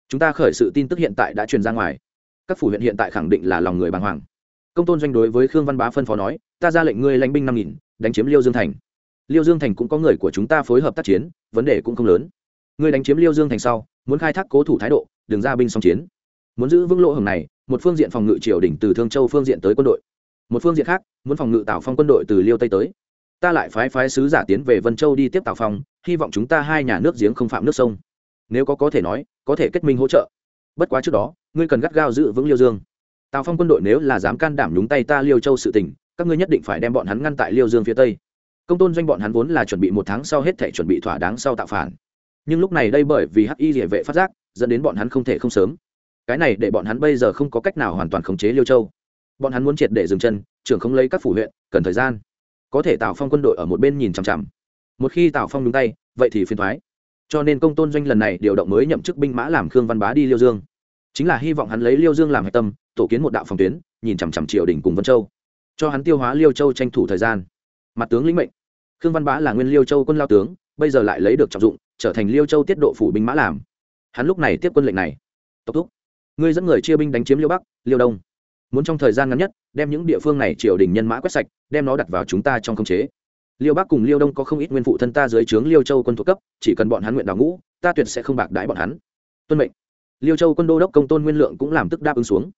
Chúng ta khởi sự tin tức hiện tại đã truyền ra ngoài. Các phủ huyện hiện tại khẳng định là lòng người bàng hoàng. Công tôn doanh đối với khương văn bá phân phó nói, ta ra lệnh ngươi lãnh binh năm nghìn, đánh chiếm liêu dương thành liêu dương thành cũng có người của chúng ta phối hợp tác chiến, vấn đề cũng không lớn. Ngươi đánh chiếm liêu dương thành sau, muốn khai thác cố thủ thái độ, đừng ra binh song chiến. Muốn giữ vững lỗ hồng này, một phương diện phòng ngự triều đỉnh từ thương châu phương diện tới quân đội. Một phương diện khác, muốn phòng ngự tào phong quân đội từ liêu tây tới. Ta lại phái phái sứ giả tiến về vân châu đi tiếp tào phong, hy vọng chúng ta hai nhà nước giếng không phạm nước sông. Nếu có có thể nói, có thể kết minh hỗ trợ. Bất quá trước đó, ngươi cần gắt gao giữ vững liêu dương. Tào phong quân đội nếu là dám can đảm nhúng tay ta liêu châu sự tình, các ngươi nhất định phải đem bọn hắn ngăn tại liêu dương phía tây công tôn doanh bọn hắn vốn là chuẩn bị một tháng sau hết thể chuẩn bị thỏa đáng sau tạo phản. Nhưng lúc này đây bởi vì hắc y địa vệ phát giác, dẫn đến bọn hắn không thể không sớm. Cái này để bọn hắn bây giờ không có cách nào hoàn toàn khống chế liêu châu. Bọn hắn muốn triệt để dừng chân, trưởng không lấy các phủ huyện, cần thời gian. Có thể tạo phong quân đội ở một bên nhìn chằm chằm. Một khi tạo phong đúng tay, vậy thì phiền thoái cho nên công tôn doanh lần này điều động mới nhậm chức binh mã làm khương văn bá đi liêu dương. Chính là hy vọng hắn lấy liêu dương làm hạch tâm, tổ kiến một đạo phòng tuyến, nhìn chằm chằm triều đình cùng vân châu. Cho hắn tiêu hóa liêu châu tranh thủ thời gian mặt tướng lĩnh mệnh. Khương văn bá là nguyên liêu châu quân lao tướng, bây giờ lại lấy được trọng dụng, trở thành liêu châu tiết độ phủ binh mã làm. Hắn lúc này tiếp quân lệnh này. Tốc thúc, ngươi dẫn người chia binh đánh chiếm liêu bắc, liêu đông. Muốn trong thời gian ngắn nhất, đem những địa phương này triều đình nhân mã quét sạch, đem nó đặt vào chúng ta trong khống chế. Liêu bắc cùng liêu đông có không ít nguyên phụ thân ta dưới trướng liêu châu quân thuộc cấp, chỉ cần bọn hắn nguyện đào ngũ, ta tuyệt sẽ không bạc đái bọn hắn. Tuân mệnh. Liêu châu quân đô đốc công tôn nguyên lượng cũng làm tức đáp ứng xuống.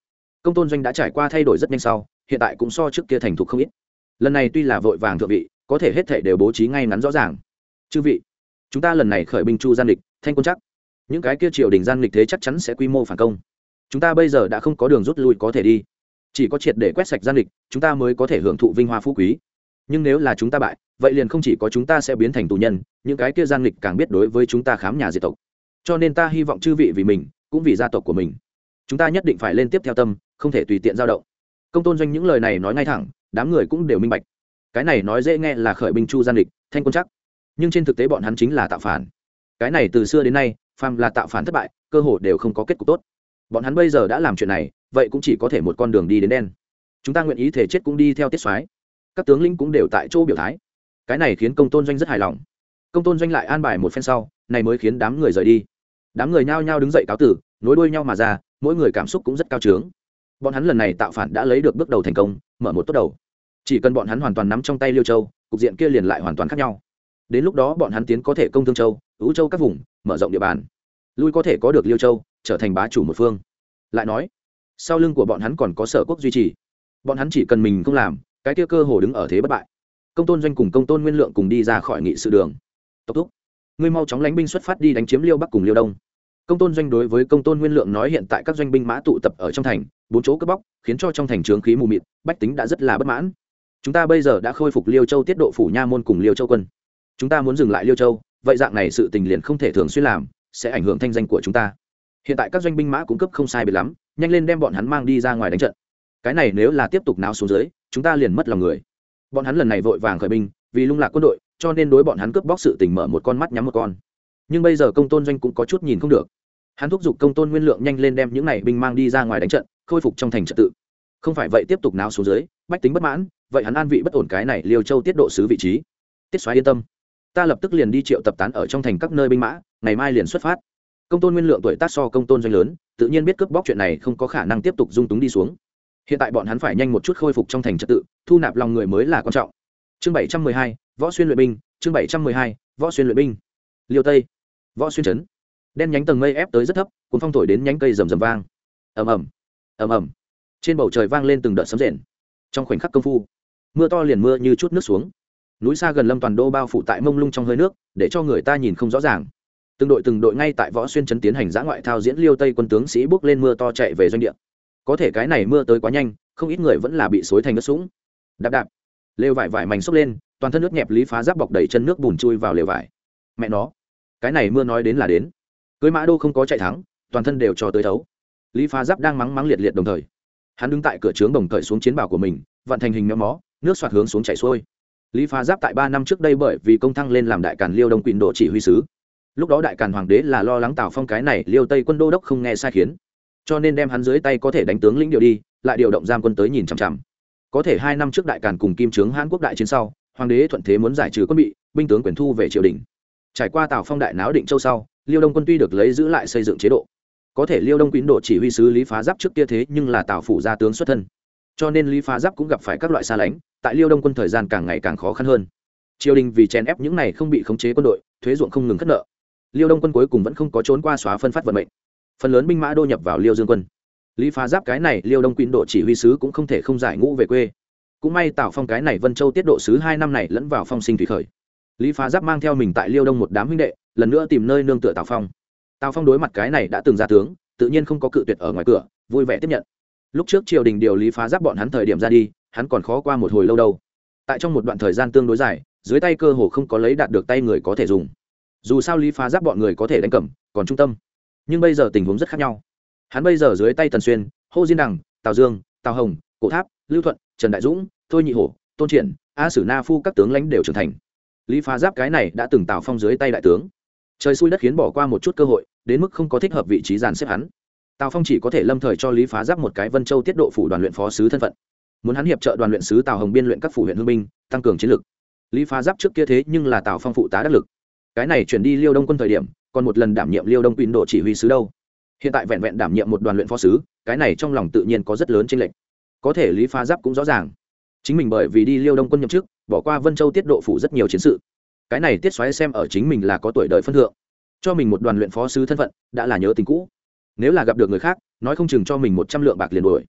Công tôn doanh đã trải qua thay đổi rất nhanh sau, hiện tại cũng so trước kia thành thục không ít lần này tuy là vội vàng thượng vị, có thể hết thể đều bố trí ngay ngắn rõ ràng. Chư vị, chúng ta lần này khởi binh chu gian địch thanh quân chắc. Những cái kia triều đình gian lịch thế chắc chắn sẽ quy mô phản công. Chúng ta bây giờ đã không có đường rút lui có thể đi. Chỉ có triệt để quét sạch gian lịch, chúng ta mới có thể hưởng thụ vinh hoa phú quý. Nhưng nếu là chúng ta bại, vậy liền không chỉ có chúng ta sẽ biến thành tù nhân, những cái kia gian lịch càng biết đối với chúng ta khám nhà diệt tộc. Cho nên ta hy vọng chư vị vì mình, cũng vì gia tộc của mình. Chúng ta nhất định phải lên tiếp theo tâm, không thể tùy tiện dao động. Công tôn doanh những lời này nói ngay thẳng đám người cũng đều minh bạch. Cái này nói dễ nghe là khởi binh chu gian địch thanh quân chắc nhưng trên thực tế bọn hắn chính là tạo phản. Cái này từ xưa đến nay, phàm là tạo phản thất bại, cơ hội đều không có kết cục tốt. Bọn hắn bây giờ đã làm chuyện này, vậy cũng chỉ có thể một con đường đi đến đen. Chúng ta nguyện ý thể chết cũng đi theo tiết soái. Các tướng lĩnh cũng đều tại chỗ biểu thái. Cái này khiến công tôn doanh rất hài lòng. Công tôn doanh lại an bài một phen sau, này mới khiến đám người rời đi. Đám người nhao nhao đứng dậy cáo tử, nối đuôi nhau mà ra, mỗi người cảm xúc cũng rất cao trướng bọn hắn lần này tạo phản đã lấy được bước đầu thành công, mở một tốt đầu. Chỉ cần bọn hắn hoàn toàn nắm trong tay liêu châu, cục diện kia liền lại hoàn toàn khác nhau. Đến lúc đó bọn hắn tiến có thể công thương châu ứ châu các vùng, mở rộng địa bàn. Lui có thể có được liêu châu, trở thành bá chủ một phương. Lại nói, sau lưng của bọn hắn còn có sở quốc duy trì. Bọn hắn chỉ cần mình không làm, cái kia cơ hồ đứng ở thế bất bại. Công tôn doanh cùng công tôn nguyên lượng cùng đi ra khỏi nghị sự đường. Tốc thúc, ngươi mau chóng lánh binh xuất phát đi đánh chiếm liêu bắc cùng liêu đông công tôn doanh đối với công tôn nguyên lượng nói hiện tại các doanh binh mã tụ tập ở trong thành, bốn chỗ cướp bóc, khiến cho trong thành trướng khí mù mịt, bách tính đã rất là bất mãn. Chúng ta bây giờ đã khôi phục liêu châu tiết độ phủ nha môn cùng liêu châu quân. Chúng ta muốn dừng lại liêu châu, vậy dạng này sự tình liền không thể thường xuyên làm, sẽ ảnh hưởng thanh danh của chúng ta. Hiện tại các doanh binh mã cũng cấp không sai biệt lắm, nhanh lên đem bọn hắn mang đi ra ngoài đánh trận. Cái này nếu là tiếp tục náo xuống dưới, chúng ta liền mất lòng người. Bọn hắn lần này vội vàng khởi binh, vì lung lạc quân đội, cho nên đối bọn hắn cướp bóc sự tình mở một con mắt nhắm một con nhưng bây giờ công tôn doanh cũng có chút nhìn không được. Hắn thúc giục công tôn nguyên lượng nhanh lên đem những này binh mang đi ra ngoài đánh trận, khôi phục trong thành trật tự. Không phải vậy tiếp tục náo xuống dưới, bách tính bất mãn, vậy hắn an vị bất ổn cái này liêu châu tiết độ sứ vị trí. Tiết xoáy yên tâm. Ta lập tức liền đi triệu tập tán ở trong thành các nơi binh mã, ngày mai liền xuất phát. Công tôn nguyên lượng tuổi tác so công tôn doanh lớn, tự nhiên biết cướp bóc chuyện này không có khả năng tiếp tục dung túng đi xuống. Hiện tại bọn hắn phải nhanh một chút khôi phục trong thành trật tự, thu nạp lòng người mới là quan trọng. Chương bảy trăm mười hai, võ xuyên luyện binh, chương bảy trăm mười hai, võ xuyên luyện binh. Liêu tây võ xuyên chấn, đen nhánh tầng mây ép tới rất thấp cuốn phong thổi đến nhánh cây rầm rầm vang. Ầm ầm ầm ầm. Trên bầu trời vang lên từng đợt sấm rền. Trong khoảnh khắc công phu mưa to liền mưa như chút nước xuống. Núi xa gần lâm toàn đô bao phủ tại mông lung trong hơi nước để cho người ta nhìn không rõ ràng. Từng đội từng đội ngay tại võ xuyên chấn tiến hành giã ngoại thao diễn liêu tây quân tướng sĩ bước lên mưa to chạy về doanh địa. Có thể cái này mưa tới quá nhanh không ít người vẫn là bị xối thành nước sũng. Đạp đạp. Lều vải vải mảnh xốc lên toàn thân nước nhẹp lý phá giáp bọc đầy chân nước bùn chui vào lều vải. Mẹ nó cái này mưa nói đến là đến. Cưới mã đô không có chạy thắng, toàn thân đều cho tới thấu. Lý phá giáp đang mắng mắng liệt liệt đồng thời, hắn đứng tại cửa trướng đồng thời xuống chiến bảo của mình vặn thành hình méo mó, nước soạt hướng xuống chảy xuôi. Lý phá giáp tại ba năm trước đây bởi vì công thăng lên làm đại càn liêu đông quỳnh độ chỉ huy sứ. Lúc đó đại càn hoàng đế là lo lắng tào phong cái này liêu tây quân đô đốc không nghe sai khiến. Cho nên đem hắn dưới tay có thể đánh tướng lĩnh điều đi, lại điều động giam quân tới nhìn chằm chằm. Có thể hai năm trước đại càn cùng kim trướng hãn quốc đại chiến sau, hoàng đế thuận thế muốn giải trừ quân bị, binh tướng quyền thu về triều đình trải qua tào phong đại náo định châu sau, liêu đông quân tuy được lấy giữ lại xây dựng chế độ, có thể liêu đông quý độ chỉ huy sứ lý phá giáp trước kia thế nhưng là tào phủ gia tướng xuất thân. Cho nên lý phá giáp cũng gặp phải các loại xa lánh, tại liêu đông quân thời gian càng ngày càng khó khăn hơn. Triều đình vì chèn ép những này không bị khống chế quân đội, thuế ruộng không ngừng khất nợ. Liêu đông quân cuối cùng vẫn không có trốn qua xóa phân phát vận mệnh. Phần lớn binh mã đô nhập vào liêu dương quân. Lý phá giáp cái này liêu đông quýn độ chỉ huy sứ cũng không thể không giải ngũ về quê. Cũng may tạo phong cái này vân châu tiết độ sứ hai năm này lẫn vào phong sinh thủy khởi lý phá giáp mang theo mình tại liêu đông một đám huynh đệ, lần nữa tìm nơi nương tựa tào phong. Tào phong đối mặt cái này đã từng ra tướng, tự nhiên không có cự tuyệt ở ngoài cửa, vui vẻ tiếp nhận. Lúc trước triều đình điều lý phá giáp bọn hắn thời điểm ra đi, hắn còn khó qua một hồi lâu đâu. Tại trong một đoạn thời gian tương đối dài, dưới tay cơ hồ không có lấy đạt được tay người có thể dùng. Dù sao lý phá giáp bọn người có thể đánh cầm, còn trung tâm. Nhưng bây giờ tình huống rất khác nhau. Hắn bây giờ dưới tay tần xuyên, hô diên đằng, tào dương, tào hồng, cổ tháp, lưu thuận, trần đại dũng, thôi nhị hổ, tôn triển, a sử na phu các tướng lãnh đều trưởng thành lý phá giáp cái này đã từng tạo phong dưới tay đại tướng. Trời xui đất khiến bỏ qua một chút cơ hội, đến mức không có thích hợp vị trí dàn xếp hắn. Tào phong chỉ có thể lâm thời cho lý phá giáp một cái vân châu tiết độ phủ đoàn luyện phó sứ thân phận. Muốn hắn hiệp trợ đoàn luyện sứ tào hồng biên luyện các phủ huyện hương binh, tăng cường chiến lực. Lý phá giáp trước kia thế nhưng là tào phong phụ tá đắc lực. Cái này chuyển đi liêu đông quân thời điểm, còn một lần đảm nhiệm liêu đông quỳnh độ chỉ huy sứ đâu. Hiện tại vẹn vẹn đảm nhiệm một đoàn luyện phó sứ, cái này trong lòng tự nhiên có rất lớn tranh lệch. Có thể lý phá giáp cũng rõ ràng. Chính mình bởi vì đi liêu đông quân nhậm chức bỏ qua vân châu tiết độ phủ rất nhiều chiến sự. Cái này tiết xoáy xem ở chính mình là có tuổi đời phân thượng. Cho mình một đoàn luyện phó sứ thân phận, đã là nhớ tình cũ. Nếu là gặp được người khác, nói không chừng cho mình một trăm lượng bạc liền đuổi.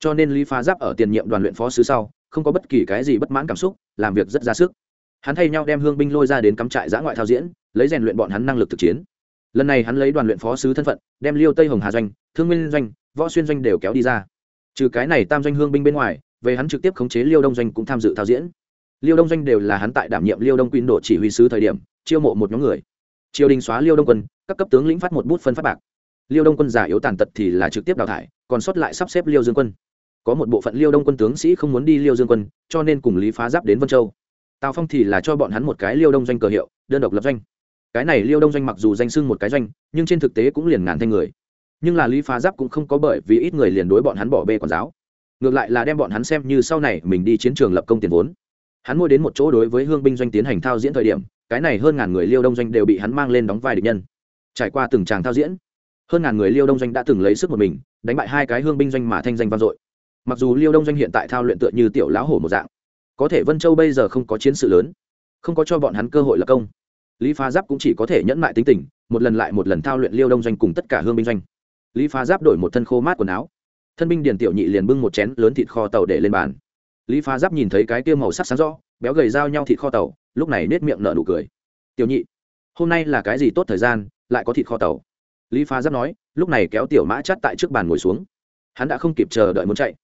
Cho nên lý phá giáp ở tiền nhiệm đoàn luyện phó sứ sau, không có bất kỳ cái gì bất mãn cảm xúc, làm việc rất ra sức. Hắn thay nhau đem hương binh lôi ra đến cắm trại giã ngoại thao diễn, lấy rèn luyện bọn hắn năng lực thực chiến. Lần này hắn lấy đoàn luyện phó sứ thân phận, đem liêu tây hồng hà doanh, thương minh doanh, võ xuyên doanh đều kéo đi ra. Trừ cái này tam doanh hương binh bên ngoài, về hắn trực tiếp khống chế liêu đông doanh cũng tham dự thao diễn liêu đông doanh đều là hắn tại đảm nhiệm liêu đông quyên độ chỉ huy sứ thời điểm, chiêu mộ một nhóm người. Triều đình xóa liêu đông quân, các cấp tướng lĩnh phát một bút phân phát bạc. Liêu đông quân giả yếu tàn tật thì là trực tiếp đào thải, còn sót lại sắp xếp liêu dương quân. Có một bộ phận liêu đông quân tướng sĩ không muốn đi liêu dương quân, cho nên cùng lý phá giáp đến vân châu. Tào phong thì là cho bọn hắn một cái liêu đông doanh cờ hiệu, đơn độc lập doanh. Cái này liêu đông doanh mặc dù danh sưng một cái doanh, nhưng trên thực tế cũng liền ngàn thanh người. Nhưng là lý phá giáp cũng không có bởi vì ít người liền đối bọn hắn bỏ bê quản giáo. Ngược lại là đem bọn hắn xem như sau này mình đi chiến trường lập công tiền vốn hắn ngồi đến một chỗ đối với hương binh doanh tiến hành thao diễn thời điểm, cái này hơn ngàn người liêu đông doanh đều bị hắn mang lên đóng vai địch nhân. Trải qua từng tràng thao diễn, hơn ngàn người liêu đông doanh đã từng lấy sức một mình, đánh bại hai cái hương binh doanh mà thanh danh vang dội. Mặc dù liêu đông doanh hiện tại thao luyện tựa như tiểu lão hổ một dạng, có thể vân châu bây giờ không có chiến sự lớn, không có cho bọn hắn cơ hội lập công. Lý phá giáp cũng chỉ có thể nhẫn mại tính tình, một lần lại một lần thao luyện liêu đông doanh cùng tất cả hương binh doanh. Lý phá giáp đổi một thân khô mát quần áo, thân binh điền tiểu nhị liền bưng một chén lớn thịt kho tàu để lên bàn lý phá giáp nhìn thấy cái kia màu sắc sáng rõ, béo gầy giao nhau thịt kho tàu, lúc này nết miệng nở nụ cười. Tiểu nhị, hôm nay là cái gì tốt thời gian, lại có thịt kho tàu? Lý phá giáp nói, lúc này kéo tiểu mã chắt tại trước bàn ngồi xuống. Hắn đã không kịp chờ đợi muốn chạy.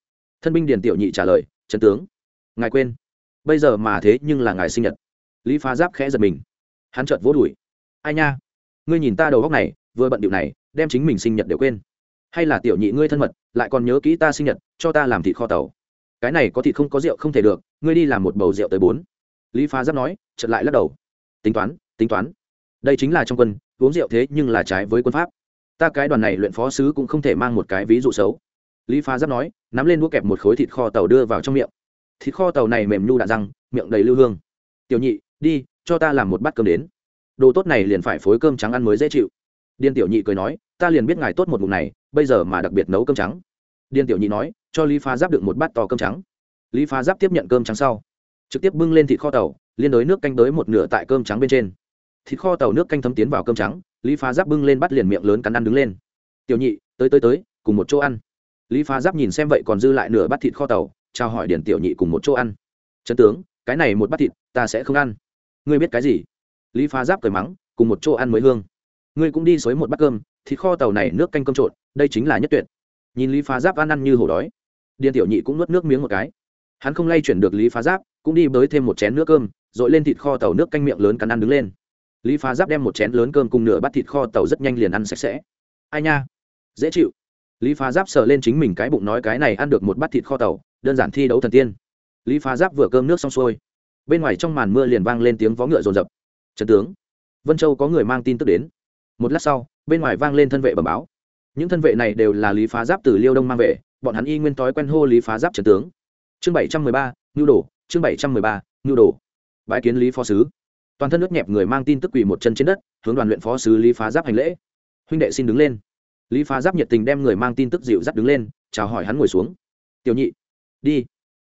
Thân binh điền tiểu nhị trả lời, trần tướng, ngài quên. Bây giờ mà thế nhưng là ngài sinh nhật. Lý phá giáp khẽ giật mình. Hắn chợt vỗ đùi. Ai nha, ngươi nhìn ta đầu góc này, vừa bận điệu này, đem chính mình sinh nhật đều quên. Hay là tiểu nhị ngươi thân mật, lại còn nhớ kỹ ta sinh nhật, cho ta làm thịt kho tàu cái này có thịt không có rượu không thể được, ngươi đi làm một bầu rượu tới bốn. Lý phá giáp nói, chợt lại lắc đầu. Tính toán tính toán. Đây chính là trong quân, uống rượu thế nhưng là trái với quân pháp. Ta cái đoàn này luyện phó sứ cũng không thể mang một cái ví dụ xấu. Lý phá giáp nói, nắm lên đũa kẹp một khối thịt kho tàu đưa vào trong miệng. Thịt kho tàu này mềm nhu đạn răng, miệng đầy lưu hương. Tiểu nhị, đi, cho ta làm một bát cơm đến. Đồ tốt này liền phải phối cơm trắng ăn mới dễ chịu. Điên tiểu nhị cười nói, ta liền biết ngài tốt một mục này, bây giờ mà đặc biệt nấu cơm trắng. Điên tiểu nhị nói cho lý phá giáp được một bát to cơm trắng. Lý phá giáp tiếp nhận cơm trắng sau, trực tiếp bưng lên thịt kho tàu, liên đối nước canh tới một nửa tại cơm trắng bên trên. Thịt kho tàu nước canh thấm tiến vào cơm trắng, lý phá giáp bưng lên bắt liền miệng lớn cắn ăn đứng lên. Tiểu nhị, tới tới tới, cùng một chỗ ăn. Lý phá giáp nhìn xem vậy còn dư lại nửa bát thịt kho tàu trao hỏi điển tiểu nhị cùng một chỗ ăn. Trấn tướng, cái này một bát thịt, ta sẽ không ăn. Ngươi biết cái gì? Lý phá giáp cười mắng, cùng một chỗ ăn mới hương. Ngươi cũng đi xới một bát cơm, thịt kho tàu này nước canh cơm trộn, đây chính là nhất tuyệt. Nhìn lý phá giáp ăn ăn như hổ đói điền tiểu nhị cũng nuốt nước miếng một cái. Hắn không lay chuyển được lý phá giáp, cũng đi bới thêm một chén nước cơm r i lên thịt kho tàu nước canh miệng lớn cắn ăn đứng lên. Lý phá giáp đem một chén lớn cơm cùng nửa bát thịt kho tàu rất nhanh liền ăn sạch sẽ. Ai nha? Dễ chịu. Lý phá giáp sờ lên chính mình cái bụng nói cái này ăn được một bát thịt kho tàu, đơn giản thi đấu thần tiên. Lý phá giáp vừa cơm nước xong xuôi, bên ngoài trong màn mưa liền vang lên tiếng vó ngựa rồn rập. Trần tướng, vân châu có người mang tin tức đến. Một lát sau, bên ngoài vang lên thân vệ bẩm báo. Những thân vệ này đều là lý phá giáp từ liêu đông mang về bọn hắn y nguyên thói quen hô lý phá giáp trần tướng. Chương bảy trăm mười ba, nhu đồ, chương bảy trăm mười ba, nhu đồ. Bãi kiến lý phó sứ. Toàn thân nước nhẹp người mang tin tức quỳ một chân trên đất, hướng đoàn luyện phó sứ lý phá giáp hành lễ. Huynh đệ xin đứng lên. Lý phá giáp nhiệt tình đem người mang tin tức dịu dắt đứng lên, chào hỏi hắn ngồi xuống. Tiểu nhị, đi.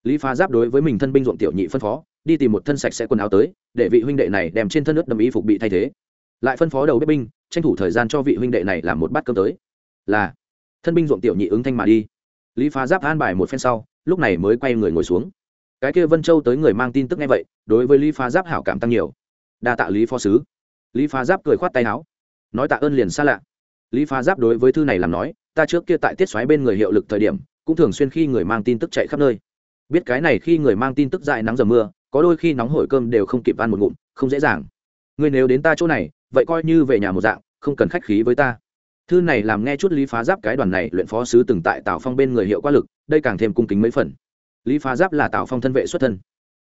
Lý phá giáp đối với mình thân binh ruộng tiểu nhị phân phó, đi tìm một thân sạch sẽ quần áo tới, để vị huynh đệ này đem trên thân nước đầm y phục bị thay thế. Lại phân phó đầu bếp binh, tranh thủ thời gian cho vị huynh đệ này làm một bát cơm tới. Là, thân binh ruộng tiểu nhị ứng thanh mà đi lý phá giáp an bài một phen sau, lúc này mới quay người ngồi xuống. Cái kia vân châu tới người mang tin tức nghe vậy, đối với lý phá giáp hảo cảm tăng nhiều. Đa tạ lý phó sứ. Lý phá giáp cười khoát tay áo. Nói tạ ơn liền xa lạ. Lý phá giáp đối với thư này làm nói, ta trước kia tại tiết xoáy bên người hiệu lực thời điểm, cũng thường xuyên khi người mang tin tức chạy khắp nơi. Biết cái này khi người mang tin tức dại nắng dầm mưa, có đôi khi nóng hổi cơm đều không kịp ăn một ngụm, không dễ dàng. Ngươi nếu đến ta chỗ này, vậy coi như về nhà một dạng, không cần khách khí với ta thư này làm nghe chút lý phá giáp cái đoàn này luyện phó sứ từng tại tào phong bên người hiệu qua lực, đây càng thêm cung kính mấy phần. Lý phá giáp là tào phong thân vệ xuất thân.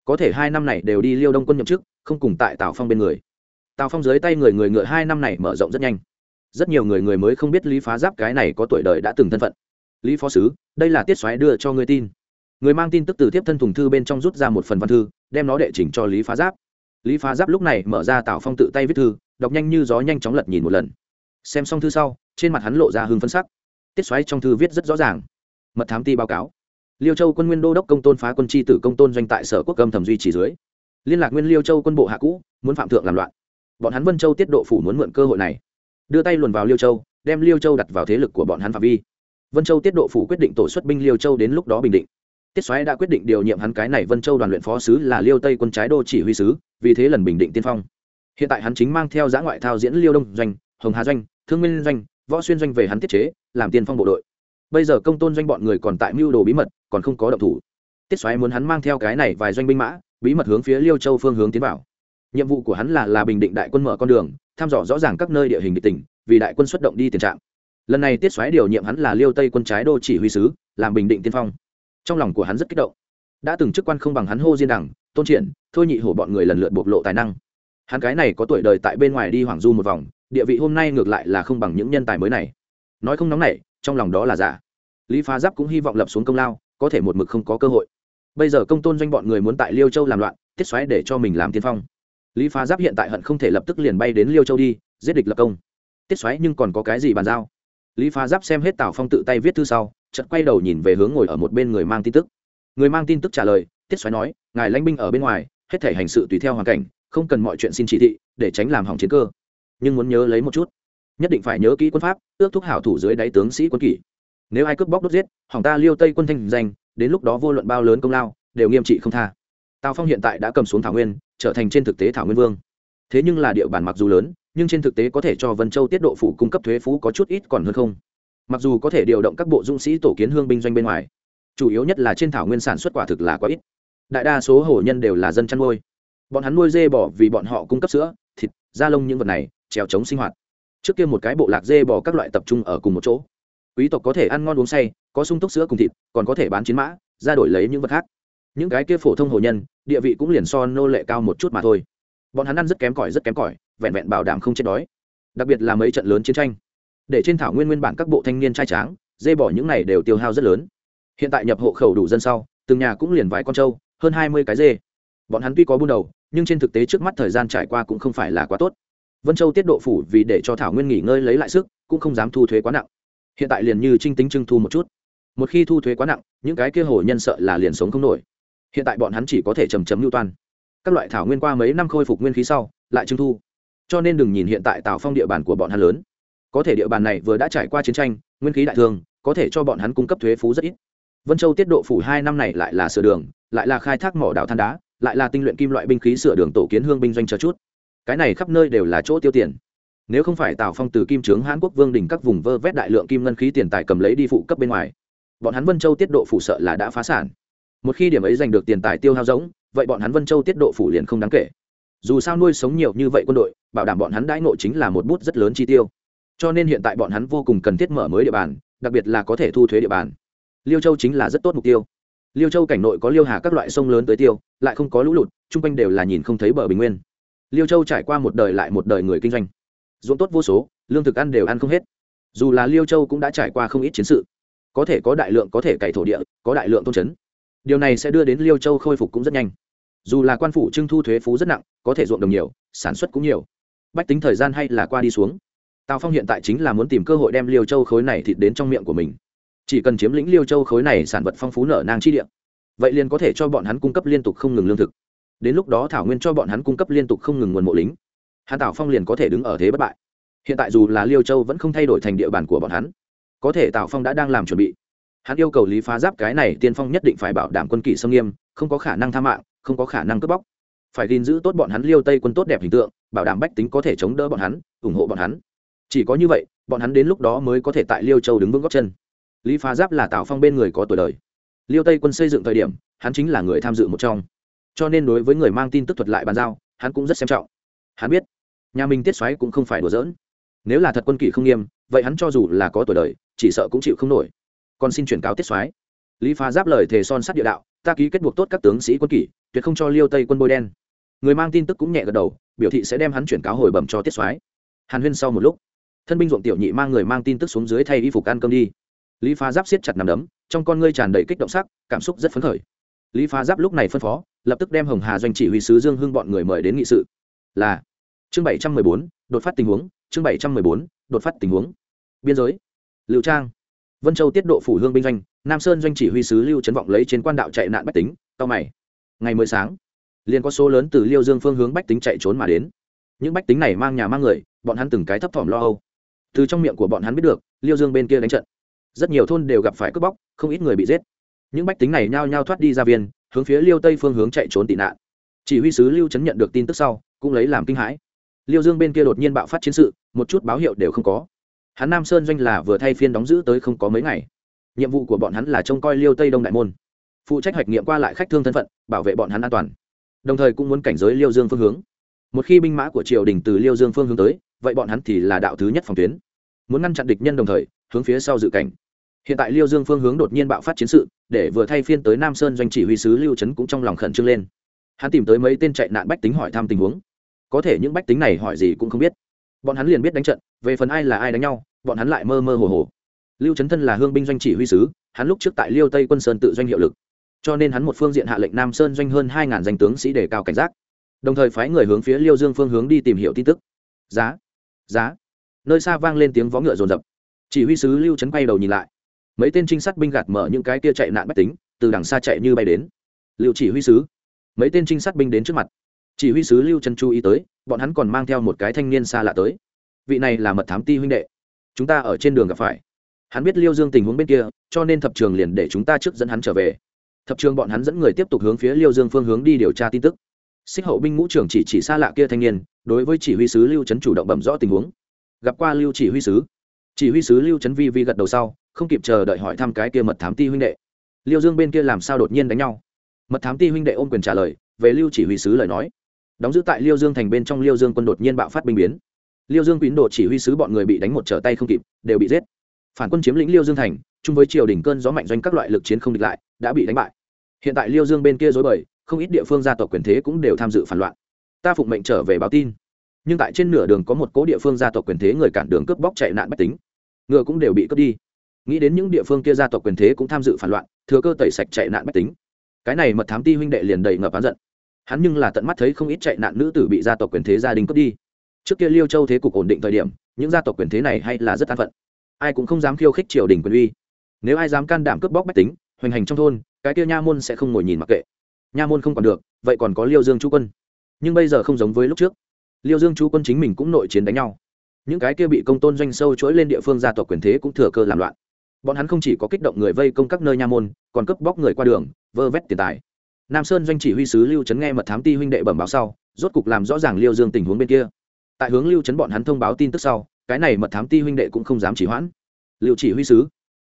Có thể hai năm này đều đi liêu đông quân nhậm chức, không cùng tại tào phong bên người. Tào phong dưới tay người người ngựa hai năm này mở rộng rất nhanh. Rất nhiều người người mới không biết lý phá giáp cái này có tuổi đời đã từng thân phận. Lý phó sứ, đây là tiết xoáy đưa cho người tin. Người mang tin tức từ tiếp thân thùng thư bên trong rút ra một phần văn thư, đem nó đệ chỉnh cho lý phá giáp. Lý phá giáp lúc này mở ra tào phong tự tay viết thư, đọc nhanh như gió nhanh chóng lật nhìn một lần. Xem xong thư sau trên mặt hắn lộ ra hưng phân sắc. Tiết xoáy trong thư viết rất rõ ràng. Mật thám ti báo cáo. Liêu châu quân nguyên đô đốc công tôn phá quân chi tử công tôn doanh tại sở quốc âm thầm duy trì dưới. Liên lạc nguyên liêu châu quân bộ hạ cũ, muốn phạm thượng làm loạn. Bọn hắn vân châu tiết độ phủ muốn mượn cơ hội này. Đưa tay luồn vào liêu châu, đem liêu châu đặt vào thế lực của bọn hắn phạm vi. Vân châu tiết độ phủ quyết định tổ xuất binh liêu châu đến lúc đó bình định. Tiết xoáy đã quyết định điều nhiệm hắn cái này vân châu đoàn luyện phó sứ là liêu tây quân trái đô chỉ huy sứ, vì thế lần bình định tiên phong. Hiện tại hắn chính mang theo giã ngoại thao diễn liêu đông doanh, hồng hà doanh, thương minh doanh võ xuyên doanh về hắn tiết chế, làm tiên phong bộ đội. Bây giờ công tôn doanh bọn người còn tại mưu đồ bí mật, còn không có động thủ. Tiết xoáy muốn hắn mang theo cái này vài doanh binh mã, bí mật hướng phía liêu châu phương hướng tiến vào. Nhiệm vụ của hắn là là bình định đại quân mở con đường thăm dò rõ ràng các nơi địa hình địa tỉnh, vì đại quân xuất động đi tiền trạng. Lần này tiết xoáy điều nhiệm hắn là liêu tây quân trái đô chỉ huy sứ, làm bình định tiên phong. Trong lòng của hắn rất kích động. Đã từng chức quan không bằng hắn hô diên đẳng tôn triển thôi nhị hổ bọn người lần lượt bộc lộ tài năng. Hắn cái này có tuổi đời tại bên ngoài đi hoàng du một vòng địa vị hôm nay ngược lại là không bằng những nhân tài mới này. Nói không nóng này trong lòng đó là giả. Lý phá giáp cũng hy vọng lập xuống công lao, có thể một mực không có cơ hội. Bây giờ công tôn doanh bọn người muốn tại liêu châu làm loạn, tiết xoáy để cho mình làm tiên phong. Lý phá giáp hiện tại hận không thể lập tức liền bay đến liêu châu đi, giết địch lập công. Tiết xoáy nhưng còn có cái gì bàn giao? Lý phá giáp xem hết tào phong tự tay viết thư sau, chợt quay đầu nhìn về hướng ngồi ở một bên người mang tin tức. Người mang tin tức trả lời, tiết xoáy nói, ngài lãnh binh ở bên ngoài, hết thể hành sự tùy theo hoàn cảnh, không cần mọi chuyện xin chỉ thị, để tránh làm hỏng chiến cơ nhưng muốn nhớ lấy một chút. Nhất định phải nhớ kỹ quân pháp, ước thúc hảo thủ dưới đáy tướng sĩ quân kỷ. Nếu ai cướp bóc đốt giết, hỏng ta liêu tây quân thanh danh, đến lúc đó vô luận bao lớn công lao, đều nghiêm trị không tha. Tào phong hiện tại đã cầm xuống thảo nguyên, trở thành trên thực tế thảo nguyên vương. Thế nhưng là địa bàn mặc dù lớn, nhưng trên thực tế có thể cho vân châu tiết độ phủ cung cấp thuế phú có chút ít còn hơn không. Mặc dù có thể điều động các bộ dũng sĩ tổ kiến hương binh doanh bên ngoài, chủ yếu nhất là trên thảo nguyên sản xuất quả thực là quá ít. Đại đa số hổ nhân đều là dân chăn nuôi. Bọn hắn nuôi dê bỏ vì bọn họ cung cấp sữa, thịt, da lông những vật này trèo chống sinh hoạt. Trước kia một cái bộ lạc dê bò các loại tập trung ở cùng một chỗ. Quý tộc có thể ăn ngon uống say, có sung túc sữa cùng thịt, còn có thể bán chiến mã, ra đổi lấy những vật khác. Những cái kia phổ thông hồ nhân, địa vị cũng liền so nô lệ cao một chút mà thôi. Bọn hắn ăn rất kém cỏi, rất kém cỏi, vẹn vẹn bảo đảm không chết đói. Đặc biệt là mấy trận lớn chiến tranh. Để trên thảo nguyên nguyên bản các bộ thanh niên trai tráng, dê bỏ những này đều tiêu hao rất lớn. Hiện tại nhập hộ khẩu đủ dân sau, từng nhà cũng liền vài con trâu, hơn hai mươi cái dê. Bọn hắn tuy có buôn đầu, nhưng trên thực tế trước mắt thời gian trải qua cũng không phải là quá tốt vân châu tiết độ phủ vì để cho thảo nguyên nghỉ ngơi lấy lại sức, cũng không dám thu thuế quá nặng. Hiện tại liền như trinh tính trưng thu một chút. Một khi thu thuế quá nặng, những cái kia hồ nhân sợ là liền sống không nổi. Hiện tại bọn hắn chỉ có thể chầm chấm lưu toan. Các loại thảo nguyên qua mấy năm khôi phục nguyên khí sau, lại trưng thu. Cho nên đừng nhìn hiện tại tào phong địa bàn của bọn hắn lớn. Có thể địa bàn này vừa đã trải qua chiến tranh, nguyên khí đại thương có thể cho bọn hắn cung cấp thuế phú rất ít. Vân châu tiết độ phủ hai năm này lại là sửa đường, lại là khai thác mỏ đào than đá, lại là tinh luyện kim loại binh khí sửa đường tổ kiến hương binh doanh chờ chút cái này khắp nơi đều là chỗ tiêu tiền. Nếu không phải tào phong từ kim trướng hãn quốc vương đình các vùng vơ vét đại lượng kim ngân khí tiền tài cầm lấy đi phụ cấp bên ngoài, bọn hắn vân châu tiết độ phủ sợ là đã phá sản. Một khi điểm ấy giành được tiền tài tiêu hao giống vậy bọn hắn vân châu tiết độ phủ liền không đáng kể. Dù sao nuôi sống nhiều như vậy quân đội, bảo đảm bọn hắn đãi ngộ chính là một bút rất lớn chi tiêu. Cho nên hiện tại bọn hắn vô cùng cần thiết mở mới địa bàn, đặc biệt là có thể thu thuế địa bàn. Liêu châu chính là rất tốt mục tiêu. Liêu châu cảnh nội có liêu hà các loại sông lớn tới tiêu, lại không có lũ lụt, chung quanh đều là nhìn không thấy bờ bình nguyên liêu châu trải qua một đời lại một đời người kinh doanh. Ruộng tốt vô số, lương thực ăn đều ăn không hết. Dù là liêu châu cũng đã trải qua không ít chiến sự. Có thể có đại lượng, có thể cày thổ địa, có đại lượng tôn trấn. điều này sẽ đưa đến liêu châu khôi phục cũng rất nhanh. Dù là quan phủ trưng thu thuế phú rất nặng, có thể ruộng đồng nhiều, sản xuất cũng nhiều. Bách tính thời gian hay là qua đi xuống. Tào phong hiện tại chính là muốn tìm cơ hội đem liêu châu khối này thịt đến trong miệng của mình. Chỉ cần chiếm lĩnh liêu châu khối này sản vật phong phú nở nang chi địa, vậy liền có thể cho bọn hắn cung cấp liên tục không ngừng lương thực đến lúc đó thảo nguyên cho bọn hắn cung cấp liên tục không ngừng nguồn mộ lính. Hắn tảo phong liền có thể đứng ở thế bất bại. Hiện tại dù là liêu châu vẫn không thay đổi thành địa bàn của bọn hắn, có thể tào phong đã đang làm chuẩn bị. Hắn yêu cầu lý phá giáp cái này tiên phong nhất định phải bảo đảm quân kỷ sâm nghiêm, không có khả năng tha mạng, không có khả năng cướp bóc. Phải gìn giữ tốt bọn hắn liêu tây quân tốt đẹp hình tượng, bảo đảm bách tính có thể chống đỡ bọn hắn, ủng hộ bọn hắn. Chỉ có như vậy, bọn hắn đến lúc đó mới có thể tại liêu châu đứng vững góc chân. Lý phá giáp là tào phong bên người có tuổi đời. Liêu tây quân xây dựng thời điểm, hắn chính là người tham dự một trong cho nên đối với người mang tin tức thuật lại bàn giao, hắn cũng rất xem trọng. Hắn biết, nhà mình tiết xoáy cũng không phải đùa giỡn. Nếu là thật quân kỷ không nghiêm, vậy hắn cho dù là có tuổi đời, chỉ sợ cũng chịu không nổi. Còn xin chuyển cáo tiết soái lý phá giáp lời thề son sắt địa đạo, ta ký kết buộc tốt các tướng sĩ quân kỷ, tuyệt không cho liêu tây quân bôi đen. Người mang tin tức cũng nhẹ gật đầu, biểu thị sẽ đem hắn chuyển cáo hồi bẩm cho tiết soái hàn huyên sau một lúc, thân binh ruộng tiểu nhị mang người mang tin tức xuống dưới thay y phục ăn cơm đi. Lý phá giáp siết chặt nằm đấm, trong con ngươi tràn đầy kích động sắc, cảm xúc rất phấn khởi. Lý phá giáp lúc này phân phó lập tức đem hồng hà doanh chỉ huy sứ dương hưng bọn người mời đến nghị sự. Là, chương bảy trăm mười bốn, đột phát tình huống, chương bảy trăm mười bốn, đột phát tình huống. Biên giới liệu trang. Vân châu tiết độ phủ hương binh doanh, nam sơn doanh chỉ huy sứ lưu trấn vọng lấy trên quan đạo chạy nạn bách tính tao mày. Ngày mới sáng, liền có số lớn từ liêu dương phương hướng bách tính chạy trốn mà đến. Những bách tính này mang nhà mang người, bọn hắn từng cái thấp thỏm lo âu. Từ trong miệng của bọn hắn biết được, liêu dương bên kia đánh trận. Rất nhiều thôn đều gặp phải cướp bóc, không ít người bị giết. Những bách tính này nhao nhao thoát đi ra viên hướng phía liêu tây phương hướng chạy trốn tị nạn. Chỉ huy sứ lưu trấn nhận được tin tức sau, cũng lấy làm kinh hãi. Liêu dương bên kia đột nhiên bạo phát chiến sự, một chút báo hiệu đều không có. Hắn nam sơn doanh là vừa thay phiên đóng giữ tới không có mấy ngày. Nhiệm vụ của bọn hắn là trông coi liêu tây đông đại môn. Phụ trách hoạch nghiệm qua lại khách thương thân phận, bảo vệ bọn hắn an toàn. Đồng thời cũng muốn cảnh giới liêu dương phương hướng. Một khi binh mã của triều đình từ liêu dương phương hướng tới, vậy bọn hắn thì là đạo thứ nhất phòng tuyến. Muốn ngăn chặn địch nhân đồng thời, hướng phía sau dự cảnh. Hiện tại liêu dương phương hướng đột nhiên bạo phát chiến sự để vừa thay phiên tới nam sơn doanh chỉ huy sứ lưu trấn cũng trong lòng khẩn trương lên. Hắn tìm tới mấy tên chạy nạn bách tính hỏi thăm tình huống. Có thể những bách tính này hỏi gì cũng không biết. Bọn hắn liền biết đánh trận, về phần ai là ai đánh nhau, bọn hắn lại mơ mơ hồ hồ. Lưu trấn thân là hương binh doanh chỉ huy sứ, hắn lúc trước tại liêu tây quân sơn tự doanh hiệu lực. Cho nên hắn một phương diện hạ lệnh nam sơn doanh hơn hai ngàn danh tướng sĩ đề cao cảnh giác. Đồng thời phái người hướng phía liêu dương phương hướng đi tìm hiểu tin tức. Giá giá. Nơi xa vang lên tiếng vó ngựa rồn rập chỉ huy sứ lưu trấn quay đầu nhìn lại mấy tên trinh sát binh gạt mở những cái kia chạy nạn bách tính, từ đằng xa chạy như bay đến. Liệu chỉ huy sứ. Mấy tên trinh sát binh đến trước mặt. Chỉ huy sứ lưu trấn chú ý tới, bọn hắn còn mang theo một cái thanh niên xa lạ tới. Vị này là mật thám ti huynh đệ. Chúng ta ở trên đường gặp phải. Hắn biết liêu dương tình huống bên kia, cho nên thập trường liền để chúng ta trước dẫn hắn trở về. Thập trường bọn hắn dẫn người tiếp tục hướng phía liêu dương phương hướng đi điều tra tin tức. Xích hậu binh ngũ trưởng chỉ chỉ xa lạ kia thanh niên, đối với chỉ huy sứ lưu trấn chủ động bẩm rõ tình huống. Gặp qua lưu chỉ huy sứ. Chỉ huy sứ lưu trấn vi vi gật đầu sau không kịp chờ đợi hỏi thăm cái kia mật thám ti huynh đệ. Liêu dương bên kia làm sao đột nhiên đánh nhau? Mật thám ti huynh đệ ôm quyền trả lời, về lưu chỉ huy sứ lời nói. Đóng giữ tại liêu dương thành bên trong liêu dương quân đột nhiên bạo phát binh biến. Liêu dương quýn đồ chỉ huy sứ bọn người bị đánh một trở tay không kịp, đều bị giết. Phản quân chiếm lĩnh liêu dương thành, chung với triều đình cơn gió mạnh doanh các loại lực chiến không địch lại, đã bị đánh bại. Hiện tại liêu dương bên kia dối bời, không ít địa phương gia tộc quyền thế cũng đều tham dự phản loạn. Ta phụng mệnh trở về báo tin. Nhưng tại trên nửa đường có một cố địa phương gia tộc quyền thế người cản đường cướp bóc chạy nạn bách tính. Ngựa cũng đều bị cướp đi nghĩ đến những địa phương kia gia tộc quyền thế cũng tham dự phản loạn, thừa cơ tẩy sạch chạy nạn bách tính. Cái này mật thám ti huynh đệ liền đầy ngập hắn giận. Hắn nhưng là tận mắt thấy không ít chạy nạn nữ tử bị gia tộc quyền thế gia đình cướp đi. Trước kia liêu châu thế cục ổn định thời điểm, những gia tộc quyền thế này hay là rất an phận. Ai cũng không dám khiêu khích triều đình quyền uy. Nếu ai dám can đảm cướp bóc bách tính, hoành hành trong thôn, cái kia nha môn sẽ không ngồi nhìn mặc kệ. Nha môn không còn được, vậy còn có liêu dương chú quân. Nhưng bây giờ không giống với lúc trước. Liêu dương chú quân chính mình cũng nội chiến đánh nhau. Những cái kia bị công tôn doanh sâu chuỗi lên địa phương gia tộc quyền thế cũng thừa cơ làm loạn bọn hắn không chỉ có kích động người vây công các nơi nha môn, còn cướp bóc người qua đường, vơ vét tiền tài. Nam sơn doanh chỉ huy sứ lưu trấn nghe mật thám ti huynh đệ bẩm báo sau, rốt cục làm rõ ràng liêu dương tình huống bên kia. Tại hướng lưu trấn bọn hắn thông báo tin tức sau, cái này mật thám ti huynh đệ cũng không dám chỉ hoãn. Liệu chỉ huy sứ,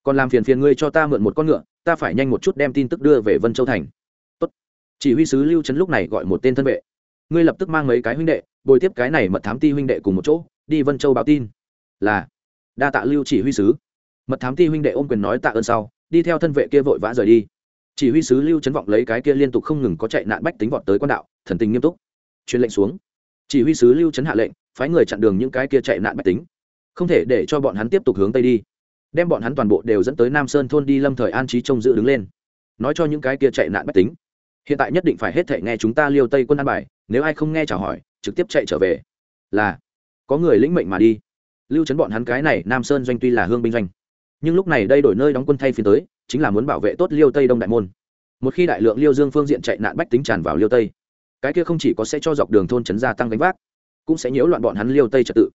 còn làm phiền phiền ngươi cho ta mượn một con ngựa, ta phải nhanh một chút đem tin tức đưa về vân châu thành. Tốt. chỉ huy sứ lưu trấn lúc này gọi một tên thân vệ. Ngươi lập tức mang mấy cái huynh đệ, bồi tiếp cái này mật thám ti huynh đệ cùng một chỗ, đi vân châu báo tin. Là, đa tạ lưu chỉ huy sứ mật thám ti huynh đệ ôm quyền nói tạ ơn sau, đi theo thân vệ kia vội vã rời đi. Chỉ huy sứ lưu chấn vọng lấy cái kia liên tục không ngừng có chạy nạn bách tính vọt tới quan đạo, thần tình nghiêm túc. Truyền lệnh xuống. Chỉ huy sứ lưu chấn hạ lệnh, phái người chặn đường những cái kia chạy nạn bách tính. Không thể để cho bọn hắn tiếp tục hướng tây đi. Đem bọn hắn toàn bộ đều dẫn tới nam sơn thôn đi lâm thời an trí trông giữ đứng lên. Nói cho những cái kia chạy nạn bách tính. Hiện tại nhất định phải hết thể nghe chúng ta liêu tây quân an bài, nếu ai không nghe chào hỏi, trực tiếp chạy trở về. Là, có người lĩnh mệnh mà đi. Lưu chấn bọn hắn cái này, nam sơn doanh tuy là hương binh doanh nhưng lúc này đây đổi nơi đóng quân thay phiên tới, chính là muốn bảo vệ tốt liêu tây đông đại môn. Một khi đại lượng liêu dương phương diện chạy nạn bách tính tràn vào liêu tây, cái kia không chỉ có sẽ cho dọc đường thôn trấn gia tăng gánh vác, cũng sẽ nhiễu loạn bọn hắn liêu tây trật tự.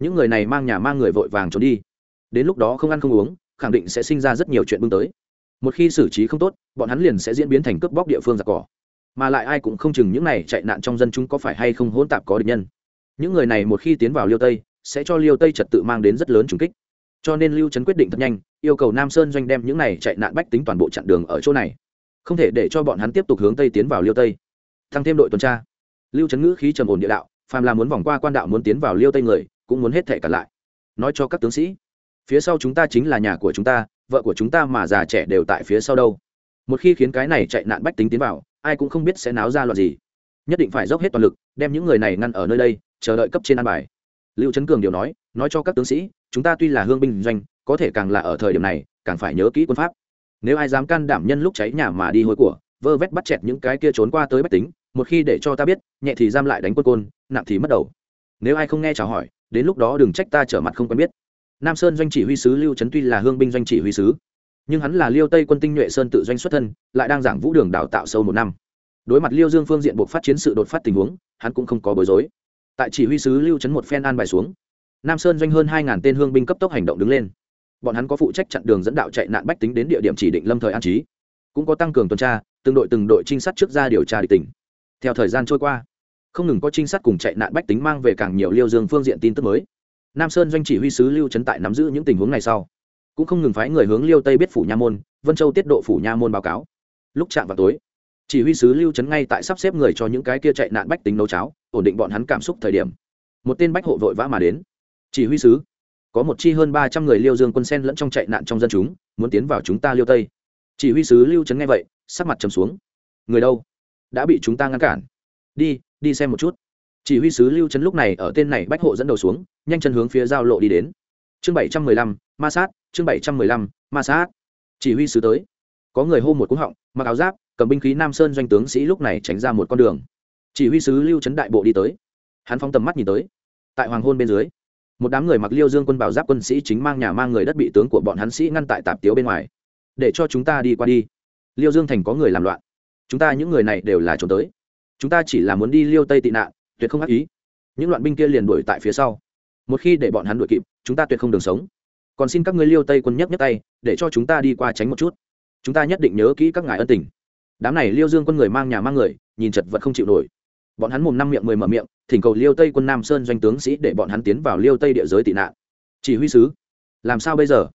Những người này mang nhà mang người vội vàng trốn đi. Đến lúc đó không ăn không uống, khẳng định sẽ sinh ra rất nhiều chuyện bưng tới. Một khi xử trí không tốt, bọn hắn liền sẽ diễn biến thành cướp bóc địa phương giặc cỏ. Mà lại ai cũng không chừng những này chạy nạn trong dân chúng có phải hay không hỗn tạp có địch nhân. Những người này một khi tiến vào liêu tây, sẽ cho liêu tây trật tự mang đến rất lớn trùng kích cho nên lưu trấn quyết định thật nhanh, yêu cầu nam sơn doanh đem những này chạy nạn bách tính toàn bộ chặn đường ở chỗ này. Không thể để cho bọn hắn tiếp tục hướng tây tiến vào liêu tây. Thăng thêm đội tuần tra. Lưu trấn ngữ khí trầm ổn địa đạo, phàm là muốn vòng qua quan đạo muốn tiến vào liêu tây người, cũng muốn hết thể cả lại. Nói cho các tướng sĩ, phía sau chúng ta chính là nhà của chúng ta, vợ của chúng ta mà già trẻ đều tại phía sau đâu. Một khi khiến cái này chạy nạn bách tính tiến vào, ai cũng không biết sẽ náo ra loạt gì. Nhất định phải dốc hết toàn lực, đem những người này ngăn ở nơi đây, chờ đợi cấp trên an bài. Lưu trấn cường điều nói nói cho các tướng sĩ chúng ta tuy là hương binh doanh, có thể càng là ở thời điểm này, càng phải nhớ kỹ quân pháp. Nếu ai dám can đảm nhân lúc cháy nhà mà đi hối của, vơ vét bắt chẹt những cái kia trốn qua tới bách tính, một khi để cho ta biết, nhẹ thì giam lại đánh quân côn, nặng thì mất đầu. Nếu ai không nghe chào hỏi, đến lúc đó đừng trách ta trở mặt không quen biết. Nam sơn doanh chỉ huy sứ lưu trấn tuy là hương binh doanh chỉ huy sứ, nhưng hắn là liêu tây quân tinh nhuệ sơn tự doanh xuất thân, lại đang giảng vũ đường đào tạo sâu một năm. Đối mặt liêu dương phương diện buộc phát chiến sự đột phát tình huống, hắn cũng không có bối rối. Tại chỉ huy sứ lưu trấn một phen an bài xuống nam sơn doanh hơn hai ngàn tên hương binh cấp tốc hành động đứng lên. Bọn hắn có phụ trách chặn đường dẫn đạo chạy nạn bách tính đến địa điểm chỉ định lâm thời an trí. Cũng có tăng cường tuần tra, từng đội từng đội trinh sát trước ra điều tra địch tỉnh. Theo thời gian trôi qua, không ngừng có trinh sát cùng chạy nạn bách tính mang về càng nhiều liêu dương phương diện tin tức mới. Nam sơn doanh chỉ huy sứ lưu trấn tại nắm giữ những tình huống này sau. Cũng không ngừng phái người hướng liêu tây biết phủ nha môn, vân châu tiết độ phủ nha môn báo cáo. Lúc chạm vào tối, chỉ huy sứ lưu trấn ngay tại sắp xếp người cho những cái kia chạy nạn bách tính nấu cháo, ổn định bọn hắn cảm xúc thời điểm. Một tên bách hộ vội vã mà đến chỉ huy sứ. Có một chi hơn ba trăm người liêu dương quân sen lẫn trong chạy nạn trong dân chúng, muốn tiến vào chúng ta liêu tây. Chỉ huy sứ lưu trấn nghe vậy, sắc mặt trầm xuống. Người đâu? Đã bị chúng ta ngăn cản. Đi đi xem một chút. Chỉ huy sứ lưu trấn lúc này ở tên này bách hộ dẫn đầu xuống, nhanh chân hướng phía giao lộ đi đến. Chương bảy trăm mười lăm, ma sát, chương bảy trăm mười lăm, ma sát. Chỉ huy sứ tới. Có người hô một cúng họng, mặc áo giáp, cầm binh khí nam sơn doanh tướng sĩ lúc này tránh ra một con đường. Chỉ huy sứ lưu trấn đại bộ đi tới. Hắn phóng tầm mắt nhìn tới. Tại hoàng hôn bên dưới một đám người mặc liêu dương quân bảo giáp quân sĩ chính mang nhà mang người đất bị tướng của bọn hắn sĩ ngăn tại tạp tiếu bên ngoài. Để cho chúng ta đi qua đi. Liêu dương thành có người làm loạn. Chúng ta những người này đều là trốn tới. Chúng ta chỉ là muốn đi liêu tây tị nạn, tuyệt không ác ý. Những loạn binh kia liền đuổi tại phía sau. Một khi để bọn hắn đuổi kịp, chúng ta tuyệt không đường sống. Còn xin các ngươi liêu tây quân nhấc nhấc tay, để cho chúng ta đi qua tránh một chút. Chúng ta nhất định nhớ kỹ các ngài ân tình. Đám này liêu dương quân người mang nhà mang người, nhìn chật vật không chịu nổi bọn hắn mồm năm miệng mười mở miệng, thỉnh cầu liêu tây quân nam sơn doanh tướng sĩ để bọn hắn tiến vào liêu tây địa giới tị nạn. Chỉ huy sứ, làm sao bây giờ?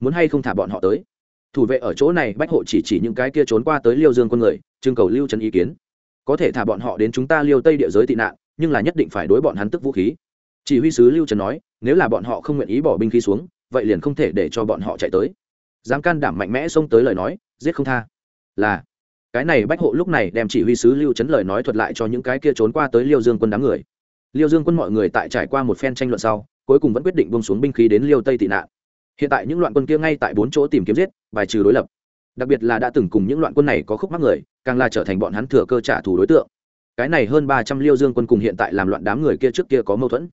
Muốn hay không thả bọn họ tới? Thủ vệ ở chỗ này bách hộ chỉ chỉ những cái kia trốn qua tới liêu dương quân người, trưng cầu lưu trần ý kiến. Có thể thả bọn họ đến chúng ta liêu tây địa giới tị nạn, nhưng là nhất định phải đối bọn hắn tức vũ khí. Chỉ huy sứ lưu trần nói, nếu là bọn họ không nguyện ý bỏ binh khí xuống, vậy liền không thể để cho bọn họ chạy tới. Dám can đảm mạnh mẽ xông tới lời nói, giết không tha. Là cái này bách hộ lúc này đem chỉ huy sứ lưu trấn lời nói thuật lại cho những cái kia trốn qua tới liêu dương quân đám người. Liêu dương quân mọi người tại trải qua một phen tranh luận sau, cuối cùng vẫn quyết định bông xuống binh khí đến liêu tây tị nạn. Hiện tại những loạn quân kia ngay tại bốn chỗ tìm kiếm giết, bài trừ đối lập. Đặc biệt là đã từng cùng những loạn quân này có khúc mắc người, càng là trở thành bọn hắn thừa cơ trả thù đối tượng. Cái này hơn ba trăm liêu dương quân cùng hiện tại làm loạn đám người kia trước kia có mâu thuẫn.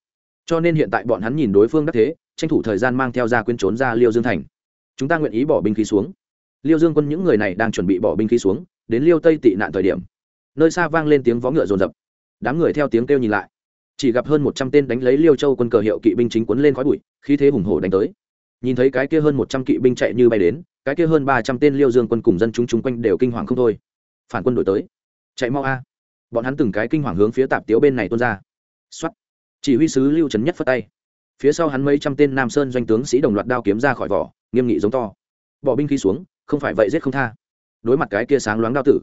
Cho nên hiện tại bọn hắn nhìn đối phương đắc thế, tranh thủ thời gian mang theo ra quyến trốn ra liêu dương thành. Chúng ta nguyện ý bỏ binh khí xuống. Liêu dương quân những người này đang chuẩn bị bỏ binh khí xuống đến liêu tây tị nạn thời điểm, nơi xa vang lên tiếng vó ngựa rồn rập. Đám người theo tiếng kêu nhìn lại. Chỉ gặp hơn một trăm tên đánh lấy liêu châu quân cờ hiệu kỵ binh chính quấn lên khói bụi, khí thế hùng hổ đánh tới. Nhìn thấy cái kia hơn một trăm kỵ binh chạy như bay đến, cái kia hơn ba trăm tên liêu dương quân cùng dân chúng chung quanh đều kinh hoàng không thôi. Phản quân đổi tới. Chạy mau a. Bọn hắn từng cái kinh hoàng hướng phía tạp tiếu bên này tuôn ra. Xuất chỉ huy sứ lưu trấn nhất phất tay. Phía sau hắn mấy trăm tên nam sơn doanh tướng sĩ đồng loạt đao kiếm ra khỏi vỏ, nghiêm nghị giống to. Bỏ binh khí xuống, không phải vậy giết không tha đối mặt cái kia sáng loáng đao tử.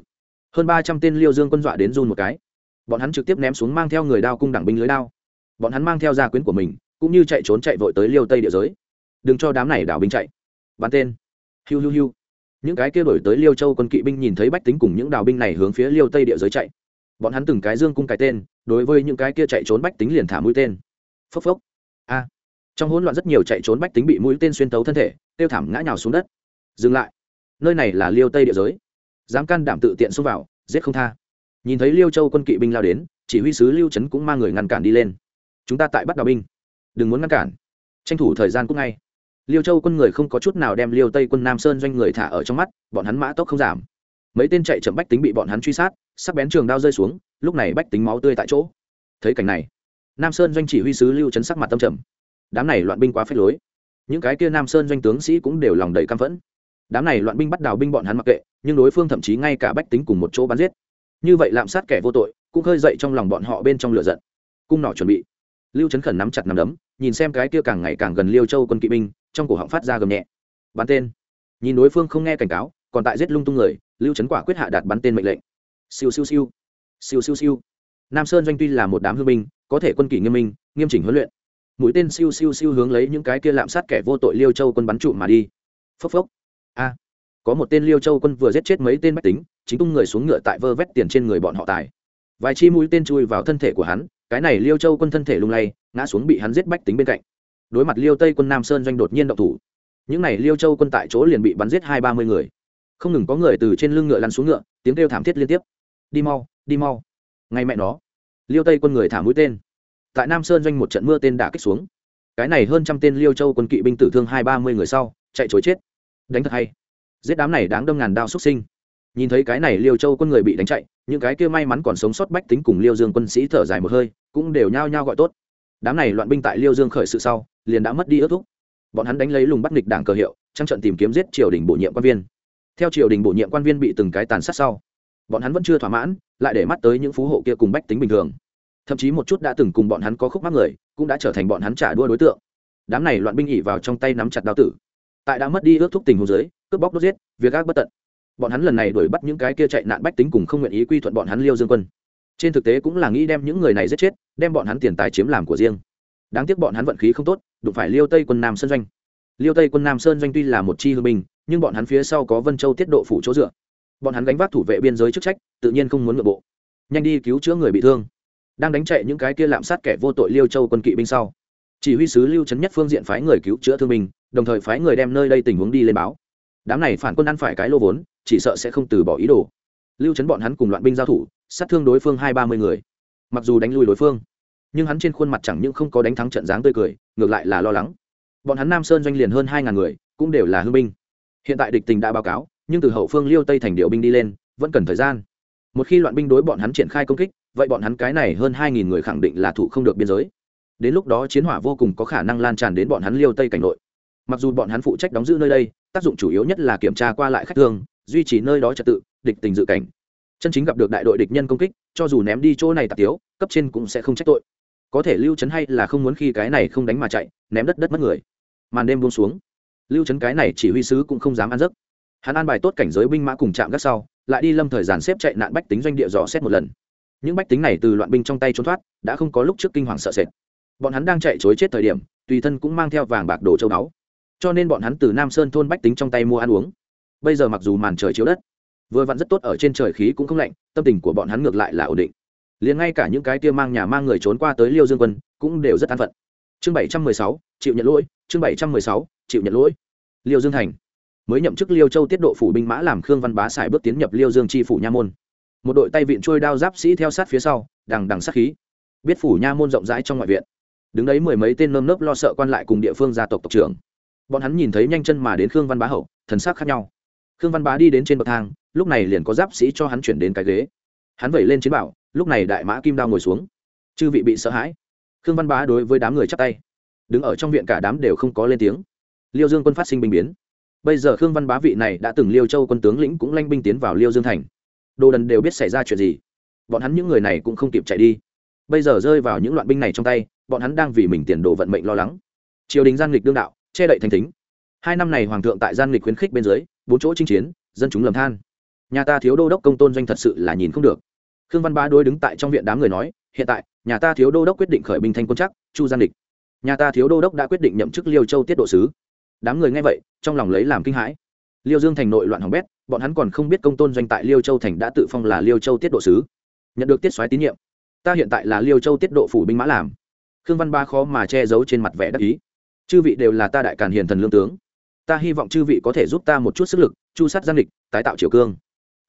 Hơn ba trăm tên liêu dương quân dọa đến run một cái. Bọn hắn trực tiếp ném xuống mang theo người đao cung đảng binh lưới đao. Bọn hắn mang theo gia quyến của mình, cũng như chạy trốn chạy vội tới liêu tây địa giới. Đừng cho đám này đảo binh chạy. Bắn tên. Hiu hiu hiu. Những cái kia đổi tới liêu châu quân kỵ binh nhìn thấy bách tính cùng những đào binh này hướng phía liêu tây địa giới chạy. Bọn hắn từng cái dương cung cái tên, đối với những cái kia chạy trốn bách tính liền thả mũi tên. Phốc phốc. A. Trong hỗn loạn rất nhiều chạy trốn bách tính bị mũi tên xuyên tấu thân thể tiêu thảm ngã nhào xuống đất. Dừng lại nơi này là liêu tây địa giới. Dám can đảm tự tiện xông vào, giết không tha. Nhìn thấy liêu châu quân kỵ binh lao đến, chỉ huy sứ lưu trấn cũng mang người ngăn cản đi lên. Chúng ta tại bắt đào binh. Đừng muốn ngăn cản. Tranh thủ thời gian cũng ngay. Liêu châu quân người không có chút nào đem liêu tây quân nam sơn doanh người thả ở trong mắt, bọn hắn mã tốc không giảm. Mấy tên chạy chậm bách tính bị bọn hắn truy sát, sắc bén trường đao rơi xuống, lúc này bách tính máu tươi tại chỗ. Thấy cảnh này, nam sơn doanh chỉ huy sứ lưu chấn sắc mặt tâm trầm. Đám này loạn binh quá phép lối. Những cái kia nam sơn doanh tướng sĩ cũng đều lòng đầy căm phẫn đám này loạn binh bắt đào binh bọn hắn mặc kệ, nhưng đối phương thậm chí ngay cả bách tính cùng một chỗ bắn giết. Như vậy lạm sát kẻ vô tội, cũng khơi dậy trong lòng bọn họ bên trong lửa giận. Cung nỏ chuẩn bị. Lưu trấn khẩn nắm chặt nắm đấm, nhìn xem cái kia càng ngày càng gần liêu châu quân kỵ binh, trong cổ họng phát ra gầm nhẹ. Bắn tên. Nhìn đối phương không nghe cảnh cáo, còn tại giết lung tung người, lưu trấn quả quyết hạ đạt bắn tên mệnh lệnh. Siêu siêu siêu. Siêu siêu siêu. Nam sơn doanh tuy là một đám hương binh, có thể quân kỷ nghiêm minh, nghiêm chỉnh huấn luyện. Mũi tên siêu siêu siêu hướng lấy những cái kia lạm sát kẻ vô tội liêu châu quân bắn trụ mà đi. Phốc phốc a. Có một tên liêu châu quân vừa giết chết mấy tên bách tính, chính tung người xuống ngựa tại vơ vét tiền trên người bọn họ tài. Vài chi mũi tên chui vào thân thể của hắn, cái này liêu châu quân thân thể lung lay, ngã xuống bị hắn giết bách tính bên cạnh. Đối mặt liêu tây quân nam sơn doanh đột nhiên động thủ, những này liêu châu quân tại chỗ liền bị bắn giết hai ba mươi người. Không ngừng có người từ trên lưng ngựa lăn xuống ngựa, tiếng kêu thảm thiết liên tiếp. Đi mau đi mau. Ngay mẹ nó, liêu tây quân người thả mũi tên. Tại nam sơn doanh một trận mưa tên đã kích xuống. Cái này hơn trăm tên liêu châu quân kỵ binh tử thương hai ba mươi người sau, chạy chối chết đánh thật hay. Giết đám này đáng đâm ngàn đao xuất sinh. Nhìn thấy cái này liêu châu quân người bị đánh chạy, những cái kia may mắn còn sống sót bách tính cùng liêu dương quân sĩ thở dài một hơi, cũng đều nhao nhao gọi tốt. Đám này loạn binh tại liêu dương khởi sự sau, liền đã mất đi ước thúc. Bọn hắn đánh lấy lùng bắt nghịch đảng cờ hiệu trang trận tìm kiếm giết triều đình bổ nhiệm quan viên. Theo triều đình bổ nhiệm quan viên bị từng cái tàn sát sau, bọn hắn vẫn chưa thỏa mãn, lại để mắt tới những phú hộ kia cùng bách tính bình thường. Thậm chí một chút đã từng cùng bọn hắn có khúc mắc người, cũng đã trở thành bọn hắn trả đua đối tượng. Đám này loạn binh ỉ vào trong tay nắm chặt đao tử tại đã mất đi ước thúc tình hồ dưới, cướp bóc đốt giết, việc ác bất tận. Bọn hắn lần này đuổi bắt những cái kia chạy nạn bách tính cùng không nguyện ý quy thuận bọn hắn liêu dương quân. Trên thực tế cũng là nghĩ đem những người này giết chết, đem bọn hắn tiền tài chiếm làm của riêng. Đáng tiếc bọn hắn vận khí không tốt, đụng phải liêu tây quân nam sơn doanh. Liêu tây quân nam sơn doanh tuy là một chi hương binh, nhưng bọn hắn phía sau có vân châu tiết độ phủ chỗ dựa. Bọn hắn gánh vác thủ vệ biên giới chức trách, tự nhiên không muốn nội bộ. Nhanh đi cứu chữa người bị thương. Đang đánh chạy những cái kia lạm sát kẻ vô tội liêu châu quân kỵ binh sau. Chỉ huy sứ lưu trấn nhất phương diện phái người cứu chữa thương binh đồng thời phái người đem nơi đây tình huống đi lên báo. Đám này phản quân ăn phải cái lô vốn, chỉ sợ sẽ không từ bỏ ý đồ. Lưu trấn bọn hắn cùng loạn binh giao thủ, sát thương đối phương hai ba mươi người. Mặc dù đánh lùi đối phương, nhưng hắn trên khuôn mặt chẳng những không có đánh thắng trận dáng tươi cười, ngược lại là lo lắng. Bọn hắn nam sơn doanh liền hơn hai ngàn người, cũng đều là hương binh. Hiện tại địch tình đã báo cáo, nhưng từ hậu phương liêu tây thành điệu binh đi lên, vẫn cần thời gian. Một khi loạn binh đối bọn hắn triển khai công kích, vậy bọn hắn cái này hơn hai nghìn người khẳng định là thủ không được biên giới. Đến lúc đó chiến hỏa vô cùng có khả năng lan tràn đến bọn hắn liêu tây cảnh nội mặc dù bọn hắn phụ trách đóng giữ nơi đây, tác dụng chủ yếu nhất là kiểm tra qua lại khách thương, duy trì nơi đó trật tự, địch tình dự cảnh. Chân chính gặp được đại đội địch nhân công kích, cho dù ném đi chỗ này tạp tiếu, cấp trên cũng sẽ không trách tội. Có thể lưu trấn hay là không muốn khi cái này không đánh mà chạy, ném đất đất mất người. Màn đêm buông xuống. Lưu trấn cái này chỉ huy sứ cũng không dám ăn giấc. Hắn an bài tốt cảnh giới binh mã cùng chạm gác sau, lại đi lâm thời dàn xếp chạy nạn bách tính doanh địa dò xét một lần. Những bách tính này từ loạn binh trong tay trốn thoát, đã không có lúc trước kinh hoàng sợ sệt. Bọn hắn đang chạy chối chết thời điểm, tùy thân cũng mang theo vàng bạc đồ châu báu cho nên bọn hắn từ nam sơn thôn bách tính trong tay mua ăn uống. Bây giờ mặc dù màn trời chiếu đất, vừa vặn rất tốt ở trên trời khí cũng không lạnh, tâm tình của bọn hắn ngược lại là ổn định. Liền ngay cả những cái tia mang nhà mang người trốn qua tới liêu dương quân cũng đều rất an phận. Chương bảy trăm mười sáu, chịu nhận lỗi, chương bảy trăm mười sáu, chịu nhận lỗi. Liêu dương thành. Mới nhậm chức liêu châu tiết độ phủ binh mã làm khương văn bá xài bước tiến nhập liêu dương tri phủ nha môn. Một đội tay viện trôi đao giáp sĩ theo sát phía sau, đằng đằng sát khí. Biết phủ nha môn rộng rãi trong ngoại viện. Đứng đấy mười mấy tên nơm nớp lo sợ quan lại cùng địa phương gia tộc tộc trưởng bọn hắn nhìn thấy nhanh chân mà đến khương văn bá hậu, thần sắc khác nhau. Khương văn bá đi đến trên bậc thang, lúc này liền có giáp sĩ cho hắn chuyển đến cái ghế. Hắn vẩy lên chiến bảo, lúc này đại mã kim đao ngồi xuống. Chư vị bị sợ hãi. Khương văn bá đối với đám người chắp tay. Đứng ở trong viện cả đám đều không có lên tiếng. Liêu dương quân phát sinh binh biến. Bây giờ khương văn bá vị này đã từng liêu châu quân tướng lĩnh cũng lanh binh tiến vào liêu dương thành. Đồ đần đều biết xảy ra chuyện gì. Bọn hắn những người này cũng không kịp chạy đi. Bây giờ rơi vào những loạn binh này trong tay, bọn hắn đang vì mình tiền đồ vận mệnh lo lắng. Triều đình gian nghịch đương đạo che đậy thành tính hai năm này hoàng thượng tại gian nghịch khuyến khích bên dưới, bốn chỗ chinh chiến, dân chúng lầm than. Nhà ta thiếu đô đốc công tôn doanh thật sự là nhìn không được. Khương văn bá đôi đứng tại trong viện đám người nói, hiện tại, nhà ta thiếu đô đốc quyết định khởi binh thanh quân chắc, chu gian địch nhà ta thiếu đô đốc đã quyết định nhậm chức liêu châu tiết độ sứ. Đám người nghe vậy, trong lòng lấy làm kinh hãi. Liêu dương thành nội loạn hỏng bét, bọn hắn còn không biết công tôn doanh tại liêu châu thành đã tự phong là liêu châu tiết độ sứ. Nhận được tiết xoáy tín nhiệm, ta hiện tại là liêu châu tiết độ phủ binh mã làm. Khương văn ba khó mà che giấu trên mặt vẻ đắc ý chư vị đều là ta đại càn hiền thần lương tướng. Ta hy vọng chư vị có thể giúp ta một chút sức lực, chu sát gian địch, tái tạo triều cương.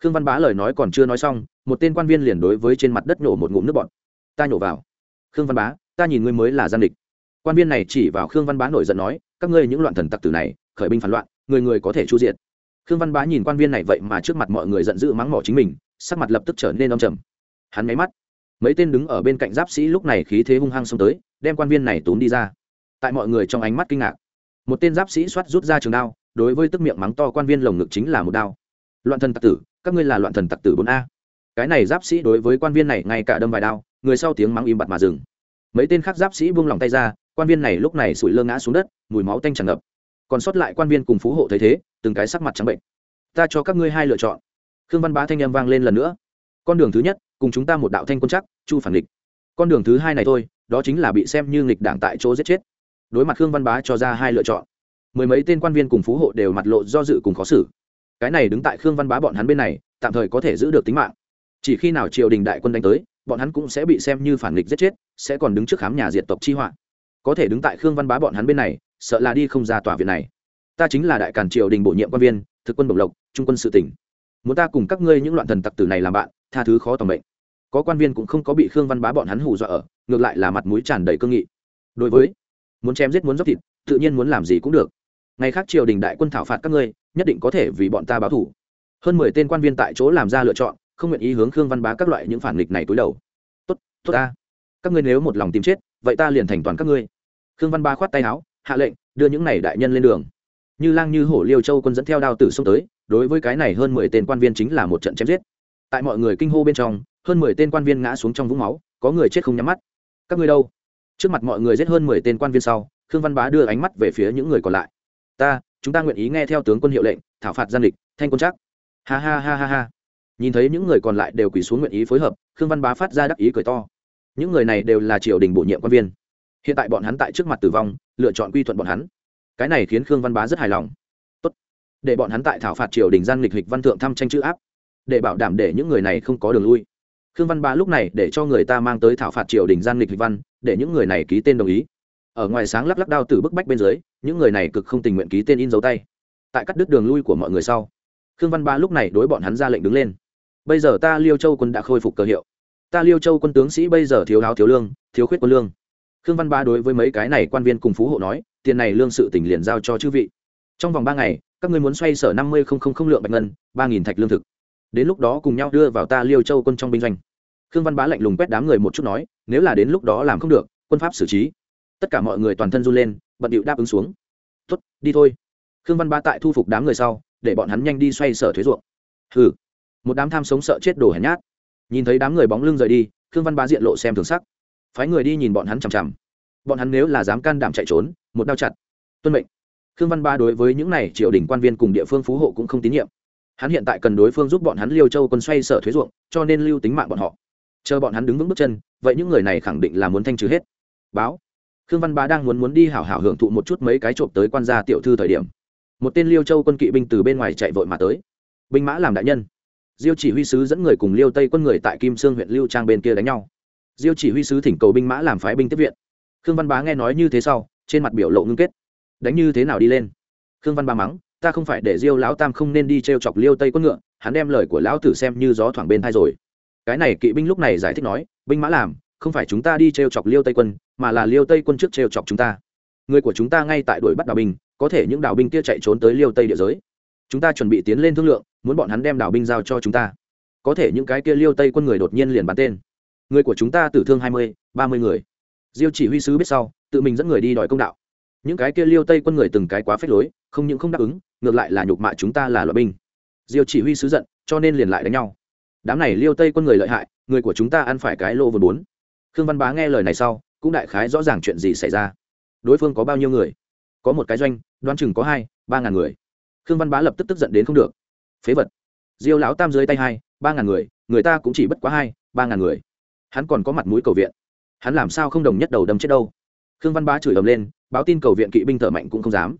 Khương văn bá lời nói còn chưa nói xong, một tên quan viên liền đối với trên mặt đất nổ một ngụm nước bọn ta nhổ vào. Khương văn bá, ta nhìn ngươi mới là gian địch. Quan viên này chỉ vào khương văn bá nổi giận nói, các ngươi những loạn thần tặc tử này, khởi binh phản loạn, người người có thể chu diện khương văn bá nhìn quan viên này vậy mà trước mặt mọi người giận dữ mắng mỏ chính mình, sắc mặt lập tức trở nên âm trầm. Hắn máy mắt, mấy tên đứng ở bên cạnh giáp sĩ lúc này khí thế hung hăng xông tới, đem quan viên này tốn đi ra tại mọi người trong ánh mắt kinh ngạc. Một tên giáp sĩ xoát rút ra trường đao, đối với tức miệng mắng to quan viên lồng ngực chính là một đao. Loạn thần tặc tử, các ngươi là loạn thần tặc tử bốn a. Cái này giáp sĩ đối với quan viên này ngay cả đâm vài đao, người sau tiếng mắng im bặt mà dừng. Mấy tên khác giáp sĩ buông lòng tay ra, quan viên này lúc này sủi lơ ngã xuống đất, mùi máu tanh tràn ngập. Còn sót lại quan viên cùng phú hộ thấy thế, từng cái sắc mặt trắng bệnh. Ta cho các ngươi hai lựa chọn. Khương văn bá thanh em vang lên lần nữa. Con đường thứ nhất, cùng chúng ta một đạo thanh quân chắc, chu phản địch con đường thứ hai này thôi, đó chính là bị xem như nghịch đảng tại chỗ giết chết đối mặt khương văn bá cho ra hai lựa chọn. Mười mấy tên quan viên cùng phú hộ đều mặt lộ do dự cùng khó xử. Cái này đứng tại khương văn bá bọn hắn bên này, tạm thời có thể giữ được tính mạng. Chỉ khi nào triều đình đại quân đánh tới, bọn hắn cũng sẽ bị xem như phản nghịch giết chết, sẽ còn đứng trước khám nhà diệt tộc chi họa. Có thể đứng tại khương văn bá bọn hắn bên này, sợ là đi không ra tòa viện này. Ta chính là đại cản triều đình bổ nhiệm quan viên, thực quân bổng lộc, trung quân sự tỉnh. Muốn ta cùng các ngươi những loạn thần tặc tử này làm bạn, tha thứ khó tầm bệnh có quan viên cũng không có bị khương văn bá bọn hắn hù dọa ở, ngược lại là mặt mũi tràn đầy cương nghị. Đối với muốn chém giết muốn dốc thịt, tự nhiên muốn làm gì cũng được. Ngày khác triều đình đại quân thảo phạt các ngươi, nhất định có thể vì bọn ta báo thủ. Hơn mười tên quan viên tại chỗ làm ra lựa chọn, không nguyện ý hướng khương văn bá các loại những phản nghịch này túi đầu. Tốt tốt ta. Các ngươi nếu một lòng tìm chết, vậy ta liền thành toàn các ngươi. Khương văn bá khoát tay áo, hạ lệnh, đưa những này đại nhân lên đường. Như lang như hổ liêu châu quân dẫn theo đao tử xông tới, đối với cái này hơn mười tên quan viên chính là một trận chém giết. Tại mọi người kinh hô bên trong, hơn mười tên quan viên ngã xuống trong vũng máu, có người chết không nhắm mắt. Các ngươi đâu? Trước mặt mọi người giết hơn mười tên quan viên sau, khương văn bá đưa ánh mắt về phía những người còn lại. Ta, chúng ta nguyện ý nghe theo tướng quân hiệu lệnh, thảo phạt gian địch, thanh quân chắc. Ha ha ha ha ha. Nhìn thấy những người còn lại đều quỳ xuống nguyện ý phối hợp, khương văn bá phát ra đắc ý cười to. Những người này đều là triều đình bổ nhiệm quan viên. Hiện tại bọn hắn tại trước mặt tử vong, lựa chọn quy thuận bọn hắn. Cái này khiến khương văn bá rất hài lòng. Tốt. để bọn hắn tại thảo phạt triều đình gian lịch hịch văn thượng thăm tranh chữ áp. Để bảo đảm để những người này không có đường lui khương văn bá lúc này để cho người ta mang tới thảo phạt triều đình gian lịch hịch văn, để những người này ký tên đồng ý. Ở ngoài sáng lắc lắc đao từ bức bách bên dưới, những người này cực không tình nguyện ký tên in dấu tay. Tại cắt đứt đường lui của mọi người sau, khương văn ba lúc này đối bọn hắn ra lệnh đứng lên. Bây giờ ta liêu châu quân đã khôi phục cơ hiệu. Ta liêu châu quân tướng sĩ bây giờ thiếu áo thiếu lương, thiếu khuyết quân lương. Khương văn ba đối với mấy cái này quan viên cùng phú hộ nói, tiền này lương sự tỉnh liền giao cho chư vị. Trong vòng ba ngày, các ngươi muốn xoay sở năm mươi lượng bạch ngân, ba nghìn thạch lương thực đến lúc đó cùng nhau đưa vào ta liêu châu quân trong binh doanh. Khương văn bá lạnh lùng quét đám người một chút nói, nếu là đến lúc đó làm không được, quân pháp xử trí. Tất cả mọi người toàn thân run lên, bận điệu đáp ứng xuống. Tuất đi thôi. Khương văn bá tại thu phục đám người sau, để bọn hắn nhanh đi xoay sở thuế ruộng. Hừ. Một đám tham sống sợ chết đổ hèn nhát. Nhìn thấy đám người bóng lưng rời đi, khương văn bá diện lộ xem thường sắc. Phái người đi nhìn bọn hắn chằm chằm. Bọn hắn nếu là dám can đảm chạy trốn, một đao chặt. Tuân mệnh. Khương văn ba đối với những này triều đình quan viên cùng địa phương phú hộ cũng không tín nhiệm hắn hiện tại cần đối phương giúp bọn hắn liêu châu quân xoay sở thuế ruộng, cho nên lưu tính mạng bọn họ. Chờ bọn hắn đứng vững bước chân, vậy những người này khẳng định là muốn thanh trừ hết. Báo. Khương văn bá đang muốn muốn đi hảo hảo hưởng thụ một chút mấy cái trộm tới quan gia tiểu thư thời điểm. Một tên liêu châu quân kỵ binh từ bên ngoài chạy vội mà tới. Binh mã làm đại nhân. Diêu chỉ huy sứ dẫn người cùng liêu tây quân người tại kim sương huyện lưu trang bên kia đánh nhau. Diêu chỉ huy sứ thỉnh cầu binh mã làm phái binh tiếp viện. Khương văn bá nghe nói như thế sau, trên mặt biểu lộ ngưng kết. Đánh như thế nào đi lên? Khương văn bá mắng ta không phải để diêu lão tam không nên đi t r e o chọc liêu tây quân ngựa, hắn đem lời của lão tử xem như gió thoảng bên thai rồi. Cái này kỵ binh lúc này giải thích nói, binh mã làm, không phải chúng ta đi t r e o chọc liêu tây quân, mà là liêu tây quân trước t r e o chọc chúng ta. Người của chúng ta ngay tại đuổi bắt đào binh, có thể những đào binh kia chạy trốn tới liêu tây địa giới. Chúng ta chuẩn bị tiến lên thương lượng, muốn bọn hắn đem đào binh giao cho chúng ta. Có thể những cái kia liêu tây quân người đột nhiên liền bắn tên. Người của chúng ta tử thương hai mươi, ba mươi người. Diêu chỉ huy sứ biết sau, tự mình dẫn người đi đòi công đạo những cái kia liêu tây quân người từng cái quá phết lối, không những không đáp ứng, ngược lại là nhục mạ chúng ta là loại binh. Diêu chỉ huy sứ giận, cho nên liền lại đánh nhau. Đám này liêu tây quân người lợi hại, người của chúng ta ăn phải cái lô vừa bốn. Khương văn bá nghe lời này sau, cũng đại khái rõ ràng chuyện gì xảy ra. Đối phương có bao nhiêu người? Có một cái doanh, đoán chừng có hai, ba ngàn người. Khương văn bá lập tức tức giận đến không được. Phế vật. Diêu lão tam dưới tay hai, ba ngàn người người ta cũng chỉ bất quá hai, ba ngàn người. Hắn còn có mặt mũi cầu viện. Hắn làm sao không đồng nhất đầu đâm chết đâu? Khương văn bá chửi ầm lên, báo tin cầu viện kỵ binh thở mạnh cũng không dám.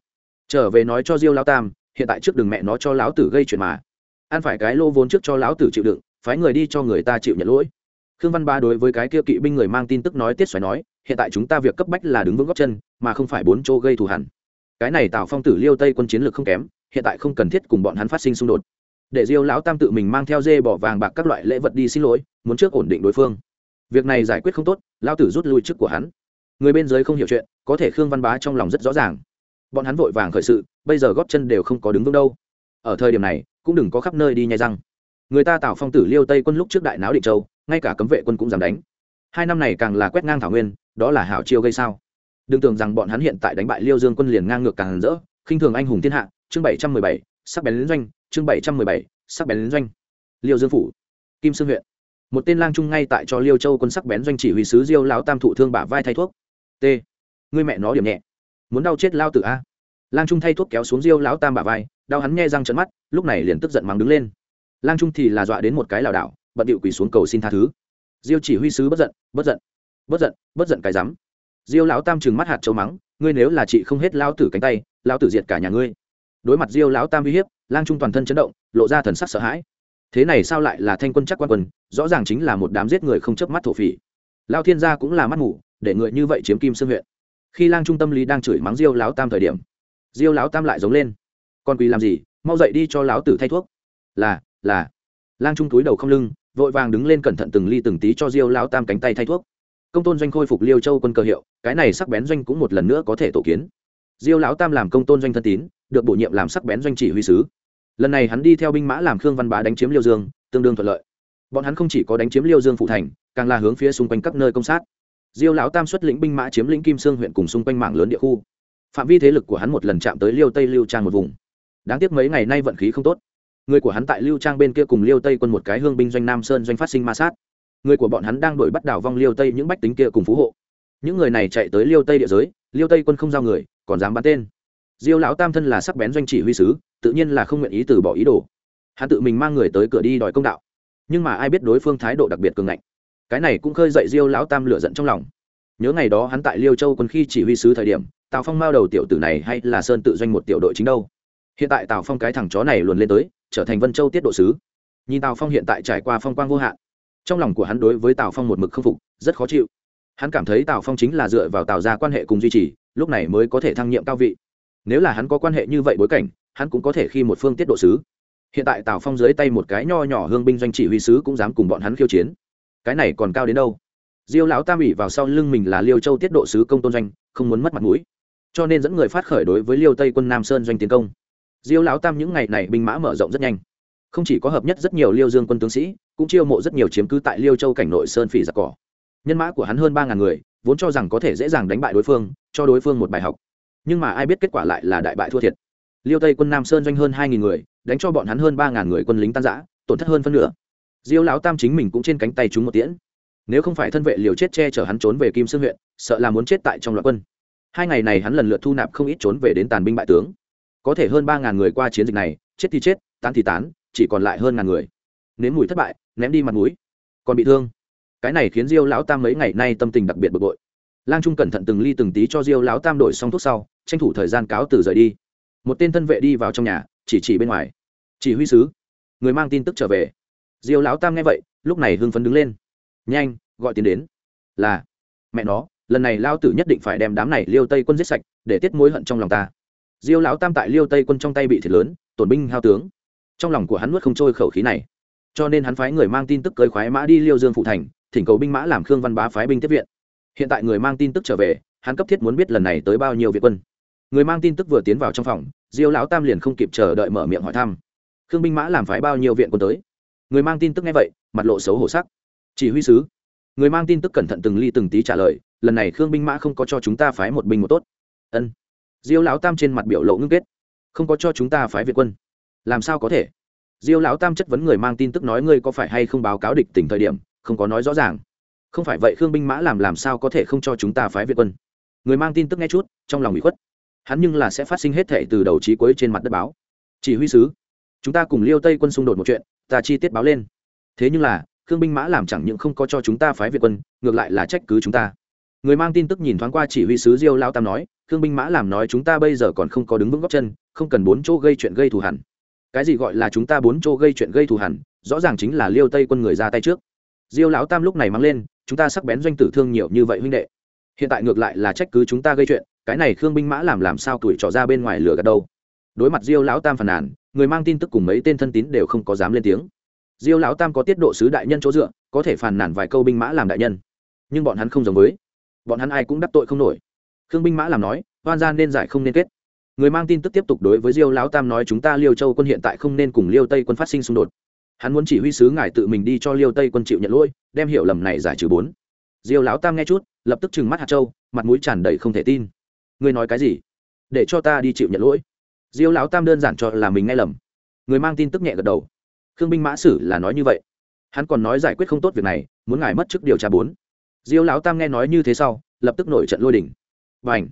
Trở về nói cho diêu lão tam, hiện tại trước đường mẹ nó cho lão tử gây chuyện mà. Ăn phải cái lô vốn trước cho lão tử chịu đựng, phái người đi cho người ta chịu nhận lỗi. Khương văn ba đối với cái kia kỵ binh người mang tin tức nói tiết xoáy nói, hiện tại chúng ta việc cấp bách là đứng vững góc chân, mà không phải bốn chỗ gây thù hẳn cái này tạo phong tử liêu tây quân chiến lược không kém, hiện tại không cần thiết cùng bọn hắn phát sinh xung đột. Để diêu lão tam tự mình mang theo dê bỏ vàng bạc các loại lễ vật đi xin lỗi, muốn trước ổn định đối phương. Việc này giải quyết không tốt, lão tử rút lui trước của hắn người bên dưới không hiểu chuyện, có thể khương văn bá trong lòng rất rõ ràng. Bọn hắn vội vàng khởi sự, bây giờ góp chân đều không có đứng vững đâu. Ở thời điểm này, cũng đừng có khắp nơi đi nhai răng. Người ta tạo phong tử liêu tây quân lúc trước đại náo định châu, ngay cả cấm vệ quân cũng dám đánh. Hai năm này càng là quét ngang thảo nguyên, đó là hảo chiêu gây sao. Đừng tưởng rằng bọn hắn hiện tại đánh bại liêu dương quân liền ngang ngược càng rỡ. Khinh thường anh hùng thiên hạ, chương bảy trăm mười bảy, sắc bén lính doanh, chương bảy trăm mười bảy, sắc bén lính doanh. Liêu dương phủ, kim sương huyện. Một tên lang trung ngay tại cho liêu châu quân sắc bén doanh chỉ huy sứ diêu lão tam thụ thương bả vai thay thuốc t. Người mẹ nó điểm nhẹ. Muốn đau chết lao tử a. Lang trung thay thuốc kéo xuống diêu lão tam bả vai, đau hắn nghe răng trận mắt, lúc này liền tức giận mắng đứng lên. Lang trung thì là dọa đến một cái lảo đảo, bận điệu quỳ xuống cầu xin tha thứ. Diêu chỉ huy sứ bất giận bất giận bất giận bất giận cái rắm. Diêu lão tam trừng mắt hạt châu mắng, ngươi nếu là chị không hết lao tử cánh tay, lao tử diệt cả nhà ngươi. Đối mặt diêu lão tam uy hiếp, lang trung toàn thân chấn động, lộ ra thần sắc sợ hãi. Thế này sao lại là thanh quân chắc quan quân, rõ ràng chính là một đám giết người không chớp mắt thổ phỉ. Lao thiên gia cũng là mắt mù để người như vậy chiếm kim sương huyện. Khi lang trung tâm lý đang chửi mắng diêu lão tam thời điểm, diêu lão tam lại giống lên. Con quỳ làm gì? Mau dậy đi cho lão tử thay thuốc. Là là. Lang trung túi đầu không lưng, vội vàng đứng lên cẩn thận từng ly từng tí cho diêu lão tam cánh tay thay thuốc. Công tôn doanh khôi phục liêu châu quân cơ hiệu, cái này sắc bén doanh cũng một lần nữa có thể tổ kiến. Diêu lão tam làm công tôn doanh thân tín, được bổ nhiệm làm sắc bén doanh chỉ huy sứ. Lần này hắn đi theo binh mã làm khương văn bá đánh chiếm liêu dương, tương đương thuận lợi. Bọn hắn không chỉ có đánh chiếm liêu dương phụ thành, càng là hướng phía xung quanh các nơi công sát diêu lão tam xuất lĩnh binh mã chiếm lĩnh kim sương huyện cùng xung quanh mảng lớn địa khu. Phạm vi thế lực của hắn một lần chạm tới liêu tây lưu trang một vùng. Đáng tiếc mấy ngày nay vận khí không tốt. Người của hắn tại lưu trang bên kia cùng liêu tây quân một cái hương binh doanh nam sơn doanh phát sinh ma sát. Người của bọn hắn đang đổi bắt đảo vong liêu tây những bách tính kia cùng phú hộ. Những người này chạy tới liêu tây địa giới, liêu tây quân không giao người, còn dám bắn tên. Diêu lão tam thân là sắc bén doanh chỉ huy sứ, tự nhiên là không nguyện ý từ bỏ ý đồ. Hắn tự mình mang người tới cửa đi đòi công đạo. Nhưng mà ai biết đối phương thái độ đặc biệt cường ngạnh cái này cũng khơi dậy diêu lão tam lửa giận trong lòng. Nhớ ngày đó hắn tại liêu châu quân khi chỉ huy sứ thời điểm, tào phong mao đầu tiểu tử này hay là sơn tự doanh một tiểu đội chính đâu. Hiện tại tào phong cái thằng chó này luồn lên tới, trở thành vân châu tiết độ sứ. Nhìn tào phong hiện tại trải qua phong quang vô hạn, trong lòng của hắn đối với tào phong một mực khâm phục, rất khó chịu. Hắn cảm thấy tào phong chính là dựa vào tào ra quan hệ cùng duy trì, lúc này mới có thể thăng nhiệm cao vị. Nếu là hắn có quan hệ như vậy bối cảnh, hắn cũng có thể khi một phương tiết độ sứ. Hiện tại tào phong dưới tay một cái nho nhỏ hương binh doanh chỉ huy sứ cũng dám cùng bọn hắn khiêu chiến cái này còn cao đến đâu? Diêu lão tam ủy vào sau lưng mình là liêu châu tiết độ sứ công tôn doanh, không muốn mất mặt mũi. Cho nên dẫn người phát khởi đối với liêu tây quân nam sơn doanh tiến công. Diêu lão tam những ngày này binh mã mở rộng rất nhanh. Không chỉ có hợp nhất rất nhiều liêu dương quân tướng sĩ, cũng chiêu mộ rất nhiều chiếm cứ tại liêu châu cảnh nội sơn phỉ giặc cỏ. Nhân mã của hắn hơn ba ngàn người, vốn cho rằng có thể dễ dàng đánh bại đối phương, cho đối phương một bài học. Nhưng mà ai biết kết quả lại là đại bại thua thiệt. Liêu tây quân nam sơn doanh hơn hai nghìn người, đánh cho bọn hắn hơn ba ngàn người quân lính tan giã tổn thất hơn phân nửa diêu lão tam chính mình cũng trên cánh tay chúng một tiễn. Nếu không phải thân vệ liều chết che chở hắn trốn về kim sương huyện, sợ là muốn chết tại trong loạt quân. Hai ngày này hắn lần lượt thu nạp không ít trốn về đến tàn binh bại tướng. Có thể hơn ba ngàn người qua chiến dịch này, chết thì chết, tán thì tán, chỉ còn lại hơn ngàn người. Nếm mùi thất bại, ném đi mặt mũi, còn bị thương. Cái này khiến diêu lão tam mấy ngày nay tâm tình đặc biệt bực bội. Lang trung cẩn thận từng ly từng tí cho diêu lão tam đổi xong thuốc sau, tranh thủ thời gian cáo từ rời đi. Một tên thân vệ đi vào trong nhà, chỉ chỉ bên ngoài. Chỉ huy sứ, người mang tin tức trở về diêu lão tam nghe vậy, lúc này hưng phấn đứng lên. Nhanh, gọi tiền đến. Là. Mẹ nó, lần này lao tử nhất định phải đem đám này liêu tây quân giết sạch, để tiết mối hận trong lòng ta. Diêu lão tam tại liêu tây quân trong tay bị thiệt lớn, tổn binh hao tướng. Trong lòng của hắn nuốt không trôi khẩu khí này. Cho nên hắn phái người mang tin tức cơi khoái mã đi liêu dương phụ thành, thỉnh cầu binh mã làm khương văn bá phái binh tiếp viện. Hiện tại người mang tin tức trở về, hắn cấp thiết muốn biết lần này tới bao nhiêu việt quân. Người mang tin tức vừa tiến vào trong phòng, diêu lão tam liền không kịp chờ đợi mở miệng hỏi thăm. Khương binh mã làm phái bao nhiêu viện quân tới? Người mang tin tức nghe vậy, mặt lộ xấu hổ sắc. Chỉ huy sứ. Người mang tin tức cẩn thận từng ly từng tí trả lời, lần này khương binh mã không có cho chúng ta phái một binh một tốt. Ân. Diêu lão tam trên mặt biểu lộ ngưng kết. Không có cho chúng ta phái việt quân. Làm sao có thể? Diêu lão tam chất vấn người mang tin tức nói ngươi có phải hay không báo cáo địch tỉnh thời điểm, không có nói rõ ràng. Không phải vậy khương binh mã làm làm sao có thể không cho chúng ta phái việt quân? Người mang tin tức nghe chút, trong lòng bị khuất. Hắn nhưng là sẽ phát sinh hết thệ từ đầu trí cuối trên mặt đất báo. Chỉ huy sứ. Chúng ta cùng liêu tây quân xung đột một chuyện ta chi tiết báo lên. Thế nhưng là, khương binh mã làm chẳng những không có cho chúng ta phái việt quân, ngược lại là trách cứ chúng ta. Người mang tin tức nhìn thoáng qua chỉ huy sứ diêu lao tam nói, khương binh mã làm nói chúng ta bây giờ còn không có đứng vững góc chân, không cần bốn chỗ gây chuyện gây thù hẳn. Cái gì gọi là chúng ta bốn chỗ gây chuyện gây thù hẳn, rõ ràng chính là liêu tây quân người ra tay trước. Diêu lão tam lúc này mang lên, chúng ta sắc bén doanh tử thương nhiều như vậy huynh đệ. Hiện tại ngược lại là trách cứ chúng ta gây chuyện, cái này khương binh mã làm làm sao tuổi trò ra bên ngoài lửa gạt đâu? Đối mặt diêu lão tam phàn nàn người mang tin tức cùng mấy tên thân tín đều không có dám lên tiếng. Diêu lão tam có tiết độ sứ đại nhân chỗ dựa, có thể phàn nàn vài câu binh mã làm đại nhân. Nhưng bọn hắn không giống với. Bọn hắn ai cũng đắc tội không nổi. Khương binh mã làm nói oan gian nên giải không nên kết. Người mang tin tức tiếp tục đối với diêu lão tam nói, chúng ta liêu châu quân hiện tại không nên cùng liêu tây quân phát sinh xung đột. Hắn muốn chỉ huy sứ ngài tự mình đi cho liêu tây quân chịu nhận lỗi, đem hiểu lầm này giải trừ bốn. Diêu lão tam nghe chút, lập tức trừng mắt hạt châu, mặt mũi tràn đầy không thể tin. Ngươi nói cái gì? Để cho ta đi chịu nhận lỗi diêu lão tam đơn giản cho là mình nghe lầm. Người mang tin tức nhẹ gật đầu. Khương binh mã sử là nói như vậy. Hắn còn nói giải quyết không tốt việc này, muốn ngài mất chức điều tra bốn. Diêu lão tam nghe nói như thế sau, lập tức nổi trận lôi đỉnh và ảnh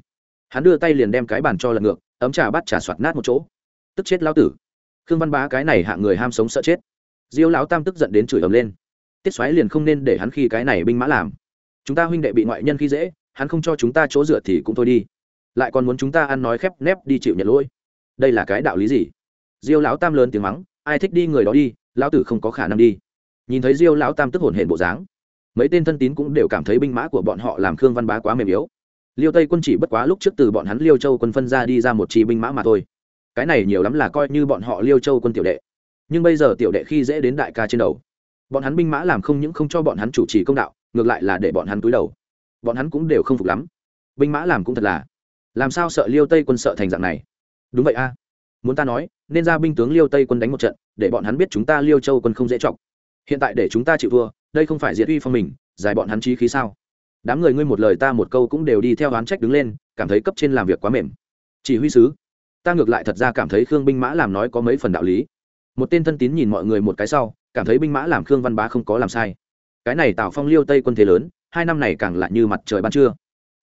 hắn đưa tay liền đem cái bàn cho lật ngược, ấm trà bắt trà soạt nát một chỗ. Tức chết lão tử. Khương văn bá cái này hạ người ham sống sợ chết. Diêu lão tam tức giận đến chửi ầm lên. Tiết xoáy liền không nên để hắn khi cái này binh mã làm. Chúng ta huynh đệ bị ngoại nhân khi dễ, hắn không cho chúng ta chỗ dựa thì cũng thôi đi. Lại còn muốn chúng ta ăn nói khép nép đi chịu nhận lỗi đây là cái đạo lý gì? Diêu lão tam lớn tiếng mắng, ai thích đi người đó đi, lão tử không có khả năng đi. Nhìn thấy diêu lão tam tức hồn hển bộ dáng, mấy tên thân tín cũng đều cảm thấy binh mã của bọn họ làm khương văn bá quá mềm yếu. Liêu tây quân chỉ bất quá lúc trước từ bọn hắn liêu châu quân phân ra đi ra một chi binh mã mà thôi. Cái này nhiều lắm là coi như bọn họ liêu châu quân tiểu đệ. Nhưng bây giờ tiểu đệ khi dễ đến đại ca trên đầu, bọn hắn binh mã làm không những không cho bọn hắn chủ trì công đạo, ngược lại là để bọn hắn túi đầu. Bọn hắn cũng đều không phục lắm. Binh mã làm cũng thật là. Làm sao sợ liêu tây quân sợ thành dạng này? Đúng vậy a. Muốn ta nói, nên ra binh tướng liêu tây quân đánh một trận, để bọn hắn biết chúng ta liêu châu quân không dễ chọc. Hiện tại để chúng ta chịu thua, đây không phải diệt uy phong mình, giải bọn hắn trí khí sao? Đám người ngươi một lời ta một câu cũng đều đi theo oán trách đứng lên, cảm thấy cấp trên làm việc quá mềm. Chỉ huy sứ, ta ngược lại thật ra cảm thấy khương binh mã làm nói có mấy phần đạo lý. Một tên thân tín nhìn mọi người một cái sau, cảm thấy binh mã làm khương văn bá không có làm sai. Cái này tạo phong liêu tây quân thế lớn, hai năm này càng lại như mặt trời ban trưa.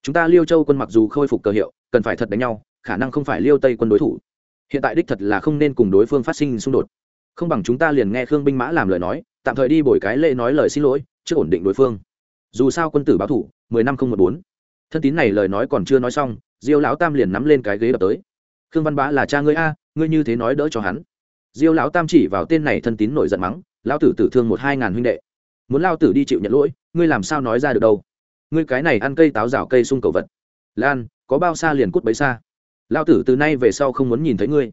Chúng ta liêu châu quân mặc dù khôi phục cờ hiệu, cần phải thật đánh nhau khả năng không phải liêu tây quân đối thủ. Hiện tại đích thật là không nên cùng đối phương phát sinh xung đột. Không bằng chúng ta liền nghe khương binh mã làm lời nói, tạm thời đi bồi cái lễ nói lời xin lỗi, trước ổn định đối phương. Dù sao quân tử báo thủ, mười năm không một bốn. Thân tín này lời nói còn chưa nói xong, diêu lão tam liền nắm lên cái ghế đập tới. Khương văn bá là cha ngươi a, ngươi như thế nói đỡ cho hắn. Diêu lão tam chỉ vào tên này thân tín nổi giận mắng, lão tử tử thương một hai ngàn huynh đệ. Muốn lao tử đi chịu nhận lỗi, ngươi làm sao nói ra được đâu? Ngươi cái này ăn cây táo rào cây sung cầu vật. Lan, có bao xa liền cút bấy xa? Lao tử từ nay về sau không muốn nhìn thấy ngươi.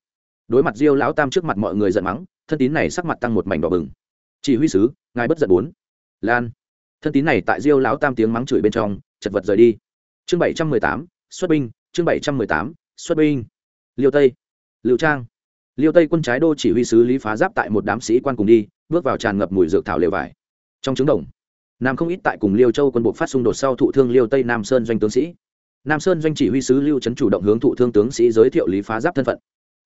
Đối mặt diêu lão tam trước mặt mọi người giận mắng, thân tín này sắc mặt tăng một mảnh đỏ bừng. Chỉ huy sứ, ngài bất giận bốn. Lan. Thân tín này tại diêu lão tam tiếng mắng chửi bên trong, chật vật rời đi. Chương bảy trăm mười tám, xuất binh. Chương bảy trăm mười tám, xuất binh. Liêu tây. Liệu trang. Liêu tây quân trái đô chỉ huy sứ lý phá giáp tại một đám sĩ quan cùng đi, bước vào tràn ngập mùi dược thảo lều vải. Trong trứng đồng, nam không ít tại cùng liêu châu quân buộc phát xung đột sau thụ thương liêu tây nam sơn doanh tướng sĩ nam sơn doanh chỉ huy sứ lưu trấn chủ động hướng thụ thương tướng sĩ giới thiệu lý phá giáp thân phận.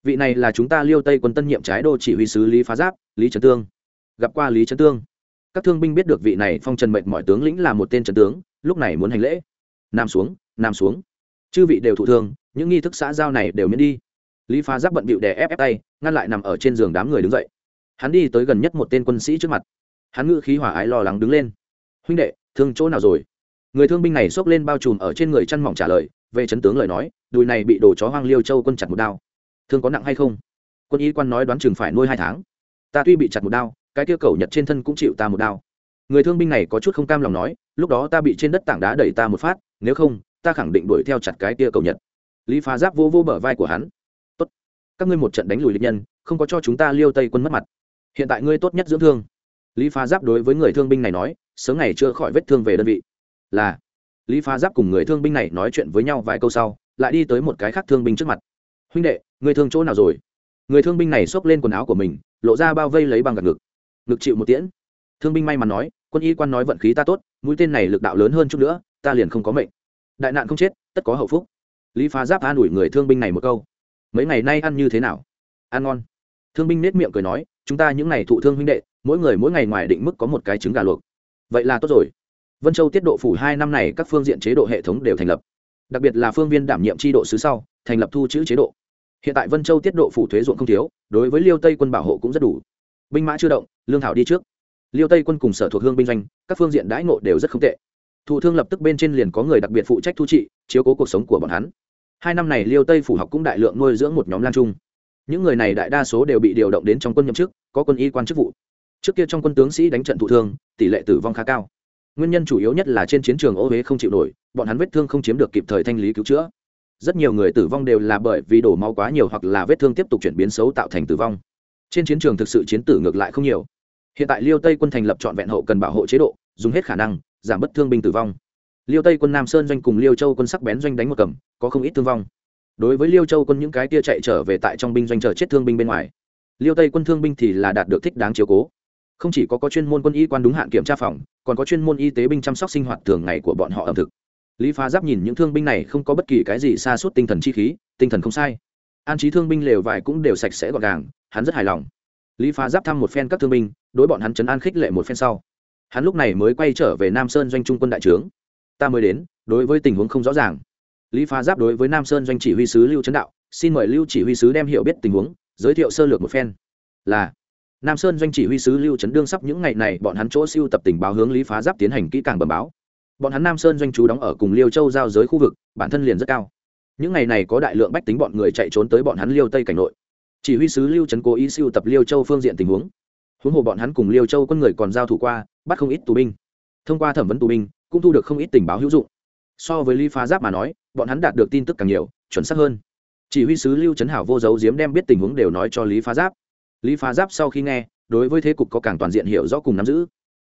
Vị này là chúng ta liêu tây quân tân nhiệm trái đô chỉ huy sứ lý phá giáp, lý trấn tương. Gặp qua lý trấn tương. Các thương binh biết được vị này phong trần mệnh mọi tướng lĩnh là một tên trấn tướng, lúc này muốn hành lễ. Nam xuống nam xuống. Chư vị đều thụ thương, những nghi thức xã giao này đều miễn đi. Lý phá giáp bận bịu đè ép ép tay, ngăn lại nằm ở trên giường đám người đứng dậy. Hắn đi tới gần nhất một tên quân sĩ trước mặt. Hắn ngự khí hỏa ái lo lắng đứng lên. Huynh đệ, thương chỗ nào rồi? Người thương binh này xốc lên bao trùm ở trên người chăn mỏng trả lời, về chấn tướng lời nói, đùi này bị đồ chó hoang liêu châu quân chặt một đao. Thương có nặng hay không? Quân y quan nói đoán chừng phải nuôi hai tháng. Ta tuy bị chặt một đao, cái kia cầu nhật trên thân cũng chịu ta một đao. Người thương binh này có chút không cam lòng nói, lúc đó ta bị trên đất tảng đá đẩy ta một phát, nếu không, ta khẳng định đuổi theo chặt cái tia cầu nhật. Lý phá giáp vô vô bờ vai của hắn. Tốt. Các ngươi một trận đánh lùi lịch nhân, không có cho chúng ta liêu tây quân mất mặt. Hiện tại ngươi tốt nhất dưỡng thương. Lý phá giáp đối với người thương binh này nói, sớm ngày chữa khỏi vết thương về đơn vị là lý phá giáp cùng người thương binh này nói chuyện với nhau vài câu sau, lại đi tới một cái khác thương binh trước mặt. Huynh đệ, người thương chỗ nào rồi? Người thương binh này xốc lên quần áo của mình, lộ ra bao vây lấy bằng gạt ngực. Ngực chịu một tiễn. Thương binh may mắn nói, quân y quan nói vận khí ta tốt, mũi tên này lực đạo lớn hơn chút nữa, ta liền không có mệnh. Đại nạn không chết, tất có hậu phúc. Lý phá giáp an ủi người thương binh này một câu. Mấy ngày nay ăn như thế nào? Ăn ngon. Thương binh nết miệng cười nói, chúng ta những ngày thụ thương huynh đệ, mỗi người mỗi ngày ngoài định mức có một cái trứng gà luộc. Vậy là tốt rồi vân châu tiết độ phủ hai năm này các phương diện chế độ hệ thống đều thành lập. Đặc biệt là phương viên đảm nhiệm tri độ sứ sau, thành lập thu chữ chế độ. Hiện tại vân châu tiết độ phủ thuế ruộng không thiếu, đối với liêu tây quân bảo hộ cũng rất đủ. Binh mã chưa động, lương thảo đi trước. Liêu tây quân cùng sở thuộc hương binh doanh, các phương diện đãi ngộ đều rất không tệ. Thụ thương lập tức bên trên liền có người đặc biệt phụ trách thu trị, chiếu cố cuộc sống của bọn hắn. Hai năm này liêu tây phủ học cũng đại lượng nuôi dưỡng một nhóm lan trung. Những người này đại đa số đều bị điều động đến trong quân nhậm chức, có quân y quan chức vụ. Trước kia trong quân tướng sĩ đánh trận thụ thương, tỷ lệ tử vong khá cao nguyên nhân chủ yếu nhất là trên chiến trường ô huế không chịu nổi, bọn hắn vết thương không chiếm được kịp thời thanh lý cứu chữa. Rất nhiều người tử vong đều là bởi vì đổ máu quá nhiều hoặc là vết thương tiếp tục chuyển biến xấu tạo thành tử vong. Trên chiến trường thực sự chiến tử ngược lại không nhiều. Hiện tại liêu tây quân thành lập trọn vẹn hậu cần bảo hộ chế độ, dùng hết khả năng, giảm bất thương binh tử vong. Liêu tây quân nam sơn doanh cùng liêu châu quân sắc bén doanh đánh một cầm, có không ít thương vong. Đối với liêu châu quân những cái tia chạy trở về tại trong binh doanh chờ chết thương binh bên ngoài, liêu tây quân thương binh thì là đạt được thích đáng chiếu cố không chỉ có có chuyên môn quân y quan đúng hạn kiểm tra phòng, còn có chuyên môn y tế binh chăm sóc sinh hoạt thường ngày của bọn họ ẩm thực. Lý phá giáp nhìn những thương binh này không có bất kỳ cái gì xa suốt tinh thần chi khí, tinh thần không sai. An trí thương binh lều vải cũng đều sạch sẽ gọn gàng, hắn rất hài lòng. Lý phá giáp thăm một phen các thương binh, đối bọn hắn chấn an khích lệ một phen sau. Hắn lúc này mới quay trở về nam sơn doanh trung quân đại trướng. Ta mới đến, đối với tình huống không rõ ràng. Lý phá giáp đối với nam sơn doanh chỉ huy sứ lưu trấn đạo, xin mời lưu chỉ huy sứ đem hiểu biết tình huống, giới thiệu sơ lược một phen. Là nam sơn doanh chỉ huy sứ lưu trấn đương sắp những ngày này bọn hắn chỗ siêu tập tình báo hướng lý phá giáp tiến hành kỹ càng bẩm báo. Bọn hắn nam sơn doanh chú đóng ở cùng liêu châu giao giới khu vực, bản thân liền rất cao. Những ngày này có đại lượng bách tính bọn người chạy trốn tới bọn hắn liêu tây cảnh nội. Chỉ huy sứ lưu trấn cố ý siêu tập liêu châu phương diện tình huống. Huống hồ bọn hắn cùng liêu châu quân người còn giao thủ qua, bắt không ít tù binh. Thông qua thẩm vấn tù binh, cũng thu được không ít tình báo hữu dụng. So với lý phá giáp mà nói, bọn hắn đạt được tin tức càng nhiều, chuẩn xác hơn. Chỉ huy sứ lưu trấn hảo vô dấu diếm đem biết tình huống đều nói cho lý phá giáp lý phá giáp sau khi nghe, đối với thế cục có càng toàn diện hiểu rõ cùng nắm giữ.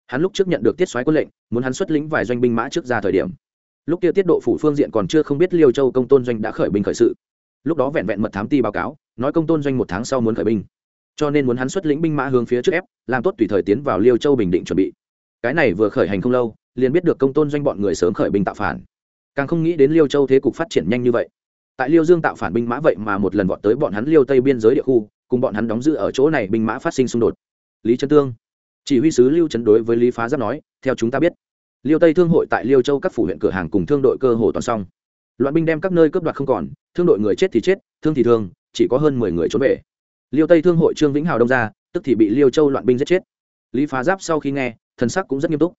Hắn lúc trước nhận được tiết xoáy quân lệnh, muốn hắn xuất lĩnh vài doanh binh mã trước ra thời điểm. Lúc kia tiết độ phủ phương diện còn chưa không biết liêu châu công tôn doanh đã khởi binh khởi sự. Lúc đó vẹn vẹn mật thám ti báo cáo, nói công tôn doanh một tháng sau muốn khởi binh. Cho nên muốn hắn xuất lĩnh binh mã hướng phía trước ép, làm tốt tùy thời tiến vào liêu châu bình định chuẩn bị. Cái này vừa khởi hành không lâu, liền biết được công tôn doanh bọn người sớm khởi binh tạo phản. Càng không nghĩ đến liêu châu thế cục phát triển nhanh như vậy. Tại liêu dương tạo phản binh mã vậy mà một lần vọt tới bọn hắn liêu tây biên giới địa khu cùng bọn hắn đóng giữ ở chỗ này binh mã phát sinh xung đột. Lý trấn tương, chỉ huy sứ lưu trấn đối với lý phá giáp nói, theo chúng ta biết, liêu tây thương hội tại liêu châu các phủ huyện cửa hàng cùng thương đội cơ hồ toàn xong. Loạn binh đem các nơi cướp đoạt không còn, thương đội người chết thì chết, thương thì thương, chỉ có hơn mười người trốn về. Liêu tây thương hội trương vĩnh hào đông ra, tức thì bị liêu châu loạn binh giết chết. Lý phá giáp sau khi nghe, thần sắc cũng rất nghiêm túc.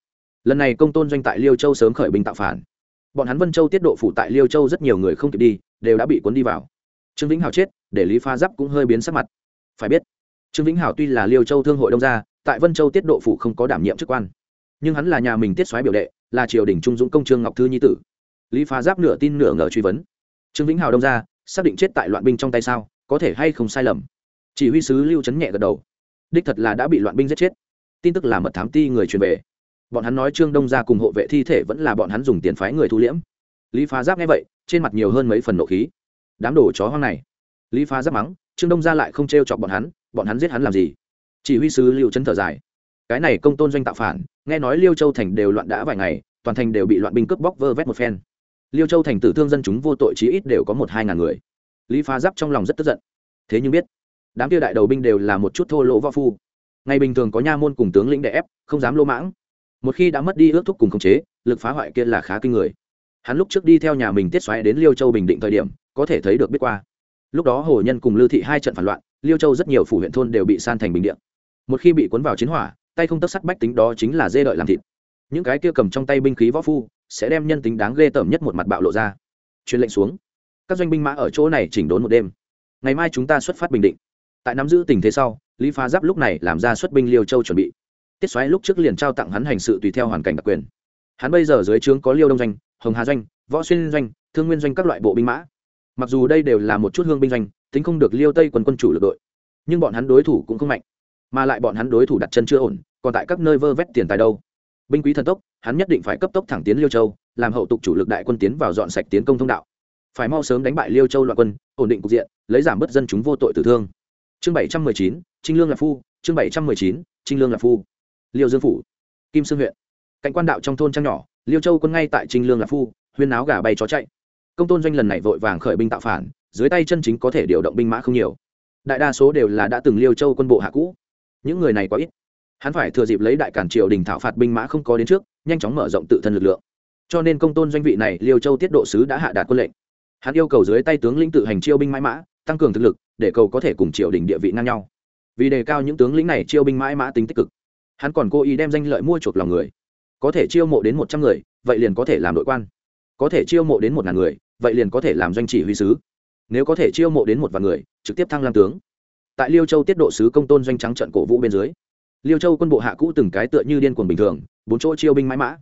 Lần này công tôn doanh tại liêu châu sớm khởi binh tạo phản. Bọn hắn vân châu tiết độ phủ tại liêu châu rất nhiều người không kịp đi, đều đã bị cuốn đi vào. Trương vĩnh hào chết, để lý phá giáp cũng hơi biến sắc mặt phải biết, trương vĩnh hảo tuy là liêu châu thương hội đông gia, tại vân châu tiết độ phủ không có đảm nhiệm chức quan. Nhưng hắn là nhà mình tiết soái biểu đệ, là triều đình trung dũng công trương ngọc thư nhi tử. Lý phá giáp nửa tin nửa ngờ truy vấn. Trương vĩnh hào đông ra xác định chết tại loạn binh trong tay sao, có thể hay không sai lầm? Chỉ huy sứ lưu chấn nhẹ gật đầu. Đích thật là đã bị loạn binh giết chết. Tin tức là mật thám ti người truyền về. Bọn hắn nói trương đông gia cùng hộ vệ thi thể vẫn là bọn hắn dùng tiền phái người thu liễm. Lý phá giáp nghe vậy, trên mặt nhiều hơn mấy phần nộ khí. Đám đồ chó hoang này. Lý phá giáp mắng trương đông gia lại không t r e o chọc bọn hắn bọn hắn giết hắn làm gì? Chỉ huy sứ liêu chấn thở dài. Cái này công tôn doanh tạo phản, nghe nói liêu châu thành đều loạn đã vài ngày, toàn thành đều bị loạn binh cướp bóc vơ vét một phen. Liêu châu thành tử thương dân chúng vô tội chí ít đều có một hai ngàn người. Lý phá giáp trong lòng rất tức giận. Thế nhưng biết, đám kia đại đầu binh đều là một chút thô lỗ võ phu. Ngày bình thường có nha môn cùng tướng lĩnh đè ép, không dám lô mãng. Một khi đã mất đi ước thúc cùng khống chế, lực phá hoại kia là khá kinh người. Hắn lúc trước đi theo nhà mình tiết xoáy đến liêu châu bình định thời điểm, có thể thấy được biết qua lúc đó hồ nhân cùng lưu thị hai trận phản loạn, liêu châu rất nhiều phủ huyện thôn đều bị san thành bình điện một khi bị cuốn vào chiến hỏa, tay không tất sắt bách tính đó chính là dê đợi làm thịt. Những cái kia cầm trong tay binh khí võ phu, sẽ đem nhân tính đáng ghê tởm nhất một mặt bạo lộ ra. Truyền lệnh xuống. Các doanh binh mã ở chỗ này chỉnh đốn một đêm. Ngày mai chúng ta xuất phát bình định. Tại nắm giữ tình thế sau, lý phá giáp lúc này làm ra xuất binh liêu châu chuẩn bị. Tiết xoáy lúc trước liền trao tặng hắn hành sự tùy theo hoàn cảnh đặc quyền. Hắn bây giờ dưới trướng có liêu đông doanh, hồng hà doanh, võ xuyên doanh, thương nguyên doanh các loại bộ binh mã mặc dù đây đều là một chút hương binh doanh, tính không được liêu tây quân quân chủ lực đội, nhưng bọn hắn đối thủ cũng không mạnh, mà lại bọn hắn đối thủ đặt chân chưa ổn, còn tại các nơi vơ vét tiền tài đâu. Binh quý thần tốc, hắn nhất định phải cấp tốc thẳng tiến liêu châu, làm hậu tục chủ lực đại quân tiến vào dọn sạch tiến công thông đạo. Phải mau sớm đánh bại liêu châu loạn quân, ổn định cục diện, lấy giảm bớt dân chúng vô tội tử thương. Chương bảy trăm mười chín, trinh lương là phu, chương bảy trăm mười chín, trinh lương là phu. Liêu dương phủ, kim sương huyện. Cạnh quan đạo trong thôn trang nhỏ, liêu châu quân ngay tại trinh lương là phu, huyên áo gà bay chó chạy công tôn doanh lần này vội vàng khởi binh tạo phản, dưới tay chân chính có thể điều động binh mã không nhiều. Đại đa số đều là đã từng liêu châu quân bộ hạ cũ. Những người này quá ít. Hắn phải thừa dịp lấy đại cản triều đình thảo phạt binh mã không có đến trước, nhanh chóng mở rộng tự thân lực lượng. Cho nên công tôn doanh vị này liêu châu tiết độ sứ đã hạ đạt quân lệnh. Hắn yêu cầu dưới tay tướng lĩnh tự hành chiêu binh mãi mã, tăng cường thực lực, để cầu có thể cùng triều đình địa vị ngang nhau. Vì đề cao những tướng lĩnh này chiêu binh mãi mã tính tích cực, hắn còn cố ý đem danh lợi mua chuộc lòng người. Có thể chiêu mộ đến một trăm người, vậy liền có thể làm đội quan. Có thể chiêu mộ đến một ngàn người vậy liền có thể làm doanh chỉ huy sứ. Nếu có thể chiêu mộ đến một vạn người, trực tiếp thăng lam tướng. Tại liêu châu tiết độ sứ công tôn doanh trắng trận cổ vũ bên dưới, liêu châu quân bộ hạ cũ từng cái tựa như điên cuồng bình thường, bốn chỗ chiêu binh mãi mã.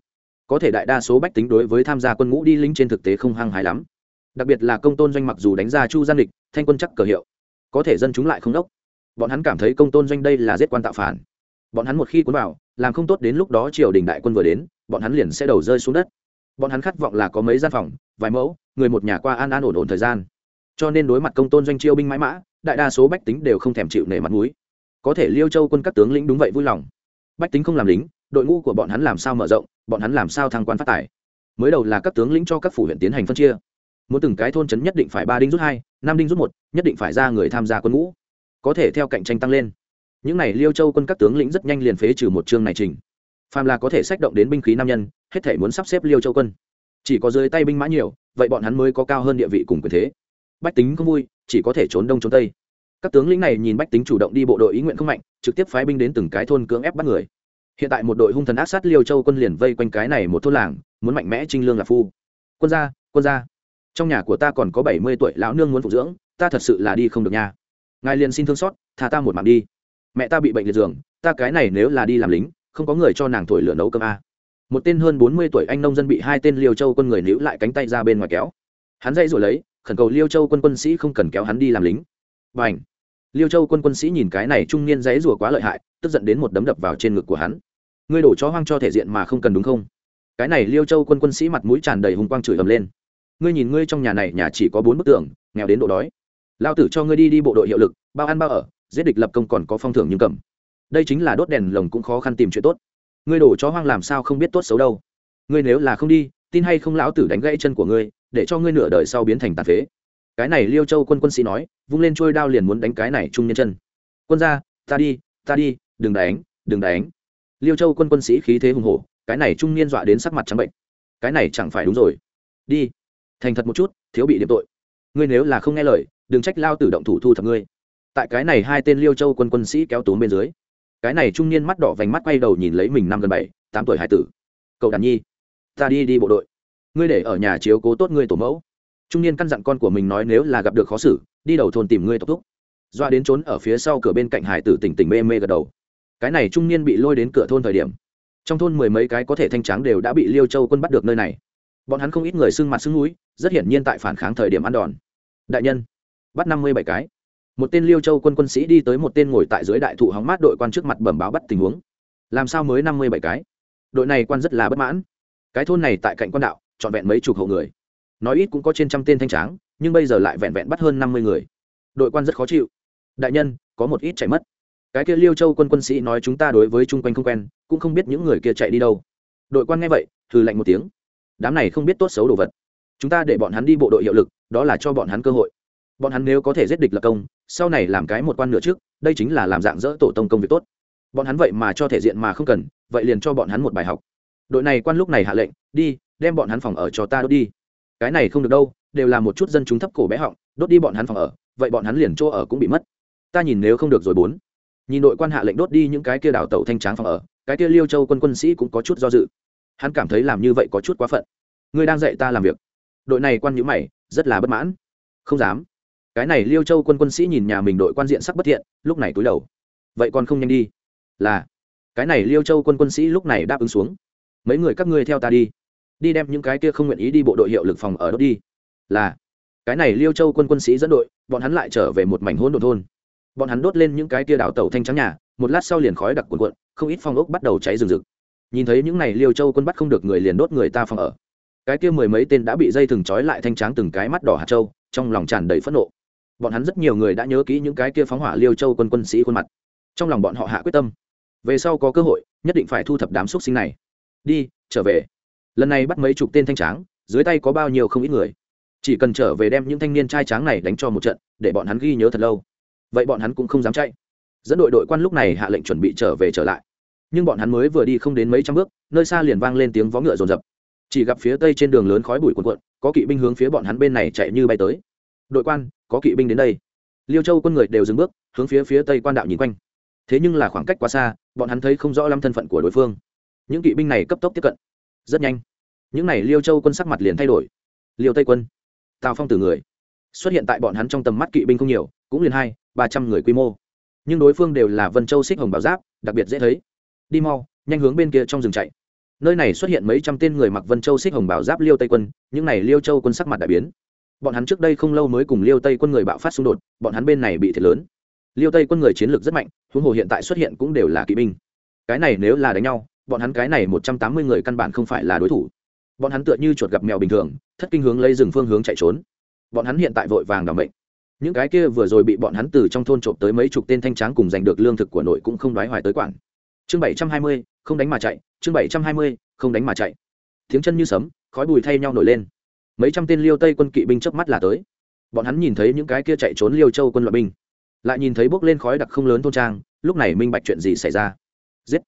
Có thể đại đa số bách tính đối với tham gia quân ngũ đi lính trên thực tế không hăng hái lắm. Đặc biệt là công tôn doanh mặc dù đánh ra chu gian địch thanh quân chắc cờ hiệu, có thể dân chúng lại không đốc. Bọn hắn cảm thấy công tôn doanh đây là giết quan tạo phản. Bọn hắn một khi cuốn vào, làm không tốt đến lúc đó triều đình đại quân vừa đến, bọn hắn liền sẽ đầu rơi xuống đất bọn hắn khát vọng là có mấy gian phòng, vài mẫu, người một nhà qua an an ổn ổn thời gian. Cho nên đối mặt công tôn doanh chiêu binh mãi mã, đại đa số bách tính đều không thèm chịu nể mặt mũi. Có thể liêu châu quân các tướng lĩnh đúng vậy vui lòng. Bách tính không làm lính, đội ngũ của bọn hắn làm sao mở rộng, bọn hắn làm sao thăng quan phát tài. Mới đầu là các tướng lĩnh cho các phủ huyện tiến hành phân chia. Muốn từng cái thôn trấn nhất định phải ba đinh rút hai, năm đinh rút một, nhất định phải ra người tham gia quân ngũ. Có thể theo cạnh tranh tăng lên. Những n à y liêu châu quân các tướng lĩnh rất nhanh liền phế trừ một chương này trình phàm là có thể sách động đến binh khí nam nhân, hết thể muốn sắp xếp liêu châu quân. Chỉ có dưới tay binh mã nhiều, vậy bọn hắn mới có cao hơn địa vị cùng quyền thế. Bách tính không vui, chỉ có thể trốn đông trốn tây. Các tướng lĩnh này nhìn bách tính chủ động đi bộ đội ý nguyện không mạnh, trực tiếp phái binh đến từng cái thôn cưỡng ép bắt người. Hiện tại một đội hung thần ác sát liêu châu quân liền vây quanh cái này một thôn làng, muốn mạnh mẽ trinh lương là phu. Quân gia quân gia. Trong nhà của ta còn có bảy mươi tuổi lão nương muốn phụ dưỡng, ta thật sự là đi không được nha. Ngài liền xin thương xót, tha ta một mạng đi. Mẹ ta bị bệnh liệt giường, ta cái này nếu là đi làm lính không có người cho nàng thổi lửa nấu cơm a. Một tên hơn bốn mươi tuổi anh nông dân bị hai tên liêu châu quân người níu lại cánh tay ra bên ngoài kéo. Hắn dây rồi lấy, khẩn cầu liêu châu quân quân sĩ không cần kéo hắn đi làm lính. Và ảnh liêu châu quân quân sĩ nhìn cái này trung niên dãy rùa quá lợi hại, tức giận đến một đấm đập vào trên ngực của hắn. Ngươi đổ chó hoang cho thể diện mà không cần đúng không? Cái này liêu châu quân quân sĩ mặt mũi tràn đầy hùng quang chửi ầm lên. Ngươi nhìn ngươi trong nhà này, nhà chỉ có bốn bức tường, nghèo đến độ đói. Lao tử cho ngươi đi đi bộ đội hiệu lực, bao ăn bao ở, giết địch lập công còn có phong thưởng nhưng cầm đây chính là đốt đèn lồng cũng khó khăn tìm chuyện tốt. Ngươi đổ chó hoang làm sao không biết tốt xấu đâu. Ngươi nếu là không đi, tin hay không lão tử đánh gãy chân của ngươi, để cho ngươi nửa đời sau biến thành tàn phế. Cái này liêu châu quân quân sĩ nói, vung lên trôi đao liền muốn đánh cái này trung nhân chân. Quân ra, ta đi ta đi, đừng đánh đừng đánh. Liêu châu quân quân sĩ khí thế hùng hổ, cái này trung niên dọa đến sắc mặt trắng bệnh. Cái này chẳng phải đúng rồi. Đi. Thành thật một chút, thiếu bị điểm tội. Ngươi nếu là không nghe lời, đừng trách lao tử động thủ thu thập ngươi. Tại cái này hai tên liêu châu quân quân sĩ kéo tốn bên dưới cái này trung niên mắt đỏ vành mắt quay đầu nhìn lấy mình năm gần bảy, tám tuổi hai tử. Cậu đàn nhi, ta đi đi bộ đội. Ngươi để ở nhà chiếu cố tốt ngươi tổ mẫu. Trung niên căn dặn con của mình nói nếu là gặp được khó xử, đi đầu thôn tìm ngươi tộc thúc. Doa đến trốn ở phía sau cửa bên cạnh hải tử tỉnh tỉnh mê mê gật đầu. Cái này trung niên bị lôi đến cửa thôn thời điểm. Trong thôn mười mấy cái có thể thanh tráng đều đã bị liêu châu quân bắt được nơi này. Bọn hắn không ít người xưng mặt xưng núi, rất hiển nhiên tại phản kháng thời điểm ăn đòn. Đại nhân, bắt năm mươi bảy cái một tên liêu châu quân quân sĩ đi tới một tên ngồi tại dưới đại thụ hóng mát đội quan trước mặt bẩm báo bắt tình huống. Làm sao mới năm mươi bảy cái? Đội này quan rất là bất mãn. Cái thôn này tại cạnh quan đạo, trọn vẹn mấy chục hộ người. Nói ít cũng có trên trăm tên thanh tráng, nhưng bây giờ lại vẹn vẹn bắt hơn năm mươi người. Đội quan rất khó chịu. Đại nhân, có một ít chạy mất. Cái kia liêu châu quân quân sĩ nói chúng ta đối với chung quanh không quen, cũng không biết những người kia chạy đi đâu. Đội quan nghe vậy thử lạnh một tiếng. Đám này không biết tốt xấu đồ vật. Chúng ta để bọn hắn đi bộ đội hiệu lực, đó là cho bọn hắn cơ hội. Bọn hắn nếu có thể giết địch lập công sau này làm cái một quan nửa trước, đây chính là làm dạng dỡ tổ tông công việc tốt. Bọn hắn vậy mà cho thể diện mà không cần, vậy liền cho bọn hắn một bài học. Đội này quan lúc này hạ lệnh, đi, đem bọn hắn phòng ở cho ta đốt đi. Cái này không được đâu, đều là một chút dân chúng thấp cổ bé họng, đốt đi bọn hắn phòng ở, vậy bọn hắn liền chỗ ở cũng bị mất. Ta nhìn nếu không được rồi bốn. Nhìn đội quan hạ lệnh đốt đi những cái kia đảo tàu thanh tráng phòng ở, cái kia liêu châu quân quân sĩ cũng có chút do dự. Hắn cảm thấy làm như vậy có chút quá phận. Ngươi đang dạy ta làm việc. Đội này quan nhữ mày, rất là bất mãn. Không dám cái này liêu châu quân quân sĩ nhìn nhà mình đội quan diện sắc bất thiện, lúc này túi đầu. Vậy còn không nhanh đi. Là, cái này liêu châu quân quân sĩ lúc này đáp ứng xuống. Mấy người các ngươi theo ta đi. Đi đem những cái kia không nguyện ý đi bộ đội hiệu lực phòng ở đốt đi. Là, cái này liêu châu quân quân sĩ dẫn đội, bọn hắn lại trở về một mảnh hôn đồn thôn. Bọn hắn đốt lên những cái kia đảo tàu thanh trắng nhà, một lát sau liền khói đặc cuộn cuộn, không ít phong ốc bắt đầu cháy rừng rực. Nhìn thấy những này liêu châu quân bắt không được người liền đốt người ta phòng ở. Cái kia mười mấy tên đã bị dây thừng trói lại thanh tráng từng cái mắt đỏ hạt châu, trong lòng tràn đầy phẫn nộ bọn hắn rất nhiều người đã nhớ kỹ những cái kia phóng hỏa liêu châu quân quân sĩ khuôn mặt. Trong lòng bọn họ hạ quyết tâm. Về sau có cơ hội, nhất định phải thu thập đám xúc sinh này. Đi, trở về. Lần này bắt mấy chục tên thanh tráng, dưới tay có bao nhiêu không ít người. Chỉ cần trở về đem những thanh niên trai tráng này đánh cho một trận, để bọn hắn ghi nhớ thật lâu. Vậy bọn hắn cũng không dám chạy. Dẫn đội đội quan lúc này hạ lệnh chuẩn bị trở về trở lại. Nhưng bọn hắn mới vừa đi không đến mấy trăm bước, nơi xa liền vang lên tiếng vó ngựa rồn rập chỉ gặp phía tây trên đường lớn khói bụi cuộn cuộn, có kỵ binh hướng phía bọn hắn bên này chạy như bay tới. Đội quan có kỵ binh đến đây. Liêu châu quân người đều dừng bước, hướng phía phía tây quan đạo nhìn quanh. Thế nhưng là khoảng cách quá xa, bọn hắn thấy không rõ lắm thân phận của đối phương. Những kỵ binh này cấp tốc tiếp cận. Rất nhanh. Những n à y liêu châu quân sắc mặt liền thay đổi. Liêu tây quân. Tào phong từ người. Xuất hiện tại bọn hắn trong tầm mắt kỵ binh không nhiều, cũng liền hai, ba trăm người quy mô. Nhưng đối phương đều là vân châu xích hồng bảo giáp, đặc biệt dễ thấy. Đi mau, nhanh hướng bên kia trong rừng chạy. Nơi này xuất hiện mấy trăm tên người mặc vân châu xích hồng bảo giáp liêu tây quân, những n à y liêu châu quân sắc mặt đại biến bọn hắn trước đây không lâu mới cùng liêu tây quân người bạo phát xung đột, bọn hắn bên này bị thiệt lớn. Liêu tây quân người chiến lược rất mạnh, huống hồ hiện tại xuất hiện cũng đều là kỵ binh. Cái này nếu là đánh nhau, bọn hắn cái này một trăm tám mươi người căn bản không phải là đối thủ. Bọn hắn tựa như chuột gặp mèo bình thường, thất kinh hướng lấy rừng phương hướng chạy trốn. Bọn hắn hiện tại vội vàng đ ỏ bệnh. Những cái kia vừa rồi bị bọn hắn từ trong thôn trộm tới mấy chục tên thanh tráng cùng giành được lương thực của nội cũng không đoái hoài tới quản. Chương bảy trăm hai mươi, không đánh mà chạy, chương bảy trăm hai mươi, không đánh mà chạy. Tiếng chân như sấm, khói bùi thay nhau nổi lên mấy trăm tên liêu tây quân kỵ binh chớp mắt là tới. Bọn hắn nhìn thấy những cái kia chạy trốn liêu châu quân loại binh, lại nhìn thấy bốc lên khói đặc không lớn thôn trang, lúc này minh bạch chuyện gì xảy ra. Giết!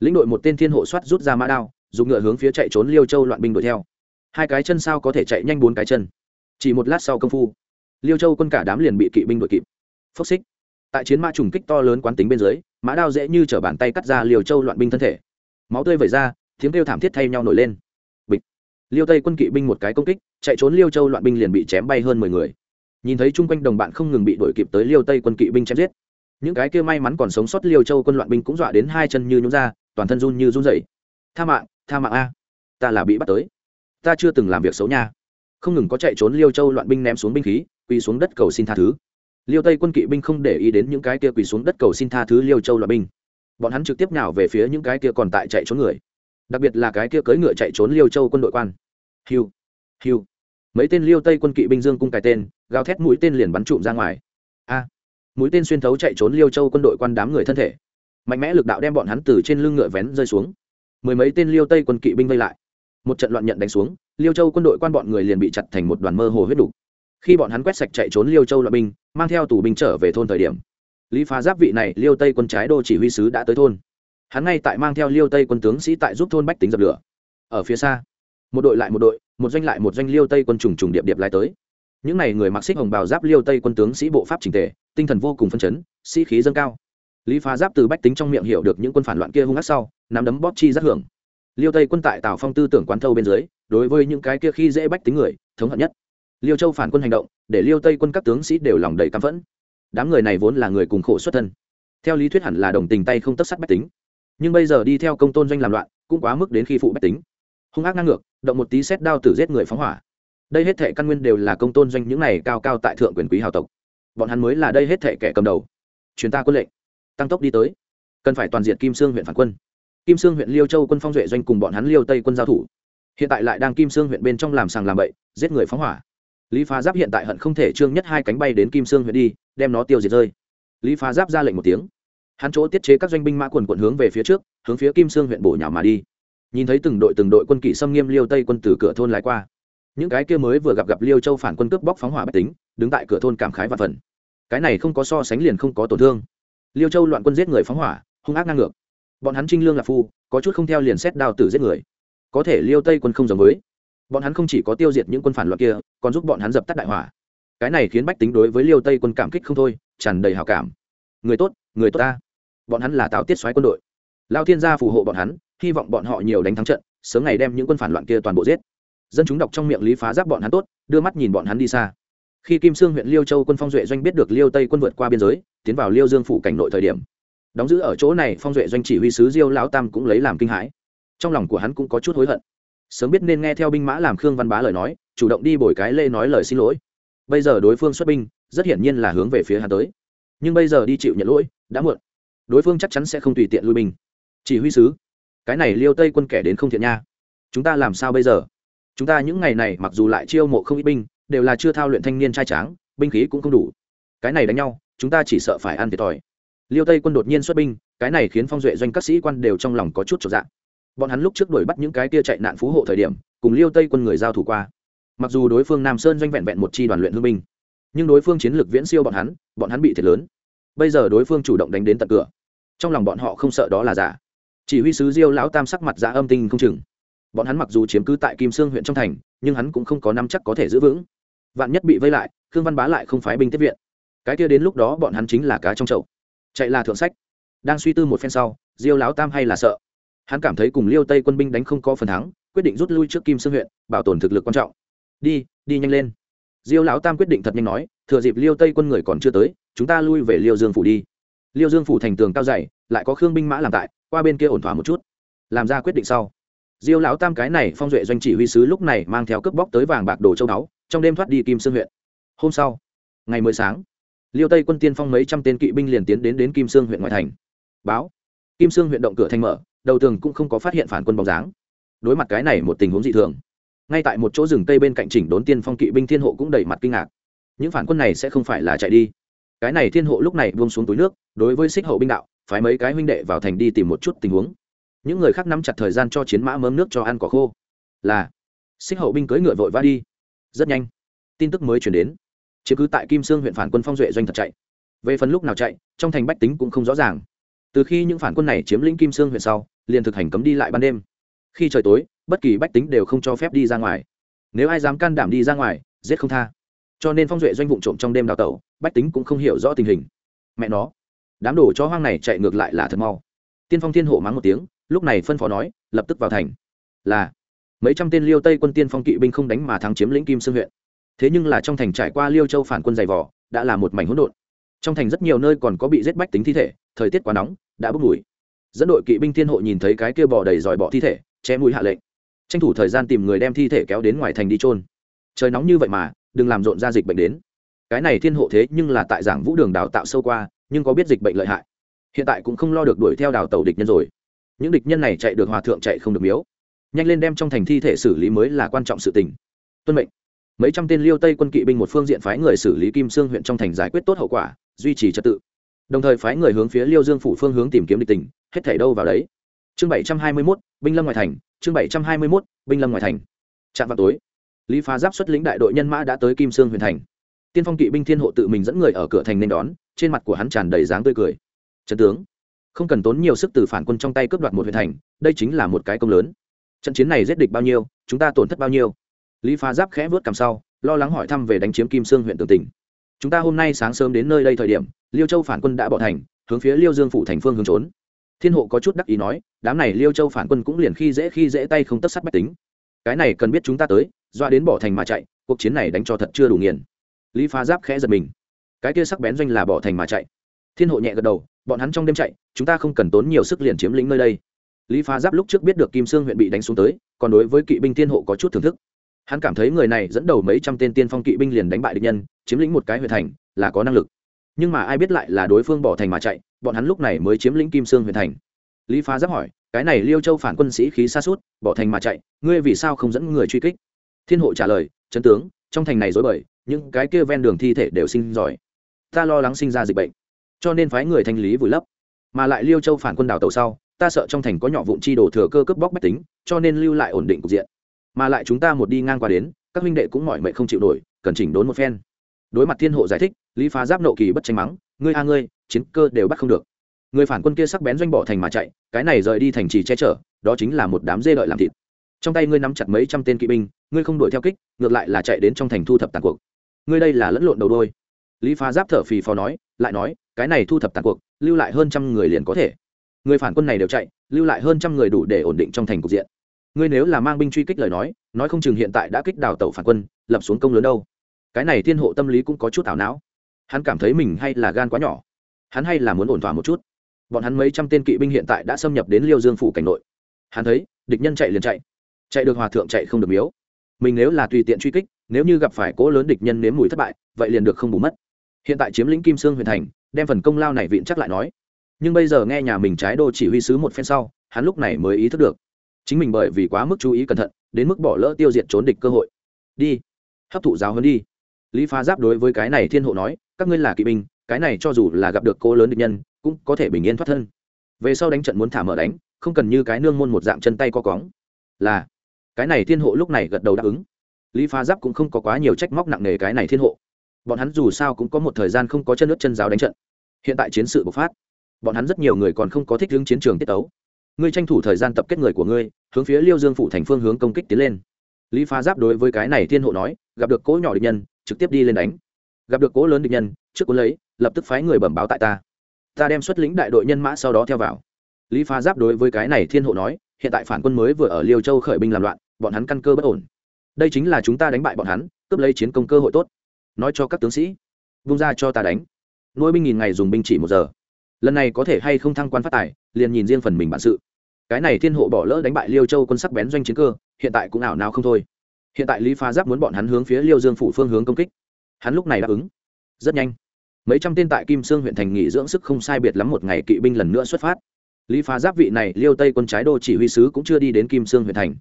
Lĩnh đội một tên thiên hộ soát rút ra mã đao, dùng ngựa hướng phía chạy trốn liêu châu loạn binh đuổi theo. Hai cái chân sao có thể chạy nhanh bốn cái chân? Chỉ một lát sau công phu, liêu châu quân cả đám liền bị kỵ binh đuổi kịp. Phốc xích! Tại chiến mã trùng kích to lớn quán tính bên dưới, mã đao dễ như t bàn tay cắt ra liều châu loạn binh thân thể. Máu tươi vẩy ra, tiếng kêu thảm thiết thay nhau nổi lên liêu tây quân kỵ binh một cái công kích, chạy trốn liêu châu loạn binh liền bị chém bay hơn mười người. Nhìn thấy chung quanh đồng bạn không ngừng bị đuổi kịp tới liêu tây quân kỵ binh chém giết. Những cái kia may mắn còn sống sót liêu châu quân loạn binh cũng dọa đến hai chân như nhún ra, toàn thân run như run dậy tha mạng tha mạng a, ta là bị bắt tới. Ta chưa từng làm việc xấu nha. Không ngừng có chạy trốn liêu châu loạn binh ném xuống binh khí, quỳ xuống đất cầu xin tha thứ. Liêu tây quân kỵ binh không để ý đến những cái kia quỳ xuống đất cầu xin tha thứ liêu châu loạn binh. Bọn hắn trực tiếp nhào về phía những cái kia còn tại chạy trốn người đặc biệt là cái kia cưỡi ngựa chạy trốn liêu châu quân đội quan. Hiu hiu. Mấy tên liêu tây quân kỵ binh dương cung cài tên, gào thét mũi tên liền bắn trụm ra ngoài. A, mũi tên xuyên thấu chạy trốn liêu châu quân đội quan đám người thân thể. Mạnh mẽ lực đạo đem bọn hắn từ trên lưng ngựa vén rơi xuống. Mười mấy tên liêu tây quân kỵ binh vây lại. Một trận loạn nhận đánh xuống, liêu châu quân đội quan bọn người liền bị chặt thành một đoàn mơ hồ huyết đục. Khi bọn hắn quét sạch chạy trốn liêu châu loại binh, mang theo tù binh trở về thôn thời điểm. Lý phá giáp vị này liêu tây quân trái đô chỉ huy sứ đã tới thôn hắn ngay tại mang theo liêu tây quân tướng sĩ tại giúp thôn bách tính dập lửa. Ở phía xa, một đội lại một đội, một doanh lại một doanh liêu tây quân trùng trùng điệp điệp lại tới. Những n à y người mặc xích hồng bào giáp liêu tây quân tướng sĩ bộ pháp trình tề, tinh thần vô cùng phân chấn, sĩ khí dâng cao. Lý phá giáp từ bách tính trong miệng hiểu được những quân phản loạn kia hung ác sau, nắm đấm bóp chi rất hưởng. Liêu tây quân tại tào phong tư tưởng quán thâu bên dưới, đối với những cái kia khi dễ bách tính người, thống hận nhất. Liêu châu phản quân hành động, để liêu tây quân các tướng sĩ đều lòng đầy căm phẫn. Đám người này vốn là người cùng khổ xuất thân. Theo lý thuyết hẳn là đồng tình tay không tất sắt bách tính nhưng bây giờ đi theo công tôn doanh làm loạn, cũng quá mức đến khi phụ bách tính. Hung ác ngang ngược, động một tí xét đao tử giết người phóng hỏa. Đây hết thệ căn nguyên đều là công tôn doanh những này cao cao tại thượng quyền quý hào tộc. Bọn hắn mới là đây hết thệ kẻ cầm đầu. Chuyến ta quân lệnh. Tăng tốc đi tới. Cần phải toàn diện kim sương huyện phản quân. Kim sương huyện liêu châu quân phong duệ doanh cùng bọn hắn liêu tây quân giao thủ. Hiện tại lại đang kim sương huyện bên trong làm sàng làm bậy, giết người phóng hỏa. Lý phá giáp hiện tại hận không thể trương nhất hai cánh bay đến kim sương huyện đi, đem nó tiêu diệt rơi. Lý phá giáp ra lệnh một tiếng hắn chỗ tiết chế các doanh binh mã quần quận hướng về phía trước, hướng phía kim sương huyện bổ nhào mà đi. Nhìn thấy từng đội từng đội quân kỵ xâm nghiêm liêu tây quân từ cửa thôn lái qua. Những cái kia mới vừa gặp gặp liêu châu phản quân cướp bóc phóng hỏa bách tính, đứng tại cửa thôn cảm khái và phần cái này không có so sánh liền không có tổn thương. Liêu châu loạn quân giết người phóng hỏa, hung ác ngang ngược. Bọn hắn trinh lương là phu, có chút không theo liền xét đào tử giết người. Có thể liêu tây quân không giống với. Bọn hắn không chỉ có tiêu diệt những quân phản loạn kia, còn giúp bọn hắn dập tắt đại hỏa. Cái này khiến bách tính đối với liêu tây quân cảm kích không thôi, tràn đầy hào cảm. Người tốt người tốt ta bọn hắn là tào tiết xoáy quân đội. Lao thiên gia phù hộ bọn hắn, hy vọng bọn họ nhiều đánh thắng trận, sớm ngày đem những quân phản loạn kia toàn bộ giết. Dân chúng đọc trong miệng lý phá giáp bọn hắn tốt, đưa mắt nhìn bọn hắn đi xa. Khi kim sương huyện liêu châu quân phong duệ doanh biết được liêu tây quân vượt qua biên giới, tiến vào liêu dương phủ cảnh nội thời điểm, đóng giữ ở chỗ này phong duệ doanh chỉ huy sứ diêu lão tam cũng lấy làm kinh hãi. Trong lòng của hắn cũng có chút hối hận. Sớm biết nên nghe theo binh mã làm khương văn bá lời nói, chủ động đi bồi cái lê nói lời xin lỗi. Bây giờ đối phương xuất binh, rất hiển nhiên là hướng về phía hắn tới. Nhưng bây giờ đi chịu nhận lỗi, đã muộn đối phương chắc chắn sẽ không tùy tiện lui binh. Chỉ huy sứ, cái này liêu tây quân kẻ đến không thiện nha. Chúng ta làm sao bây giờ? Chúng ta những ngày này mặc dù lại chiêu mộ không ít binh, đều là chưa thao luyện thanh niên trai tráng, binh khí cũng không đủ. Cái này đánh nhau, chúng ta chỉ sợ phải ăn thiệt thòi. Liêu tây quân đột nhiên xuất binh, cái này khiến phong duệ doanh các sĩ quan đều trong lòng có chút trọn dạng. Bọn hắn lúc trước đuổi bắt những cái kia chạy nạn phú hộ thời điểm, cùng liêu tây quân người giao thủ qua. Mặc dù đối phương nam sơn doanh vẹn vẹn một chi đoàn luyện hương binh, nhưng đối phương chiến lược viễn siêu bọn hắn bọn hắn bị thiệt lớn. Bây giờ đối phương chủ động đánh đến tận cửa trong lòng bọn họ không sợ đó là giả. Chỉ huy sứ diêu lão tam sắc mặt giả âm tinh không chừng. Bọn hắn mặc dù chiếm cứ tại kim sương huyện trong thành, nhưng hắn cũng không có năm chắc có thể giữ vững. Vạn nhất bị vây lại, khương văn bá lại không phái binh tiếp viện. Cái kia đến lúc đó bọn hắn chính là cá trong chậu. Chạy là thượng sách. Đang suy tư một phen sau, diêu lão tam hay là sợ. Hắn cảm thấy cùng liêu tây quân binh đánh không có phần thắng, quyết định rút lui trước kim sương huyện, bảo tồn thực lực quan trọng. Đi đi nhanh lên. Diêu lão tam quyết định thật nhanh nói, thừa dịp liêu tây quân người còn chưa tới, chúng ta lui về liêu dương phủ đi liêu dương phủ thành tường cao dày, lại có khương binh mã làm tại, qua bên kia ổn thỏa một chút. Làm ra quyết định sau, diêu lão tam cái này phong duệ doanh chỉ huy sứ lúc này mang theo cướp bóc tới vàng bạc đồ châu báu trong đêm thoát đi kim sương huyện. Hôm sau, ngày mới sáng, liêu tây quân tiên phong mấy trăm tên kỵ binh liền tiến đến đến kim sương huyện ngoại thành. Báo, kim sương huyện động cửa thành mở, đầu tường cũng không có phát hiện phản quân bóng dáng. Đối mặt cái này một tình huống dị thường, ngay tại một chỗ rừng tây bên cạnh chỉnh đốn tiên phong kỵ binh thiên hộ cũng đầy mặt kinh ngạc. Những phản quân này sẽ không phải là chạy đi cái này thiên hộ lúc này buông xuống túi nước, đối với xích hậu binh đạo, phái mấy cái huynh đệ vào thành đi tìm một chút tình huống. Những người khác nắm chặt thời gian cho chiến mã mớm nước cho ăn cỏ khô. Là, xích hậu binh cưỡi ngựa vội vã đi. Rất nhanh, tin tức mới chuyển đến. Chứ cứ tại kim sương huyện phản quân phong duệ doanh thật chạy. Về phần lúc nào chạy, trong thành bách tính cũng không rõ ràng. Từ khi những phản quân này chiếm lĩnh kim sương huyện sau, liền thực hành cấm đi lại ban đêm. Khi trời tối, bất kỳ bách tính đều không cho phép đi ra ngoài. Nếu ai dám can đảm đi ra ngoài, giết không tha cho nên phong duệ doanh vụ trộm trong đêm đào tẩu, bách tính cũng không hiểu rõ tình hình. Mẹ nó, đám đồ chó hoang này chạy ngược lại là thật mau. Tiên phong thiên hộ mắng một tiếng, lúc này phân phó nói, lập tức vào thành. Là, mấy trăm tên liêu tây quân tiên phong kỵ binh không đánh mà thắng chiếm lĩnh kim sương huyện. Thế nhưng là trong thành trải qua liêu châu phản quân dày vỏ đã là một mảnh hỗn độn. Trong thành rất nhiều nơi còn có bị giết bách tính thi thể, thời tiết quá nóng, đã bốc mùi. Dẫn đội kỵ binh thiên hộ nhìn thấy cái kia bò đầy dòi bỏ thi thể, che mũi hạ lệnh. Tranh thủ thời gian tìm người đem thi thể kéo đến ngoài thành đi trôn trời nóng như vậy mà đừng làm rộn ra dịch bệnh đến. Cái này thiên hộ thế nhưng là tại giảng vũ đường đào tạo sâu qua, nhưng có biết dịch bệnh lợi hại. Hiện tại cũng không lo được đuổi theo đào tàu địch nhân rồi. Những địch nhân này chạy được hòa thượng chạy không được miếu. Nhanh lên đem trong thành thi thể xử lý mới là quan trọng sự tình. Tuân mệnh. Mấy trăm tên liêu tây quân kỵ binh một phương diện phái người xử lý kim sương huyện trong thành giải quyết tốt hậu quả, duy trì trật tự. Đồng thời phái người hướng phía liêu dương phủ phương hướng tìm kiếm địch tình, hết thảy đâu vào đấy. Chương bảy trăm hai mươi mốt, binh lâm ngoài thành, chương bảy trăm hai mươi mốt, binh lâm ngoài thành. Trạm vào tối lý phá giáp xuất lĩnh đại đội nhân mã đã tới kim sương Huyền thành. Tiên phong kỵ binh thiên hộ tự mình dẫn người ở cửa thành nên đón, trên mặt của hắn tràn đầy dáng tươi cười. Trần tướng, không cần tốn nhiều sức từ phản quân trong tay cướp đoạt một huyện thành, đây chính là một cái công lớn. Trận chiến này giết địch bao nhiêu, chúng ta tổn thất bao nhiêu? Lý phá giáp khẽ vớt cằm sau, lo lắng hỏi thăm về đánh chiếm kim sương huyện tường tỉnh. Chúng ta hôm nay sáng sớm đến nơi đây thời điểm, liêu châu phản quân đã bỏ thành, hướng phía liêu dương phủ thành phương hướng trốn. Thiên hộ có chút đắc ý nói, đám này liêu châu phản quân cũng liền khi dễ khi dễ tay không tất sắt bách tính. Cái này cần biết chúng ta tới doa đến bỏ thành mà chạy, cuộc chiến này đánh cho thật chưa đủ nghiền. Lý phá giáp khẽ giật mình. Cái kia sắc bén doanh là bỏ thành mà chạy. Thiên hộ nhẹ gật đầu, bọn hắn trong đêm chạy, chúng ta không cần tốn nhiều sức liền chiếm lĩnh nơi đây. Lý phá giáp lúc trước biết được kim sương huyện bị đánh xuống tới, còn đối với kỵ binh thiên hộ có chút thưởng thức. Hắn cảm thấy người này dẫn đầu mấy trăm tên tiên phong kỵ binh liền đánh bại địch nhân, chiếm lĩnh một cái huyện thành, là có năng lực. Nhưng mà ai biết lại là đối phương bỏ thành mà chạy, bọn hắn lúc này mới chiếm lĩnh kim sương huyện thành. Lý phá giáp hỏi, cái này liêu châu phản quân sĩ khí xa suốt, bỏ thành mà chạy, ngươi vì sao không dẫn người truy kích? Thiên hộ trả lời trấn tướng, trong thành này dối bời, những cái kia ven đường thi thể đều sinh giỏi. Ta lo lắng sinh ra dịch bệnh, cho nên phái người thanh lý vùi lấp. Mà lại liêu châu phản quân đào tàu sau, ta sợ trong thành có nhỏ vụn chi đồ thừa cơ cướp bóc bách tính, cho nên lưu lại ổn định cục diện. Mà lại chúng ta một đi ngang qua đến, các huynh đệ cũng mỏi mệt không chịu nổi, cần chỉnh đốn một phen. Đối mặt thiên hộ giải thích, lý phá giáp nộ kỳ bất tranh mắng, ngươi a ngươi, chiến cơ đều bắt không được. Người phản quân kia sắc bén doanh bỏ thành mà chạy, cái này rời đi thành trì che chở, đó chính là một đám dê đợi làm thịt trong tay ngươi nắm chặt mấy trăm tên kỵ binh, ngươi không đuổi theo kích, ngược lại là chạy đến trong thành thu thập tàn cuộc. Ngươi đây là lẫn lộn đầu đôi. Lý phá giáp thở phì phò nói, lại nói, cái này thu thập tàn cuộc, lưu lại hơn trăm người liền có thể. Người phản quân này đều chạy, lưu lại hơn trăm người đủ để ổn định trong thành cục diện. Ngươi nếu là mang binh truy kích lời nói nói không chừng hiện tại đã kích đào tẩu phản quân, lập xuống công lớn đâu. Cái này thiên hộ tâm lý cũng có chút ảo não. Hắn cảm thấy mình hay là gan quá nhỏ. Hắn hay là muốn ổn thỏa một chút. Bọn hắn mấy trăm tên kỵ binh hiện tại đã xâm nhập đến liêu dương phủ cảnh nội. Hắn thấy, địch nhân chạy liền chạy chạy được hòa thượng chạy không được miếu. Mình nếu là tùy tiện truy kích, nếu như gặp phải cỗ lớn địch nhân nếm mùi thất bại, vậy liền được không bù mất. Hiện tại chiếm lĩnh kim sương huyền thành, đem phần công lao này vịn chắc lại nói. Nhưng bây giờ nghe nhà mình trái đô chỉ huy sứ một phen sau, hắn lúc này mới ý thức được. Chính mình bởi vì quá mức chú ý cẩn thận, đến mức bỏ lỡ tiêu diệt trốn địch cơ hội. Đi, hấp thụ giáo hơn đi. Lý phá giáp đối với cái này thiên hộ nói, các ngươi là kỵ binh, cái này cho dù là gặp được cỗ lớn địch nhân, cũng có thể bình yên thoát thân. Về sau đánh trận muốn thả mở đánh, không cần như cái nương môn một dạng chân tay co cóng. Là cái này thiên hộ lúc này gật đầu đáp ứng. Lý phá giáp cũng không có quá nhiều trách móc nặng nề cái này thiên hộ. Bọn hắn dù sao cũng có một thời gian không có chân nước chân giáo đánh trận. Hiện tại chiến sự bộc phát, bọn hắn rất nhiều người còn không có thích hướng chiến trường tiết tấu. Ngươi tranh thủ thời gian tập kết người của ngươi, hướng phía liêu dương phủ thành phương hướng công kích tiến lên. Lý phá giáp đối với cái này thiên hộ nói, gặp được cỗ nhỏ địch nhân, trực tiếp đi lên đánh. Gặp được cỗ lớn địch nhân, trước cuốn lấy, lập tức phái người bẩm báo tại ta. Ta đem xuất lĩnh đại đội nhân mã sau đó theo vào. Lý phá giáp đối với cái này thiên hộ nói, hiện tại phản quân mới vừa ở liêu châu khởi binh làm loạn bọn hắn căn cơ bất ổn. Đây chính là chúng ta đánh bại bọn hắn, cướp lấy chiến công cơ hội tốt. Nói cho các tướng sĩ, vung ra cho ta đánh. Nuôi binh nghìn ngày dùng binh chỉ một giờ. Lần này có thể hay không thăng quan phát tài, liền nhìn riêng phần mình bản sự. Cái này thiên hộ bỏ lỡ đánh bại liêu châu quân sắc bén doanh chiến cơ, hiện tại cũng ảo nào không thôi. Hiện tại lý Pha giáp muốn bọn hắn hướng phía liêu dương phủ phương hướng công kích. Hắn lúc này đáp ứng. Rất nhanh. Mấy trăm tên tại kim sương huyện thành nghỉ dưỡng sức không sai biệt lắm một ngày kỵ binh lần nữa xuất phát. Lý Pha giáp vị này liêu tây quân trái đô chỉ huy sứ cũng chưa đi đến kim sương huyện thành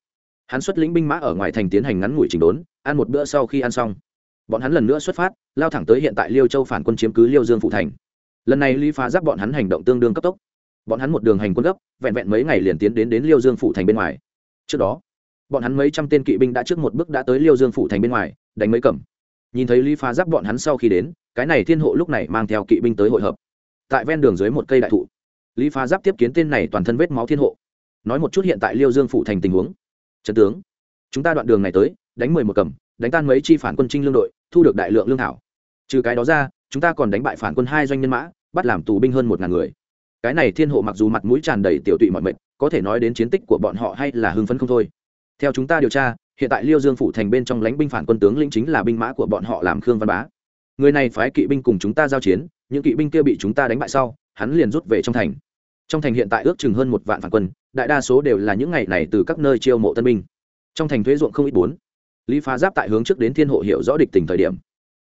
hắn xuất lĩnh binh mã ở ngoài thành tiến hành ngắn ngủi chỉnh đốn, ăn một bữa sau khi ăn xong. Bọn hắn lần nữa xuất phát, lao thẳng tới hiện tại liêu châu phản quân chiếm cứ liêu dương phụ thành. Lần này lý phá giáp bọn hắn hành động tương đương cấp tốc. Bọn hắn một đường hành quân gấp, vẹn vẹn mấy ngày liền tiến đến đến liêu dương phụ thành bên ngoài. Trước đó, bọn hắn mấy trăm tên kỵ binh đã trước một bước đã tới liêu dương phụ thành bên ngoài, đánh mấy cẩm. Nhìn thấy lý phá giáp bọn hắn sau khi đến, cái này thiên hộ lúc này mang theo kỵ binh tới hội hợp. Tại ven đường dưới một cây đại thụ, lý phá giáp tiếp kiến tên này toàn thân vết máu thiên hộ. Nói một chút hiện tại liêu dương phụ thành tình huống trần tướng, chúng ta đoạn đường này tới, đánh mười một cầm, đánh tan mấy chi phản quân trinh lương đội, thu được đại lượng lương thảo. Trừ cái đó ra, chúng ta còn đánh bại phản quân hai doanh nhân mã, bắt làm tù binh hơn một ngàn người. Cái này thiên hộ mặc dù mặt mũi tràn đầy tiểu tụy mọi mệnh, có thể nói đến chiến tích của bọn họ hay là hưng phấn không thôi. Theo chúng ta điều tra, hiện tại liêu dương phủ thành bên trong lãnh binh phản quân tướng lĩnh chính là binh mã của bọn họ làm khương văn bá. Người này phái kỵ binh cùng chúng ta giao chiến, những kỵ binh kia bị chúng ta đánh bại sau, hắn liền rút về trong thành trong thành hiện tại ước chừng hơn một vạn phản quân, đại đa số đều là những ngày này từ các nơi chiêu mộ tân binh. Trong thành thuế ruộng không ít bốn. Lý phá giáp tại hướng trước đến thiên hộ hiểu rõ địch tình thời điểm.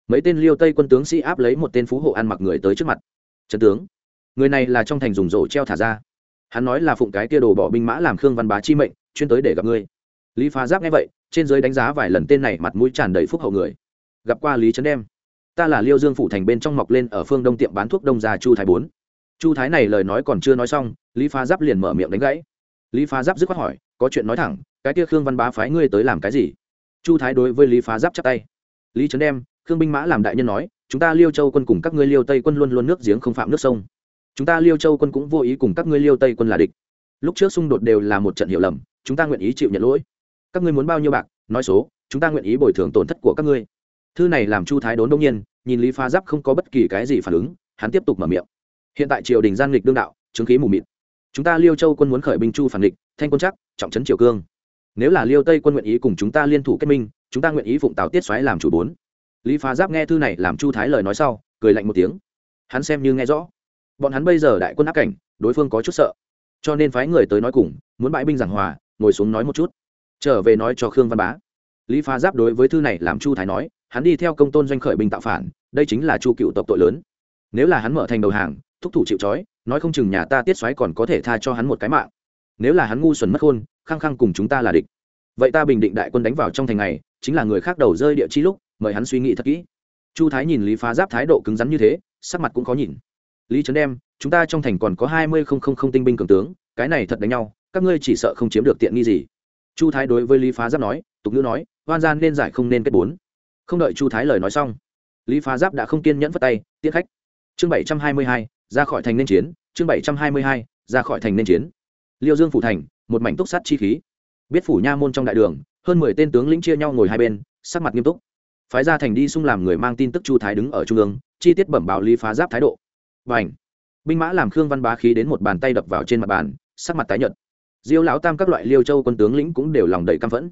Mấy tên liêu tây quân tướng sĩ áp lấy một tên phú hộ ăn mặc người tới trước mặt. Trần tướng, người này là trong thành dùng rổ treo thả ra. Hắn nói là phụng cái kia đồ bỏ binh mã làm khương văn bá chi mệnh, chuyên tới để gặp ngươi. Lý phá giáp nghe vậy, trên giới đánh giá vài lần tên này mặt mũi tràn đầy phúc hậu người. Gặp qua lý trấn đem. Ta là liêu dương phủ thành bên trong mọc lên ở phương đông tiệm bán thuốc đông già chu thái bốn chu thái này lời nói còn chưa nói xong, lý phá giáp liền mở miệng đánh gãy. Lý phá giáp dứt khoát hỏi, có chuyện nói thẳng, cái kia khương văn bá phái ngươi tới làm cái gì? Chu thái đối với lý phá giáp chắp tay. Lý trấn đem, khương binh mã làm đại nhân nói, chúng ta liêu châu quân cùng các ngươi liêu tây quân luôn luôn nước giếng không phạm nước sông. Chúng ta liêu châu quân cũng vô ý cùng các ngươi liêu tây quân là địch. Lúc trước xung đột đều là một trận hiểu lầm, chúng ta nguyện ý chịu nhận lỗi. Các ngươi muốn bao nhiêu bạc, nói số, chúng ta nguyện ý bồi thường tổn thất của các ngươi. Thư này làm chu thái đốn đông nhiên, nhìn lý phá giáp không có bất kỳ cái gì phản ứng, hắn tiếp tục mở miệng hiện tại triều đình gian nghịch đương đạo chứng khí mù mịt. Chúng ta liêu châu quân muốn khởi binh chu phản nghịch, thanh quân chắc trọng trấn triều cương. Nếu là liêu tây quân nguyện ý cùng chúng ta liên thủ kết minh chúng ta nguyện ý phụng tào tiết xoáy làm chủ bốn. Lý phá giáp nghe thư này làm chu thái lời nói sau cười lạnh một tiếng. Hắn xem như nghe rõ. Bọn hắn bây giờ đại quân áp cảnh đối phương có chút sợ. Cho nên phái người tới nói cùng muốn bãi binh giảng hòa ngồi xuống nói một chút. Trở về nói cho khương văn bá. Lý phá giáp đối với thư này làm chu thái nói hắn đi theo công tôn doanh khởi binh tạo phản đây chính là chu cựu tộc tội lớn. Nếu là hắn mở thành đầu hàng thúc thủ chịu trói, nói không chừng nhà ta tiết xoáy còn có thể tha cho hắn một cái mạng. Nếu là hắn ngu xuẩn mất khôn, khăng khăng cùng chúng ta là địch. Vậy ta bình định đại quân đánh vào trong thành này, chính là người khác đầu rơi địa chi lúc, mời hắn suy nghĩ thật kỹ. Chu thái nhìn lý phá giáp thái độ cứng rắn như thế, sắc mặt cũng khó nhìn. Lý trấn đem, chúng ta trong thành còn có hai mươi không không không tinh binh cường tướng, cái này thật đánh nhau, các ngươi chỉ sợ không chiếm được tiện nghi gì. Chu thái đối với lý phá giáp nói, tục ngữ nói, hoan gian nên giải không nên kết bốn. Không đợi chu thái lời nói xong, lý phá giáp đã không kiên nhẫn vất tay tiết khách. Chương bảy trăm hai mươi hai ra khỏi thành nên chiến, chương bảy trăm hai mươi hai, ra khỏi thành nên chiến. Liêu dương phủ thành, một mảnh túc sắt chi khí. Biết phủ nha môn trong đại đường, hơn mười tên tướng lĩnh chia nhau ngồi hai bên, sắc mặt nghiêm túc. Phái ra thành đi xung làm người mang tin tức chu thái đứng ở trung ương, chi tiết bẩm báo lý phá giáp thái độ. Và ảnh binh mã làm khương văn bá khí đến một bàn tay đập vào trên mặt bàn, sắc mặt tái nhợt. Diêu lão tam các loại liêu châu quân tướng lĩnh cũng đều lòng đầy căm phẫn.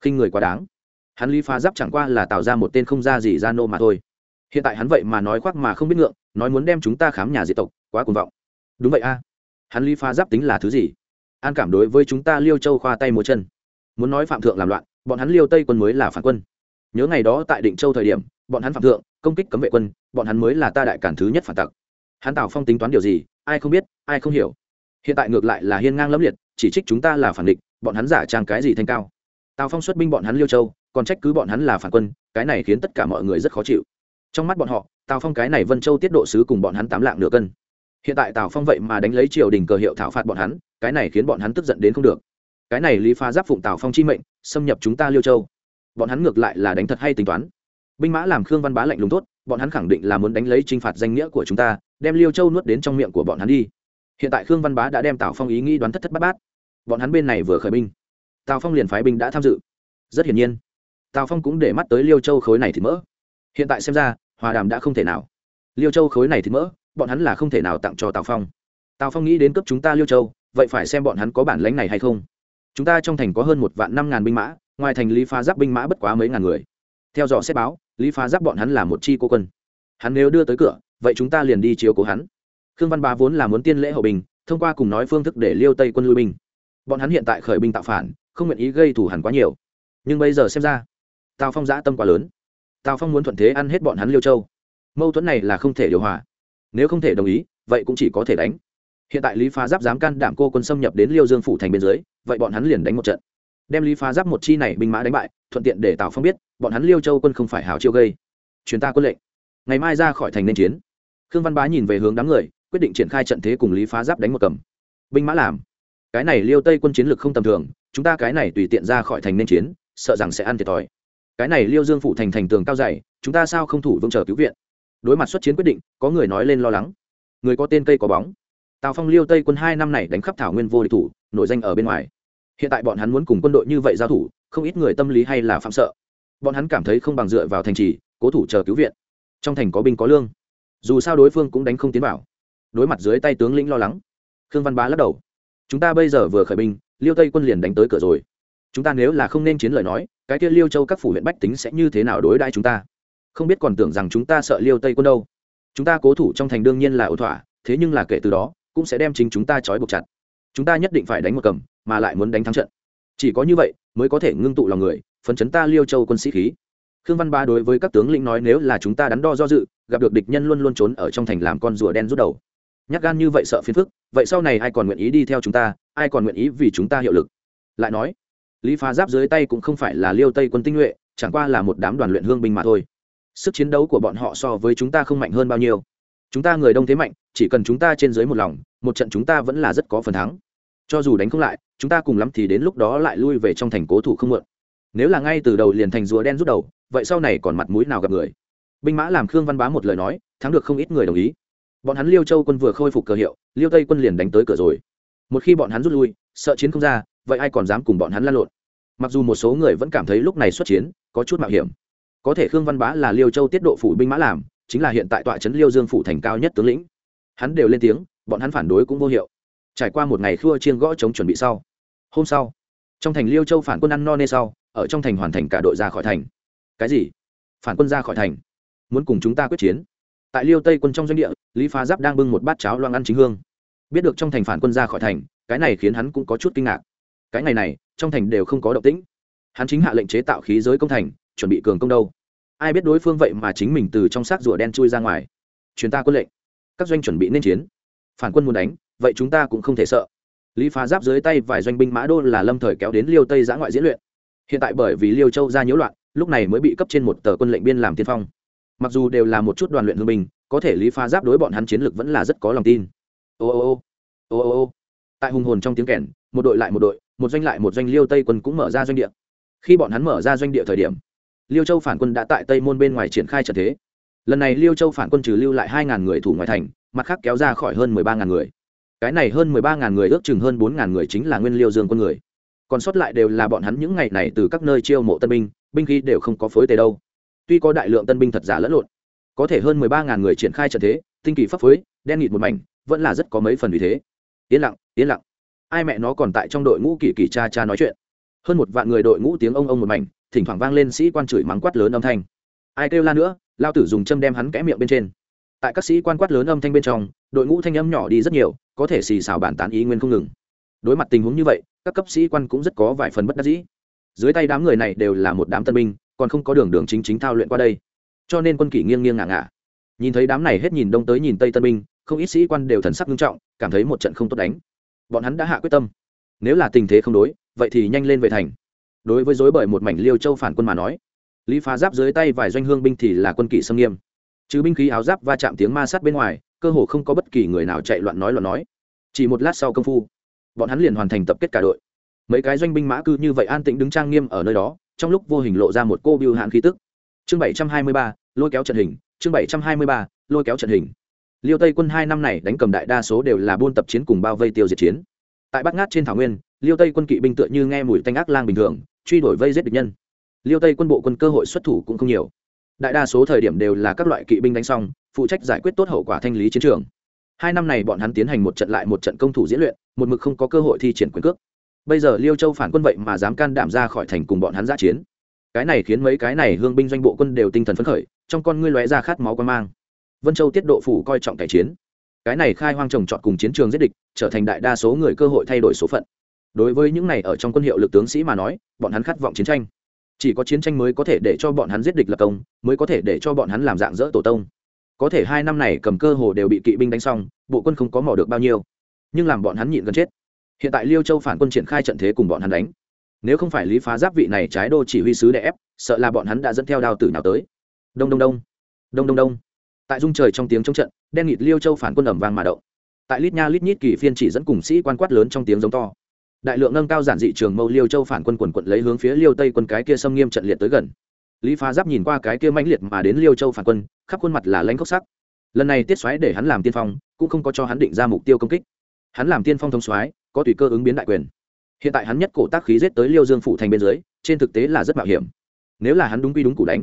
Khinh người quá đáng. Hắn lý phá giáp chẳng qua là tạo ra một tên không ra gì ra nô mà thôi hiện tại hắn vậy mà nói khoác mà không biết ngượng, nói muốn đem chúng ta khám nhà diệt tộc, quá cuồng vọng. Đúng vậy a. Hắn lý Pha giáp tính là thứ gì? An cảm đối với chúng ta liêu châu khoa tay múa chân. Muốn nói phạm thượng làm loạn, bọn hắn liêu tây quân mới là phản quân. Nhớ ngày đó tại định châu thời điểm, bọn hắn phạm thượng, công kích cấm vệ quân, bọn hắn mới là ta đại cản thứ nhất phản tặc. Hắn tào phong tính toán điều gì, ai không biết, ai không hiểu. Hiện tại ngược lại là hiên ngang lẫm liệt, chỉ trích chúng ta là phản địch, bọn hắn giả trang cái gì thanh cao. Tào phong xuất binh bọn hắn liêu châu, còn trách cứ bọn hắn là phản quân, cái này khiến tất cả mọi người rất khó chịu trong mắt bọn họ, tào phong cái này vân châu tiết độ sứ cùng bọn hắn tám lạng nửa cân. Hiện tại tào phong vậy mà đánh lấy triều đình cờ hiệu thảo phạt bọn hắn, cái này khiến bọn hắn tức giận đến không được. Cái này lý pha giáp phụng tào phong chi mệnh, xâm nhập chúng ta liêu châu. Bọn hắn ngược lại là đánh thật hay tính toán. Binh mã làm khương văn bá lạnh lùng tốt, bọn hắn khẳng định là muốn đánh lấy t r i n h phạt danh nghĩa của chúng ta, đem liêu châu nuốt đến trong miệng của bọn hắn đi. Hiện tại khương văn bá đã đem tào phong ý nghĩ đoán thất thất bát bát. Bọn hắn bên này vừa khởi binh, tào phong liền phái binh đã tham dự. Rất hiển nhiên, tào phong cũng để mắt tới liêu châu khối này thì mỡ. Hiện tại xem ra hòa đàm đã không thể nào. Liêu châu khối này thì mỡ, bọn hắn là không thể nào tặng cho tào phong. Tào phong nghĩ đến cấp chúng ta liêu châu, vậy phải xem bọn hắn có bản lãnh này hay không. Chúng ta trong thành có hơn một vạn năm ngàn binh mã, ngoài thành lý phá giáp binh mã bất quá mấy ngàn người. Theo dõi xét báo, lý phá giáp bọn hắn là một chi cô quân. Hắn nếu đưa tới cửa, vậy chúng ta liền đi chiếu cố hắn. Khương văn bá vốn là muốn tiên lễ hậu bình thông qua cùng nói phương thức để liêu tây quân lui binh. Bọn hắn hiện tại khởi binh tạo phản, không nguyện ý gây thủ hẳn quá nhiều. Nhưng bây giờ xem ra, tào phong giã tâm quá lớn tào phong muốn thuận thế ăn hết bọn hắn liêu châu. Mâu thuẫn này là không thể điều hòa. Nếu không thể đồng ý, vậy cũng chỉ có thể đánh. Hiện tại lý phá giáp dám can đảm cô quân xâm nhập đến liêu dương phủ thành biên giới vậy bọn hắn liền đánh một trận. Đem lý phá giáp một chi này binh mã đánh bại, thuận tiện để tào phong biết, bọn hắn liêu châu quân không phải hào chiêu gây. Chuyến ta quân lệnh. Ngày mai ra khỏi thành nên chiến. Khương văn bá nhìn về hướng đám người, quyết định triển khai trận thế cùng lý phá giáp đánh một cầm. Binh mã làm. Cái này liêu tây quân chiến lược không tầm thường, chúng ta cái này tùy tiện ra khỏi thành nên chiến, sợ rằng sẽ ăn thiệt thòi cái này liêu dương phủ thành thành tường cao dày, chúng ta sao không thủ vững chờ cứu viện? Đối mặt xuất chiến quyết định, có người nói lên lo lắng. Người có tên cây có bóng. Tào phong liêu tây quân hai năm này đánh khắp thảo nguyên vô địch thủ, nổi danh ở bên ngoài. Hiện tại bọn hắn muốn cùng quân đội như vậy giao thủ, không ít người tâm lý hay là phạm sợ. Bọn hắn cảm thấy không bằng dựa vào thành trì, cố thủ chờ cứu viện. Trong thành có binh có lương. Dù sao đối phương cũng đánh không tiến vào. Đối mặt dưới tay tướng lĩnh lo lắng. Khương văn bá lắc đầu. Chúng ta bây giờ vừa khởi binh, liêu tây quân liền đánh tới cửa rồi chúng ta nếu là không nên chiến lời nói, cái kia liêu châu các phủ huyện bách tính sẽ như thế nào đối đãi chúng ta? Không biết còn tưởng rằng chúng ta sợ liêu tây quân đâu. Chúng ta cố thủ trong thành đương nhiên là ổn thỏa, thế nhưng là kể từ đó, cũng sẽ đem chính chúng ta trói buộc chặt. Chúng ta nhất định phải đánh một cầm, mà lại muốn đánh thắng trận. Chỉ có như vậy, mới có thể ngưng tụ lòng người, phấn chấn ta liêu châu quân sĩ khí. Khương văn ba đối với các tướng lĩnh nói nếu là chúng ta đắn đo do dự, gặp được địch nhân luôn luôn trốn ở trong thành làm con rùa đen rút đầu. Nhắc gan như vậy sợ phiền phức, vậy sau này ai còn nguyện ý đi theo chúng ta, ai còn nguyện ý vì chúng ta hiệu lực? Lại nói lý phá giáp dưới tay cũng không phải là liêu tây quân tinh nhuệ, chẳng qua là một đám đoàn luyện hương binh mà thôi. Sức chiến đấu của bọn họ so với chúng ta không mạnh hơn bao nhiêu. Chúng ta người đông thế mạnh, chỉ cần chúng ta trên dưới một lòng, một trận chúng ta vẫn là rất có phần thắng. Cho dù đánh không lại, chúng ta cùng lắm thì đến lúc đó lại lui về trong thành cố thủ không mượn. Nếu là ngay từ đầu liền thành rùa đen rút đầu, vậy sau này còn mặt mũi nào gặp người? Binh mã làm khương văn bá một lời nói, thắng được không ít người đồng ý. Bọn hắn liêu châu quân vừa khôi phục cờ hiệu, liêu tây quân liền đánh tới cửa rồi. Một khi bọn hắn rút lui, sợ chiến không ra vậy ai còn dám cùng bọn hắn lan lộn? Mặc dù một số người vẫn cảm thấy lúc này xuất chiến có chút mạo hiểm. Có thể khương văn bá là liêu châu tiết độ phủ binh mã làm, chính là hiện tại tọa trấn liêu dương phủ thành cao nhất tướng lĩnh. Hắn đều lên tiếng, bọn hắn phản đối cũng vô hiệu. Trải qua một ngày khua chiên gõ chống chuẩn bị sau, hôm sau, trong thành liêu châu phản quân ăn no nê sau, ở trong thành hoàn thành cả đội ra khỏi thành. Cái gì? Phản quân ra khỏi thành. Muốn cùng chúng ta quyết chiến. Tại liêu tây quân trong doanh địa, lý phá giáp đang bưng một bát cháo loang ăn chính hương. Biết được trong thành phản quân ra khỏi thành, cái này khiến hắn cũng có chút kinh ngạc cái ngày này, trong thành đều không có động tĩnh. Hắn chính hạ lệnh chế tạo khí giới công thành, chuẩn bị cường công đâu. Ai biết đối phương vậy mà chính mình từ trong xác rùa đen chui ra ngoài. Chuyến ta quân lệnh. Các doanh chuẩn bị nên chiến. Phản quân muốn đánh, vậy chúng ta cũng không thể sợ. Lý phá giáp dưới tay vài doanh binh mã đô là lâm thời kéo đến liêu tây giã ngoại diễn luyện. Hiện tại bởi vì liêu châu ra nhiễu loạn, lúc này mới bị cấp trên một tờ quân lệnh biên làm tiên phong. Mặc dù đều là một chút đoàn luyện hương binh, có thể lý phá giáp đối bọn hắn chiến lực vẫn là rất có lòng tin. Ô ô ô. Ô ô ô. Tại hùng hồn trong tiếng kèn, một đội lại một đội một doanh lại một doanh liêu tây quân cũng mở ra doanh địa. Khi bọn hắn mở ra doanh địa thời điểm, liêu châu phản quân đã tại tây môn bên ngoài triển khai trận thế. Lần này liêu châu phản quân trừ lưu lại hai ngàn người thủ ngoài thành, mặt khác kéo ra khỏi hơn mười ba ngàn người. Cái này hơn mười ba ngàn người ước chừng hơn bốn ngàn người chính là nguyên liêu dương quân người. Còn sót lại đều là bọn hắn những ngày này từ các nơi chiêu mộ tân binh binh khí đều không có phối tề đâu. Tuy có đại lượng tân binh thật giả lẫn lộn, có thể hơn mười ba ngàn người triển khai trận thế, tinh kỳ pháp phối đen nghịt một mảnh, vẫn là rất có mấy phần vì thế. Yên lặng yên lặng ai mẹ nó còn tại trong đội ngũ kỳ kỳ cha cha nói chuyện. Hơn một vạn người đội ngũ tiếng ông ông một mảnh, thỉnh thoảng vang lên sĩ quan chửi mắng quát lớn âm thanh. Ai kêu la nữa, lao tử dùng châm đem hắn kẽ miệng bên trên. Tại các sĩ quan quát lớn âm thanh bên trong, đội ngũ thanh âm nhỏ đi rất nhiều, có thể xì xào bản tán ý nguyên không ngừng. Đối mặt tình huống như vậy, các cấp sĩ quan cũng rất có vài phần bất đắc dĩ. Dưới tay đám người này đều là một đám tân binh, còn không có đường đường chính chính thao luyện qua đây. Cho nên quân kỷ nghiêng nghiêng ngả ngả. Nhìn thấy đám này hết nhìn đông tới nhìn tây tân binh, không ít sĩ quan đều thần sắc nghiêm trọng, cảm thấy một trận không tốt đánh bọn hắn đã hạ quyết tâm. Nếu là tình thế không đối, vậy thì nhanh lên về thành. Đối với dối bởi một mảnh liêu châu phản quân mà nói, lý phá giáp dưới tay vài doanh hương binh thì là quân kỷ xâm nghiêm. Chứ binh khí áo giáp va chạm tiếng ma sát bên ngoài, cơ hồ không có bất kỳ người nào chạy loạn nói loạn nói. Chỉ một lát sau công phu, bọn hắn liền hoàn thành tập kết cả đội. Mấy cái doanh binh mã cư như vậy an tĩnh đứng trang nghiêm ở nơi đó, trong lúc vô hình lộ ra một cô biêu hạn khí tức. Chương bảy trăm hai mươi ba, lôi kéo trận hình, chương bảy trăm hai mươi ba, lôi kéo trận hình liêu tây quân hai năm này đánh cầm đại đa số đều là buôn tập chiến cùng bao vây tiêu diệt chiến. Tại bát ngát trên thảo nguyên, liêu tây quân kỵ binh tựa như nghe mùi tanh ác lang bình thường, truy đuổi vây giết địch nhân. Liêu tây quân bộ quân cơ hội xuất thủ cũng không nhiều. Đại đa số thời điểm đều là các loại kỵ binh đánh xong, phụ trách giải quyết tốt hậu quả thanh lý chiến trường. Hai năm này bọn hắn tiến hành một trận lại một trận công thủ diễn luyện, một mực không có cơ hội thi triển quyền cước. Bây giờ liêu châu phản quân vậy mà dám can đảm ra khỏi thành cùng bọn hắn giã chiến. Cái này khiến mấy cái này hương binh doanh bộ quân đều tinh thần phấn khởi, trong con ngươi lóe ra khát máu quan mang vân châu tiết độ phủ coi trọng cải chiến. Cái này khai hoang trồng trọt cùng chiến trường giết địch, trở thành đại đa số người cơ hội thay đổi số phận. Đối với những này ở trong quân hiệu lực tướng sĩ mà nói, bọn hắn khát vọng chiến tranh. Chỉ có chiến tranh mới có thể để cho bọn hắn giết địch lập công, mới có thể để cho bọn hắn làm dạng dỡ tổ tông. Có thể hai năm này cầm cơ hồ đều bị kỵ binh đánh xong, bộ quân không có mỏ được bao nhiêu. Nhưng làm bọn hắn nhịn gần chết. Hiện tại liêu châu phản quân triển khai trận thế cùng bọn hắn đánh. Nếu không phải lý phá giáp vị này trái đô chỉ huy sứ đẻ ép, sợ là bọn hắn đã dẫn theo đao tử nào tới. Đông đông đông. Đông đông đông tại dung trời trong tiếng chống trận, đen nghịt liêu châu phản quân ẩm vang mà động. Tại lít nha lít nhít kỳ phiên chỉ dẫn cùng sĩ quan quát lớn trong tiếng giống to. Đại lượng nâng cao giản dị trường mâu liêu châu phản quân quần quận lấy hướng phía liêu tây quân cái kia xâm nghiêm trận liệt tới gần. Lý phá giáp nhìn qua cái kia mãnh liệt mà đến liêu châu phản quân, khắp khuôn mặt là lãnh khốc sắc. Lần này tiết xoáy để hắn làm tiên phong, cũng không có cho hắn định ra mục tiêu công kích. Hắn làm tiên phong thông xoáy, có tùy cơ ứng biến đại quyền. Hiện tại hắn nhất cổ tác khí giết tới liêu dương phủ thành bên dưới, trên thực tế là rất mạo hiểm. Nếu là hắn đúng quy đúng củ đánh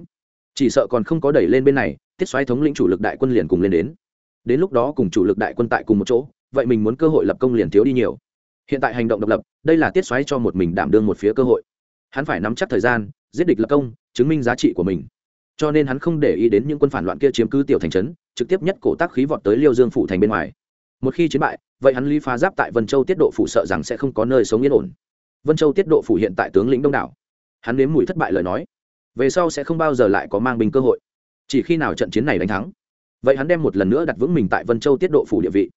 chỉ sợ còn không có đẩy lên bên này, tiết xoáy thống lĩnh chủ lực đại quân liền cùng lên đến. Đến lúc đó cùng chủ lực đại quân tại cùng một chỗ, vậy mình muốn cơ hội lập công liền thiếu đi nhiều. Hiện tại hành động độc lập, đây là tiết xoáy cho một mình đảm đương một phía cơ hội. Hắn phải nắm chắc thời gian, giết địch lập công, chứng minh giá trị của mình. Cho nên hắn không để ý đến những quân phản loạn kia chiếm cứ tiểu thành trấn, trực tiếp nhất cổ tác khí vọt tới liêu dương phủ thành bên ngoài. Một khi chiến bại, vậy hắn ly phá giáp tại vân châu tiết độ phủ sợ rằng sẽ không có nơi sống yên ổn. Vân châu tiết độ phủ hiện tại tướng lĩnh đông đảo. Hắn nếm mùi thất bại lời nói về sau sẽ không bao giờ lại có mang binh cơ hội. Chỉ khi nào trận chiến này đánh thắng, vậy hắn đem một lần nữa đặt vững mình tại vân châu tiết độ phủ địa vị.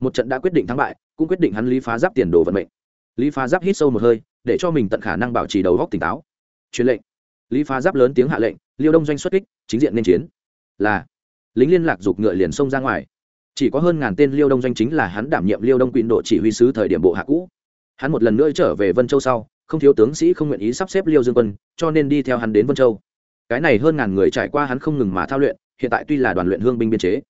Một trận đã quyết định thắng bại, cũng quyết định hắn lý phá giáp tiền đồ vận mệnh. Lý phá giáp hít sâu một hơi, để cho mình tận khả năng bảo trì đầu góc tỉnh táo. Truyền lệnh. Lý phá giáp lớn tiếng hạ lệnh, liêu đông doanh xuất kích, chính diện nên chiến. Là. Lính liên lạc giục ngựa liền xông ra ngoài. Chỉ có hơn ngàn tên liêu đông doanh chính là hắn đảm nhiệm liêu đông quỵ độ chỉ huy sứ thời điểm bộ hạ cũ. Hắn một lần nữa trở về vân châu sau không thiếu tướng sĩ không nguyện ý sắp xếp liêu dương quân, cho nên đi theo hắn đến vân châu. Cái này hơn ngàn người trải qua hắn không ngừng mà thao luyện, hiện tại tuy là đoàn luyện hương binh biên chế,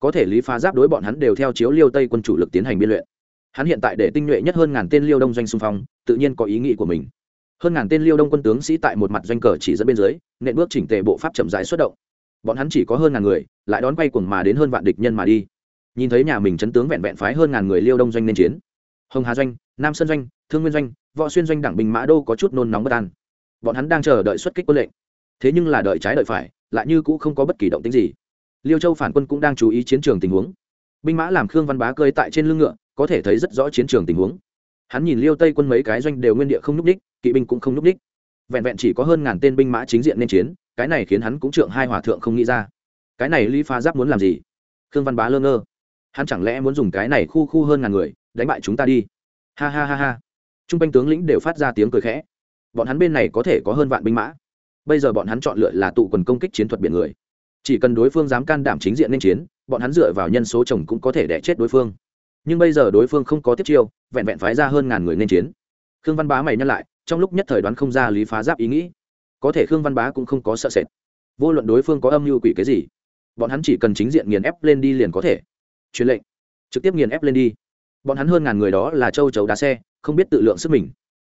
có thể lý phá giáp đối bọn hắn đều theo chiếu liêu tây quân chủ lực tiến hành biên luyện. Hắn hiện tại để tinh nhuệ nhất hơn ngàn tên liêu đông doanh xung phong, tự nhiên có ý nghĩ của mình. Hơn ngàn tên liêu đông quân tướng sĩ tại một mặt doanh cờ chỉ dẫn bên dưới, nện bước chỉnh tề bộ pháp chậm rãi xuất động. Bọn hắn chỉ có hơn ngàn người, lại đón quay cuồng mà đến hơn vạn địch nhân mà đi. Nhìn thấy nhà mình chấn tướng vẹn vẹn phái hơn ngàn người liêu đông doanh nên chiến. Hồng hà doanh, nam sơn doanh thương nguyên doanh, võ xuyên doanh đảng bình mã đô có chút nôn nóng bất an. Bọn hắn đang chờ đợi xuất kích quân lệnh. Thế nhưng là đợi trái đợi phải, lại như cũ không có bất kỳ động tính gì. Liêu châu phản quân cũng đang chú ý chiến trường tình huống. Binh mã làm khương văn bá cơi tại trên lưng ngựa, có thể thấy rất rõ chiến trường tình huống. Hắn nhìn liêu tây quân mấy cái doanh đều nguyên địa không n ú c đích, kỵ binh cũng không n ú c đích. Vẹn vẹn chỉ có hơn ngàn tên binh mã chính diện nên chiến, cái này khiến hắn cũng trượng hai hòa thượng không nghĩ ra. Cái này ly pha giáp muốn làm gì? Khương văn bá lơ ngơ. Hắn chẳng lẽ muốn dùng cái này khu khu hơn ngàn người, đánh bại chúng ta đi? Ha ha ha ha t r u n g quanh tướng lĩnh đều phát ra tiếng cười khẽ. Bọn hắn bên này có thể có hơn vạn binh mã. Bây giờ bọn hắn chọn lựa là tụ quần công kích chiến thuật biển người. Chỉ cần đối phương dám can đảm chính diện nên chiến, bọn hắn dựa vào nhân số chồng cũng có thể đẻ chết đối phương. Nhưng bây giờ đối phương không có tiếp chiêu, vẹn vẹn phái ra hơn ngàn người nên chiến. Khương văn bá mày nhắc lại, trong lúc nhất thời đoán không ra lý phá giáp ý nghĩ. Có thể khương văn bá cũng không có sợ sệt. Vô luận đối phương có âm mưu quỷ cái gì, bọn hắn chỉ cần chính diện nghiền ép lên đi liền có thể. Truyền lệnh. Trực tiếp nghiền ép lên đi. Bọn hắn hơn ngàn người đó là châu chấu đá xe không biết tự lượng sức mình.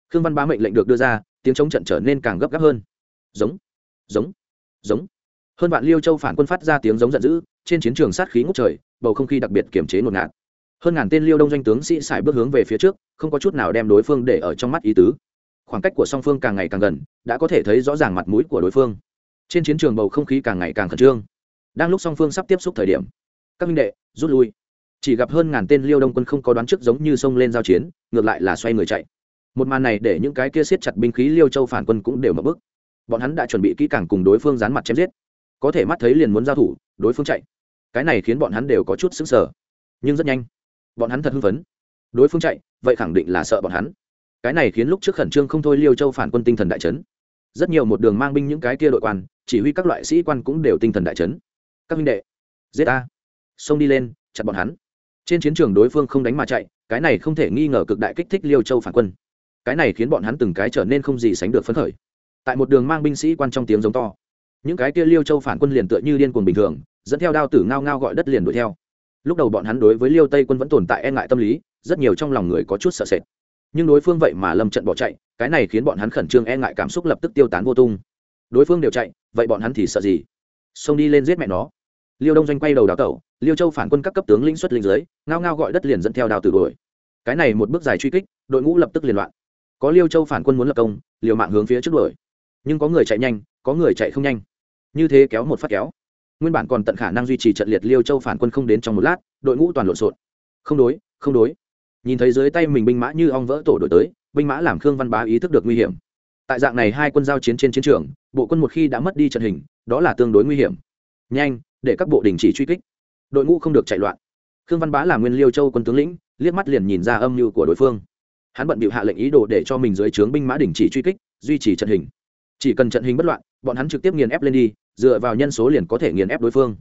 Khương văn bá mệnh lệnh được đưa ra, tiếng chống trận trở nên càng gấp gáp hơn. Giống giống giống. Hơn vạn liêu châu phản quân phát ra tiếng giống giận dữ, trên chiến trường sát khí ngút trời, bầu không khí đặc biệt kiềm chế ngột ngạt. Hơn ngàn tên liêu đông doanh tướng sĩ xài bước hướng về phía trước, không có chút nào đem đối phương để ở trong mắt ý tứ. Khoảng cách của song phương càng ngày càng gần, đã có thể thấy rõ ràng mặt mũi của đối phương. Trên chiến trường bầu không khí càng ngày càng khẩn trương. Đang lúc song phương sắp tiếp xúc thời điểm, các minh đệ, rút lui chỉ gặp hơn ngàn tên liêu đông quân không có đoán trước giống như xông lên giao chiến ngược lại là xoay người chạy. Một màn này để những cái kia siết chặt binh khí liêu châu phản quân cũng đều mở bức bọn hắn đã chuẩn bị kỹ càng cùng đối phương dán mặt chém giết. Có thể mắt thấy liền muốn giao thủ đối phương chạy. Cái này khiến bọn hắn đều có chút xứng sờ, nhưng rất nhanh bọn hắn thật hưng phấn. Đối phương chạy vậy khẳng định là sợ bọn hắn. Cái này khiến lúc trước khẩn trương không thôi liêu châu phản quân tinh thần đại trấn rất nhiều một đường mang binh những cái kia đội quan chỉ huy các loại sĩ quan cũng đều tinh thần đại trấn các minh đệ giết a xông đi lên chặt bọn hắn trên chiến trường đối phương không đánh mà chạy, cái này không thể nghi ngờ cực đại kích thích liêu châu phản quân. Cái này khiến bọn hắn từng cái trở nên không gì sánh được phấn khởi. Tại một đường mang binh sĩ quan trong tiếng giống to, những cái kia liêu châu phản quân liền tựa như điên cuồng bình thường, dẫn theo đao tử ngao ngao gọi đất liền đuổi theo. Lúc đầu bọn hắn đối với liêu tây quân vẫn tồn tại e ngại tâm lý, rất nhiều trong lòng người có chút sợ sệt. Nhưng đối phương vậy mà lâm trận bỏ chạy, cái này khiến bọn hắn khẩn trương e ngại cảm xúc lập tức tiêu tán vô tung. Đối phương đều chạy, vậy bọn hắn thì sợ gì? Xông đi lên giết mẹ nó liêu đông doanh quay đầu đào tẩu, liêu châu phản quân các cấp tướng lĩnh xuất linh dưới, ngao ngao gọi đất liền dẫn theo đào tử đuổi. Cái này một bước dài truy kích, đội ngũ lập tức liên loạn. Có liêu châu phản quân muốn lập công, liều mạng hướng phía trước đuổi. Nhưng có người chạy nhanh, có người chạy không nhanh. Như thế kéo một phát kéo. Nguyên bản còn tận khả năng duy trì trận liệt liêu châu phản quân không đến trong một lát, đội ngũ toàn lộn xộn. Không đối không đối. Nhìn thấy dưới tay mình binh mã như ong vỡ tổ đội tới, binh mã làm khương văn bá ý thức được nguy hiểm. Tại dạng này hai quân giao chiến trên chiến trường, bộ quân một khi đã mất đi trận hình, đó là tương đối nguy hiểm. Nhanh để các bộ đình chỉ truy kích. Đội ngũ không được chạy loạn. Khương văn bá là nguyên liêu châu quân tướng lĩnh liếc mắt liền nhìn ra âm mưu của đối phương. Hắn bận bịu hạ lệnh ý đồ để cho mình dưới trướng binh mã đình chỉ truy kích duy trì trận hình. Chỉ cần trận hình bất loạn bọn hắn trực tiếp nghiền ép lên đi dựa vào nhân số liền có thể nghiền ép đối phương.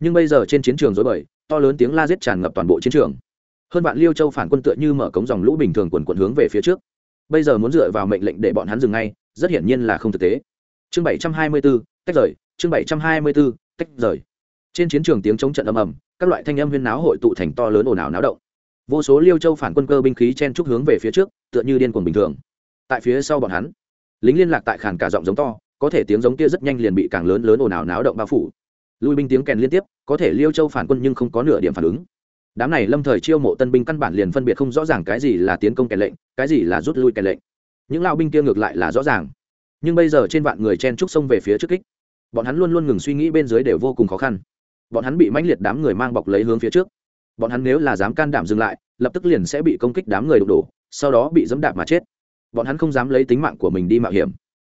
Nhưng bây giờ trên chiến trường dối bời to lớn tiếng la giết tràn ngập toàn bộ chiến trường. Hơn bạn liêu châu phản quân tựa như mở cống dòng lũ bình thường quần quần hướng về phía trước. Bây giờ muốn dựa vào mệnh lệnh để bọn hắn dừng ngay rất hiển nhiên là không thực tế. Chương bảy trăm hai mươi 724, tách rời chương bảy trăm hai mươi 724, tách rời trên chiến trường tiếng chống trận âm ầm, các loại thanh âm huyên náo hội tụ thành to lớn ồn ào náo động. Vô số liêu châu phản quân cơ binh khí chen trúc hướng về phía trước, tựa như điên cuồng bình thường. Tại phía sau bọn hắn, lính liên lạc tại khàn cả giọng giống to, có thể tiếng giống kia rất nhanh liền bị càng lớn lớn ồn ào náo động bao phủ. Lui binh tiếng kèn liên tiếp, có thể liêu châu phản quân nhưng không có nửa điểm phản ứng. Đám này lâm thời chiêu mộ tân binh căn bản liền phân biệt không rõ ràng cái gì là tiến công kèn lệnh, cái gì là rút lui kèn lệnh. Những lao binh kia ngược lại là rõ ràng. Nhưng bây giờ trên vạn người chen trúc sông về phía trước kích. Bọn hắn luôn luôn ngừng suy nghĩ bên dưới đều vô cùng khó khăn bọn hắn bị mãnh liệt đám người mang bọc lấy hướng phía trước. Bọn hắn nếu là dám can đảm dừng lại, lập tức liền sẽ bị công kích đám người đụng đổ, sau đó bị dẫm đạp mà chết. Bọn hắn không dám lấy tính mạng của mình đi mạo hiểm.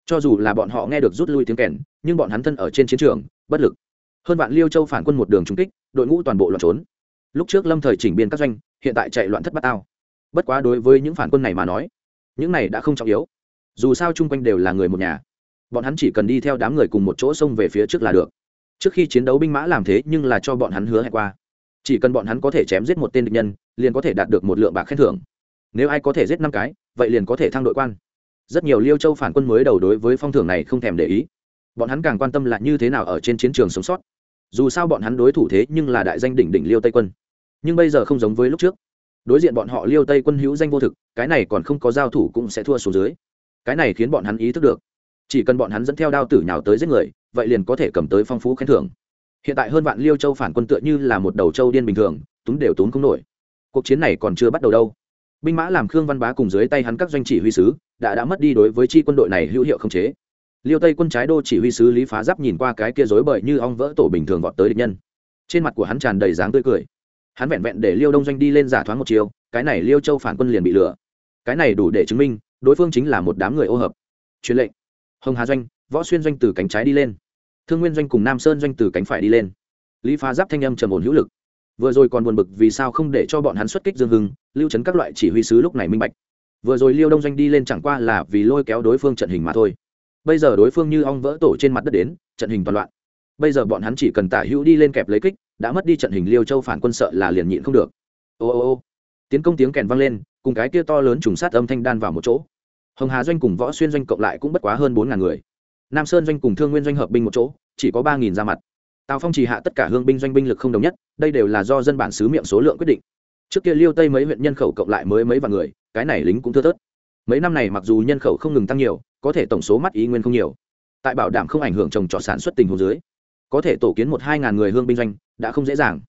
Cho dù là bọn họ nghe được rút lui tiếng kèn, nhưng bọn hắn thân ở trên chiến trường, bất lực. Hơn vạn liêu châu phản quân một đường trung kích, đội ngũ toàn bộ loạn trốn. Lúc trước lâm thời chỉnh biên các doanh, hiện tại chạy loạn thất bát tao bất quá đối với những phản quân này mà nói, những này đã không trọng yếu. Dù sao chung quanh đều là người một nhà. Bọn hắn chỉ cần đi theo đám người cùng một chỗ xông về phía trước là được trước khi chiến đấu binh mã làm thế nhưng là cho bọn hắn hứa hẹn qua. Chỉ cần bọn hắn có thể chém giết một tên địch nhân, liền có thể đạt được một lượng bạc khen thưởng. Nếu ai có thể giết năm cái, vậy liền có thể thăng đội quan. Rất nhiều liêu châu phản quân mới đầu đối với phong thưởng này không thèm để ý. Bọn hắn càng quan tâm là như thế nào ở trên chiến trường sống sót. Dù sao bọn hắn đối thủ thế nhưng là đại danh đỉnh đỉnh liêu tây quân. Nhưng bây giờ không giống với lúc trước. Đối diện bọn họ liêu tây quân hữu danh vô thực, cái này còn không có giao thủ cũng sẽ thua xuống dưới. Cái này khiến bọn hắn ý thức được. Chỉ cần bọn hắn dẫn theo đao tử nhào tới giết người vậy liền có thể cầm tới phong phú khen thưởng. Hiện tại hơn vạn liêu châu phản quân tựa như là một đầu châu điên bình thường, túng đều túng không nổi. Cuộc chiến này còn chưa bắt đầu đâu. Binh mã làm khương văn bá cùng dưới tay hắn các doanh chỉ huy sứ, đã đã mất đi đối với chi quân đội này hữu hiệu không chế. Liêu tây quân trái đô chỉ huy sứ lý phá giáp nhìn qua cái kia rối bời như ong vỡ tổ bình thường vọt tới địch nhân. Trên mặt của hắn tràn đầy dáng tươi cười. Hắn vẹn vẹn để liêu đông doanh đi lên giả thoáng một chiều, cái này liêu châu phản quân liền bị lừa. Cái này đủ để chứng minh, đối phương chính là một đám người ô hợp. Truyền lệnh. Hồng hà doanh võ xuyên doanh từ cánh trái đi lên. Thương nguyên doanh cùng nam sơn doanh từ cánh phải đi lên. Lý phá giáp thanh âm trầm ổn hữu lực. Vừa rồi còn buồn bực vì sao không để cho bọn hắn xuất kích dương hưng, lưu trấn các loại chỉ huy sứ lúc này minh bạch. Vừa rồi liêu đông doanh đi lên chẳng qua là vì lôi kéo đối phương trận hình mà thôi. Bây giờ đối phương như ong vỡ tổ trên mặt đất đến, trận hình toàn loạn. Bây giờ bọn hắn chỉ cần tả hữu đi lên kẹp lấy kích, đã mất đi trận hình liêu châu phản quân sợ là liền nhịn không được. Ô ô ô. Tiến công tiếng kèn vang lên, cùng cái kia to lớn trùng sát âm thanh đan vào một chỗ. Hồng hà doanh cùng võ xuyên doanh cộng lại cũng bất quá hơn bốn ngàn người nam sơn doanh cùng thương nguyên doanh hợp binh một chỗ, chỉ có ba nghìn ra mặt. Tào phong chỉ hạ tất cả hương binh doanh binh lực không đồng nhất, đây đều là do dân bản xứ miệng số lượng quyết định. Trước kia liêu tây mấy huyện nhân khẩu cộng lại mới mấy vạn người, cái này lính cũng thưa thớt. Mấy năm này mặc dù nhân khẩu không ngừng tăng nhiều, có thể tổng số mắt ý nguyên không nhiều. Tại bảo đảm không ảnh hưởng trồng trọt sản xuất tình hồ dưới, có thể tổ kiến một hai ngàn người hương binh doanh, đã không dễ dàng.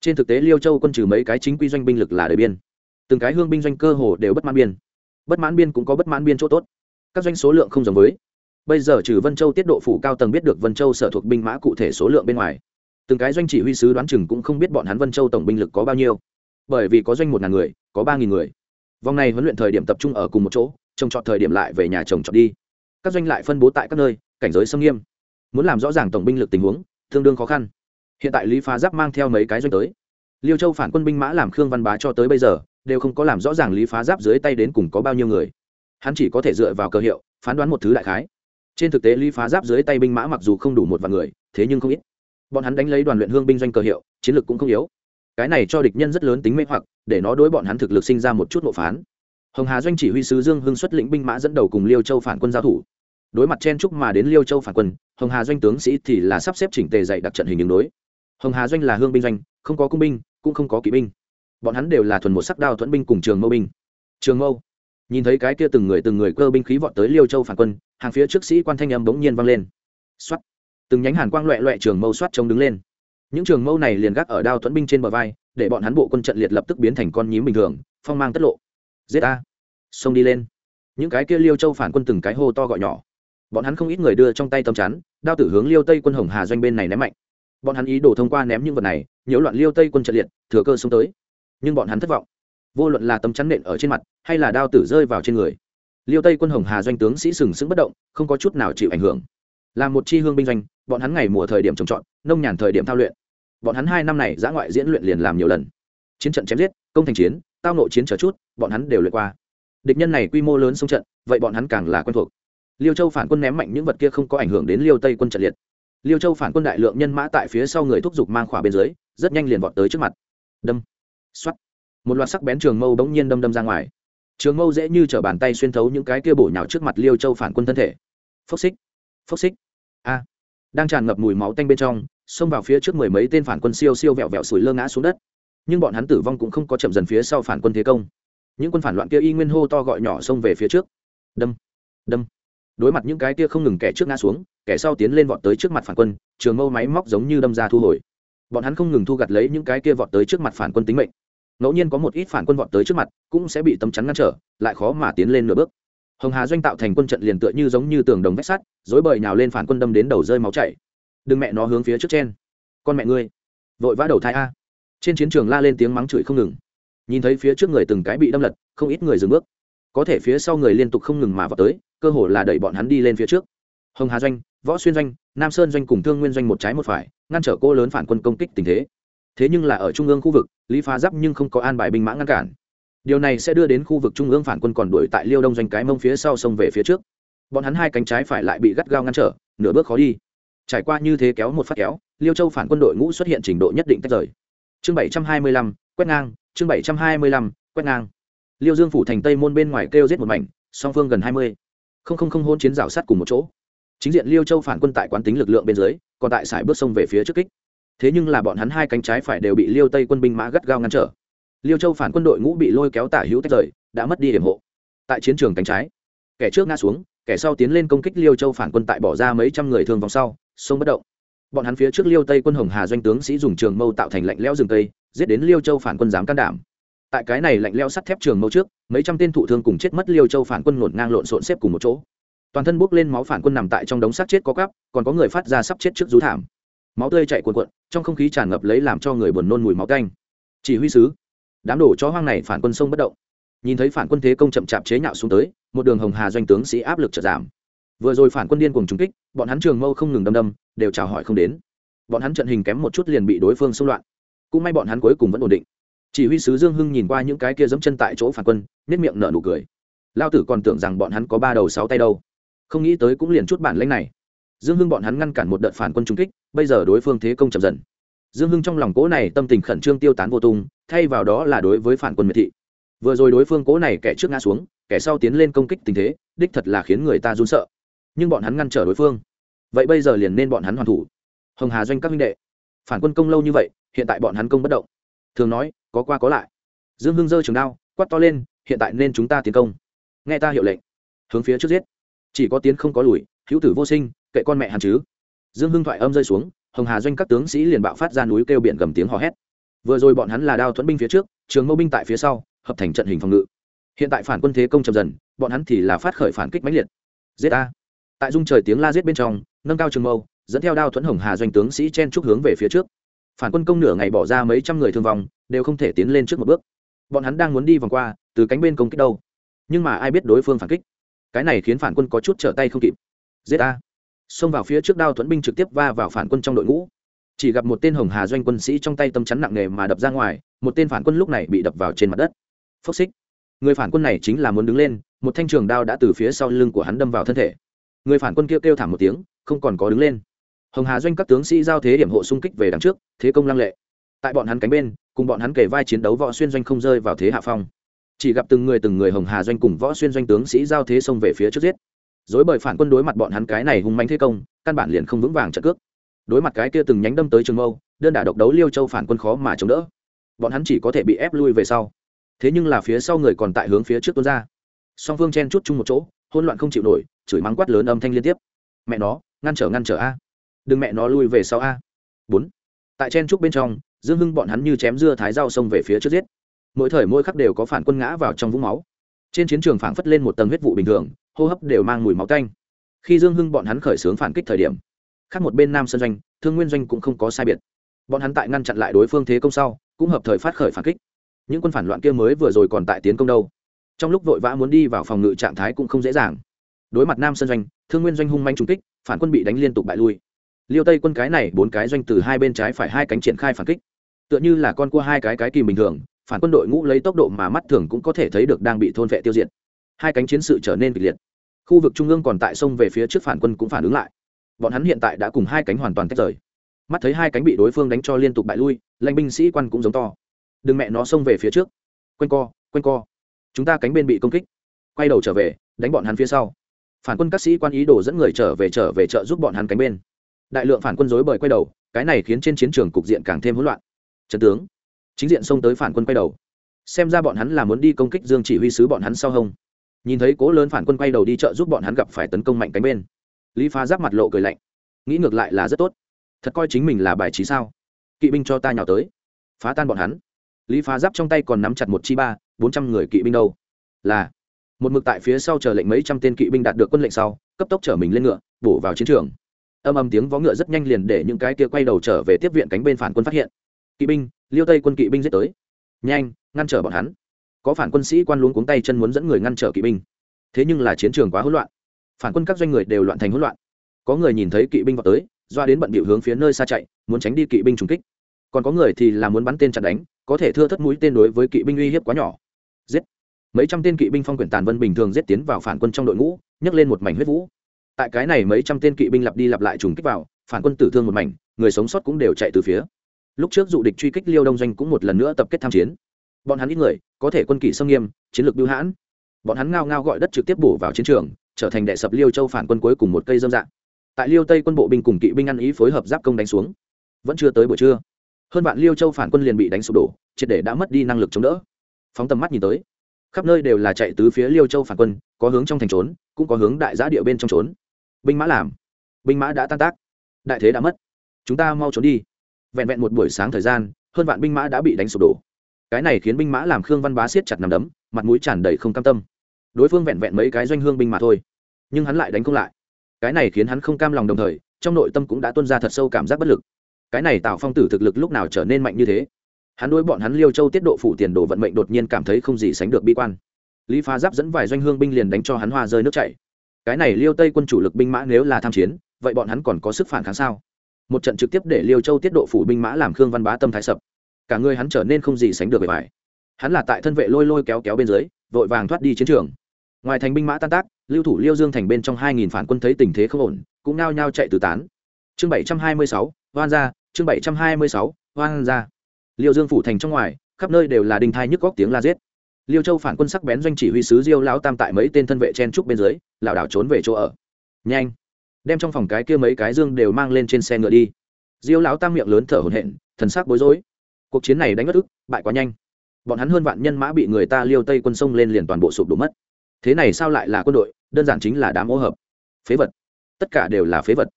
Trên thực tế liêu châu quân trừ mấy cái chính quy doanh binh lực là đời biên. Từng cái hương binh doanh cơ hồ đều bất mãn biên. Bất mãn biên cũng có bất mãn biên chỗ tốt. Các doanh số lượng không giống với bây giờ trừ vân châu tiết độ phủ cao tầng biết được vân châu sở thuộc binh mã cụ thể số lượng bên ngoài, từng cái doanh chỉ huy sứ đoán chừng cũng không biết bọn hắn vân châu tổng binh lực có bao nhiêu. Bởi vì có doanh một ngàn người, có ba nghìn người. Vòng này huấn luyện thời điểm tập trung ở cùng một chỗ trồng trọt thời điểm lại về nhà trồng trọt đi. Các doanh lại phân bố tại các nơi, cảnh giới xâm nghiêm. Muốn làm rõ ràng tổng binh lực tình huống, tương đương khó khăn. Hiện tại lý phá giáp mang theo mấy cái doanh tới. Liêu châu phản quân binh mã làm khương văn bá cho tới bây giờ, đều không có làm rõ ràng lý phá giáp dưới tay đến cùng có bao nhiêu người. Hắn chỉ có thể dựa vào cơ hiệu, phán đoán một thứ đại khái trên thực tế, lý phá giáp dưới tay binh mã mặc dù không đủ một vạn người, thế nhưng không ít. Bọn hắn đánh lấy đoàn luyện hương binh doanh cơ hiệu, chiến lược cũng không yếu. Cái này cho địch nhân rất lớn tính mê hoặc, để nó đối bọn hắn thực lực sinh ra một chút mộ phán. Hồng hà doanh chỉ huy sứ dương hưng xuất lĩnh binh mã dẫn đầu cùng liêu châu phản quân giao thủ. Đối mặt chen trúc mà đến liêu châu phản quân, hồng hà doanh tướng sĩ thì là sắp xếp chỉnh tề dạy đặc trận hình đường đối. Hồng hà doanh là hương binh doanh, không có cung binh, cũng không có kỵ binh. Bọn hắn đều là thuần một sắc đao thuẫn binh cùng trường mâu binh. Trường mâu nhìn thấy cái kia từng người từng người cơ binh khí vọt tới liêu châu phản quân hàng phía trước sĩ quan thanh âm bỗng nhiên vang lên. Xoát, từng nhánh hàn quang loẹ loẹ trường mâu xoát trông đứng lên. Những trường mâu này liền gác ở đao thuẫn binh trên bờ vai để bọn hắn bộ quân trận liệt lập tức biến thành con nhím bình thường phong mang tất lộ. Giết a xông đi lên. Những cái kia liêu châu phản quân từng cái hô to gọi nhỏ. Bọn hắn không ít người đưa trong tay tấm chắn đao tử hướng liêu tây quân hồng hà doanh bên này ném mạnh. Bọn hắn ý đồ thông qua ném những vật này nhiễu loạn liêu tây quân trận liệt thừa cơ xông tới. Nhưng bọn hắn thất vọng vô luận là tấm chắn nện ở trên mặt, hay là đao tử rơi vào trên người. Liêu tây quân hồng hà doanh tướng sĩ sừng sững bất động, không có chút nào chịu ảnh hưởng. Là một chi hương binh doanh, bọn hắn ngày mùa thời điểm trồng trọt, nông nhàn thời điểm thao luyện. Bọn hắn hai năm này giã ngoại diễn luyện liền làm nhiều lần. Chiến trận chém giết, công thành chiến, tao nội chiến trở chút, bọn hắn đều luyện qua. Địch nhân này quy mô lớn sông trận, vậy bọn hắn càng là quen thuộc. Liêu châu phản quân ném mạnh những vật kia không có ảnh hưởng đến liêu tây quân trận liệt. Liêu châu phản quân đại lượng nhân mã tại phía sau người thúc giục mang khỏa bên dưới, rất nhanh liền vọt tới trước mặt. Đâm. X một loạt sắc bén trường mâu bỗng nhiên đâm đâm ra ngoài. Trường mâu dễ như t r ở bàn tay xuyên thấu những cái kia bổ nhào trước mặt liêu châu phản quân thân thể. Phốc xích phốc xích. A! Đang tràn ngập mùi máu tanh bên trong, xông vào phía trước mười mấy tên phản quân siêu siêu vẹo vẹo sủi lơ ngã xuống đất. Nhưng bọn hắn tử vong cũng không có chậm dần phía sau phản quân thế công. Những quân phản loạn kia y nguyên hô to gọi nhỏ xông về phía trước. Đâm đâm. Đối mặt những cái kia không ngừng kẻ trước ngã xuống, kẻ sau tiến lên vọt tới trước mặt phản quân, trường mâu máy móc giống như đâm ra thu hồi. Bọn hắn không ngừng thu gặt lấy những cái kia vọt tới trước mặt phản quân tính mệnh ngẫu nhiên có một ít phản quân vọt tới trước mặt, cũng sẽ bị tấm chắn ngăn trở, lại khó mà tiến lên nửa bước. Hồng hà doanh tạo thành quân trận liền tựa như giống như tường đồng vách sắt dối bời nhào lên phản quân đâm đến đầu rơi máu chảy. Đừng mẹ nó hướng phía trước trên con mẹ ngươi. Vội vã đầu thai a. Trên chiến trường la lên tiếng mắng chửi không ngừng. Nhìn thấy phía trước người từng cái bị đâm lật, không ít người dừng bước. Có thể phía sau người liên tục không ngừng mà vào tới, cơ hồ là đẩy bọn hắn đi lên phía trước. Hồng hà doanh, võ xuyên doanh, nam sơn doanh cùng thương nguyên doanh một trái một phải, ngăn trở cô lớn phản quân công kích tình thế thế nhưng là ở trung ương khu vực, lý phá giáp nhưng không có an bài binh mã ngăn cản. Điều này sẽ đưa đến khu vực trung ương phản quân còn đuổi tại liêu đông doanh cái mông phía sau sông về phía trước. Bọn hắn hai cánh trái phải lại bị gắt gao ngăn trở, nửa bước khó đi. Trải qua như thế kéo một phát kéo, liêu châu phản quân đội ngũ xuất hiện trình độ nhất định tách rời. Chương bảy trăm hai mươi lăm, quét ngang, chương bảy trăm hai mươi lăm, quét ngang. Liêu dương phủ thành tây môn bên ngoài kêu giết một mảnh, song phương gần hai mươi. Không không không hôn chiến rào sát cùng một chỗ. Chính diện liêu châu phản quân tại quán tính lực lượng bên dưới, còn tại sải bước sông về phía trước kích thế nhưng là bọn hắn hai cánh trái phải đều bị liêu tây quân binh mã gắt gao ngăn trở. Liêu châu phản quân đội ngũ bị lôi kéo tả hữu tách rời, đã mất đi hiểm hộ. Tại chiến trường cánh trái, kẻ trước ngã xuống, kẻ sau tiến lên công kích liêu châu phản quân tại bỏ ra mấy trăm người thương vòng sau, sông bất động. Bọn hắn phía trước liêu tây quân hồng hà doanh tướng sĩ dùng trường mâu tạo thành lạnh leo rừng tây giết đến liêu châu phản quân dám can đảm. Tại cái này lạnh leo sắt thép trường mâu trước, mấy trăm tên thụ thương cùng chết mất liêu châu phản quân lộn ngang lộn xộn xếp cùng một chỗ. Toàn thân bốc lên máu phản quân nằm tại trong đống xác chết có cắp còn có người phát ra sắp chết trước rú thảm máu tươi chạy cuồn cuộn, trong không khí tràn ngập lấy làm cho người buồn nôn mùi máu canh. Chỉ huy sứ, đám đổ chó hoang này phản quân sông bất động. Nhìn thấy phản quân thế công chậm chạp chế nhạo xuống tới, một đường hồng hà doanh tướng sĩ áp lực chợt giảm. Vừa rồi phản quân điên cùng trúng kích, bọn hắn trường mâu không ngừng đâm đâm, đều chào hỏi không đến. Bọn hắn trận hình kém một chút liền bị đối phương xung loạn. Cũng may bọn hắn cuối cùng vẫn ổn định. Chỉ huy sứ dương hưng nhìn qua những cái kia dẫm chân tại chỗ phản quân nếp miệng nở nụ cười. Lao tử còn tưởng rằng bọn hắn có ba đầu sáu tay đâu. Không nghĩ tới cũng liền chút bản lãnh này. Dương hưng bọn hắn ngăn cản một đợt phản quân trung kích bây giờ đối phương thế công chậm dần. Dương hưng trong lòng cố này tâm tình khẩn trương tiêu tán vô tung, thay vào đó là đối với phản quân miệt thị. Vừa rồi đối phương cố này kẻ trước ngã xuống, kẻ sau tiến lên công kích tình thế, đích thật là khiến người ta run sợ. Nhưng bọn hắn ngăn trở đối phương. Vậy bây giờ liền nên bọn hắn hoàn thủ. Hồng hà doanh các minh đệ, phản quân công lâu như vậy, hiện tại bọn hắn công bất động. Thường nói, có qua có lại. Dương hưng giơ trường đao, quát to lên, hiện tại nên chúng ta tiến công. Nghe ta hiệu lệnh. Hướng phía trước giết. Chỉ có tiến không có lùi, hữu tử vô sinh, kệ con mẹ hắn chứ dương hưng thoại âm rơi xuống, hồng hà doanh các tướng sĩ liền bạo phát ra núi kêu biển gầm tiếng hò hét. Vừa rồi bọn hắn là đao thuẫn binh phía trước, trường mâu binh tại phía sau, hợp thành trận hình phòng ngự. Hiện tại phản quân thế công chậm dần, bọn hắn thì là phát khởi phản kích mãnh liệt. Giết a tại dung trời tiếng la giết bên trong, nâng cao trường mâu, dẫn theo đao thuẫn hồng hà doanh tướng sĩ chen trúc hướng về phía trước. Phản quân công nửa ngày bỏ ra mấy trăm người thương vong, đều không thể tiến lên trước một bước. Bọn hắn đang muốn đi vòng qua, từ cánh bên công kích đâu. Nhưng mà ai biết đối phương phản kích. Cái này khiến phản quân có chút trở tay không kịp. Giết a xông vào phía trước đao thuẫn binh trực tiếp va vào phản quân trong đội ngũ. Chỉ gặp một tên hồng hà doanh quân sĩ trong tay tâm chắn nặng nề mà đập ra ngoài, một tên phản quân lúc này bị đập vào trên mặt đất. Phốc xích. Người phản quân này chính là muốn đứng lên, một thanh trường đao đã từ phía sau lưng của hắn đâm vào thân thể. Người phản quân kêu kêu thảm một tiếng, không còn có đứng lên. Hồng hà doanh các tướng sĩ giao thế điểm hộ xung kích về đằng trước, thế công lăng lệ. Tại bọn hắn cánh bên, cùng bọn hắn kể vai chiến đấu võ xuyên doanh không rơi vào thế hạ phong. Chỉ gặp từng người từng người hồng hà doanh cùng võ xuyên doanh tướng sĩ giao thế xông về phía trước giết dối bởi phản quân đối mặt bọn hắn cái này hung manh thế công, căn bản liền không vững vàng trận cước. Đối mặt cái kia từng nhánh đâm tới trường mâu, đơn đả độc đấu liêu châu phản quân khó mà chống đỡ. Bọn hắn chỉ có thể bị ép lui về sau. Thế nhưng là phía sau người còn tại hướng phía trước tuôn ra. Song phương chen chút chung một chỗ, hỗn loạn không chịu nổi, chửi mắng quát lớn âm thanh liên tiếp. Mẹ nó, ngăn trở ngăn trở a. Đừng mẹ nó lui về sau a. Bốn. Tại chen trúc bên trong, dương hưng bọn hắn như chém dưa thái dao xông về phía trước giết. Mỗi thời mỗi khắc đều có phản quân ngã vào trong vũng máu trên chiến trường phảng phất lên một tầng huyết vụ bình thường, hô hấp đều mang mùi máu canh khi dương hưng bọn hắn khởi xướng phản kích thời điểm, khác một bên nam sơn doanh, thương nguyên doanh cũng không có sai biệt. Bọn hắn tại ngăn chặn lại đối phương thế công sau, cũng hợp thời phát khởi phản kích. Những quân phản loạn kia mới vừa rồi còn tại tiến công đâu. Trong lúc vội vã muốn đi vào phòng ngự trạng thái cũng không dễ dàng. Đối mặt nam sơn doanh, thương nguyên doanh hung manh trung kích, phản quân bị đánh liên tục bại lui. Liêu tây quân cái này bốn cái doanh từ hai bên trái phải hai cánh triển khai phản kích. Tựa như là con cua hai cái cái kìm bình thường phản quân đội ngũ lấy tốc độ mà mắt thường cũng có thể thấy được đang bị thôn vệ tiêu diệt. Hai cánh chiến sự trở nên kịch liệt. Khu vực trung ương còn tại sông về phía trước phản quân cũng phản ứng lại. Bọn hắn hiện tại đã cùng hai cánh hoàn toàn tách rời. Mắt thấy hai cánh bị đối phương đánh cho liên tục bại lui, lãnh binh sĩ quan cũng giống to. Đừng mẹ nó xông về phía trước. Quanh co quanh co. Chúng ta cánh bên bị công kích. Quay đầu trở về, đánh bọn hắn phía sau. Phản quân các sĩ quan ý đồ dẫn người trở về trở về trợ giúp bọn hắn cánh bên. Đại lượng phản quân dối bời quay đầu, cái này khiến trên chiến trường cục diện càng thêm hỗn loạn. Trần tướng chính diện xông tới phản quân quay đầu. Xem ra bọn hắn là muốn đi công kích dương chỉ huy sứ bọn hắn sau hông. Nhìn thấy cố lớn phản quân quay đầu đi trợ giúp bọn hắn gặp phải tấn công mạnh cánh bên. Lý phá giáp mặt lộ cười lạnh. Nghĩ ngược lại là rất tốt. Thật coi chính mình là bài trí sao? Kỵ binh cho ta nhào tới. Phá tan bọn hắn. Lý phá giáp trong tay còn nắm chặt một chi ba, bốn trăm người kỵ binh đâu? Là, một mực tại phía sau chờ lệnh mấy trăm tên kỵ binh đạt được quân lệnh sau, cấp tốc chở mình lên ngựa, bổ vào chiến trường. Âm âm tiếng vó ngựa rất nhanh liền để những cái kia quay đầu trở về tiếp viện cánh bên phản quân phát hiện. Kỵ binh liêu tây quân kỵ binh giết tới. Nhanh, ngăn trở bọn hắn. Có phản quân sĩ quan luống cuống tay chân muốn dẫn người ngăn trở kỵ binh. Thế nhưng là chiến trường quá hỗn loạn. Phản quân các doanh người đều loạn thành hỗn loạn. Có người nhìn thấy kỵ binh vào tới, doa đến bận bịu hướng phía nơi xa chạy, muốn tránh đi kỵ binh trùng kích. Còn có người thì là muốn bắn tên chặn đánh, có thể thưa thất mũi tên đối với kỵ binh uy hiếp quá nhỏ. Giết. Mấy trăm tên kỵ binh phong quyển tàn vân bình thường giết tiến vào phản quân trong đội ngũ, nhấc lên một mảnh huyết vũ. Tại cái này mấy trăm tên kỵ binh lặp đi lặp lại trùng kích vào, phản quân tử thương một mảnh, người sống sót cũng đều chạy từ phía lúc trước dụ địch truy kích liêu đông doanh cũng một lần nữa tập kết tham chiến. Bọn hắn ít người, có thể quân kỷ sông nghiêm, chiến lược bưu hãn. Bọn hắn ngao ngao gọi đất trực tiếp bổ vào chiến trường, trở thành đệ sập liêu châu phản quân cuối cùng một cây dâm dạng. Tại liêu tây quân bộ binh cùng kỵ binh ăn ý phối hợp giáp công đánh xuống. Vẫn chưa tới buổi trưa. Hơn vạn liêu châu phản quân liền bị đánh sụp đổ, triệt để đã mất đi năng lực chống đỡ. Phóng tầm mắt nhìn tới, khắp nơi đều là chạy tứ phía liêu châu phản quân, có hướng trong thành trốn, cũng có hướng đại giã địa bên trong trốn. Binh mã làm, binh mã đã tan tác. Đại thế đã mất. Chúng ta mau trốn đi vẹn vẹn một buổi sáng thời gian, hơn vạn binh mã đã bị đánh sụp đổ. Cái này khiến binh mã làm khương văn bá siết chặt nằm đấm, mặt mũi tràn đầy không cam tâm. Đối phương vẹn vẹn mấy cái doanh hương binh mà thôi, nhưng hắn lại đánh không lại. Cái này khiến hắn không cam lòng đồng thời, trong nội tâm cũng đã tuân ra thật sâu cảm giác bất lực. Cái này tạo phong tử thực lực lúc nào trở nên mạnh như thế? Hắn đối bọn hắn liêu châu tiết độ phủ tiền đồ vận mệnh đột nhiên cảm thấy không gì sánh được bi quan. Lý phá giáp dẫn vài doanh hương binh liền đánh cho hắn hoa rơi nước chảy. Cái này liêu tây quân chủ lực binh mã nếu là tham chiến, vậy bọn hắn còn có sức phản kháng sao? Một trận trực tiếp để liêu châu tiết độ phủ binh mã làm khương văn bá tâm thái sập. Cả người hắn trở nên không gì sánh được bề bài hắn là tại thân vệ lôi lôi kéo kéo bên dưới, vội vàng thoát đi chiến trường. Ngoài thành binh mã tan tác, lưu thủ liêu dương thành bên trong hai nghìn phản quân thấy tình thế không ổn, cũng nao nhao chạy từ tán. Chương bảy trăm hai mươi sáu, hoan ra chương bảy trăm hai mươi sáu, hoan ra liêu dương phủ thành trong ngoài, khắp nơi đều là đình thai nhức góc tiếng la giết. Liêu châu phản quân sắc bén doanh chỉ huy sứ diêu lão tam tại mấy tên thân vệ chen trúc bên dưới, lảo đảo trốn về chỗ ở. Nhanh! Đem trong phòng cái kia mấy cái dương đều mang lên trên xe ngựa đi. Diêu lão tam miệng lớn thở hổn hển, thần sắc bối rối. Cuộc chiến này đánh mất ức, bại quá nhanh. Bọn hắn hơn vạn nhân mã bị người ta liêu tây quân sông lên liền toàn bộ sụp đổ mất. Thế này sao lại là quân đội, đơn giản chính là đám ô hợp. Phế vật. Tất cả đều là phế vật.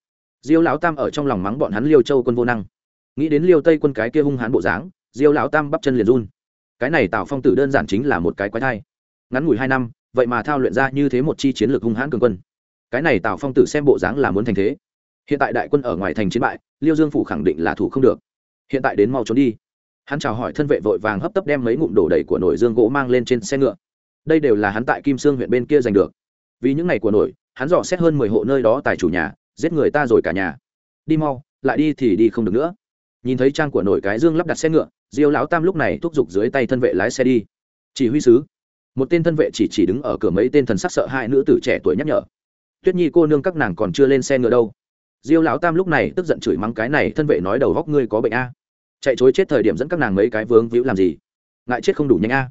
Diêu lão tam ở trong lòng mắng bọn hắn liêu châu quân vô năng. Nghĩ đến liêu tây quân cái kia hung hãn bộ dáng, diêu lão tam bắp chân liền run. Cái này tạo phong tử đơn giản chính là một cái quái thai. Ngắn ngủi hai năm, vậy mà thao luyện ra như thế một chi chiến lược hung hãn cường quân cái này Tào phong tử xem bộ dáng là muốn thành thế hiện tại đại quân ở ngoài thành chiến bại liêu dương phủ khẳng định là thủ không được hiện tại đến mau trốn đi hắn chào hỏi thân vệ vội vàng hấp tấp đem mấy ngụm đổ đầy của nổi dương gỗ mang lên trên xe ngựa đây đều là hắn tại kim sương huyện bên kia giành được vì những ngày của nổi hắn dò xét hơn mười hộ nơi đó tại chủ nhà giết người ta rồi cả nhà đi mau lại đi thì đi không được nữa nhìn thấy trang của nổi cái dương lắp đặt xe ngựa diêu lão tam lúc này thúc giục dưới tay thân vệ lái xe đi chỉ huy sứ một tên thân vệ chỉ chỉ đứng ở cửa mấy tên thần sắc sợ hai nữ tử trẻ tuổi nhắc nhở tuyết nhi cô nương các nàng còn chưa lên xe ngựa đâu. Diêu lão tam lúc này tức giận chửi mắng cái này thân vệ nói đầu góc ngươi có bệnh a. Chạy chối chết thời điểm dẫn các nàng mấy cái vướng víu làm gì? Ngại chết không đủ nhanh a.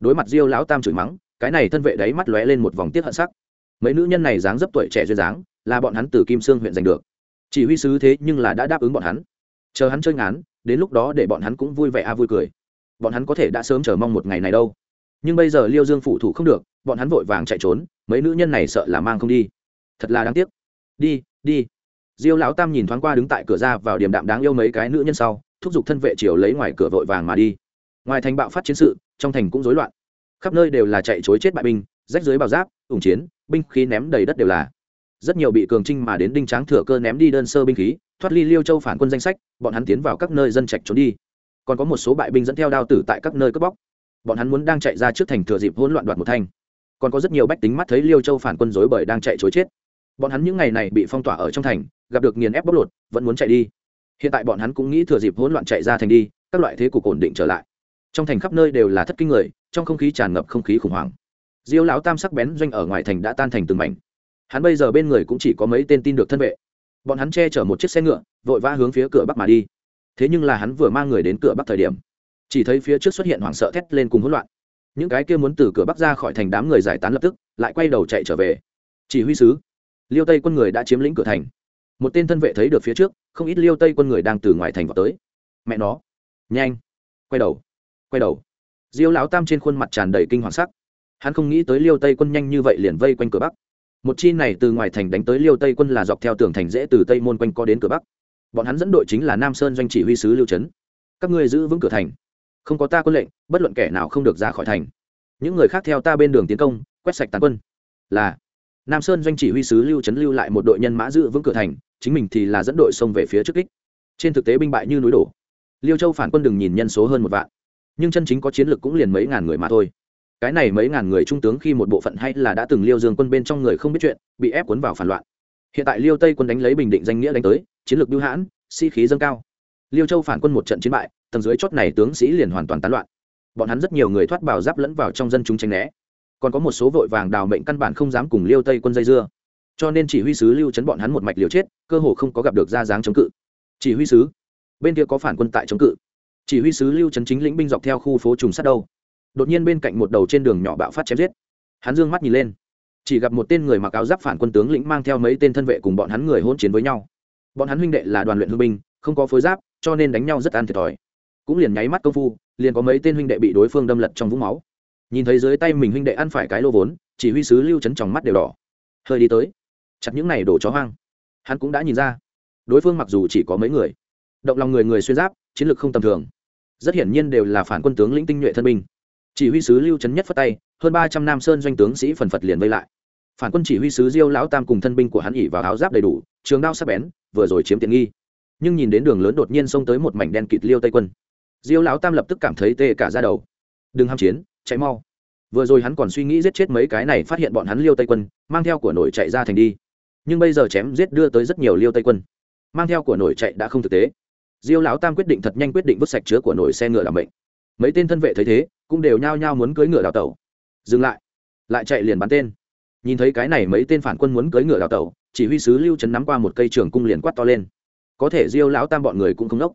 Đối mặt diêu lão tam chửi mắng, cái này thân vệ đấy mắt lóe lên một vòng tiết hận sắc. Mấy nữ nhân này dáng dấp tuổi trẻ duyên dáng, là bọn hắn từ kim sương huyện giành được. Chỉ huy sứ thế nhưng là đã đáp ứng bọn hắn. Chờ hắn chơi ngán, đến lúc đó để bọn hắn cũng vui vẻ a vui cười. Bọn hắn có thể đã sớm chờ mong một ngày này đâu. Nhưng bây giờ liêu dương phụ thủ không được, bọn hắn vội vàng chạy trốn, mấy nữ nhân này sợ là mang không đi thật là đáng tiếc. Đi đi. Diêu lão tam nhìn thoáng qua đứng tại cửa ra vào điểm đạm đáng yêu mấy cái nữ nhân sau, thúc giục thân vệ triều lấy ngoài cửa vội vàng mà đi. Ngoài thành bạo phát chiến sự, trong thành cũng rối loạn. Khắp nơi đều là chạy chối chết bại binh, rách dưới bào giáp, ủng chiến, binh khí ném đầy đất đều là. Rất nhiều bị cường trinh mà đến đinh tráng thừa cơ ném đi đơn sơ binh khí, thoát ly liêu châu phản quân danh sách, bọn hắn tiến vào các nơi dân trạch trốn đi. Còn có một số bại binh dẫn theo đao tử tại các nơi cướp bóc. Bọn hắn muốn đang chạy ra trước thành thừa dịp hỗn loạn đoạt một thanh. Còn có rất nhiều bách tính mắt thấy liêu châu phản quân dối bời đang chạy chối chết bọn hắn những ngày này bị phong tỏa ở trong thành, gặp được nghiền ép bóc lột, vẫn muốn chạy đi. Hiện tại bọn hắn cũng nghĩ thừa dịp hỗn loạn chạy ra thành đi, các loại thế cục ổn định trở lại. Trong thành khắp nơi đều là thất kinh người, trong không khí tràn ngập không khí khủng hoảng. Diêu lão tam sắc bén doanh ở ngoài thành đã tan thành từng mảnh. Hắn bây giờ bên người cũng chỉ có mấy tên tin được thân vệ. Bọn hắn che chở một chiếc xe ngựa, vội vã hướng phía cửa bắc mà đi. Thế nhưng là hắn vừa mang người đến cửa bắc thời điểm, chỉ thấy phía trước xuất hiện hoảng sợ thét lên cùng hỗn loạn. Những cái kia muốn từ cửa bắc ra khỏi thành đám người giải tán lập tức, lại quay đầu chạy trở về. Chỉ huy sứ liêu tây quân người đã chiếm lĩnh cửa thành. Một tên thân vệ thấy được phía trước, không ít liêu tây quân người đang từ ngoài thành vào tới. Mẹ nó. Nhanh. Quay đầu. Quay đầu. Diêu lão tam trên khuôn mặt tràn đầy kinh hoàng sắc. Hắn không nghĩ tới liêu tây quân nhanh như vậy liền vây quanh cửa bắc. Một chi này từ ngoài thành đánh tới liêu tây quân là dọc theo tường thành dễ từ tây môn quanh co đến cửa bắc. Bọn hắn dẫn đội chính là nam sơn doanh chỉ huy sứ lưu trấn các ngươi giữ vững cửa thành. Không có ta quân lệnh, bất luận kẻ nào không được ra khỏi thành. Những người khác theo ta bên đường tiến công, quét sạch tàn quân. Là nam sơn doanh chỉ huy sứ lưu trấn lưu lại một đội nhân mã giữ vững cửa thành, chính mình thì là dẫn đội xông về phía trước kích. Trên thực tế binh bại như núi đổ. Liêu châu phản quân đừng nhìn nhân số hơn một vạn, nhưng chân chính có chiến lược cũng liền mấy ngàn người mà thôi. Cái này mấy ngàn người trung tướng khi một bộ phận hay là đã từng liêu dương quân bên trong người không biết chuyện, bị ép cuốn vào phản loạn. Hiện tại liêu tây quân đánh lấy bình định danh nghĩa đánh tới, chiến lược bưu hãn, sĩ、si、khí dâng cao. Liêu châu phản quân một trận chiến bại, tầng dưới chót này tướng sĩ liền hoàn toàn tán loạn. Bọn hắn rất nhiều người thoát bảo giáp lẫn vào trong dân chúng tránh né còn có một số vội vàng đào mệnh căn bản không dám cùng liêu tây quân dây dưa. Cho nên chỉ huy sứ lưu chấn bọn hắn một mạch liều chết, cơ hồ không có gặp được ra dáng chống cự. Chỉ huy sứ, bên kia có phản quân tại chống cự. Chỉ huy sứ lưu chấn chính lĩnh binh dọc theo khu phố trùng sát đâu. Đột nhiên bên cạnh một đầu trên đường nhỏ bạo phát chém giết. Hắn dương mắt nhìn lên. Chỉ gặp một tên người mặc áo giáp phản quân tướng lĩnh mang theo mấy tên thân vệ cùng bọn hắn người hôn chiến với nhau. Bọn hắn huynh đệ là đoàn luyện hương binh, không có phối giáp, cho nên đánh nhau rất ăn thiệt thòi. Cũng liền nháy mắt công phu, liền có mấy tên huynh đệ bị đối phương đâm lật trong vũng máu nhìn thấy dưới tay mình huynh đệ ăn phải cái lô vốn, chỉ huy sứ lưu chấn tròng mắt đều đỏ. Hơi đi tới. Chặt những này đổ chó hoang. Hắn cũng đã nhìn ra. Đối phương mặc dù chỉ có mấy người, động lòng người người xuyên giáp, chiến lược không tầm thường. Rất hiển nhiên đều là phản quân tướng lĩnh tinh nhuệ thân binh. Chỉ huy sứ lưu trấn nhất phất tay, hơn ba trăm nam sơn doanh tướng sĩ phần phật liền vây lại. Phản quân chỉ huy sứ diêu lão tam cùng thân binh của hắn ỉ vào áo giáp đầy đủ, trường đao sắc bén, vừa rồi chiếm tiện nghi. Nhưng nhìn đến đường lớn đột nhiên xông tới một mảnh đen kịt liêu tây quân, diêu lão tam lập tức cảm thấy tê cả ra đầu. Đừng ham chiến chạy mau. Vừa rồi hắn còn suy nghĩ giết chết mấy cái này phát hiện bọn hắn liêu tây quân, mang theo của nổi chạy ra thành đi. Nhưng bây giờ chém giết đưa tới rất nhiều liêu tây quân. Mang theo của nổi chạy đã không thực tế. Diêu lão tam quyết định thật nhanh quyết định vứt sạch chứa của nổi xe ngựa làm bệnh mấy tên thân vệ thấy thế, cũng đều nhao nhao muốn cưỡi ngựa đào tẩu. Dừng lại. Lại chạy liền bắn tên. Nhìn thấy cái này mấy tên phản quân muốn cưỡi ngựa đào tẩu, chỉ huy sứ lưu trấn nắm qua một cây trường cung liền quát to lên. Có thể diêu lão tam bọn người cũng không nốc.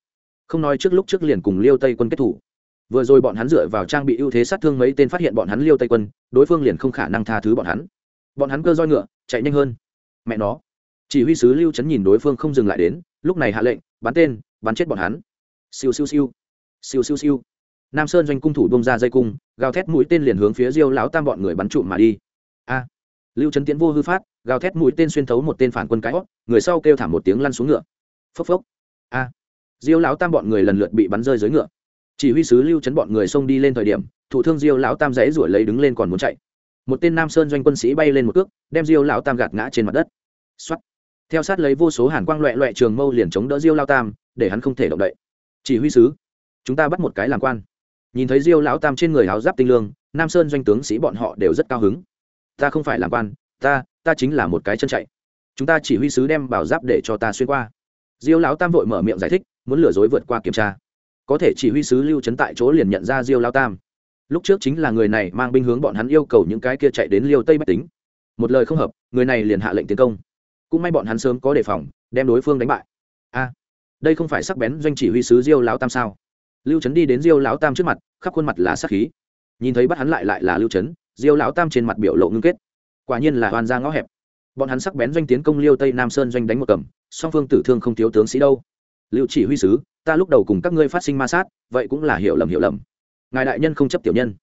Không nói trước lúc trước liền cùng liêu tây quân kết thủ vừa rồi bọn hắn dựa vào trang bị ưu thế sát thương mấy tên phát hiện bọn hắn liêu tây quân, đối phương liền không khả năng tha thứ bọn hắn. Bọn hắn cơ roi ngựa, chạy nhanh hơn. Mẹ nó. Chỉ huy sứ lưu trấn nhìn đối phương không dừng lại đến, lúc này hạ lệnh, bắn tên, bắn chết bọn hắn. Siêu siêu siêu. Siêu siêu siêu. Nam sơn doanh cung thủ bông ra dây cung, gào thét mũi tên liền hướng phía diêu lão tam bọn người bắn trụm mà đi. A. Lưu trấn tiến vô hư phát, gào thét mũi tên xuyên thấu một tên phản quân cái hót, người sau kêu thảm một tiếng lăn xuống ngựa. Phốc phốc. A. Diêu lão tam bọn người lần lượt bị bắn rơi dưới ngựa chỉ huy sứ lưu chấn bọn người xông đi lên thời điểm, thủ thương diêu lão tam dãy ruổi lấy đứng lên còn muốn chạy. Một tên nam sơn doanh quân sĩ bay lên một cước, đem diêu lão tam gạt ngã trên mặt đất. Xuất theo sát lấy vô số hàn quang loẹ loẹ trường mâu liền chống đỡ diêu lao tam, để hắn không thể động đậy. Chỉ huy sứ, chúng ta bắt một cái làm quan. Nhìn thấy diêu lão tam trên người áo giáp tinh lương, nam sơn doanh tướng sĩ bọn họ đều rất cao hứng. Ta không phải làm quan, ta ta chính là một cái chân chạy. Chúng ta chỉ huy sứ đem bảo giáp để cho ta xuyên qua. Diêu lão tam vội mở miệng giải thích, muốn lừa dối vượt qua kiểm tra có thể chỉ huy sứ lưu trấn tại chỗ liền nhận ra diêu lao tam. Lúc trước chính là người này mang binh hướng bọn hắn yêu cầu những cái kia chạy đến liêu tây bách tính. Một lời không hợp, người này liền hạ lệnh tiến công. Cũng may bọn hắn sớm có đề phòng, đem đối phương đánh bại. A, đây không phải sắc bén doanh chỉ huy sứ diêu lão tam sao? Lưu trấn đi đến diêu lão tam trước mặt, khắp khuôn mặt là sắc khí. Nhìn thấy bắt hắn lại lại là lưu trấn diêu lão tam trên mặt biểu lộ ngưng kết. Quả nhiên là hoàn ra ngõ hẹp. Bọn hắn sắc bén doanh tiến công liêu tây nam sơn doanh đánh một cầm, song phương tử thương không thiếu tướng sĩ đâu. Lưu chỉ huy sứ ta lúc đầu cùng các ngươi phát sinh ma sát, vậy cũng là hiểu lầm hiểu lầm. Ngài đại nhân không chấp tiểu nhân.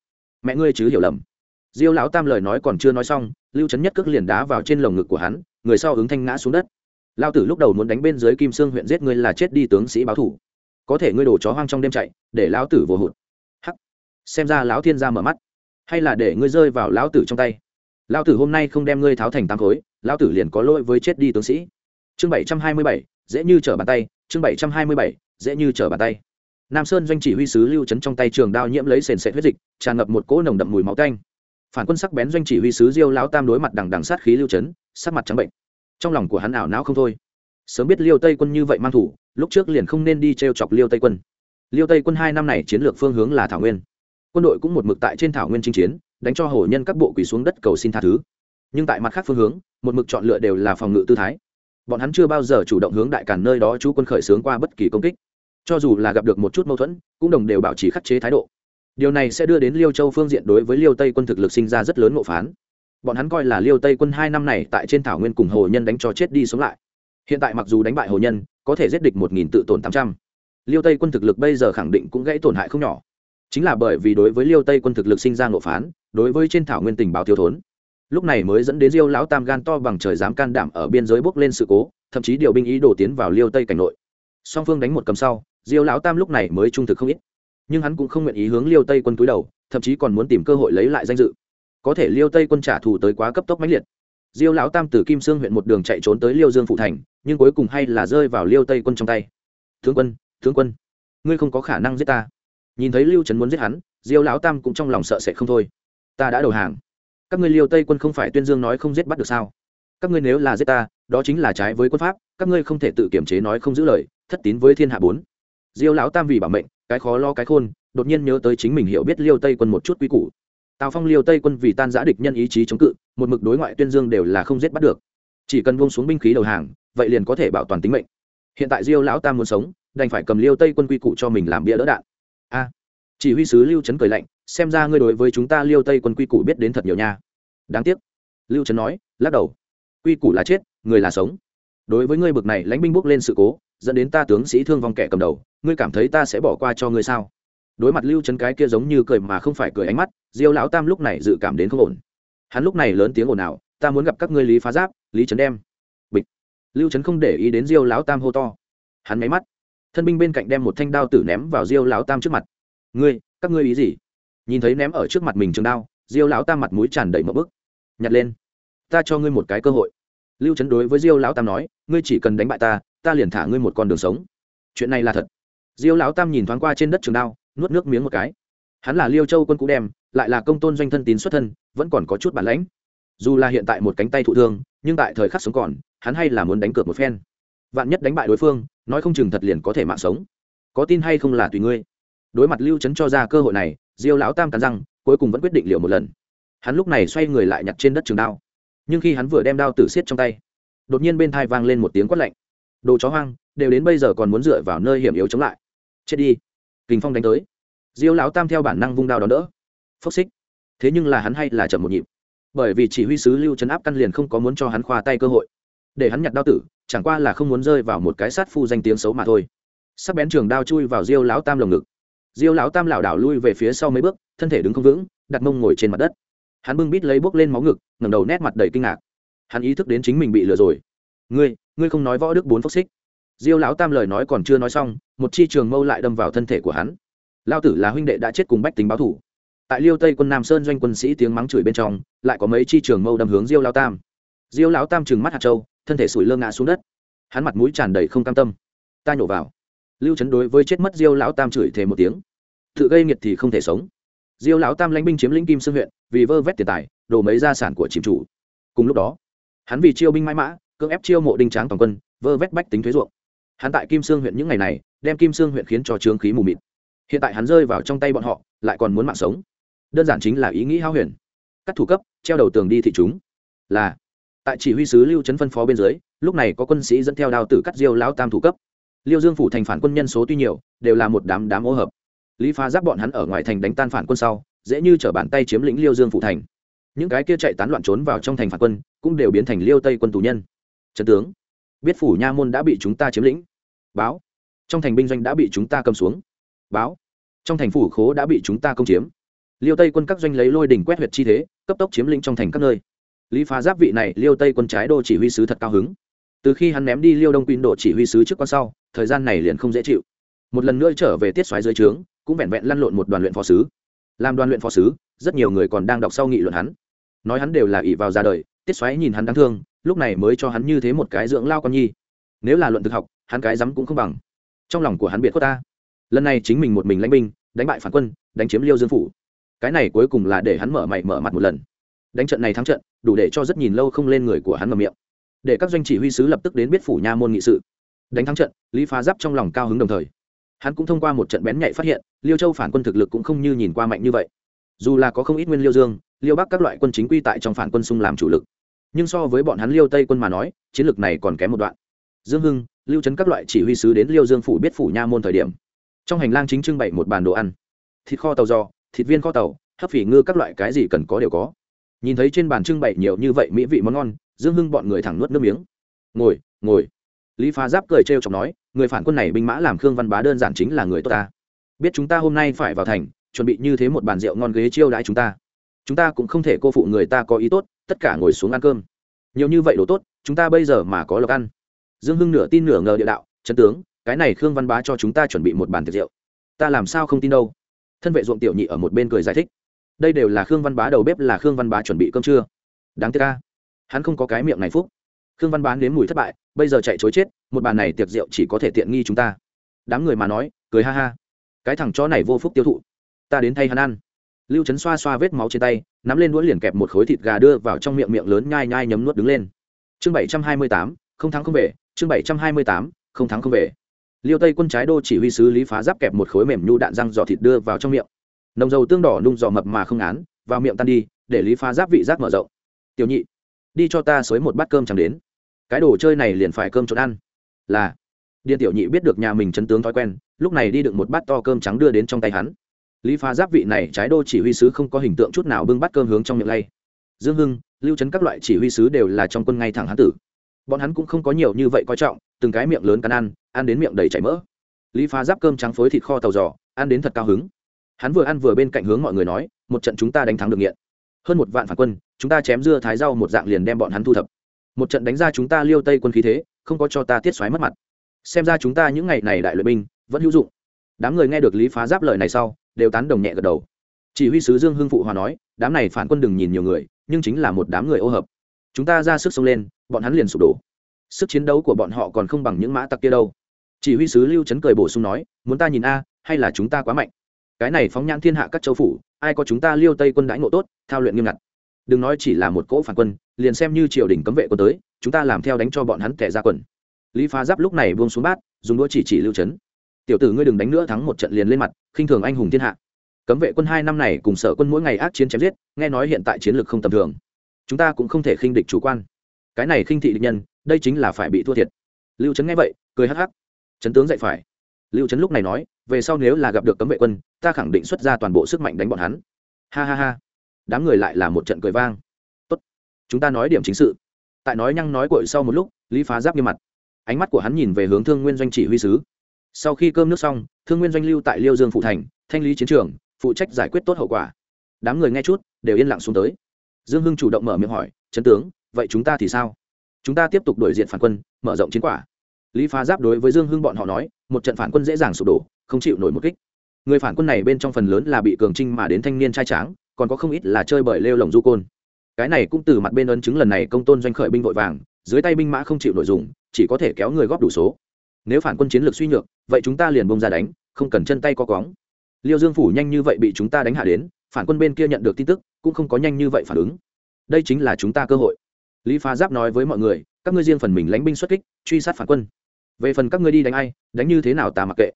Mẹ ngươi chứ hiểu lầm. Diêu lão tam lời nói còn chưa nói xong, lưu trấn nhất cước liền đá vào trên lồng ngực của hắn, người sau ứng thanh ngã xuống đất. Lao tử lúc đầu muốn đánh bên dưới kim sương huyện giết ngươi là chết đi tướng sĩ báo thủ. Có thể ngươi đổ chó hoang trong đêm chạy, để lão tử vô hụt. Hắc. Xem ra lão thiên gia mở mắt. Hay là để ngươi rơi vào lão tử trong tay. Lão tử hôm nay không đem ngươi tháo thành tám khối, lão tử liền có lỗi với chết đi tướng sĩ. Chương bảy trăm hai mươi bảy, dễ như trở bàn tay, chương bảy trăm hai mươi bảy dễ như trở bàn tay. Nam sơn doanh chỉ huy sứ lưu trấn trong tay trường đao nhiễm lấy sền sệt huyết dịch, tràn ngập một cỗ nồng đậm mùi máu canh phản quân sắc bén doanh chỉ huy sứ diêu lão tam đối mặt đằng đằng sát khí lưu trấn, sắc mặt trắng bệnh. Trong lòng của hắn ảo não không thôi. Sớm biết liêu tây quân như vậy mang thủ, lúc trước liền không nên đi t r e o chọc liêu tây quân. Liêu tây quân hai năm này chiến lược phương hướng là thảo nguyên. Quân đội cũng một mực tại trên thảo nguyên chinh chiến, đánh cho hổ nhân các bộ quỳ xuống đất cầu xin tha thứ. Nhưng tại mặt khác phương hướng, một mực chọn lựa đều là phòng ngự tư thái. Bọn hắn chưa bao giờ chủ động hướng đại cản nơi đó chú quân khởi xướng qua bất kỳ công kích cho dù là gặp được một chút mâu thuẫn, cũng đồng đều bảo trì khắc chế thái độ. Điều này sẽ đưa đến liêu châu phương diện đối với liêu tây quân thực lực sinh ra rất lớn ngộ phán. Bọn hắn coi là liêu tây quân hai năm này tại trên thảo nguyên cùng hồ nhân đánh cho chết đi sống lại. Hiện tại mặc dù đánh bại hồ nhân, có thể giết địch một nghìn tự tổn tám trăm. Liêu tây quân thực lực bây giờ khẳng định cũng gãy tổn hại không nhỏ. Chính là bởi vì đối với liêu tây quân thực lực sinh ra ngộ phán, đối với trên thảo nguyên tình báo thiếu thốn. Lúc này mới dẫn đến diêu lão tam gan to bằng trời dám can đảm ở biên giới bốc lên sự cố, thậm chí điều binh ý đồ tiến vào liêu tây cảnh nội. Song phương đánh một cầm sau diêu lão tam lúc này mới trung thực không ít. Nhưng hắn cũng không nguyện ý hướng liêu tây quân túi đầu, thậm chí còn muốn tìm cơ hội lấy lại danh dự. Có thể liêu tây quân trả thù tới quá cấp tốc mãnh liệt. Diêu lão tam từ kim sương huyện một đường chạy trốn tới liêu dương phụ thành, nhưng cuối cùng hay là rơi vào liêu tây quân trong tay. Tướng quân tướng quân, ngươi không có khả năng giết ta. Nhìn thấy lưu trấn muốn giết hắn, diêu lão tam cũng trong lòng sợ sệt không thôi. Ta đã đầu hàng. Các ngươi liêu tây quân không phải tuyên dương nói không giết bắt được sao? Các ngươi nếu là giết ta, đó chính là trái với quân pháp, các ngươi không thể tự kiểm chế nói không giữ lời, thất tín với thiên hạ bốn diêu lão tam vì bảo mệnh, cái khó lo cái khôn, đột nhiên nhớ tới chính mình hiểu biết liêu tây quân một chút quy củ. Tào phong liêu tây quân vì tan giã địch nhân ý chí chống cự, một mực đối ngoại tuyên dương đều là không giết bắt được. Chỉ cần buông xuống binh khí đầu hàng, vậy liền có thể bảo toàn tính mệnh. Hiện tại diêu lão tam muốn sống, đành phải cầm liêu tây quân quy củ cho mình làm bia đỡ đạn. A, chỉ huy sứ lưu trấn cười lạnh, xem ra ngươi đối với chúng ta liêu tây quân quy củ biết đến thật nhiều nha. Đáng tiếc. Lưu trấn nói, lắc đầu. Quy củ là chết, người là sống. Đối với ngươi bực này, lãnh binh bước lên sự cố, dẫn đến ta tướng sĩ thương vong kẻ cầm đầu ngươi cảm thấy ta sẽ bỏ qua cho ngươi sao? Đối mặt lưu trấn cái kia giống như cười mà không phải cười ánh mắt, diêu lão tam lúc này dự cảm đến không ổn. Hắn lúc này lớn tiếng ồn ào, ta muốn gặp các ngươi lý phá giáp, lý trấn đem. Bịch. Lưu trấn không để ý đến diêu lão tam hô to. Hắn máy mắt, thân binh bên cạnh đem một thanh đao tử ném vào diêu lão tam trước mặt. Ngươi, các ngươi ý gì? Nhìn thấy ném ở trước mặt mình trường đao, diêu lão tam mặt mũi tràn đầy mỡ bức. Nhặt lên, ta cho ngươi một cái cơ hội. Lưu trấn đối với diêu lão tam nói, ngươi chỉ cần đánh bại ta ta liền thả ngươi một con đường sống. Chuyện này là thật diêu lão tam nhìn thoáng qua trên đất trường đao, nuốt nước miếng một cái. Hắn là liêu châu quân cũ đem, lại là công tôn doanh thân tín xuất thân, vẫn còn có chút bản lãnh. Dù là hiện tại một cánh tay thụ thương, nhưng tại thời khắc sống còn, hắn hay là muốn đánh cược một phen. Vạn nhất đánh bại đối phương, nói không chừng thật liền có thể mạng sống. Có tin hay không là tùy ngươi. Đối mặt lưu trấn cho ra cơ hội này, diêu lão tam cắn răng, cuối cùng vẫn quyết định liều một lần. Hắn lúc này xoay người lại nhặt trên đất trường đao. Nhưng khi hắn vừa đem đao tử xiết trong tay, đột nhiên bên thai vang lên một tiếng quát lạnh. Đồ chó hoang, đều đến bây giờ còn muốn dựa vào nơi hiểm yếu chống lại chết đi. Kình phong đánh tới. Diêu lão tam theo bản năng vung đao đón đỡ. Phốc xích. Thế nhưng là hắn hay là chậm một nhịp. Bởi vì chỉ huy sứ lưu trấn áp căn liền không có muốn cho hắn khoa tay cơ hội. Để hắn nhặt đao tử, chẳng qua là không muốn rơi vào một cái sát phu danh tiếng xấu mà thôi. Sắp bén trường đao chui vào diêu lão tam lồng ngực. Diêu lão tam lảo đảo lui về phía sau mấy bước, thân thể đứng không vững, đặt mông ngồi trên mặt đất. Hắn bưng bít lấy bốc lên máu ngực, ngẩng đầu nét mặt đầy kinh ngạc. Hắn ý thức đến chính mình bị lừa rồi. Ngươi ngươi không nói võ đức bốn phốc xích diêu lão tam lời nói còn chưa nói xong, một chi trường mâu lại đâm vào thân thể của hắn. Lao tử là huynh đệ đã chết cùng bách tính báo thủ tại liêu tây quân nam sơn doanh quân sĩ tiếng mắng chửi bên trong, lại có mấy chi trường mâu đâm hướng diêu lao tam. Diêu lão tam trừng mắt hạt trâu thân thể sủi lơ ngã xuống đất. Hắn mặt mũi tràn đầy không cam tâm. Ta nhổ vào. Lưu chấn đối với chết mất diêu lão tam chửi thề một tiếng. Tự gây nghiệt thì không thể sống. Diêu lão tam lãnh binh chiếm lĩnh kim sương huyện, vì vơ vét tiền tài, đổ mấy gia sản của chìm chủ. Cùng lúc đó, hắn vì chiêu binh mãi mã, cưỡng ép chiêu mộ đinh tráng toàn quân, vơ vét bách tính thuế ruộng hắn tại kim sương huyện những ngày này, đem kim sương huyện khiến cho trướng khí mù mịt. Hiện tại hắn rơi vào trong tay bọn họ, lại còn muốn mạng sống. Đơn giản chính là ý nghĩ hao huyền. Cắt thủ cấp, treo đầu tường đi thị chúng. Là, tại chỉ huy sứ lưu trấn phân phó bên dưới, lúc này có quân sĩ dẫn theo đao tử cắt diêu lão tam thủ cấp. Liêu dương phủ thành phản quân nhân số tuy nhiều, đều là một đám đám ô hợp. Lý phá giáp bọn hắn ở ngoài thành đánh tan phản quân sau, dễ như t bàn tay chiếm lĩnh liêu dương phủ thành. Những cái kia chạy tán loạn trốn vào trong thành phản quân, cũng đều biến thành liêu tây quân tù nhân. Trần tướng, biết phủ nha môn đã bị chúng ta chiếm lĩnh báo, trong thành binh doanh đã bị chúng ta cầm xuống. Báo, trong thành phủ khố đã bị chúng ta công chiếm. Liêu tây quân các doanh lấy lôi đỉnh quét huyệt chi thế, cấp tốc chiếm lĩnh trong thành các nơi. Lý phá giáp vị này, liêu tây quân trái đô chỉ huy sứ thật cao hứng. Từ khi hắn ném đi liêu đông quân độ chỉ huy sứ trước con sau, thời gian này liền không dễ chịu. Một lần nữa trở về tiết xoáy dưới trướng, cũng vẹn vẹn lăn lộn một đoàn luyện phó sứ. Làm đoàn luyện phó sứ, rất nhiều người còn đang đọc sau nghị luận hắn. Nói hắn đều là ỷ vào ra đời, tiết xoáy nhìn hắn đáng thương, lúc này mới cho hắn như thế một cái dưỡng lao con nhi. Nếu là luận thực học hắn cái dám cũng không bằng. Trong lòng của hắn biệt có ta. Lần này chính mình một mình lãnh binh, đánh bại phản quân, đánh chiếm liêu dương phủ. Cái này cuối cùng là để hắn mở mày mở mặt một lần. Đánh trận này thắng trận, đủ để cho rất nhìn lâu không lên người của hắn mà miệng. Để các doanh chỉ huy sứ lập tức đến biết phủ nha môn nghị sự. Đánh thắng trận, lý phá giáp trong lòng cao hứng đồng thời. Hắn cũng thông qua một trận bén nhạy phát hiện, liêu châu phản quân thực lực cũng không như nhìn qua mạnh như vậy. Dù là có không ít nguyên liêu dương, liêu bắc các loại quân chính quy tại trong phản quân xung làm chủ lực. Nhưng so với bọn hắn liêu tây quân mà nói, chiến lược này còn kém một đoạn. Dương hưng lưu trấn các loại chỉ huy sứ đến liêu dương phủ biết phủ nha môn thời điểm. Trong hành lang chính trưng bày một bàn đồ ăn. Thịt kho tàu giò, thịt viên kho tàu, hấp phỉ ngư các loại cái gì cần có đều có. Nhìn thấy trên bàn trưng bày nhiều như vậy mỹ vị món ngon, dương hưng bọn người thẳng nuốt nước miếng. Ngồi ngồi. Lý phá giáp cười trêu chọc nói, người phản quân này binh mã làm khương văn bá đơn giản chính là người tốt ta. Biết chúng ta hôm nay phải vào thành, chuẩn bị như thế một bàn rượu ngon ghế chiêu đãi chúng ta. Chúng ta cũng không thể cô phụ người ta có ý tốt, tất cả ngồi xuống ăn cơm. Nhiều như vậy đồ tốt, chúng ta bây giờ mà có lộc ăn dương hưng nửa tin nửa ngờ địa đạo, trấn tướng, cái này khương văn bá cho chúng ta chuẩn bị một bàn tiệc rượu. Ta làm sao không tin đâu? Thân vệ ruộng tiểu nhị ở một bên cười giải thích, đây đều là khương văn bá đầu bếp là khương văn bá chuẩn bị cơm trưa. Đáng tiếc ca hắn không có cái miệng này phúc. Khương văn bá nếm mùi thất bại, bây giờ chạy chối chết, một bàn này tiệc rượu chỉ có thể tiện nghi chúng ta. Đám người mà nói, cười ha ha. Cái thằng chó này vô phúc tiêu thụ, ta đến thay hắn ăn. Lưu trấn xoa xoa vết máu trên tay, nắm lên đũa liền kẹp một khối thịt gà đưa vào trong miệng miệng lớn nhai nhai nhấm nuốt đứng lên. Chương bảy trăm hai mươi tám, không thắng không về chương bảy trăm hai mươi tám, không thắng không về. Liêu tây quân trái đô chỉ huy sứ lý phá giáp kẹp một khối mềm nhu đạn răng giò thịt đưa vào trong miệng. Nồng dầu tương đỏ nung giò mập mà không án vào miệng tan đi, để lý phá giáp vị giác mở rộng. Tiểu nhị, đi cho ta xới một bát cơm chẳng đến. Cái đồ chơi này liền phải cơm trộn ăn. Là. Điên tiểu nhị biết được nhà mình chấn tướng thói quen, lúc này đi đựng một bát to cơm trắng đưa đến trong tay hắn. Lý phá giáp vị này trái đô chỉ huy sứ không có hình tượng chút nào bưng bát cơm hướng trong miệng lay. Dương hưng, lưu trấn các loại chỉ huy sứ đều là trong quân ngay thẳng hán tử bọn hắn cũng không có nhiều như vậy coi trọng, từng cái miệng lớn cắn ăn ăn đến miệng đầy chảy mỡ. Lý phá giáp cơm trắng phối thịt kho tàu giò, ăn đến thật cao hứng. Hắn vừa ăn vừa bên cạnh hướng mọi người nói, một trận chúng ta đánh thắng được nghiện. Hơn một vạn phản quân, chúng ta chém dưa thái rau một dạng liền đem bọn hắn thu thập. Một trận đánh ra chúng ta liêu tây quân khí thế, không có cho ta tiết xoáy mất mặt. Xem ra chúng ta những ngày này đại luyện binh, vẫn hữu dụng. Đám người nghe được lý phá giáp lời này sau, đều tán đồng nhẹ gật đầu. Chỉ huy sứ dương hưng phụ hòa nói, đám này phản quân đừng nhìn nhiều người, nhưng chính là một đám người ô hợp chúng ta ra sức xông lên, bọn hắn liền sụp đổ. Sức chiến đấu của bọn họ còn không bằng những mã tặc kia đâu. Chỉ huy sứ lưu trấn cười bổ sung nói, muốn ta nhìn a, hay là chúng ta quá mạnh? Cái này phóng nhãn thiên hạ các châu phủ, ai có chúng ta liêu tây quân đãi ngộ tốt, thao luyện nghiêm ngặt. Đừng nói chỉ là một cỗ phản quân, liền xem như triều đình cấm vệ quân tới, chúng ta làm theo đánh cho bọn hắn kẻ ra quần. Lý phá giáp lúc này buông xuống bát, dùng đũa chỉ chỉ lưu trấn tiểu tử ngươi đừng đánh nữa, thắng một trận liền lên mặt, khinh thường anh hùng thiên hạ. Cấm vệ quân hai năm này cùng sở quân mỗi ngày ác chiến chém giết, nghe nói hiện tại chiến lược không tầm thường chúng ta cũng không thể khinh địch chủ quan. Cái này khinh thị địch nhân, đây chính là phải bị thua thiệt. Lưu trấn nghe vậy, cười hắc hắc. Trấn tướng dạy phải. Lưu trấn lúc này nói, về sau nếu là gặp được cấm vệ quân, ta khẳng định xuất ra toàn bộ sức mạnh đánh bọn hắn. Ha ha ha. Đám người lại là một trận cười vang. Tốt. Chúng ta nói điểm chính sự. Tại nói nhăng nói cội sau một lúc, lý phá giáp nghiêm mặt. Ánh mắt của hắn nhìn về hướng thương nguyên doanh chỉ huy sứ. Sau khi cơm nước xong, thương nguyên doanh lưu tại liêu dương phụ thành, thanh lý chiến trường, phụ trách giải quyết tốt hậu quả. Đám người nghe chút, đều yên lặng xuống tới dương hưng chủ động mở miệng hỏi, trấn tướng, vậy chúng ta thì sao? Chúng ta tiếp tục đổi diện phản quân, mở rộng chiến quả. Lý phá giáp đối với dương hưng bọn họ nói, một trận phản quân dễ dàng sụp đổ, không chịu nổi một kích. Người phản quân này bên trong phần lớn là bị cường trinh mà đến thanh niên trai tráng, còn có không ít là chơi bởi lêu lồng du côn. Cái này cũng từ mặt bên ấn chứng lần này công tôn doanh khởi binh vội vàng, dưới tay binh mã không chịu nội dùng, chỉ có thể kéo người góp đủ số. Nếu phản quân chiến lược suy nhược, vậy chúng ta liền bông ra đánh, không cần chân tay co cóng liêu dương phủ nhanh như vậy bị chúng ta đánh hạ đến phản quân bên kia nhận được tin tức, cũng không có nhanh như vậy phản ứng. Đây chính là chúng ta cơ hội. Lý phá giáp nói với mọi người, các ngươi riêng phần mình lánh binh xuất kích, truy sát phản quân. Về phần các ngươi đi đánh ai, đánh như thế nào ta mặc kệ.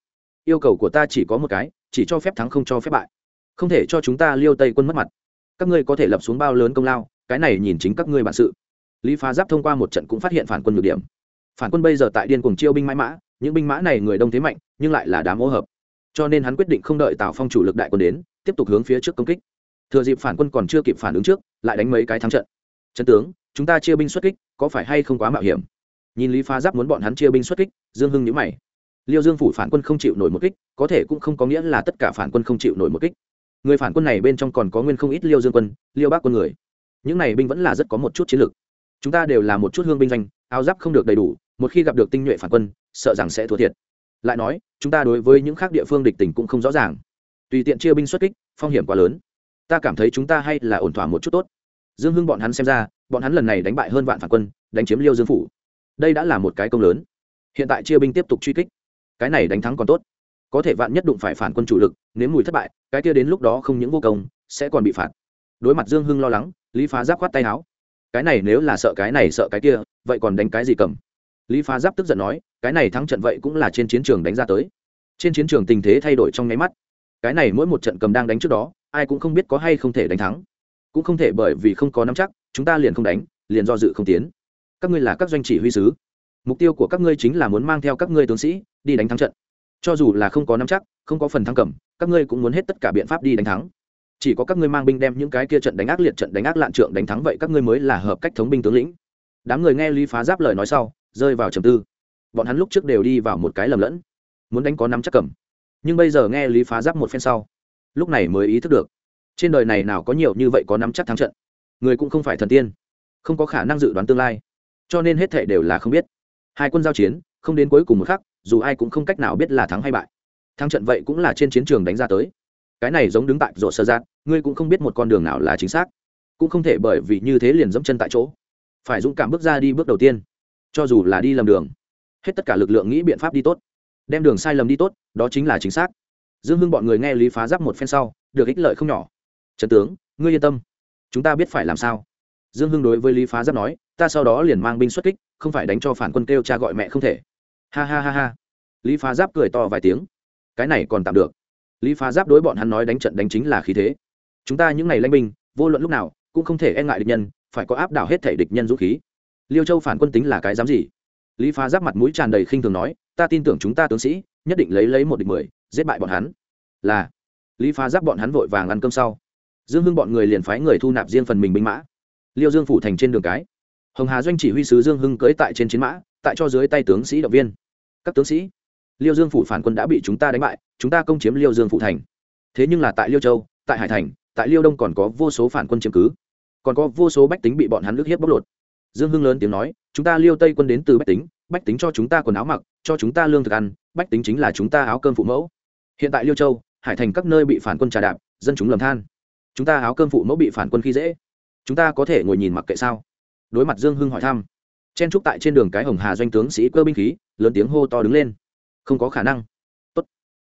Yêu cầu của ta chỉ có một cái, chỉ cho phép thắng không cho phép bại. Không thể cho chúng ta liêu tây quân mất mặt. Các ngươi có thể lập xuống bao lớn công lao, cái này nhìn chính các ngươi bản sự. Lý phá giáp thông qua một trận cũng phát hiện phản quân nhược điểm. Phản quân bây giờ tại điên cùng chiêu binh mãi mã, những binh mã này người đông thế mạnh, nhưng lại là đám ô hợp. Cho nên hắn quyết định không đợi tào phong chủ lực đại quân đến tiếp tục hướng phía trước công kích. Thừa dịp phản quân còn chưa kịp phản ứng trước, lại đánh mấy cái thắng trận. Trấn tướng, chúng ta chia binh xuất kích, có phải hay không quá mạo hiểm? Nhìn lý phá giáp muốn bọn hắn chia binh xuất kích, dương hưng nhữ mày. Liêu dương phủ phản quân không chịu nổi một kích, có thể cũng không có nghĩa là tất cả phản quân không chịu nổi một kích. Người phản quân này bên trong còn có nguyên không ít liêu dương quân, liêu bác quân người. Những này binh vẫn là rất có một chút chiến lược. Chúng ta đều là một chút hương binh doanh, áo giáp không được đầy đủ, một khi gặp được tinh nhuệ phản quân, sợ rằng sẽ thua thiệt. Lại nói, chúng ta đối với những khác địa phương địch tình cũng không rõ ràng tùy tiện chia binh xuất kích, phong hiểm quá lớn. Ta cảm thấy chúng ta hay là ổn thỏa một chút tốt. Dương hưng bọn hắn xem ra, bọn hắn lần này đánh bại hơn vạn phản quân, đánh chiếm liêu dương phủ. Đây đã là một cái công lớn. Hiện tại chia binh tiếp tục truy kích. Cái này đánh thắng còn tốt. Có thể vạn nhất đụng phải phản quân chủ lực nếu mùi thất bại, cái kia đến lúc đó không những vô công, sẽ còn bị phạt. Đối mặt dương hưng lo lắng, lý phá giáp khoát tay áo. Cái này nếu là sợ cái này sợ cái kia, vậy còn đánh cái gì cầm? Lý phá giáp tức giận nói, cái này thắng trận vậy cũng là trên chiến trường đánh ra tới. Trên chiến trường tình thế thay đổi trong nháy mắt cái này mỗi một trận cầm đang đánh trước đó, ai cũng không biết có hay không thể đánh thắng. Cũng không thể bởi vì không có nắm chắc, chúng ta liền không đánh, liền do dự không tiến. Các ngươi là các doanh chỉ huy sứ. Mục tiêu của các ngươi chính là muốn mang theo các ngươi tướng sĩ, đi đánh thắng trận. Cho dù là không có nắm chắc, không có phần thắng cầm, các ngươi cũng muốn hết tất cả biện pháp đi đánh thắng. Chỉ có các ngươi mang binh đem những cái kia trận đánh ác liệt, trận đánh ác lạn trượng đánh thắng vậy các ngươi mới là hợp cách thống binh tướng lĩnh. Đám người nghe lý phá giáp lời nói sau, rơi vào trầm tư. Bọn hắn lúc trước đều đi vào một cái lầm lẫn. Muốn đánh có nắm chắc cầm nhưng bây giờ nghe lý phá giáp một phen sau, lúc này mới ý thức được, trên đời này nào có nhiều như vậy có nắm chắc thắng trận. Người cũng không phải thần tiên, không có khả năng dự đoán tương lai, cho nên hết thệ đều là không biết. Hai quân giao chiến, không đến cuối cùng một khắc, dù ai cũng không cách nào biết là thắng hay bại. Thắng trận vậy cũng là trên chiến trường đánh ra tới. Cái này giống đứng tại rổ sơ giác ngươi cũng không biết một con đường nào là chính xác, cũng không thể bởi vì như thế liền dẫm chân tại chỗ. Phải dũng cảm bước ra đi bước đầu tiên, cho dù là đi lầm đường. Hết tất cả lực lượng nghĩ biện pháp đi tốt đem đường sai lầm đi tốt, đó chính là chính xác. Dương hưng bọn người nghe lý phá giáp một phen sau, được ích lợi không nhỏ. Trần tướng, ngươi yên tâm. Chúng ta biết phải làm sao. Dương hưng đối với lý phá giáp nói, ta sau đó liền mang binh xuất kích, không phải đánh cho phản quân kêu cha gọi mẹ không thể. Ha ha ha ha. Lý phá giáp cười to vài tiếng. Cái này còn tạm được. Lý phá giáp đối bọn hắn nói đánh trận đánh chính là khí thế. Chúng ta những ngày lanh binh, vô luận lúc nào, cũng không thể e ngại địch nhân, phải có áp đảo hết thể địch nhân dũng khí. Liêu châu phản quân tính là cái dám gì? Lý phá giáp mặt mũi tràn đầy khinh thường nói ta tin tưởng chúng ta tướng sĩ, nhất định lấy lấy một địch mười, giết bại bọn hắn. Là. Lý phá giáp bọn hắn vội vàng ăn cơm sau. Dương hưng bọn người liền phái người thu nạp riêng phần mình binh mã. Liêu dương phủ thành trên đường cái. Hồng hà doanh chỉ huy sứ dương hưng cưỡi tại trên chiến mã, tại cho dưới tay tướng sĩ động viên. Các tướng sĩ, liêu dương phủ phản quân đã bị chúng ta đánh bại, chúng ta công chiếm liêu dương phủ thành. Thế nhưng là tại liêu châu, tại hải thành, tại liêu đông còn có vô số phản quân chiếm cứ. Còn có vô số bách tính bị bọn hắn ức hiếp bóc lột. Dương hưng lớn tiếng nói, chúng ta liêu tây quân đến từ bách tính bách tính cho chúng ta quần áo mặc, cho chúng ta lương thực ăn, bách tính chính là chúng ta áo cơm phụ mẫu. Hiện tại liêu châu, hải thành các nơi bị phản quân trà đạp, dân chúng lầm than. Chúng ta áo cơm phụ mẫu bị phản quân khi dễ. Chúng ta có thể ngồi nhìn mặc kệ sao? Đối mặt dương hưng hỏi thăm, chen trúc tại trên đường cái hồng hà doanh tướng sĩ cơ binh khí, lớn tiếng hô to đứng lên. Không có khả năng. Tốt.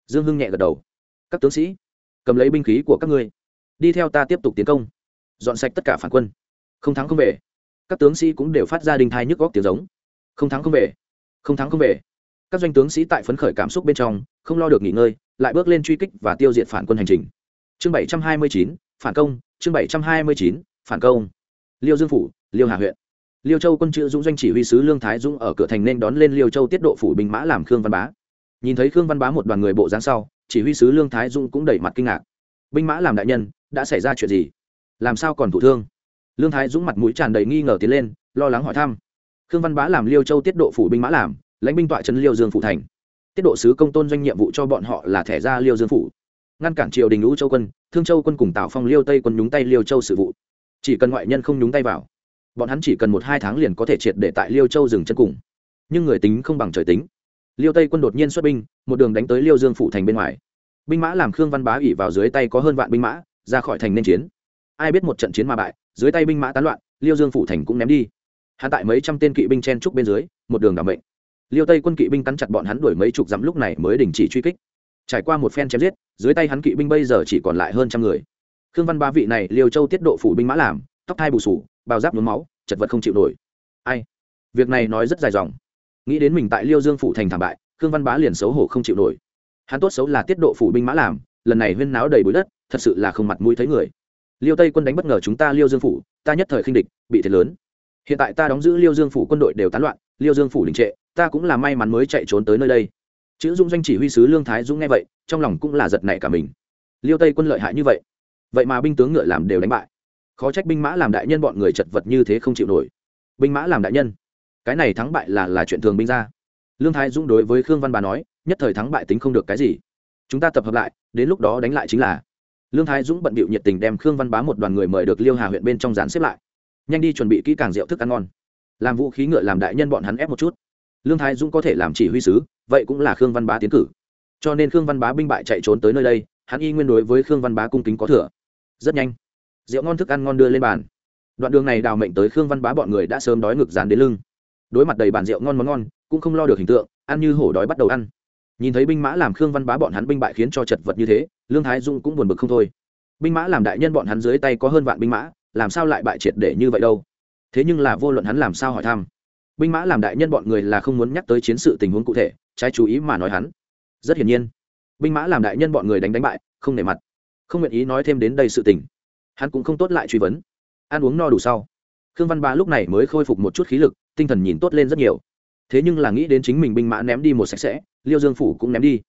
dương hưng nhẹ gật đầu. Các tướng sĩ, cầm lấy binh khí của các ngươi. Đi theo ta tiếp tục tiến công. Dọn sạch tất cả phản quân. Không thắng không về. Các tướng sĩ cũng đều phát ra đình thai nhức góc tiếng giống không thắng không về. Không thắng không về. Các doanh tướng sĩ tại phấn khởi cảm xúc bên trong, không lo được nghỉ ngơi, lại bước lên truy kích và tiêu diệt phản quân hành trình. Chương bảy trăm hai mươi chín, phản công. Chương bảy trăm hai mươi chín, phản công. Liêu dương phủ, liêu hà huyện. Liêu châu quân chữ dũng doanh chỉ huy sứ lương thái dũng ở cửa thành nên đón lên liêu châu tiết độ phủ binh mã làm khương văn bá. Nhìn thấy khương văn bá một đoàn người bộ dáng sau, chỉ huy sứ lương thái dũng cũng đẩy mặt kinh ngạc. Binh mã làm đại nhân, đã xảy ra chuyện gì? Làm sao còn thụ thương? Lương thái dũng mặt mũi tràn đầy nghi ngờ tiến lên, lo lắng hỏi thăm khương văn bá làm liêu châu tiết độ phủ binh mã làm, lãnh binh tọa trấn liêu dương phủ thành. Tiết độ sứ công tôn doanh nhiệm vụ cho bọn họ là thẻ ra liêu dương phủ. Ngăn cản triều đình lũ châu quân, thương châu quân cùng tào phong liêu tây quân nhúng tay liêu châu sự vụ. Chỉ cần ngoại nhân không nhúng tay vào, bọn hắn chỉ cần một hai tháng liền có thể triệt để tại liêu châu dừng chân cùng. Nhưng người tính không bằng trời tính. Liêu tây quân đột nhiên xuất binh, một đường đánh tới liêu dương phủ thành bên ngoài. Binh mã làm khương văn bá ủy vào dưới tay có hơn vạn binh mã, ra khỏi thành nên chiến. Ai biết một trận chiến mà bại, dưới tay binh mã tán loạn, liêu dương phủ thành cũng ném đi hắn tại mấy trăm tên kỵ binh chen trúc bên dưới, một đường đảm mệnh. Liêu tây quân kỵ binh cắn chặt bọn hắn đuổi mấy chục dặm lúc này mới đình chỉ truy kích. Trải qua một phen chém giết, dưới tay hắn kỵ binh bây giờ chỉ còn lại hơn trăm người. Khương văn ba vị này, liêu châu tiết độ phủ binh mã làm, tóc thai bù sủ bao giáp nhuốm máu, chật vật không chịu nổi. Ai? Việc này nói rất dài dòng. Nghĩ đến mình tại liêu dương phủ thành thảm bại, khương văn bá liền xấu hổ không chịu nổi. Hắn tốt xấu là tiết độ phủ binh mã làm, lần này huyên náo đầy bụi đất, thật sự là không mặt mũi thấy người. Liêu tây quân đánh bất ngờ chúng ta liêu dương phủ, ta nhất thời khinh địch, bị thiệt lớn hiện tại ta đóng giữ liêu dương phủ quân đội đều tán loạn, liêu dương phủ đình trệ, ta cũng là may mắn mới chạy trốn tới nơi đây. Chữ dung doanh chỉ huy sứ lương thái dũng nghe vậy, trong lòng cũng là giật nảy cả mình. Liêu tây quân lợi hại như vậy vậy mà binh tướng ngựa làm đều đánh bại. Khó trách binh mã làm đại nhân bọn người chật vật như thế không chịu nổi. Binh mã làm đại nhân, cái này thắng bại là là chuyện thường binh ra. Lương thái dũng đối với khương văn bà nói, nhất thời thắng bại tính không được cái gì. Chúng ta tập hợp lại, đến lúc đó đánh lại chính là. Lương thái dũng bận bịu nhiệt tình đem khương văn bá một đoàn người mời được liêu hà huyện bên trong dàn xếp lại nhanh đi chuẩn bị kỹ càng rượu thức ăn ngon. Làm vũ khí ngựa làm đại nhân bọn hắn ép một chút. Lương thái dũng có thể làm chỉ huy sứ, vậy cũng là khương văn bá tiến cử. Cho nên khương văn bá binh bại chạy trốn tới nơi đây, hắn y nguyên đối với khương văn bá cung kính có thừa. Rất nhanh, rượu ngon thức ăn ngon đưa lên bàn. Đoạn đường này đào mệnh tới khương văn bá bọn người đã sớm đói ngực dán đến lưng. Đối mặt đầy bàn rượu ngon món ngon, cũng không lo được hình tượng, ăn như hổ đói bắt đầu ăn. Nhìn thấy binh mã làm khương văn bá bọn hắn binh bại khiến cho chật vật như thế, lương thái dung cũng buồn bực không thôi. Binh mã làm đại nhân bọn hắn dưới tay có hơn vạn binh mã làm sao lại bại triệt để như vậy đâu? Thế nhưng là vô luận hắn làm sao hỏi thăm, binh mã làm đại nhân bọn người là không muốn nhắc tới chiến sự tình huống cụ thể, trái chú ý mà nói hắn. Rất hiển nhiên, binh mã làm đại nhân bọn người đánh đánh bại, không nể mặt, không nguyện ý nói thêm đến đây sự tình. Hắn cũng không tốt lại truy vấn. Ăn uống no đủ sau, khương văn Ba lúc này mới khôi phục một chút khí lực, tinh thần nhìn tốt lên rất nhiều. Thế nhưng là nghĩ đến chính mình binh mã ném đi một sạch sẽ, liêu dương phủ cũng ném đi.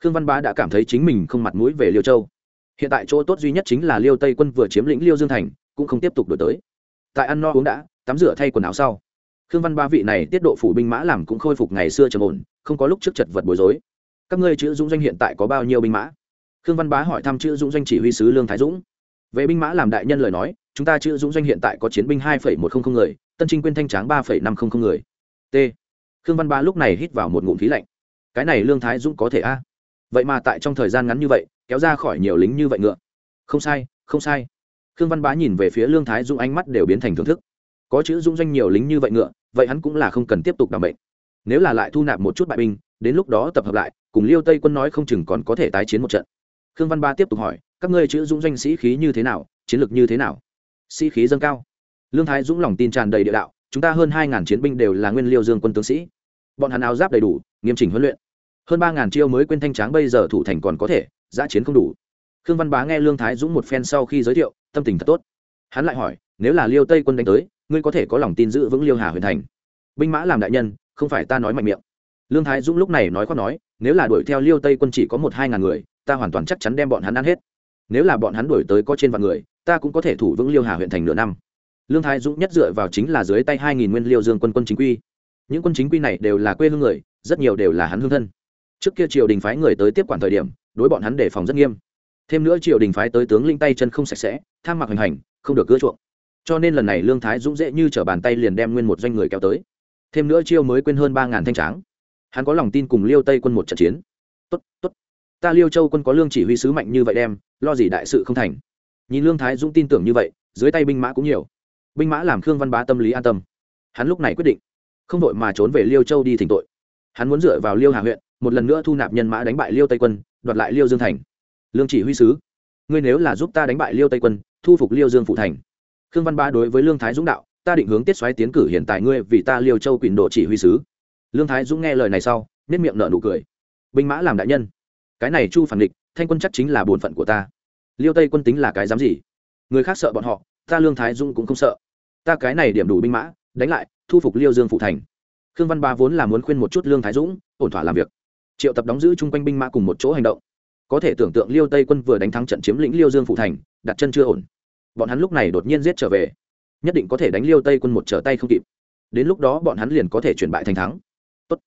Khương văn bá đã cảm thấy chính mình không mặt mũi về liêu châu. Hiện tại chỗ tốt duy nhất chính là liêu tây quân vừa chiếm lĩnh liêu dương thành cũng không tiếp tục đổi tới. Tại ăn no uống đã, tắm rửa thay quần áo sau. Khương văn ba vị này tiết độ phủ binh mã làm cũng khôi phục ngày xưa trầm ổn, không có lúc trước chật vật bối rối. Các ngươi chữ dũng doanh hiện tại có bao nhiêu binh mã? Khương văn bá hỏi thăm chữ dũng doanh chỉ huy sứ lương thái dũng. Về binh mã làm đại nhân lời nói, chúng ta chữ dũng doanh hiện tại có chiến binh hai một trăm linh người, tân trinh quyên thanh tráng ba năm trăm linh người. T. Khương văn bá lúc này hít vào một ngụm khí lạnh. Cái này lương thái dũng có thể a? Vậy mà tại trong thời gian ngắn như vậy, kéo ra khỏi nhiều lính như vậy ngựa. Không sai không sai khương văn bá nhìn về phía lương thái dũng ánh mắt đều biến thành thưởng thức. Có chữ dũng doanh nhiều lính như vậy ngựa, vậy hắn cũng là không cần tiếp tục đảm bệnh. Nếu là lại thu nạp một chút bại binh, đến lúc đó tập hợp lại, cùng liêu tây quân nói không chừng còn có thể tái chiến một trận. Khương văn ba tiếp tục hỏi, các ngươi chữ dũng doanh sĩ khí như thế nào, chiến lược như thế nào? Sĩ khí dâng cao. Lương thái dũng lòng tin tràn đầy địa đạo, chúng ta hơn hai ngàn chiến binh đều là nguyên liêu dương quân tướng sĩ. Bọn hắn áo giáp đầy đủ, nghiêm chỉnh huấn luyện. Hơn ba ngàn chiêu mới quên thanh tráng bây giờ thủ thành còn có thể, giã chiến không đủ khương văn bá nghe lương thái dũng một phen sau khi giới thiệu, tâm tình thật tốt. Hắn lại hỏi, nếu là liêu tây quân đánh tới, ngươi có thể có lòng tin giữ vững liêu hà huyền thành? Binh mã làm đại nhân, không phải ta nói mạnh miệng. Lương thái dũng lúc này nói khoác nói, nếu là đuổi theo liêu tây quân chỉ có một hai ngàn người, ta hoàn toàn chắc chắn đem bọn hắn ăn hết. Nếu là bọn hắn đuổi tới có trên vạn người, ta cũng có thể thủ vững liêu hà huyện thành nửa năm. Lương thái dũng nhất dựa vào chính là dưới tay hai nghìn nguyên liêu dương quân quân chính quy. Những quân chính quy này đều là quê hương người, rất nhiều đều là hắn hương thân. Trước kia triều đình phái người tới tiếp quản thời điểm, đối bọn hắn đề phòng rất nghiêm thêm nữa triều đình phái tới tướng linh tay chân không sạch sẽ, tham mặc hành hành, không được cưa chuộng. Cho nên lần này lương thái dũng dễ như t r ở bàn tay liền đem nguyên một doanh người kéo tới. Thêm nữa chiêu mới quên hơn ba ngàn thanh tráng. Hắn có lòng tin cùng liêu tây quân một trận chiến. Tốt tốt. Ta liêu châu quân có lương chỉ huy sứ mạnh như vậy đem, lo gì đại sự không thành. Nhìn lương thái dũng tin tưởng như vậy, dưới tay binh mã cũng nhiều. Binh mã làm khương văn bá tâm lý an tâm. Hắn lúc này quyết định, không đội mà trốn về liêu châu đi thỉnh tội. Hắn muốn dựa vào liêu hà huyện, một lần nữa thu nạp nhân mã đánh bại liêu tây quân, đoạt lại liêu dương thành lương chỉ huy sứ. Ngươi nếu là giúp ta đánh bại liêu tây quân, thu phục liêu dương phụ thành, khương văn Ba đối với lương thái dũng đạo, ta định hướng tiết xoáy tiến cử hiện tại ngươi vì ta liêu châu quỳnh độ chỉ huy sứ. Lương thái dũng nghe lời này sau nết miệng nở nụ cười. Binh mã làm đại nhân. Cái này chu phản địch, thanh quân chắc chính là bổn phận của ta. Liêu tây quân tính là cái dám gì? Người khác sợ bọn họ, ta lương thái dũng cũng không sợ. Ta cái này điểm đủ binh mã, đánh lại, thu phục liêu dương phụ thành. Khương văn ba vốn là muốn khuyên một chút lương thái dũng, ổn thỏa làm việc. Triệu tập đóng giữ chung quanh binh mã cùng một chỗ hành động có thể tưởng tượng liêu tây quân vừa đánh thắng trận chiếm lĩnh liêu dương phụ thành, đặt chân chưa ổn. Bọn hắn lúc này đột nhiên giết trở về. Nhất định có thể đánh liêu tây quân một trở tay không kịp. Đến lúc đó bọn hắn liền có thể chuyển bại thành thắng. Tốt.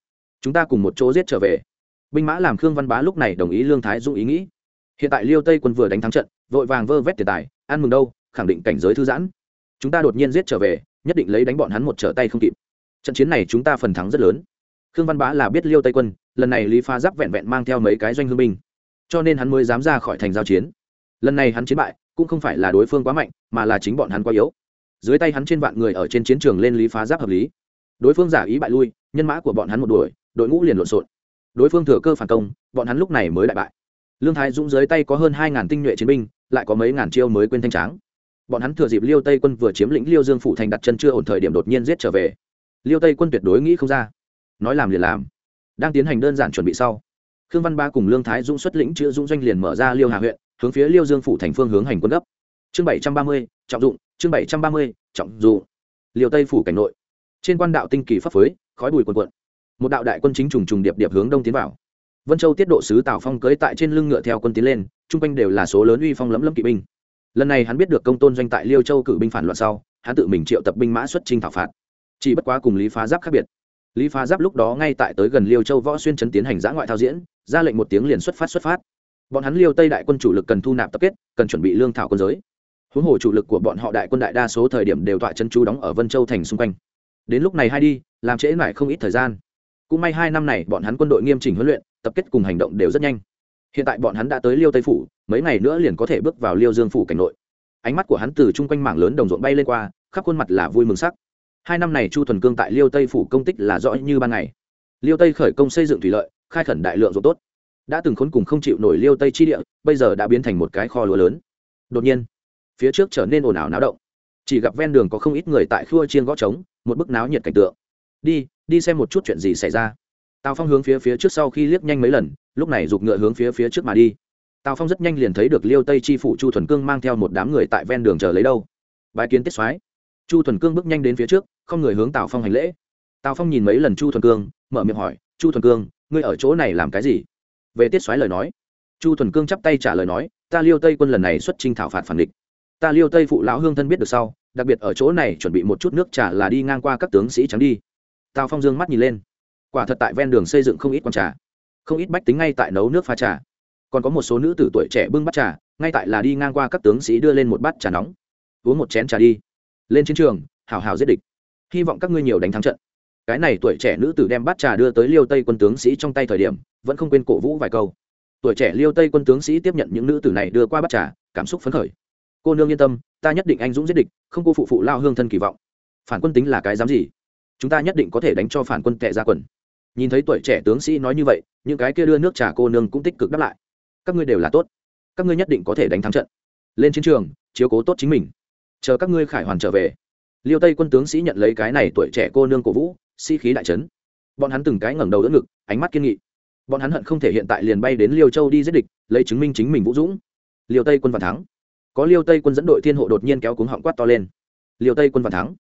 Chúng ta cùng một chỗ giết trở về. Binh mã làm khương văn bá lúc này đồng ý lương thái dũng ý nghĩ. Hiện tại liêu tây quân vừa đánh thắng trận, vội vàng vơ vét tiền tài, ăn mừng đâu, khẳng định cảnh giới thư giãn. Chúng ta đột nhiên giết trở về, nhất định lấy đánh bọn hắn một trở tay không kịp. Trận chiến này chúng ta phần thắng rất lớn. Khương văn bá là biết liêu tây quân, lần này lý pha giáp vẹn vẹn mang theo mấy cái doanh hương binh cho nên hắn mới dám ra khỏi thành giao chiến. Lần này hắn chiến bại, cũng không phải là đối phương quá mạnh, mà là chính bọn hắn quá yếu. Dưới tay hắn trên vạn người ở trên chiến trường lên lý phá giáp hợp lý. Đối phương giả ý bại lui, nhân mã của bọn hắn một đuổi, đội ngũ liền lộn xộn. Đối phương thừa cơ phản công, bọn hắn lúc này mới đại bại. Lương thái dũng dưới tay có hơn hai ngàn tinh nhuệ chiến binh, lại có mấy ngàn chiêu mới quên thanh tráng. Bọn hắn thừa dịp liêu tây quân vừa chiếm lĩnh liêu dương phủ thành đặt chân chưa ổn thời điểm đột nhiên giết trở về. Liêu tây quân tuyệt đối nghĩ không ra. Nói làm liền làm. Đang tiến hành đơn giản chuẩn bị sau khương văn ba cùng lương thái dũng xuất lĩnh chữ dũng doanh liền mở ra liêu hà huyện hướng phía liêu dương phủ thành phương hướng hành quân gấp. Chương bảy trăm ba mươi trọng dụng chương bảy trăm ba mươi trọng dụng. Liêu tây phủ cảnh nội. Trên quan đạo tinh kỳ pháp phới, khói bùi quần quận một đạo đại quân chính trùng trùng điệp điệp hướng đông tiến vào. Vân châu tiết độ sứ tào phong cưới tại trên lưng ngựa theo quân tiến lên chung quanh đều là số lớn uy phong lẫm lẫm kỵ binh. Lần này hắn biết được công tôn doanh tại liêu châu cử binh phản loạn sau hắn tự mình triệu tập binh mã xuất trinh thảo phạt. Chỉ bất quá cùng lý phá giáp khác biệt lý phá giáp lúc đó ngay tại tới gần liêu châu võ xuyên chấn tiến hành giã ngoại thao diễn, ra lệnh một tiếng liền xuất phát xuất phát. Bọn hắn liêu tây đại quân chủ lực cần thu nạp tập kết, cần chuẩn bị lương thảo quân giới. Huống hồ chủ lực của bọn họ đại quân đại đa số thời điểm đều tọa chân chú đóng ở vân châu thành xung quanh. Đến lúc này hai đi, làm trễ mãi không ít thời gian. Cũng may hai năm này bọn hắn quân đội nghiêm chỉnh huấn luyện, tập kết cùng hành động đều rất nhanh. Hiện tại bọn hắn đã tới liêu tây phủ, mấy ngày nữa liền có thể bước vào liêu dương phủ cảnh nội. Ánh mắt của hắn từ chung quanh mảng lớn đồng ruộng bay lên qua, khắp khuôn mặt là vui mừng sắc hai năm này chu thuần cương tại liêu tây phủ công tích là rõ như ban ngày. Liêu tây khởi công xây dựng thủy lợi, khai khẩn đại lượng ruộng tốt. Đã từng khốn cùng không chịu nổi liêu tây chi địa, bây giờ đã biến thành một cái kho lúa lớn. Đột nhiên, phía trước trở nên ồn ào náo động. Chỉ gặp ven đường có không ít người tại khua chiên gõ trống, một bức náo nhiệt cảnh tượng. Đi đi xem một chút chuyện gì xảy ra. Tào phong hướng phía phía trước sau khi liếc nhanh mấy lần, lúc này giục ngựa hướng phía phía trước mà đi. Tào phong rất nhanh liền thấy được liêu tây chi phủ chu thuần cương mang theo một đám người tại ven đường chờ lấy đâu. Bài kiến tiết soái chu thuần cương bước nhanh đến phía trước, không người hướng tào phong hành lễ. Tào phong nhìn mấy lần chu thuần cương, mở miệng hỏi, chu thuần cương, ngươi ở chỗ này làm cái gì? Về tiết xoáy lời nói. Chu thuần cương chắp tay trả lời nói, ta liêu tây quân lần này xuất trình thảo phạt phản địch. Ta liêu tây phụ lão hương thân biết được sau, đặc biệt ở chỗ này chuẩn bị một chút nước trà là đi ngang qua các tướng sĩ trắng đi. Tào phong dương mắt nhìn lên. Quả thật tại ven đường xây dựng không ít con trà, không ít bách tính ngay tại nấu nước pha trà. Còn có một số nữ tử tuổi trẻ bưng bắt trà, ngay tại là đi ngang qua các tướng sĩ đưa lên một bát trà nóng. Uống một chén trà đi lên chiến trường, hào hào giết địch. Hy vọng các ngươi nhiều đánh thắng trận. Cái này tuổi trẻ nữ tử đem bát trà đưa tới liêu tây quân tướng sĩ trong tay thời điểm, vẫn không quên cổ vũ vài câu. Tuổi trẻ liêu tây quân tướng sĩ tiếp nhận những nữ tử này đưa qua bát trà, cảm xúc phấn khởi. Cô nương yên tâm, ta nhất định anh dũng giết địch, không cô phụ phụ lao hương thân kỳ vọng. Phản quân tính là cái dám gì? Chúng ta nhất định có thể đánh cho phản quân tệ ra quần. Nhìn thấy tuổi trẻ tướng sĩ nói như vậy, những cái kia đưa nước trà cô nương cũng tích cực đáp lại. Các ngươi đều là tốt. Các ngươi nhất định có thể đánh thắng trận. Lên chiến trường, chiếu cố tốt chính mình chờ các ngươi khải hoàn trở về. Liêu tây quân tướng sĩ nhận lấy cái này tuổi trẻ cô nương cổ vũ, sĩ、si、khí đại trấn bọn hắn từng cái ngẩng đầu đỡ ngực, ánh mắt kiên nghị. Bọn hắn hận không thể hiện tại liền bay đến liêu châu đi giết địch, lấy chứng minh chính mình vũ dũng. Liêu tây quân vạn thắng. Có liêu tây quân dẫn đội thiên hộ đột nhiên kéo cuống họng quát to lên. Liêu tây quân vạn thắng.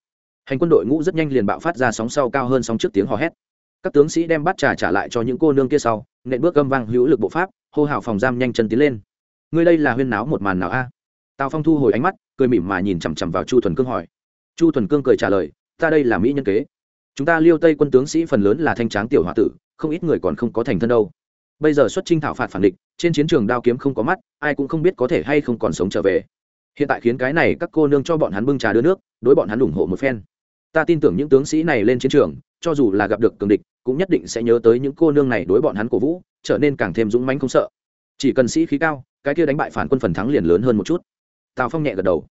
Hành quân đội ngũ rất nhanh liền bạo phát ra sóng sau cao hơn sóng trước tiếng hò hét. Các tướng sĩ đem bát trà trả lại cho những cô nương kia sau, nện bước gâm vang hữu lực bộ pháp, hô hào phòng giam nhanh chân tiến lên. Ngươi đây là huyên náo một màn nào a? Tào phong thu hồi ánh mắt cười mỉm mà nhìn chằm chằm vào chu thuần cương hỏi. Chu thuần cương cười trả lời, ta đây là mỹ nhân kế. Chúng ta liêu tây quân tướng sĩ phần lớn là thanh tráng tiểu h tử, không ít người còn không có thành thân đâu. Bây giờ xuất trinh thảo phạt phản địch, trên chiến trường đao kiếm không có mắt, ai cũng không biết có thể hay không còn sống trở về. Hiện tại khiến cái này các cô nương cho bọn hắn bưng trà đưa nước, đối bọn hắn ủng hộ một phen. Ta tin tưởng những tướng sĩ này lên chiến trường, cho dù là gặp được cường địch, cũng nhất định sẽ nhớ tới những cô nương này đối bọn hắn cổ vũ, trở nên càng thêm dũng mãnh không sợ. Chỉ cần sĩ khí cao, cái kia đánh bại phản quân phần thắng liền lớn hơn một chút tào phong nhẹ gật đầu.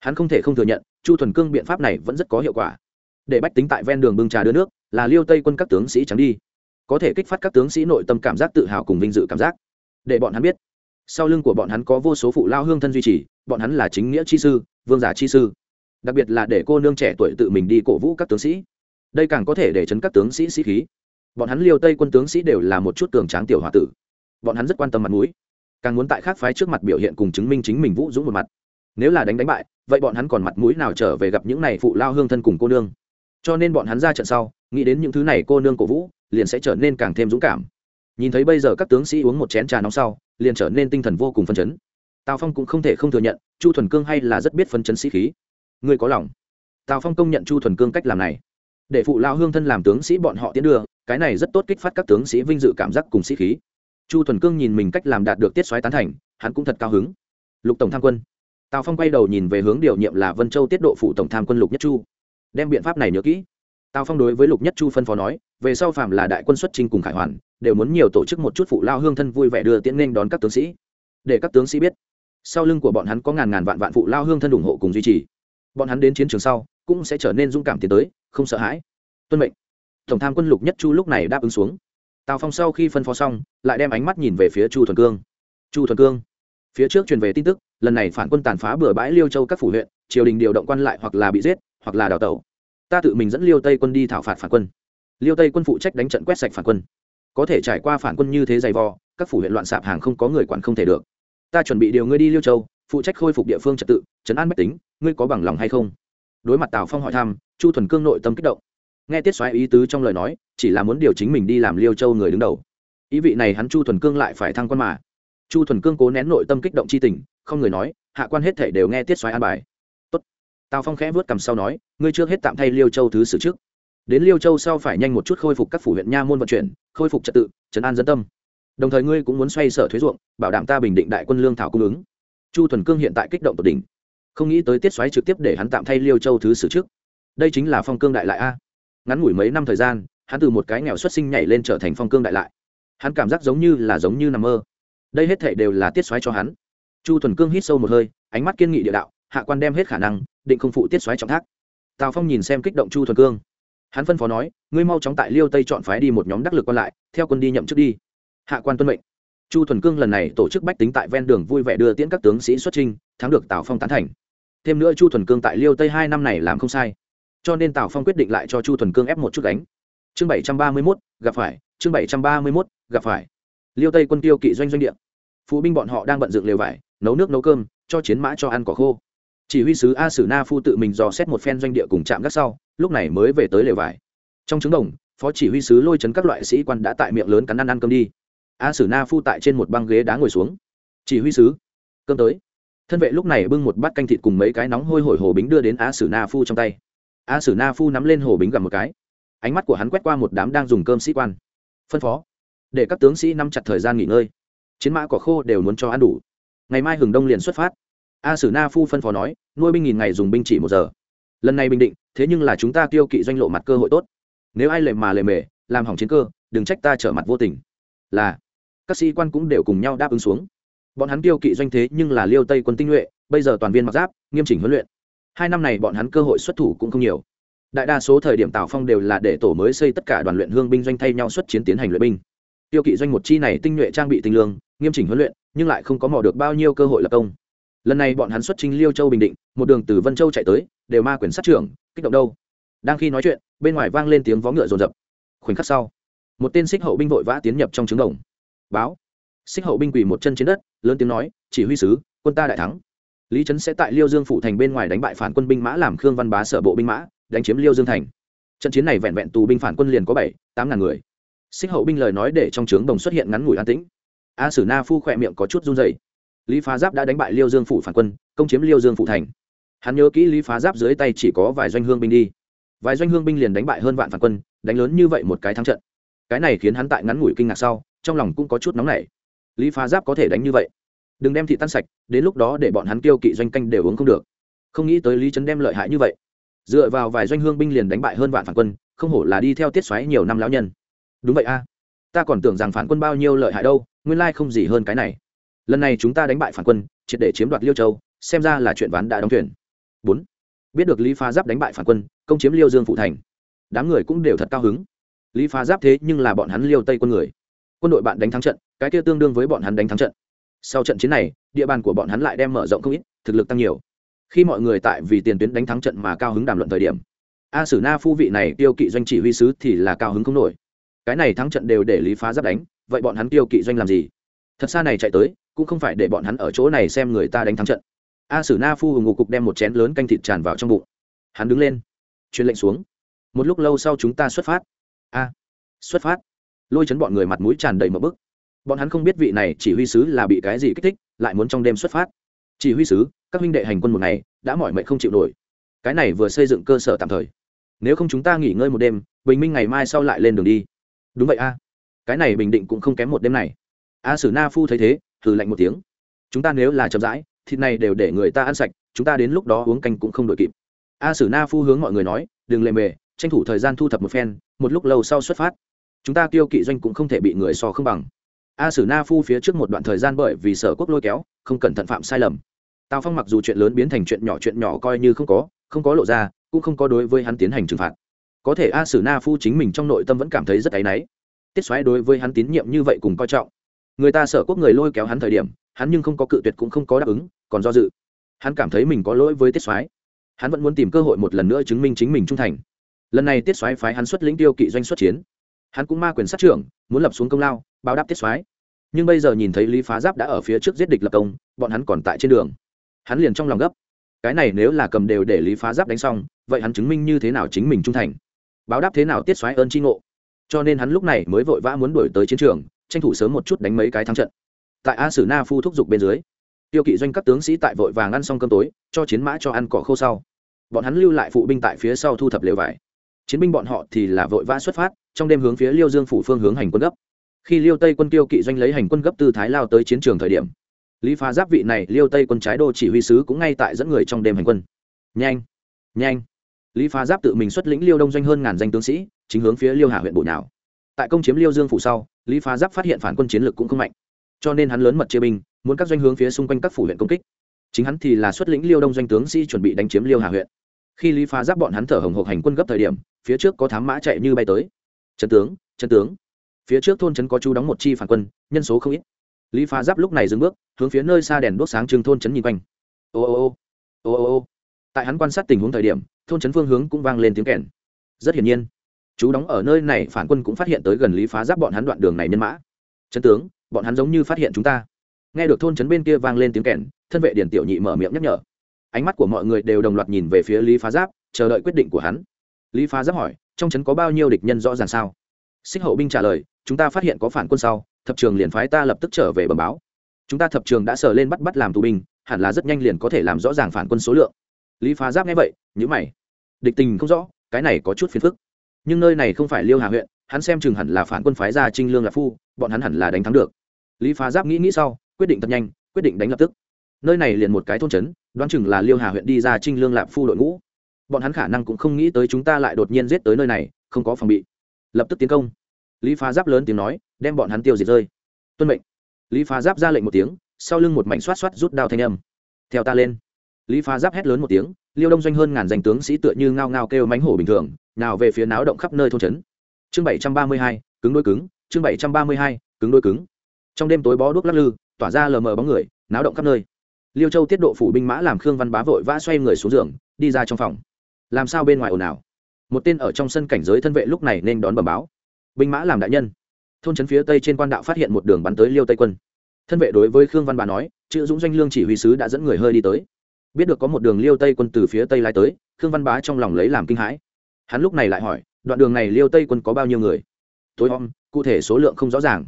Hắn không thể không thừa nhận, chu thuần cương biện pháp này vẫn rất có hiệu quả. Để bách tính tại ven đường bưng trà đưa nước, là liêu tây quân các tướng sĩ trắng đi. Có thể kích phát các tướng sĩ nội tâm cảm giác tự hào cùng vinh dự cảm giác. Để bọn hắn biết, sau lưng của bọn hắn có vô số phụ lao hương thân duy trì, bọn hắn là chính nghĩa chi sư, vương giả chi sư. Đặc biệt là để cô nương trẻ tuổi tự mình đi cổ vũ các tướng sĩ. Đây càng có thể để chấn các tướng sĩ sĩ khí. Bọn hắn liêu tây quân tướng sĩ đều là một chút cường tráng tiểu h o a tử. Bọn hắn rất quan tâm mặt mũi. Càng muốn tại khác phái trước mặt biểu hiện cùng chứng minh chính mình vũ dũng một mặt nếu là đánh đánh bại, vậy bọn hắn còn mặt mũi nào trở về gặp những này phụ lao hương thân cùng cô nương? Cho nên bọn hắn ra trận sau, nghĩ đến những thứ này cô nương cổ vũ, liền sẽ trở nên càng thêm dũng cảm. Nhìn thấy bây giờ các tướng sĩ uống một chén trà nóng sau, liền trở nên tinh thần vô cùng phân chấn. Tào phong cũng không thể không thừa nhận, chu thuần cương hay là rất biết phân chấn sĩ khí. Người có lòng. Tào phong công nhận chu thuần cương cách làm này. Để phụ lao hương thân làm tướng sĩ bọn họ tiến đưa, cái này rất tốt kích phát các tướng sĩ vinh dự cảm giác cùng sĩ khí. Chu thuần cương nhìn mình cách làm đạt được tiết xoáy tán thành, hắn cũng thật cao hứng. Lục tổng tham quân tào phong quay đầu nhìn về hướng điều nhiệm là vân châu tiết độ phụ tổng tham quân lục nhất chu. Đem biện pháp này nhớ kỹ. Tào phong đối với lục nhất chu phân phó nói, về sau phạm là đại quân xuất trình cùng khải hoàn, đều muốn nhiều tổ chức một chút phụ lao hương thân vui vẻ đưa tiễn nên đón các tướng sĩ. Để các tướng sĩ biết, sau lưng của bọn hắn có ngàn ngàn vạn vạn phụ lao hương thân ủng hộ cùng duy trì. Bọn hắn đến chiến trường sau, cũng sẽ trở nên dũng cảm tiến tới, không sợ hãi. Tuân mệnh. Tổng tham quân lục nhất chu lúc này đáp ứng xuống. Tào phong sau khi phân phó xong, lại đem ánh mắt nhìn về phía chu thuần cương. Chu thuần cương, phía trước truyền về tin tức lần này phản quân tàn phá bừa bãi liêu châu các phủ huyện, triều đình điều động quan lại hoặc là bị giết, hoặc là đào tẩu. Ta tự mình dẫn liêu tây quân đi thảo phạt phản quân. Liêu tây quân phụ trách đánh trận quét sạch phản quân. Có thể trải qua phản quân như thế dày vò, các phủ huyện loạn sạp hàng không có người quản không thể được. Ta chuẩn bị điều ngươi đi liêu châu, phụ trách khôi phục địa phương trật tự chấn an bách tính, ngươi có bằng lòng hay không? Đối mặt tào phong hỏi thăm, chu thuần cương nội tâm kích động. Nghe tiết xoáy ý tứ trong lời nói, chỉ là muốn điều chính mình đi làm liêu châu người đứng đầu. Ý vị này hắn chu thuần cương lại phải thăng quan mà chu thuần cương cố nén nội tâm kích động c h i tình, không người nói, hạ quan hết thể đều nghe tiết xoáy an bài. Tốt. tào phong khẽ vớt cầm sau nói, ngươi trước hết tạm thay liêu châu thứ sử trước. Đến liêu châu sau phải nhanh một chút khôi phục các phủ huyện nha môn vận chuyển, khôi phục trật tự, trấn an dân tâm. Đồng thời ngươi cũng muốn xoay sở thuế ruộng, bảo đảm ta bình định đại quân lương thảo cung ứng. Chu thuần cương hiện tại kích động tột đỉnh. Không nghĩ tới tiết xoáy trực tiếp để hắn tạm thay liêu châu thứ sử trước. Đây chính là phong cương đại lại a. Ngắn ngủi mấy năm thời gian, hắn từ một cái nghèo xuất sinh nhảy lên trở thành phong cương đại lại. Hắn cảm giác giống như là giống như nằm mơ đây hết thể đều là tiết xoáy cho hắn. Chu thuần cương hít sâu một hơi, ánh mắt kiên nghị địa đạo, hạ quan đem hết khả năng, định không phụ tiết xoáy trọng thác. Tào phong nhìn xem kích động chu thuần cương. Hắn phân phó nói, ngươi mau chóng tại liêu tây chọn phái đi một nhóm đắc lực còn lại, theo quân đi nhậm chức đi. Hạ quan tuân mệnh. Chu thuần cương lần này tổ chức bách tính tại ven đường vui vẻ đưa tiễn các tướng sĩ xuất trinh thắng được tào phong tán thành. Thêm nữa chu thuần cương tại liêu tây hai năm này làm không sai. Cho nên tào phong quyết định lại cho chu thuần cương ép một chút đánh chương bảy trăm ba mươi mốt, gặp phải, chương bảy trăm ba mươi mốt, gặp phải liêu tây quân tiêu kỵ doanh doanh địa. Phụ binh bọn họ đang bận dựng lều vải, nấu nước nấu cơm, cho chiến mã cho ăn cỏ khô. Chỉ huy sứ a sử na phu tự mình dò xét một phen doanh địa cùng chạm gác sau, lúc này mới về tới lều vải. Trong trứng đồng, phó chỉ huy sứ lôi chấn các loại sĩ quan đã tại miệng lớn cắn ăn ăn cơm đi. A sử na phu tại trên một băng ghế đá ngồi xuống. Chỉ huy sứ, cơm tới. Thân vệ lúc này bưng một bát canh thịt cùng mấy cái nóng hôi hổi hồ bính đưa đến a sử na phu trong tay. A sử na phu nắm lên hồ bính gặm một cái. Ánh mắt của hắn quét qua một đám đang dùng cơm sĩ quan. Phân phó để các tướng sĩ nắm chặt thời gian nghỉ ngơi. Chiến mã cỏ khô đều muốn cho ăn đủ. Ngày mai hừng đông liền xuất phát. A sử na phu phân phó nói, nuôi binh nghìn ngày dùng binh chỉ một giờ. Lần này bình định, thế nhưng là chúng ta tiêu kỵ doanh lộ mặt cơ hội tốt. Nếu ai lề mà lề mề, làm hỏng chiến cơ, đừng trách ta trở mặt vô tình. Là, các sĩ quan cũng đều cùng nhau đáp ứng xuống. Bọn hắn tiêu kỵ doanh thế nhưng là liêu tây quân tinh nhuệ, bây giờ toàn viên mặc giáp, nghiêm chỉnh huấn luyện. Hai năm này bọn hắn cơ hội xuất thủ cũng không nhiều. Đại đa số thời điểm tào phong đều là để tổ mới xây tất cả đoàn luyện hương binh doanh thay nhau xuất chiến tiến hành luyện binh tiêu kỵ doanh một chi này tinh nhuệ trang bị tinh lương, nghiêm chỉnh huấn luyện, nhưng lại không có mò được bao nhiêu cơ hội lập công. Lần này bọn hắn xuất trình liêu châu bình định, một đường từ vân châu chạy tới, đều ma quyền sát trưởng, kích động đâu. Đang khi nói chuyện, bên ngoài vang lên tiếng vó ngựa rồn rập khoảnh khắc sau, một tên xích hậu binh vội vã tiến nhập trong trứng đồng. Báo. Xích hậu binh quỳ một chân trên đất, lớn tiếng nói, chỉ huy sứ, quân ta đại thắng. Lý trấn sẽ tại liêu dương phủ thành bên ngoài đánh bại phản quân binh mã làm khương văn bá sở bộ binh mã, đánh chiếm liêu dương thành. Trận chiến này vẹn vẹn tù binh phản quân liền có bảy, tám ngàn người xích hậu binh lời nói để trong trướng đồng xuất hiện ngắn ngủi an tĩnh. A sử na phu khỏe miệng có chút run dày lý phá giáp đã đánh bại liêu dương phủ phản quân, công chiếm liêu dương phủ thành. Hắn nhớ kỹ lý phá giáp dưới tay chỉ có vài doanh hương binh đi. Vài doanh hương binh liền đánh bại hơn vạn phản quân, đánh lớn như vậy một cái thắng trận. Cái này khiến hắn tại ngắn ngủi kinh ngạc sau, trong lòng cũng có chút nóng nảy. Lý phá giáp có thể đánh như vậy? Đừng đem thị tan sạch, đến lúc đó để bọn hắn tiêu kỵ doanh canh đều uống không được. Không nghĩ tới lý trấn đem lợi hại như vậy. Dựa vào vài doanh hương binh liền đánh bại hơn vạn phản quân, không hổ là đi theo tiết xoáy nhiều năm lão nhân đúng vậy a. Ta còn tưởng rằng phản quân bao nhiêu lợi hại đâu, nguyên lai không gì hơn cái này. Lần này chúng ta đánh bại phản quân, triệt để chiếm đoạt liêu châu, xem ra là chuyện ván đã đóng thuyền. Bốn. Biết được lý phá giáp đánh bại phản quân, công chiếm liêu dương phụ thành. Đám người cũng đều thật cao hứng. Lý phá giáp thế nhưng là bọn hắn liêu tây quân người. Quân đội bạn đánh thắng trận, cái kia tương đương với bọn hắn đánh thắng trận. Sau trận chiến này, địa bàn của bọn hắn lại đem mở rộng không ít, thực lực tăng nhiều. Khi mọi người tại vì tiền tuyến đánh thắng trận mà cao hứng đàm luận thời điểm, a sử na phu vị này tiêu kỵ doanh chỉ huy sứ thì là cao hứng không nổi cái này thắng trận đều để lý phá giáp đánh, vậy bọn hắn tiêu kỵ doanh làm gì? Thật xa này chạy tới, cũng không phải để bọn hắn ở chỗ này xem người ta đánh thắng trận. A sử na phu hùng ngục cục đem một chén lớn canh thịt tràn vào trong bụng. Hắn đứng lên, truyền lệnh xuống. Một lúc lâu sau chúng ta xuất phát. A, xuất phát. Lôi chấn bọn người mặt mũi tràn đầy một bức. Bọn hắn không biết vị này chỉ huy sứ là bị cái gì kích thích, lại muốn trong đêm xuất phát. Chỉ huy sứ, các huynh đệ hành quân một ngày, đã mỏi mệt không chịu nổi. Cái này vừa xây dựng cơ sở tạm thời. Nếu không chúng ta nghỉ ngơi một đêm, bình minh ngày mai sau lại lên đường đi đúng vậy a. Cái này bình định cũng không kém một đêm này. A sử na phu thấy thế thử lạnh một tiếng. Chúng ta nếu là chậm rãi, thịt này đều để người ta ăn sạch, chúng ta đến lúc đó uống canh cũng không đội kịp. A sử na phu hướng mọi người nói, đừng lề mề, tranh thủ thời gian thu thập một phen, một lúc lâu sau xuất phát. Chúng ta tiêu kỵ doanh cũng không thể bị người so không bằng. A sử na phu phía trước một đoạn thời gian bởi vì sở quốc lôi kéo, không cẩn thận phạm sai lầm. Tào phong mặc dù chuyện lớn biến thành chuyện nhỏ chuyện nhỏ coi như không có không có lộ ra, cũng không có đối với hắn tiến hành trừng phạt có thể a sử na phu chính mình trong nội tâm vẫn cảm thấy rất áy náy. Tiết xoáy đối với hắn tín nhiệm như vậy cùng coi trọng. Người ta sở quốc người lôi kéo hắn thời điểm, hắn nhưng không có cự tuyệt cũng không có đáp ứng, còn do dự. Hắn cảm thấy mình có lỗi với tiết xoáy hắn vẫn muốn tìm cơ hội một lần nữa chứng minh chính mình trung thành. Lần này tiết xoáy phái hắn xuất lĩnh tiêu kỵ doanh xuất chiến. Hắn cũng ma quyền sát trưởng, muốn lập xuống công lao, báo đáp tiết xoáy nhưng bây giờ nhìn thấy lý phá giáp đã ở phía trước giết địch lập công, bọn hắn còn tại trên đường. Hắn liền trong lòng gấp. Cái này nếu là cầm đều để lý phá giáp đánh xong, vậy hắn chứng minh như thế nào chính mình trung thành? Báo đáp thế nào tiết xoáy ơn tri ngộ. Cho nên hắn lúc này mới vội vã muốn đổi tới chiến trường, tranh thủ sớm một chút đánh mấy cái thắng trận. Tại a sử na phu thúc giục bên dưới, tiêu kỵ doanh các tướng sĩ tại vội vàng ăn xong cơm tối, cho chiến mã cho ăn cỏ khô sau. Bọn hắn lưu lại phụ binh tại phía sau thu thập lều vải. Chiến binh bọn họ thì là vội vã xuất phát, trong đêm hướng phía liêu dương phủ phương hướng hành quân gấp. Khi liêu tây quân tiêu kỵ doanh lấy hành quân gấp từ thái lao tới chiến trường thời điểm, lý phá giáp vị này liêu tây quân trái đô chỉ huy sứ cũng ngay tại dẫn người trong đêm hành quân. Nhanh! Nhanh! Lý phá giáp tự mình xuất lĩnh liêu đông doanh hơn ngàn danh tướng sĩ, chính hướng phía liêu hà huyện bộ nào tại công chiếm liêu dương phủ sau, lý phá giáp phát hiện phản quân chiến lược cũng không mạnh. Cho nên hắn lớn mật chia binh, muốn các doanh hướng phía xung quanh các phủ huyện công kích. Chính hắn thì là xuất lĩnh liêu đông doanh tướng sĩ chuẩn bị đánh chiếm liêu hà huyện. Khi lý phá giáp bọn hắn thở hồng hộc hành quân gấp thời điểm, phía trước có thám mã chạy như bay tới. Trần tướng Trần tướng. Phía trước thôn trấn có chú đóng một chi phản quân, nhân số không ít. Lý phá giáp lúc này dừng bước, hướng phía nơi xa đèn đốt sáng trưng thôn trấn nhìn quanh. Ô ô ô ô ô ô. Tại hắn quan sát tình huống thời điểm thôn trấn phương hướng cũng vang lên tiếng kèn. Rất hiển nhiên, chú đóng ở nơi này phản quân cũng phát hiện tới gần lý phá giáp bọn hắn đoạn đường này nhân mã. Trấn tướng, bọn hắn giống như phát hiện chúng ta. Nghe được thôn trấn bên kia vang lên tiếng kèn, thân vệ điển tiểu nhị mở miệng nhắc nhở. Ánh mắt của mọi người đều đồng loạt nhìn về phía lý phá giáp, chờ đợi quyết định của hắn. Lý phá giáp hỏi, trong trấn có bao nhiêu địch nhân rõ ràng sao? Xích hậu binh trả lời, chúng ta phát hiện có phản quân sau, thập trường liền phái ta lập tức trở về bờ báo. Chúng ta thập trường đã sờ lên bắt bắt làm tù binh, hẳn là rất nhanh liền có thể làm rõ ràng phản quân số lượng lý phá giáp nghe vậy nhữ mày. Địch tình không rõ, cái này có chút phiền phức. Nhưng nơi này không phải liêu hà huyện, hắn xem chừng hẳn là phản quân phái ra trinh lương lạc phu, bọn hắn hẳn là đánh thắng được. Lý phá giáp nghĩ nghĩ sau, quyết định thật nhanh, quyết định đánh lập tức. Nơi này liền một cái thôn trấn, đoán chừng là liêu hà huyện đi ra trinh lương lạc phu đội ngũ. Bọn hắn khả năng cũng không nghĩ tới chúng ta lại đột nhiên giết tới nơi này, không có phòng bị. Lập tức tiến công. Lý phá giáp lớn tiếng nói, đem bọn hắn tiêu diệt rơi. Tuân mệnh. Lý phá giáp ra lệnh một tiếng, sau lưng một mảnh xoát xoát rút đao thanh âm. Theo ta lên lý phá giáp hét lớn một tiếng, liêu đông doanh hơn ngàn danh tướng sĩ tựa như ngao ngao kêu mánh hổ bình thường, nào về phía náo động khắp nơi thôn trấn. Chương bảy trăm ba mươi hai, cứng đôi cứng, chương bảy trăm ba mươi hai, cứng đôi cứng. Trong đêm tối bó đuốc lắc lư, tỏa ra lờ mờ bóng người, náo động khắp nơi. Liêu châu tiết độ phủ binh mã làm khương văn bá vội vã xoay người xuống giường, đi ra trong phòng. Làm sao bên ngoài ồn ào? Một tên ở trong sân cảnh giới thân vệ lúc này nên đón bẩm báo. Binh mã làm đại nhân. Thôn trấn phía tây trên quan đạo phát hiện một đường bắn tới liêu tây quân. Thân vệ đối với khương văn bà nói, chữ dũng doanh lương chỉ huy sứ đã dẫn người hơi đi tới biết được có một đường liêu tây quân từ phía tây lai tới, khương văn bá trong lòng lấy làm kinh hãi. Hắn lúc này lại hỏi, đoạn đường này liêu tây quân có bao nhiêu người? Tối om, cụ thể số lượng không rõ ràng.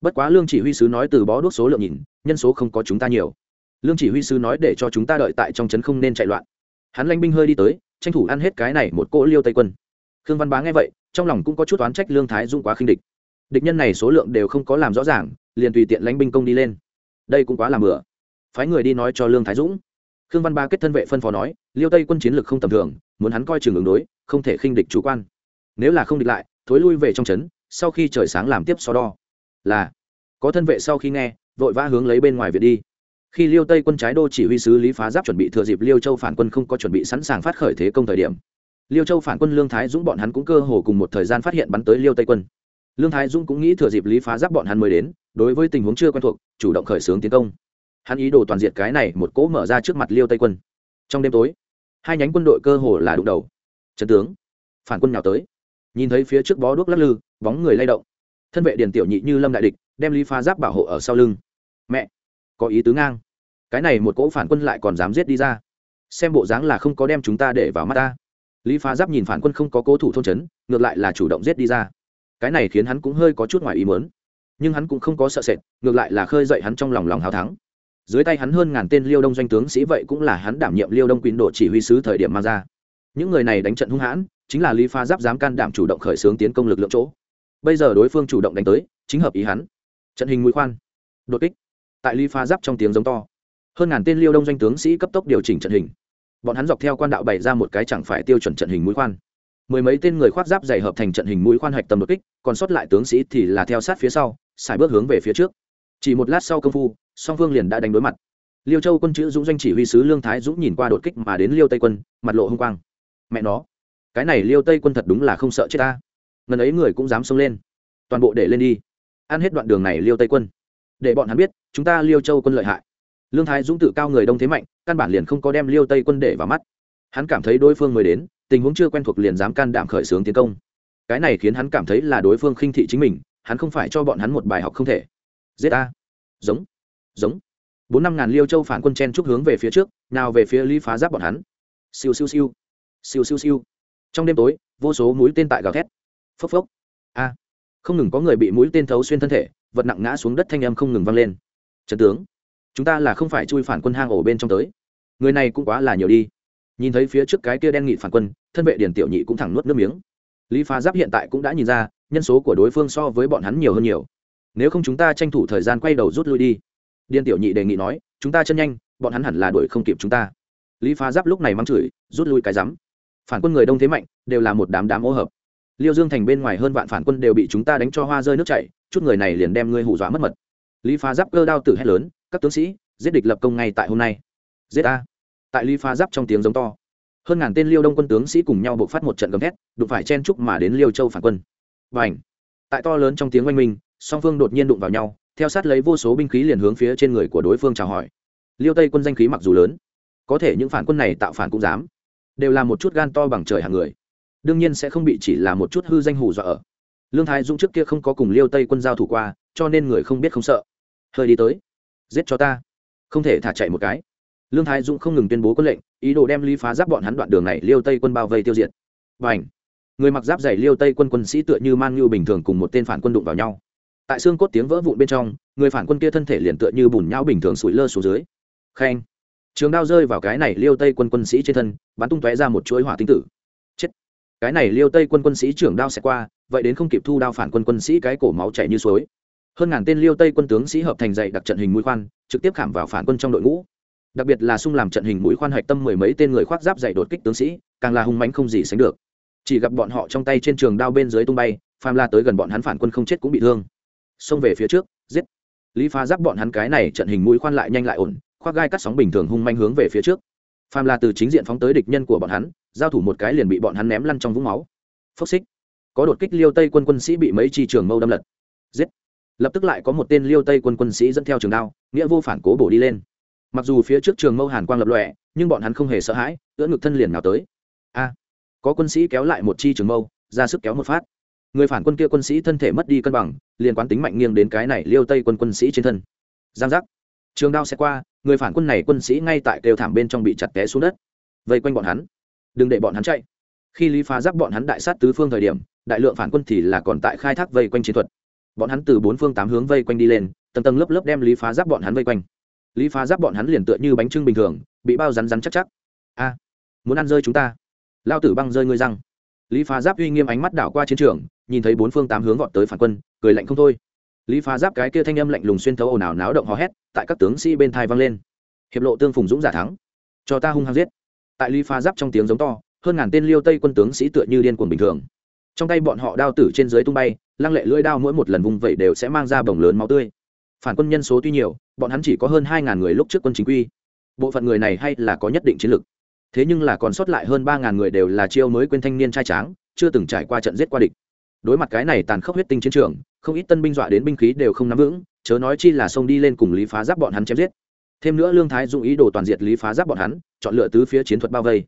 Bất quá lương chỉ huy sứ nói từ bó đốt số lượng nhìn, nhân số không có chúng ta nhiều. Lương chỉ huy sứ nói để cho chúng ta đợi tại trong trấn không nên chạy loạn. Hắn lanh binh hơi đi tới, tranh thủ ăn hết cái này một cỗ liêu tây quân. Khương văn bá nghe vậy, trong lòng cũng có chút oán trách lương thái dung quá khinh địch. Địch nhân này số lượng đều không có làm rõ ràng, liền tùy tiện lãnh binh công đi lên. Đây cũng quá làm bừa. Phái người đi nói cho lương thái dũng khương văn ba kết thân vệ phân phó nói, liêu tây quân chiến lược không tầm thường, muốn hắn coi trường ứng đối, không thể khinh địch chủ quan. Nếu là không địch lại, thối lui về trong trấn, sau khi trời sáng làm tiếp so đo. Là, có thân vệ sau khi nghe, vội vã hướng lấy bên ngoài viện đi. Khi liêu tây quân trái đô chỉ huy sứ lý phá giáp chuẩn bị thừa dịp liêu châu phản quân không có chuẩn bị sẵn sàng phát khởi thế công thời điểm, liêu châu phản quân lương thái dũng bọn hắn cũng cơ hồ cùng một thời gian phát hiện bắn tới liêu tây quân. Lương thái dũng cũng nghĩ thừa dịp lý phá giáp bọn hắn mới đến, đối với tình huống chưa quen thuộc, chủ động khởi xướng tiến công hắn ý đồ toàn diện cái này một cỗ mở ra trước mặt liêu tây quân. Trong đêm tối, hai nhánh quân đội cơ hồ là đụng đầu. Trấn tướng, phản quân nhào tới. Nhìn thấy phía trước bó đuốc lắc lư, bóng người lay động. Thân vệ điền tiểu nhị như lâm đại địch, đem lý pha giáp bảo hộ ở sau lưng. Mẹ, có ý tứ ngang. Cái này một cỗ phản quân lại còn dám giết đi ra. Xem bộ dáng là không có đem chúng ta để vào mắt ta. Lý pha giáp nhìn phản quân không có cố thủ thôn trấn ngược lại là chủ động giết đi ra. Cái này khiến hắn cũng hơi có chút ngoài ý mớn nhưng hắn cũng không có sợ sệt, ngược lại là khơi dậy hắn trong lòng lòng hào thắng dưới tay hắn hơn ngàn tên liêu đông doanh tướng sĩ vậy cũng là hắn đảm nhiệm liêu đông quyến độ chỉ huy sứ thời điểm mang ra. Những người này đánh trận hung hãn, chính là lý pha giáp dám can đảm chủ động khởi xướng tiến công lực lượng chỗ. Bây giờ đối phương chủ động đánh tới, chính hợp ý hắn. Trận hình mũi khoan. Đột kích. Tại lý pha giáp trong tiếng giống to, hơn ngàn tên liêu đông doanh tướng sĩ cấp tốc điều chỉnh trận hình. Bọn hắn dọc theo quan đạo bày ra một cái chẳng phải tiêu chuẩn trận hình mũi khoan. Mười mấy tên người khoác giáp dày hợp thành trận hình mũi khoan hạch tầm đột kích, còn sót lại tướng sĩ thì là theo sát phía sau xài bước hướng về phía trước. Chỉ một lát sau công phu song phương liền đã đánh đối mặt. Liêu châu quân chữ dũng doanh chỉ huy sứ lương thái dũng nhìn qua đột kích mà đến liêu tây quân, mặt lộ h ư n g quang. Mẹ nó, cái này liêu tây quân thật đúng là không sợ chết ta. Ngần ấy người cũng dám xông lên. Toàn bộ để lên đi. Ăn hết đoạn đường này liêu tây quân. Để bọn hắn biết, chúng ta liêu châu quân lợi hại. Lương thái dũng tự cao người đông thế mạnh, căn bản liền không có đem liêu tây quân để vào mắt. Hắn cảm thấy đối phương mới đến, tình huống chưa quen thuộc liền dám can đảm khởi xướng tiến công. Cái này khiến hắn cảm thấy là đối phương khinh thị chính mình, hắn không phải cho bọn hắn một bài học không thể. Giết a giống giống. Bốn năm ngàn liêu châu phản quân chen chúc hướng về phía trước, nào về phía Lý phá giáp bọn hắn. Siêu siêu siêu. Siêu siêu siêu. Trong đêm tối, vô số mũi tên tại gào thét. Phốc phốc. A. Không ngừng có người bị mũi tên thấu xuyên thân thể, vật nặng ngã xuống đất thanh âm không ngừng vang lên. Trần tướng, chúng ta là không phải chui phản quân hang ổ bên trong tới. Người này cũng quá là nhiều đi. Nhìn thấy phía trước cái kia đen nghị phản quân, thân vệ điển tiểu nhị cũng thẳng nuốt nước miếng. Lý phá giáp hiện tại cũng đã nhìn ra, nhân số của đối phương so với bọn hắn nhiều hơn nhiều. Nếu không chúng ta tranh thủ thời gian quay đầu rút lui đi điên tiểu nhị đề nghị nói, chúng ta chân nhanh, bọn hắn hẳn là đuổi không kịp chúng ta. Lý phá giáp lúc này mắng chửi, rút lui cái rắm. Phản quân người đông thế mạnh, đều là một đám đám ô hợp. Liêu dương thành bên ngoài hơn vạn phản quân đều bị chúng ta đánh cho hoa rơi nước chảy, chút người này liền đem ngươi hù dọa mất mật. Lý phá giáp cơ đao tử hét lớn, các tướng sĩ, giết địch lập công ngay tại hôm nay. Giết a tại lý phá giáp trong tiếng giống to. Hơn ngàn tên liêu đông quân tướng sĩ cùng nhau buộc phát một trận gầm thét, đụng phải chen trúc mà đến liêu châu phản quân. Và ảnh tại to lớn trong tiếng oanh minh, song phương đột nhiên đụng vào nhau theo sát lấy vô số binh khí liền hướng phía trên người của đối phương chào hỏi. Liêu tây quân danh khí mặc dù lớn, có thể những phản quân này tạo phản cũng dám, đều là một chút gan to bằng trời hàng người. Đương nhiên sẽ không bị chỉ là một chút hư danh hù dọa ở. Lương thái dũng trước kia không có cùng liêu tây quân giao thủ qua, cho nên người không biết không sợ. Hơi đi tới, giết cho ta. Không thể thả chạy một cái. Lương thái dũng không ngừng tuyên bố quân lệnh, ý đồ đem ly phá giáp bọn hắn đoạn đường này liêu tây quân bao vây tiêu diệt. Và ảnh người mặc giáp dày liêu tây quân quân sĩ tựa như man như bình thường cùng một tên phản quân đụng vào nhau tại xương cốt tiếng vỡ vụn bên trong, người phản quân kia thân thể liền tựa như bùn nhão bình thường sủi lơ xuống dưới. Khen. Trường đao rơi vào cái này liêu tây quân quân sĩ trên thân, bắn tung tóe ra một chuỗi hỏa tinh tử. Chết. Cái này liêu tây quân quân sĩ trưởng đao sẽ qua, vậy đến không kịp thu đao phản quân quân sĩ cái cổ máu chảy như suối. Hơn ngàn tên liêu tây quân tướng sĩ hợp thành dạy đặc trận hình mũi khoan, trực tiếp khảm vào phản quân trong đội ngũ. Đặc biệt là xung làm trận hình mũi khoan hạch tâm mười mấy tên người khoác giáp dạy đột kích tướng sĩ, càng là hung mãnh không gì sánh được. Chỉ gặp bọn họ trong tay trên trường đao bên dưới tung bay, phàm la tới gần bọn hắn phản quân không chết cũng bị thương xông về phía trước, giết. Lý phá giáp bọn hắn cái này trận hình mũi khoan lại nhanh lại ổn, khoác gai cắt sóng bình thường hung manh hướng về phía trước. Phàm là từ chính diện phóng tới địch nhân của bọn hắn, giao thủ một cái liền bị bọn hắn ném lăn trong vũng máu. Phốc xích. Có đột kích liêu tây quân quân sĩ bị mấy chi trường mâu đâm lật. Giết. Lập tức lại có một tên liêu tây quân quân sĩ dẫn theo trường đao, nghĩa vô phản cố bổ đi lên. Mặc dù phía trước trường mâu hàn quang lập lọe nhưng bọn hắn không hề sợ hãi, ưỡn ngực thân liền nào tới. A. Có quân sĩ kéo lại một chi trường mâu, ra sức kéo một phát người phản quân kia quân sĩ thân thể mất đi cân bằng, liền quán tính mạnh nghiêng đến cái này liêu tây quân quân sĩ trên thân. Giang giác. Trường đao sẽ qua, người phản quân này quân sĩ ngay tại kêu thảm bên trong bị chặt té xuống đất. Vây quanh bọn hắn. Đừng để bọn hắn chạy. Khi lý phá giáp bọn hắn đại sát tứ phương thời điểm, đại lượng phản quân thì là còn tại khai thác vây quanh chiến thuật. Bọn hắn từ bốn phương tám hướng vây quanh đi lên, tầng tầng lớp lớp đem lý phá giáp bọn hắn vây quanh. Lý phá giáp bọn hắn liền tựa như bánh trưng bình thường, bị bao rắn rắn chắc chắc. A, muốn ăn rơi chúng ta? Lao tử băng rơi ngươi răng. Lý phá giáp uy nghiêm ánh mắt đảo qua chiến trường nhìn thấy bốn phương tám hướng vọt tới phản quân, cười lạnh không thôi. Lý phá giáp cái kia thanh âm lạnh lùng xuyên thấu ồn ào náo động hò hét, tại các tướng sĩ bên thai vang lên. Hiệp lộ tương phùng dũng giả thắng. Cho ta hung hăng giết. Tại lý phá giáp trong tiếng giống to, hơn ngàn tên liêu tây quân tướng sĩ tựa như điên cuồng bình thường. Trong tay bọn họ đao tử trên dưới tung bay, lăng lệ lưỡi đao mỗi một lần vùng vẩy đều sẽ mang ra bồng lớn máu tươi. Phản quân nhân số tuy nhiều, bọn hắn chỉ có hơn hai ngàn người lúc trước quân chính quy. Bộ phận người này hay là có nhất định chiến lược. Thế nhưng là còn sót lại hơn ba ngàn người đều là chiêu mới quên thanh niên trai tráng, chưa từng trải qua trận giết qua địch đối mặt cái này tàn khốc huyết tinh chiến trường, không ít tân binh dọa đến binh khí đều không nắm vững, chớ nói chi là xông đi lên cùng lý phá giáp bọn hắn chém giết. Thêm nữa lương thái dụng ý đồ toàn diệt lý phá giáp bọn hắn, chọn lựa tứ phía chiến thuật bao vây.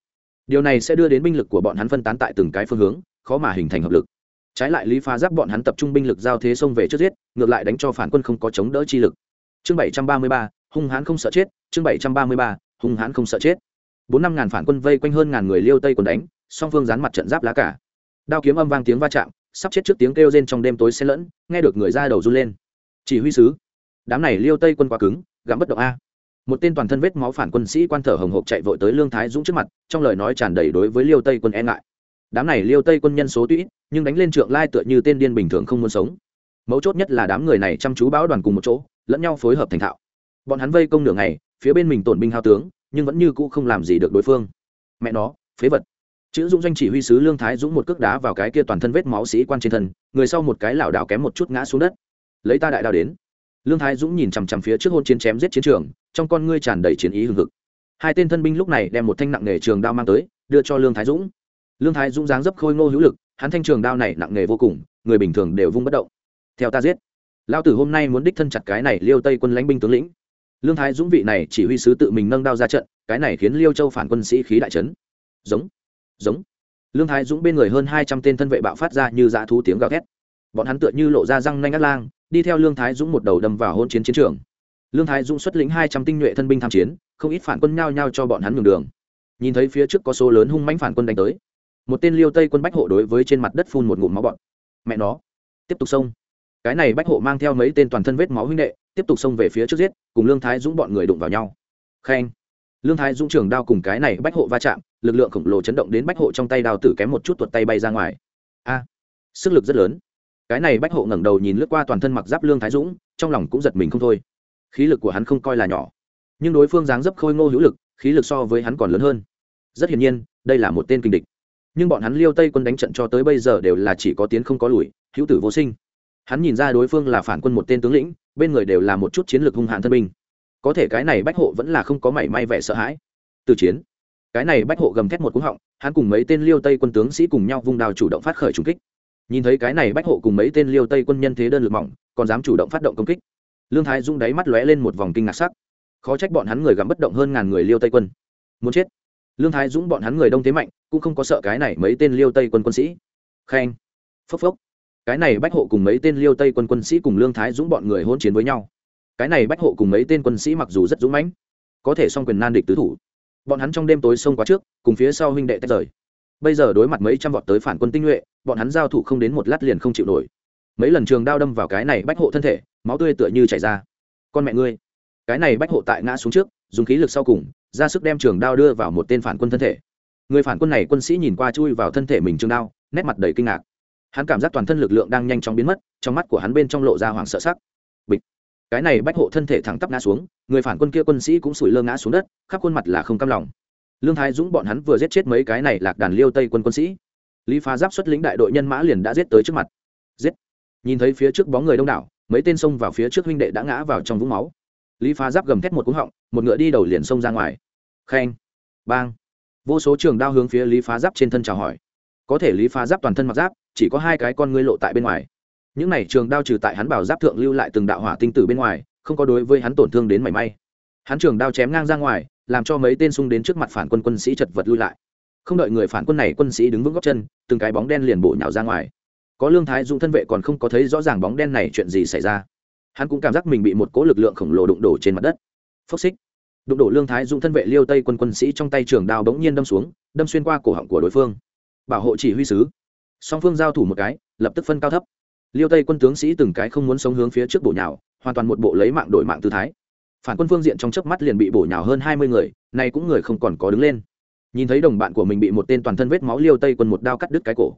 Điều này sẽ đưa đến binh lực của bọn hắn phân tán tại từng cái phương hướng, khó mà hình thành hợp lực. Trái lại lý phá giáp bọn hắn tập trung binh lực giao thế xông về trước giết, ngược lại đánh cho phản quân không có chống đỡ chi lực. Chương bảy trăm ba mươi ba, hung hãn không sợ chết, chương bảy trăm ba mươi ba, hung hãn không sợ chết. Bốn năm ngàn phản quân vây quanh hơn ngàn người liêu tây còn đánh, song phương dán mặt trận giáp lá cả. Đao kiếm âm vang tiếng va chạm sắp chết trước tiếng kêu rên trong đêm tối xen lẫn, nghe được người ra đầu run lên. Chỉ huy sứ, đám này liêu tây quân quá cứng gắm bất động a. Một tên toàn thân vết máu phản quân sĩ quan thở hồng hộc chạy vội tới lương thái dũng trước mặt, trong lời nói tràn đầy đối với liêu tây quân e ngại. Đám này liêu tây quân nhân số tuy nhưng đánh lên trượng lai tựa như tên điên bình thường không muốn sống. Mấu chốt nhất là đám người này chăm chú báo đoàn cùng một chỗ, lẫn nhau phối hợp thành thạo. Bọn hắn vây công nửa ngày, phía bên mình tổn binh hao tướng, nhưng vẫn như cũ không làm gì được đối phương. Mẹ nó, phế vật chữ dũng doanh chỉ huy sứ lương thái dũng một cước đá vào cái kia toàn thân vết máu sĩ quan trên thân, người sau một cái lảo đảo kém một chút ngã xuống đất. Lấy ta đại đao đến. Lương thái dũng nhìn chằm chằm phía trước hôn chiến chém giết chiến trường, trong con ngươi tràn đầy chiến ý hừng hực. Hai tên thân binh lúc này đem một thanh nặng nghề trường đao mang tới, đưa cho lương thái dũng. Lương thái dũng dáng dấp khôi ngô hữu lực, hắn thanh trường đao này nặng nghề vô cùng, người bình thường đều vung bất động. Theo ta giết. Lao tử hôm nay muốn đích thân chặt cái này liêu tây quân lãnh binh tướng lĩnh. Lương thái dũng vị này chỉ huy sứ tự mình nâng đao ra trận, cái này khiến liêu châu phản quân sĩ khí đại trấn giống giống. Lương thái dũng bên người hơn hai trăm tên thân vệ bạo phát ra như dã thú tiếng gào thét. Bọn hắn tựa như lộ ra răng nanh ngắt lang, đi theo lương thái dũng một đầu đâm vào hôn chiến chiến trường. Lương thái dũng xuất lĩnh hai trăm tinh nhuệ thân binh tham chiến, không ít phản quân nhao nhao cho bọn hắn ngừng đường. Nhìn thấy phía trước có số lớn hung mãnh phản quân đánh tới, một tên liêu tây quân bách hộ đối với trên mặt đất phun một ngụm máu bọn mẹ nó, tiếp tục xông. Cái này bách hộ mang theo mấy tên toàn thân vết máu huynh đệ, tiếp tục xông về phía trước giết, cùng lương thái dũng bọn người đụng vào nhau. Khen. Lương thái dũng trường đao cùng cái này bách hộ va chạm lực lượng khổng lồ chấn động đến bách hộ trong tay đào tử kém một chút tuột tay bay ra ngoài. A, sức lực rất lớn. Cái này bách hộ ngẩng đầu nhìn lướt qua toàn thân mặc giáp lương thái dũng, trong lòng cũng giật mình không thôi. Khí lực của hắn không coi là nhỏ, nhưng đối phương dáng dấp khôi ngô hữu lực, khí lực so với hắn còn lớn hơn. Rất hiển nhiên, đây là một tên kinh địch. Nhưng bọn hắn liêu tây quân đánh trận cho tới bây giờ đều là chỉ có tiến không có lùi, hữu tử vô sinh. Hắn nhìn ra đối phương là phản quân một tên tướng lĩnh, bên người đều là một chút chiến lược hung hãn thân binh. Có thể cái này bách hộ vẫn là không có mảy may vẻ sợ hãi. Từ chiến cái này bách hộ gầm thét một cú họng, hắn cùng mấy tên liêu tây quân tướng sĩ cùng nhau vung đào chủ động phát khởi trùng kích. Nhìn thấy cái này bách hộ cùng mấy tên liêu tây quân nhân thế đơn lực mỏng, còn dám chủ động phát động công kích. Lương thái dung đáy mắt lóe lên một vòng kinh ngạc sắc. Khó trách bọn hắn người gắm bất động hơn ngàn người liêu tây quân. Muốn chết. Lương thái dũng bọn hắn người đông thế mạnh, cũng không có sợ cái này mấy tên liêu tây quân quân sĩ. Khen. Phốc phốc. Cái này bách hộ cùng mấy tên liêu tây quân quân sĩ cùng lương thái dũng bọn người hôn chiến với nhau. Cái này bách hộ cùng mấy tên quân sĩ mặc dù rất dũng mãnh, có thể song quyền nan địch tứ thủ bọn hắn trong đêm tối xông quá trước, cùng phía sau huynh đệ tách rời. Bây giờ đối mặt mấy trăm vọt tới phản quân tinh nhuệ, bọn hắn giao thủ không đến một lát liền không chịu nổi. Mấy lần trường đao đâm vào cái này bách hộ thân thể, máu tươi tựa như chảy ra. Con mẹ ngươi! Cái này bách hộ tại ngã xuống trước, dùng khí lực sau cùng, ra sức đem trường đao đưa vào một tên phản quân thân thể. Người phản quân này quân sĩ nhìn qua chui vào thân thể mình trường đao, nét mặt đầy kinh ngạc. Hắn cảm giác toàn thân lực lượng đang nhanh chóng biến mất, trong mắt của hắn bên trong lộ ra hoảng sợ sắc cái này bách hộ thân thể thẳng tắp ngã xuống, người phản quân kia quân sĩ cũng sủi lơ ngã xuống đất, khắp khuôn mặt là không cam lòng. Lương thái dũng bọn hắn vừa giết chết mấy cái này lạc đàn liêu tây quân quân sĩ. Lý phá giáp xuất lĩnh đại đội nhân mã liền đã giết tới trước mặt. Giết! Nhìn thấy phía trước bóng người đông đảo, mấy tên xông vào phía trước huynh đệ đã ngã vào trong vũng máu. Lý phá giáp gầm thét một cú họng, một ngựa đi đầu liền xông ra ngoài. Khen! Bang! Vô số trường đao hướng phía lý phá giáp trên thân chào hỏi. Có thể lý phá giáp toàn thân mặc giáp, chỉ có hai cái con ngươi lộ tại bên ngoài những này trường đao trừ tại hắn bảo giáp thượng lưu lại từng đạo hỏa tinh tử bên ngoài, không có đối với hắn tổn thương đến mảy may. Hắn trường đao chém ngang ra ngoài, làm cho mấy tên xung đến trước mặt phản quân quân sĩ chật vật lui lại. Không đợi người phản quân này quân sĩ đứng vững góc chân, từng cái bóng đen liền bổ nhào ra ngoài. Có lương thái dũng thân vệ còn không có thấy rõ ràng bóng đen này chuyện gì xảy ra. Hắn cũng cảm giác mình bị một cỗ lực lượng khổng lồ đụng đổ trên mặt đất. Phốc xích. Đụng đổ lương thái dũng thân vệ liêu tây quân quân sĩ trong tay trường đao bỗng nhiên đâm xuống, đâm xuyên qua cổ họng của đối phương. Bảo hộ chỉ huy sứ. Song phương giao thủ một cái, lập tức phân cao thấp liêu tây quân tướng sĩ từng cái không muốn sống hướng phía trước bổ nhào, hoàn toàn một bộ lấy mạng đổi mạng tư thái. Phản quân phương diện trong chớp mắt liền bị bổ nhào hơn hai mươi người, nay cũng người không còn có đứng lên. Nhìn thấy đồng bạn của mình bị một tên toàn thân vết máu liêu tây quân một đao cắt đứt cái cổ.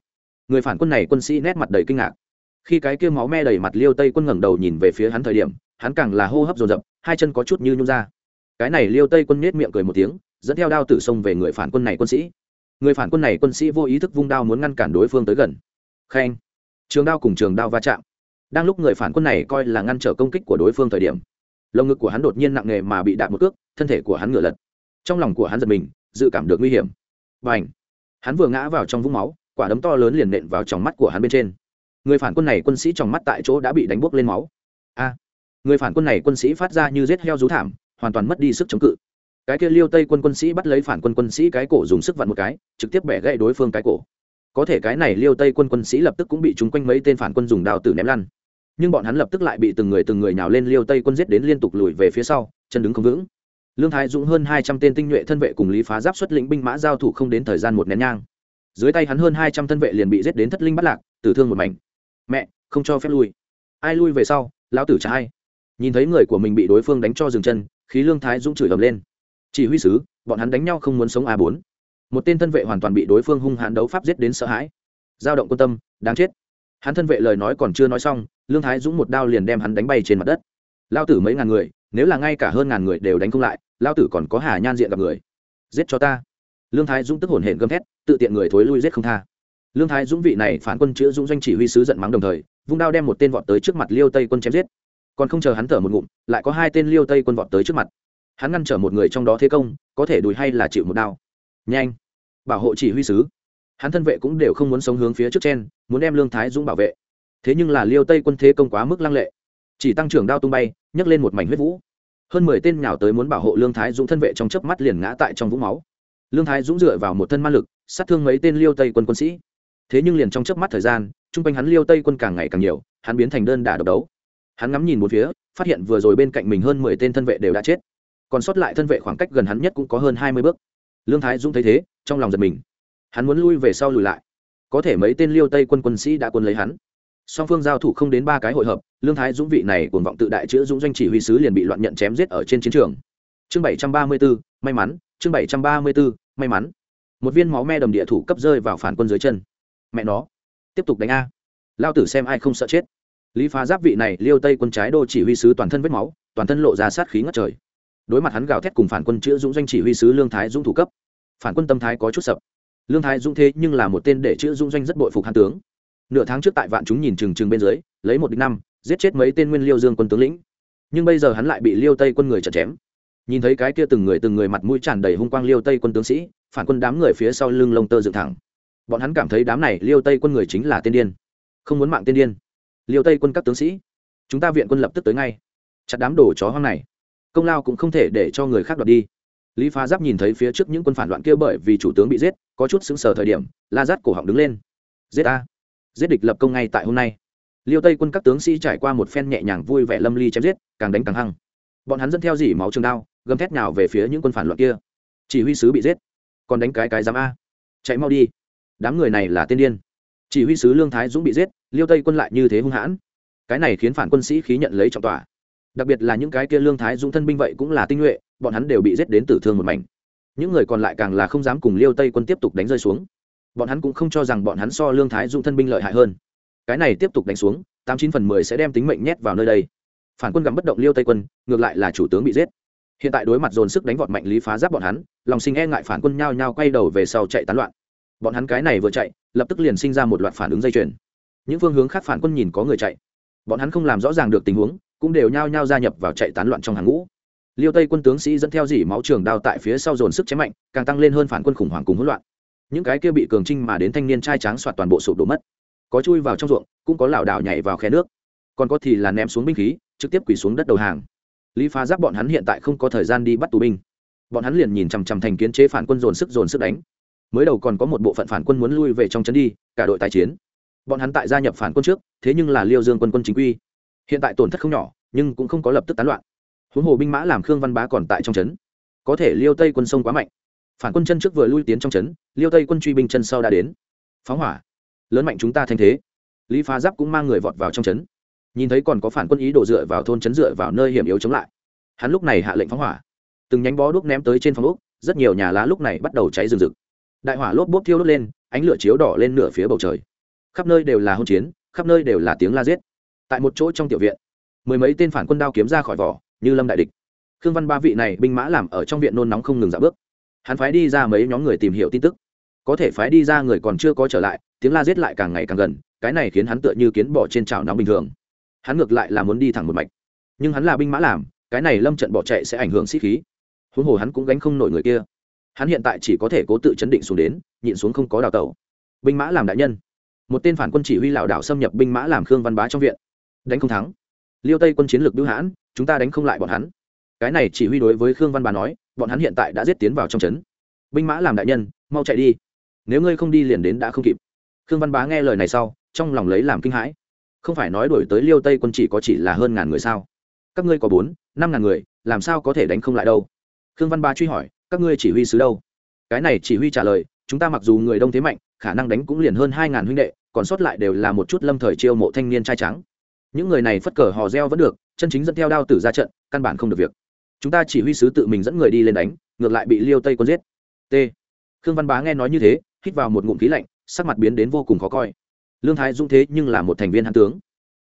Người phản quân này quân sĩ nét mặt đầy kinh ngạc. Khi cái kia máu me đầy mặt liêu tây quân ngẩng đầu nhìn về phía hắn thời điểm, hắn càng là hô hấp dồn dập, hai chân có chút như nhung ra. Cái này liêu tây quân nết miệng cười một tiếng, dẫn theo đao tử xông về người phản quân này quân sĩ. Người phản quân này quân sĩ vô ý thức vung đao muốn ngăn cản đối phương tới gần. Khen trường đao cùng trường đao va chạm. Đang lúc người phản quân này coi là ngăn trở công kích của đối phương thời điểm, lồng ngực của hắn đột nhiên nặng nề mà bị đạn một cước, thân thể của hắn ngửa lật. Trong lòng của hắn giật mình, dự cảm được nguy hiểm. Và ảnh hắn vừa ngã vào trong vũng máu, quả đấm to lớn liền nện vào trong mắt của hắn bên trên. Người phản quân này quân sĩ trong mắt tại chỗ đã bị đánh bốc lên máu. A! Người phản quân này quân sĩ phát ra như rết heo rú thảm, hoàn toàn mất đi sức chống cự. Cái kia liêu tây quân quân sĩ bắt lấy phản quân quân sĩ cái cổ dùng sức vặn một cái, trực tiếp bẻ gãy đối phương cái cổ có thể cái này liêu tây quân quân sĩ lập tức cũng bị chúng quanh mấy tên phản quân dùng đào tử ném lăn. Nhưng bọn hắn lập tức lại bị từng người từng người nhào lên liêu tây quân giết đến liên tục lùi về phía sau, chân đứng không vững. Lương thái dũng hơn hai trăm tên tinh nhuệ thân vệ cùng lý phá giáp xuất lĩnh binh mã giao thủ không đến thời gian một nén nhang. Dưới tay hắn hơn hai trăm thân vệ liền bị giết đến thất linh bắt lạc, tử thương một mảnh. Mẹ, không cho phép lui. Ai lui về sau, lão tử trả ai. Nhìn thấy người của mình bị đối phương đánh cho dừng chân, khí lương thái dũng chửi ầm lên. Chỉ huy sứ, bọn hắn đánh nhau không muốn sống a bốn một tên thân vệ hoàn toàn bị đối phương hung hãn đấu pháp giết đến sợ hãi. Giao động quan tâm, đáng chết. Hắn thân vệ lời nói còn chưa nói xong, lương thái dũng một đao liền đem hắn đánh bay trên mặt đất. Lao tử mấy ngàn người, nếu là ngay cả hơn ngàn người đều đánh không lại, lao tử còn có hà nhan diện gặp người. Giết cho ta. Lương thái dũng tức hổn hển gầm thét, tự tiện người thối lui giết không tha. Lương thái dũng vị này phản quân chữa dũng doanh chỉ huy sứ giận mắng đồng thời, vung đao đem một tên vọt tới trước mặt liêu tây quân chém giết. Còn không chờ hắn thở một ngụm, lại có hai tên liêu tây quân vọt tới trước mặt. Hắn ngăn trở một người trong đó thế công, có thể đùi hay là chịu một đao nhanh. Bảo hộ chỉ huy sứ. Hắn thân vệ cũng đều không muốn sống hướng phía trước trên, muốn đem lương thái dũng bảo vệ. Thế nhưng là liêu tây quân thế công quá mức lăng lệ. Chỉ tăng trưởng đao tung bay, nhấc lên một mảnh huyết vũ. Hơn mười tên nhào tới muốn bảo hộ lương thái dũng thân vệ trong chớp mắt liền ngã tại trong vũng máu. Lương thái dũng dựa vào một thân ma lực, sát thương mấy tên liêu tây quân quân sĩ. Thế nhưng liền trong chớp mắt thời gian chung quanh hắn liêu tây quân càng ngày càng nhiều, hắn biến thành đơn đả độc đấu. Hắn ngắm nhìn một phía, phát hiện vừa rồi bên cạnh mình hơn mười tên thân vệ đều đã chết. Còn sót lại thân vệ khoảng cách gần hắn nhất cũng có hơn hai mươi bước lương thái dũng thấy thế, trong lòng giật mình. Hắn muốn lui về sau lùi lại. Có thể mấy tên liêu tây quân quân sĩ đã quân lấy hắn. Song phương giao thủ không đến ba cái hội hợp, lương thái dũng vị này cuồng vọng tự đại chữa dũng doanh chỉ huy sứ liền bị loạn nhận chém giết ở trên chiến trường. Chương bảy trăm ba mươi bốn may mắn, chương bảy trăm ba mươi bốn may mắn. Một viên máu me đầm địa thủ cấp rơi vào phản quân dưới chân. Mẹ nó. Tiếp tục đánh a. Lao tử xem ai không sợ chết. Lý phá giáp vị này liêu tây quân trái đô chỉ huy sứ toàn thân vết máu, toàn thân lộ ra sát khí ngất trời đối mặt hắn gào thét cùng phản quân chữa dũng doanh chỉ huy sứ lương thái dũng thủ cấp. Phản quân tâm thái có chút sập. Lương thái dũng thế nhưng là một tên để chữa dũng doanh rất bội phục hàn tướng. Nửa tháng trước tại vạn chúng nhìn trừng trừng bên dưới, lấy một địch năm, giết chết mấy tên nguyên liêu dương quân tướng lĩnh. Nhưng bây giờ hắn lại bị liêu tây quân người chặt chém. Nhìn thấy cái kia từng người từng người mặt mũi tràn đầy hung quang liêu tây quân tướng sĩ, phản quân đám người phía sau lưng lông tơ dựng thẳng. Bọn hắn cảm thấy đám này liêu tây quân người chính là tên điên. Không muốn mạng tên điên. Liêu tây quân các tướng sĩ, chúng ta viện quân lập tức tới ngay. Chặt đám đồ chó hoang này công lao cũng không thể để cho người khác đoạt đi. Lý phá giáp nhìn thấy phía trước những quân phản loạn kia bởi vì chủ tướng bị giết, có chút xứng sờ thời điểm, la rát cổ họng đứng lên. Giết a giết địch lập công ngay tại hôm nay. Liêu tây quân các tướng sĩ trải qua một phen nhẹ nhàng vui vẻ lâm ly chém giết, càng đánh càng hăng. Bọn hắn dẫn theo dỉ máu trường đao, gầm thét nào về phía những quân phản loạn kia. Chỉ huy sứ bị giết. Còn đánh cái cái giám a. Chạy mau đi. Đám người này là tiên điên. Chỉ huy sứ lương thái dũng bị giết, liêu tây quân lại như thế hung hãn. Cái này khiến phản quân sĩ khí nhận lấy trọng tòa đặc biệt là những cái kia lương thái dũng thân binh vậy cũng là tinh nhuệ, bọn hắn đều bị giết đến tử thương một mảnh. Những người còn lại càng là không dám cùng liêu tây quân tiếp tục đánh rơi xuống. Bọn hắn cũng không cho rằng bọn hắn so lương thái dũng thân binh lợi hại hơn. Cái này tiếp tục đánh xuống, tám chín phần mười sẽ đem tính mệnh nhét vào nơi đây. Phản quân gắm bất động liêu tây quân, ngược lại là chủ tướng bị giết. Hiện tại đối mặt dồn sức đánh vọt mạnh lý phá giáp bọn hắn, lòng sinh e ngại phản quân nhao nhao quay đầu về sau chạy tán loạn. Bọn hắn cái này vừa chạy, lập tức liền sinh ra một loạt phản ứng dây chuyền. Những phương hướng khác phản quân nhìn có người chạy. Bọn hắn không làm rõ ràng được tình huống cũng đều nhao nhao gia nhập vào chạy tán loạn trong hàng ngũ. Liêu tây quân tướng sĩ dẫn theo dỉ máu trường đao tại phía sau dồn sức chém mạnh, càng tăng lên hơn phản quân khủng hoảng cùng hỗn loạn. Những cái kia bị cường trinh mà đến thanh niên trai tráng soạt toàn bộ sụp đổ mất. Có chui vào trong ruộng, cũng có lảo đảo nhảy vào khe nước. Còn có thì là ném xuống binh khí, trực tiếp quỳ xuống đất đầu hàng. Lý phá giáp bọn hắn hiện tại không có thời gian đi bắt tù binh. Bọn hắn liền nhìn chằm chằm thành kiến chế phản quân dồn sức dồn sức đánh. Mới đầu còn có một bộ phận phản quân muốn lui về trong trấn đi, cả đội tái chiến. Bọn hắn tại gia nhập phản quân trước, thế nhưng là liêu dương quân quân chính quy hiện tại tổn thất không nhỏ, nhưng cũng không có lập tức tán loạn. Huống hồ binh mã làm khương văn bá còn tại trong trấn. Có thể liêu tây quân sông quá mạnh. Phản quân chân trước vừa lui tiến trong trấn, liêu tây quân truy binh chân sau đã đến. Phóng hỏa. Lớn mạnh chúng ta thanh thế. Lý phá giáp cũng mang người vọt vào trong trấn. Nhìn thấy còn có phản quân ý đổ dựa vào thôn trấn dựa vào nơi hiểm yếu chống lại. Hắn lúc này hạ lệnh phóng hỏa. Từng nhánh bó đuốc ném tới trên phòng úc rất nhiều nhà lá lúc này bắt đầu cháy rừng rực. Đại hỏa lốp bốp thiêu đốt lên, ánh lửa chiếu đỏ lên nửa phía bầu trời. Khắp nơi đều là hôn chiến, khắp nơi đều là tiếng la giết tại một chỗ trong tiểu viện, mười mấy tên phản quân đao kiếm ra khỏi vỏ, như lâm đại địch. Khương văn ba vị này binh mã làm ở trong viện nôn nóng không ngừng dạo bước. Hắn phái đi ra mấy nhóm người tìm hiểu tin tức. Có thể phái đi ra người còn chưa có trở lại, tiếng la giết lại càng ngày càng gần, cái này khiến hắn tựa như kiến bỏ trên chảo nóng bình thường. Hắn ngược lại là muốn đi thẳng một mạch. Nhưng hắn là binh mã làm, cái này lâm trận bỏ chạy sẽ ảnh hưởng sĩ khí. Huống hồ hắn cũng gánh không nổi người kia. Hắn hiện tại chỉ có thể cố tự chấn định xuống đến, nhịn xuống không có đào tẩu. Binh mã làm đại nhân. Một tên phản quân chỉ huy lảo đảo xâm nhập binh mã làm khương văn bá trong viện đánh không thắng. Liêu tây quân chiến lược bưu hãn, chúng ta đánh không lại bọn hắn. Cái này chỉ huy đối với khương văn bá nói, bọn hắn hiện tại đã giết tiến vào trong trấn. Binh mã làm đại nhân, mau chạy đi. Nếu ngươi không đi liền đến đã không kịp. Khương văn bá nghe lời này sau, trong lòng lấy làm kinh hãi. Không phải nói đổi tới liêu tây quân chỉ có chỉ là hơn ngàn người sao? Các ngươi có bốn, năm ngàn người, làm sao có thể đánh không lại đâu? Khương văn bá truy hỏi, các ngươi chỉ huy sứ đâu? Cái này chỉ huy trả lời, chúng ta mặc dù người đông thế mạnh, khả năng đánh cũng liền hơn hai ngàn huynh đệ, còn sót lại đều là một chút lâm thời chiêu mộ thanh niên trai trắng những người này phất cờ hò reo vẫn được, chân chính dẫn theo đao tử ra trận, căn bản không được việc. Chúng ta chỉ huy sứ tự mình dẫn người đi lên đánh, ngược lại bị liêu tây quân giết. T. Khương văn bá nghe nói như thế, hít vào một ngụm khí lạnh, sắc mặt biến đến vô cùng khó coi. Lương thái dũng thế nhưng là một thành viên hãn tướng.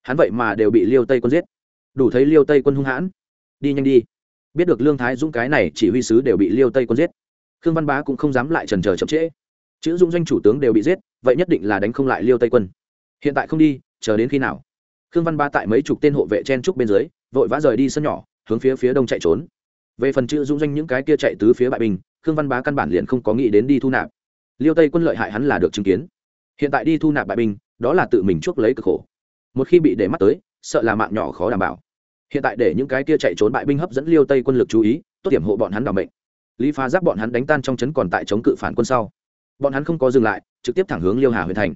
Hắn vậy mà đều bị liêu tây quân giết. Đủ thấy liêu tây quân hung hãn. Đi nhanh đi. Biết được lương thái dũng cái này chỉ huy sứ đều bị liêu tây quân giết. Khương văn bá cũng không dám lại trần trờ chậm trễ. Chữ dũng doanh chủ tướng đều bị giết, vậy nhất định là đánh không lại liêu tây quân. Hiện tại không đi, chờ đến khi nào? Khương văn bá tại mấy chục tên hộ vệ chen trúc bên dưới, vội vã rời đi sân nhỏ, hướng phía phía đông chạy trốn. Về phần chữ dung doanh những cái kia chạy tứ phía bại bình khương văn bá căn bản liền không có nghĩ đến đi thu nạp. Liêu tây quân lợi hại hắn là được chứng kiến. Hiện tại đi thu nạp bại binh, đó là tự mình chuốc lấy cực khổ. Một khi bị để mắt tới, sợ là mạng nhỏ khó đảm bảo. Hiện tại để những cái kia chạy trốn bại binh hấp dẫn liêu tây quân lực chú ý, tốt điểm hộ bọn hắn đảm mệnh. Lý phá giáp bọn hắn đánh tan trong trấn còn tại chống cự phản quân sau. Bọn hắn không có dừng lại, trực tiếp thẳng hướng liêu hà huyện thành.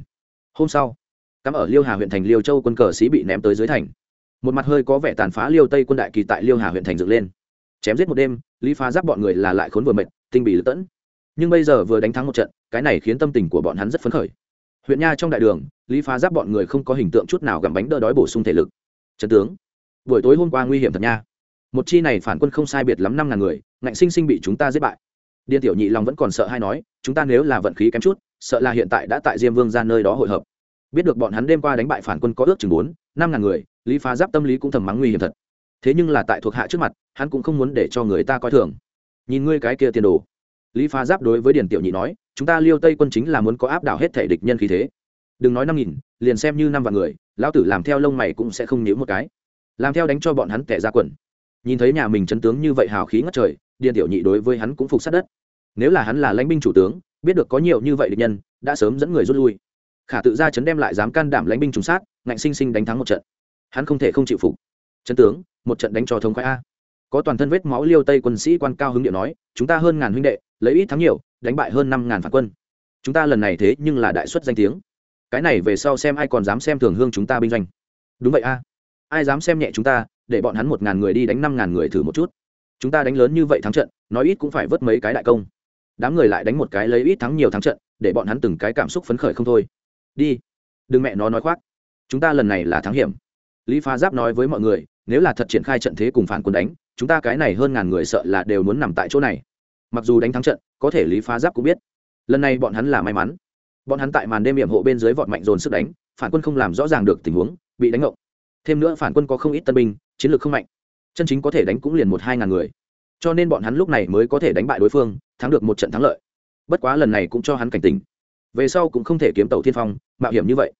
Hôm sau cắm ở liêu hà huyện thành liêu châu quân cờ sĩ bị ném tới dưới thành. Một mặt hơi có vẻ tàn phá liêu tây quân đại kỳ tại liêu hà huyện thành dựng lên. Chém giết một đêm, lý phá giáp bọn người là lại khốn vừa mệt, tinh bị lưỡng tẫn. Nhưng bây giờ vừa đánh thắng một trận, cái này khiến tâm tình của bọn hắn rất phấn khởi. Huyện nha trong đại đường, lý phá giáp bọn người không có hình tượng chút nào gặm bánh đỡ đói bổ sung thể lực. Trần tướng, buổi tối hôm qua nguy hiểm thật nha. Một chi này phản quân không sai biệt lắm năm ngàn người, ngạnh sinh sinh bị chúng ta giết bại. Điên tiểu nhị lòng vẫn còn sợ hay nói, chúng ta nếu là vận khí kém chút, sợ là hiện tại đã tại diêm vương ra nơi đó hội hợp biết được bọn hắn đêm qua đánh bại phản quân có ước chừng bốn, năm ngàn người, lý phá giáp tâm lý cũng thầm mắng nguy hiểm thật. Thế nhưng là tại thuộc hạ trước mặt, hắn cũng không muốn để cho người ta coi thường. Nhìn ngươi cái kia tiền đồ. Lý phá giáp đối với điền tiểu nhị nói, chúng ta liêu tây quân chính là muốn có áp đảo hết thể địch nhân khí thế. Đừng nói năm nghìn, liền xem như năm vạn người, lão tử làm theo lông mày cũng sẽ không nhíu một cái. Làm theo đánh cho bọn hắn tẻ ra quần. Nhìn thấy nhà mình chấn tướng như vậy hào khí ngất trời, điền tiểu nhị đối với hắn cũng phục sát đất. Nếu là hắn là lãnh binh chủ tướng, biết được có nhiều như vậy địch nhân, đã sớm dẫn người rút lui khả tự ra chấn đem lại dám can đảm lãnh binh trùng sát, ngạnh sinh sinh đánh thắng một trận. Hắn không thể không chịu phục. Chấn tướng, một trận đánh cho thống khoái a. Có toàn thân vết máu liêu tây quân sĩ quan cao hứng điện nói, chúng ta hơn ngàn huynh đệ, lấy ít thắng nhiều, đánh bại hơn năm ngàn phản quân. Chúng ta lần này thế nhưng là đại xuất danh tiếng. Cái này về sau xem ai còn dám xem thường hương chúng ta binh doanh. Đúng vậy a. Ai dám xem nhẹ chúng ta, để bọn hắn một ngàn người đi đánh năm ngàn người thử một chút. Chúng ta đánh lớn như vậy thắng trận, nói ít cũng phải vớt mấy cái đại công. Đám người lại đánh một cái lấy ít thắng nhiều thắng trận, để bọn hắn từng cái cảm xúc phấn khởi không thôi đi. Đừng mẹ nó nói khoác. Chúng ta lần này là thắng hiểm. Lý phá giáp nói với mọi người, nếu là thật triển khai trận thế cùng phản quân đánh, chúng ta cái này hơn ngàn người sợ là đều muốn nằm tại chỗ này. Mặc dù đánh thắng trận, có thể lý phá giáp cũng biết. Lần này bọn hắn là may mắn. Bọn hắn tại màn đêm hiểm hộ bên dưới vọt mạnh dồn sức đánh, phản quân không làm rõ ràng được tình huống, bị đánh ngộng. Thêm nữa phản quân có không ít tân binh, chiến lược không mạnh. Chân chính có thể đánh cũng liền một hai ngàn người. Cho nên bọn hắn lúc này mới có thể đánh bại đối phương, thắng được một trận thắng lợi. Bất quá lần này cũng cho hắn cảnh tỉnh về sau cũng không thể kiếm tàu thiên phong mạo hiểm như vậy.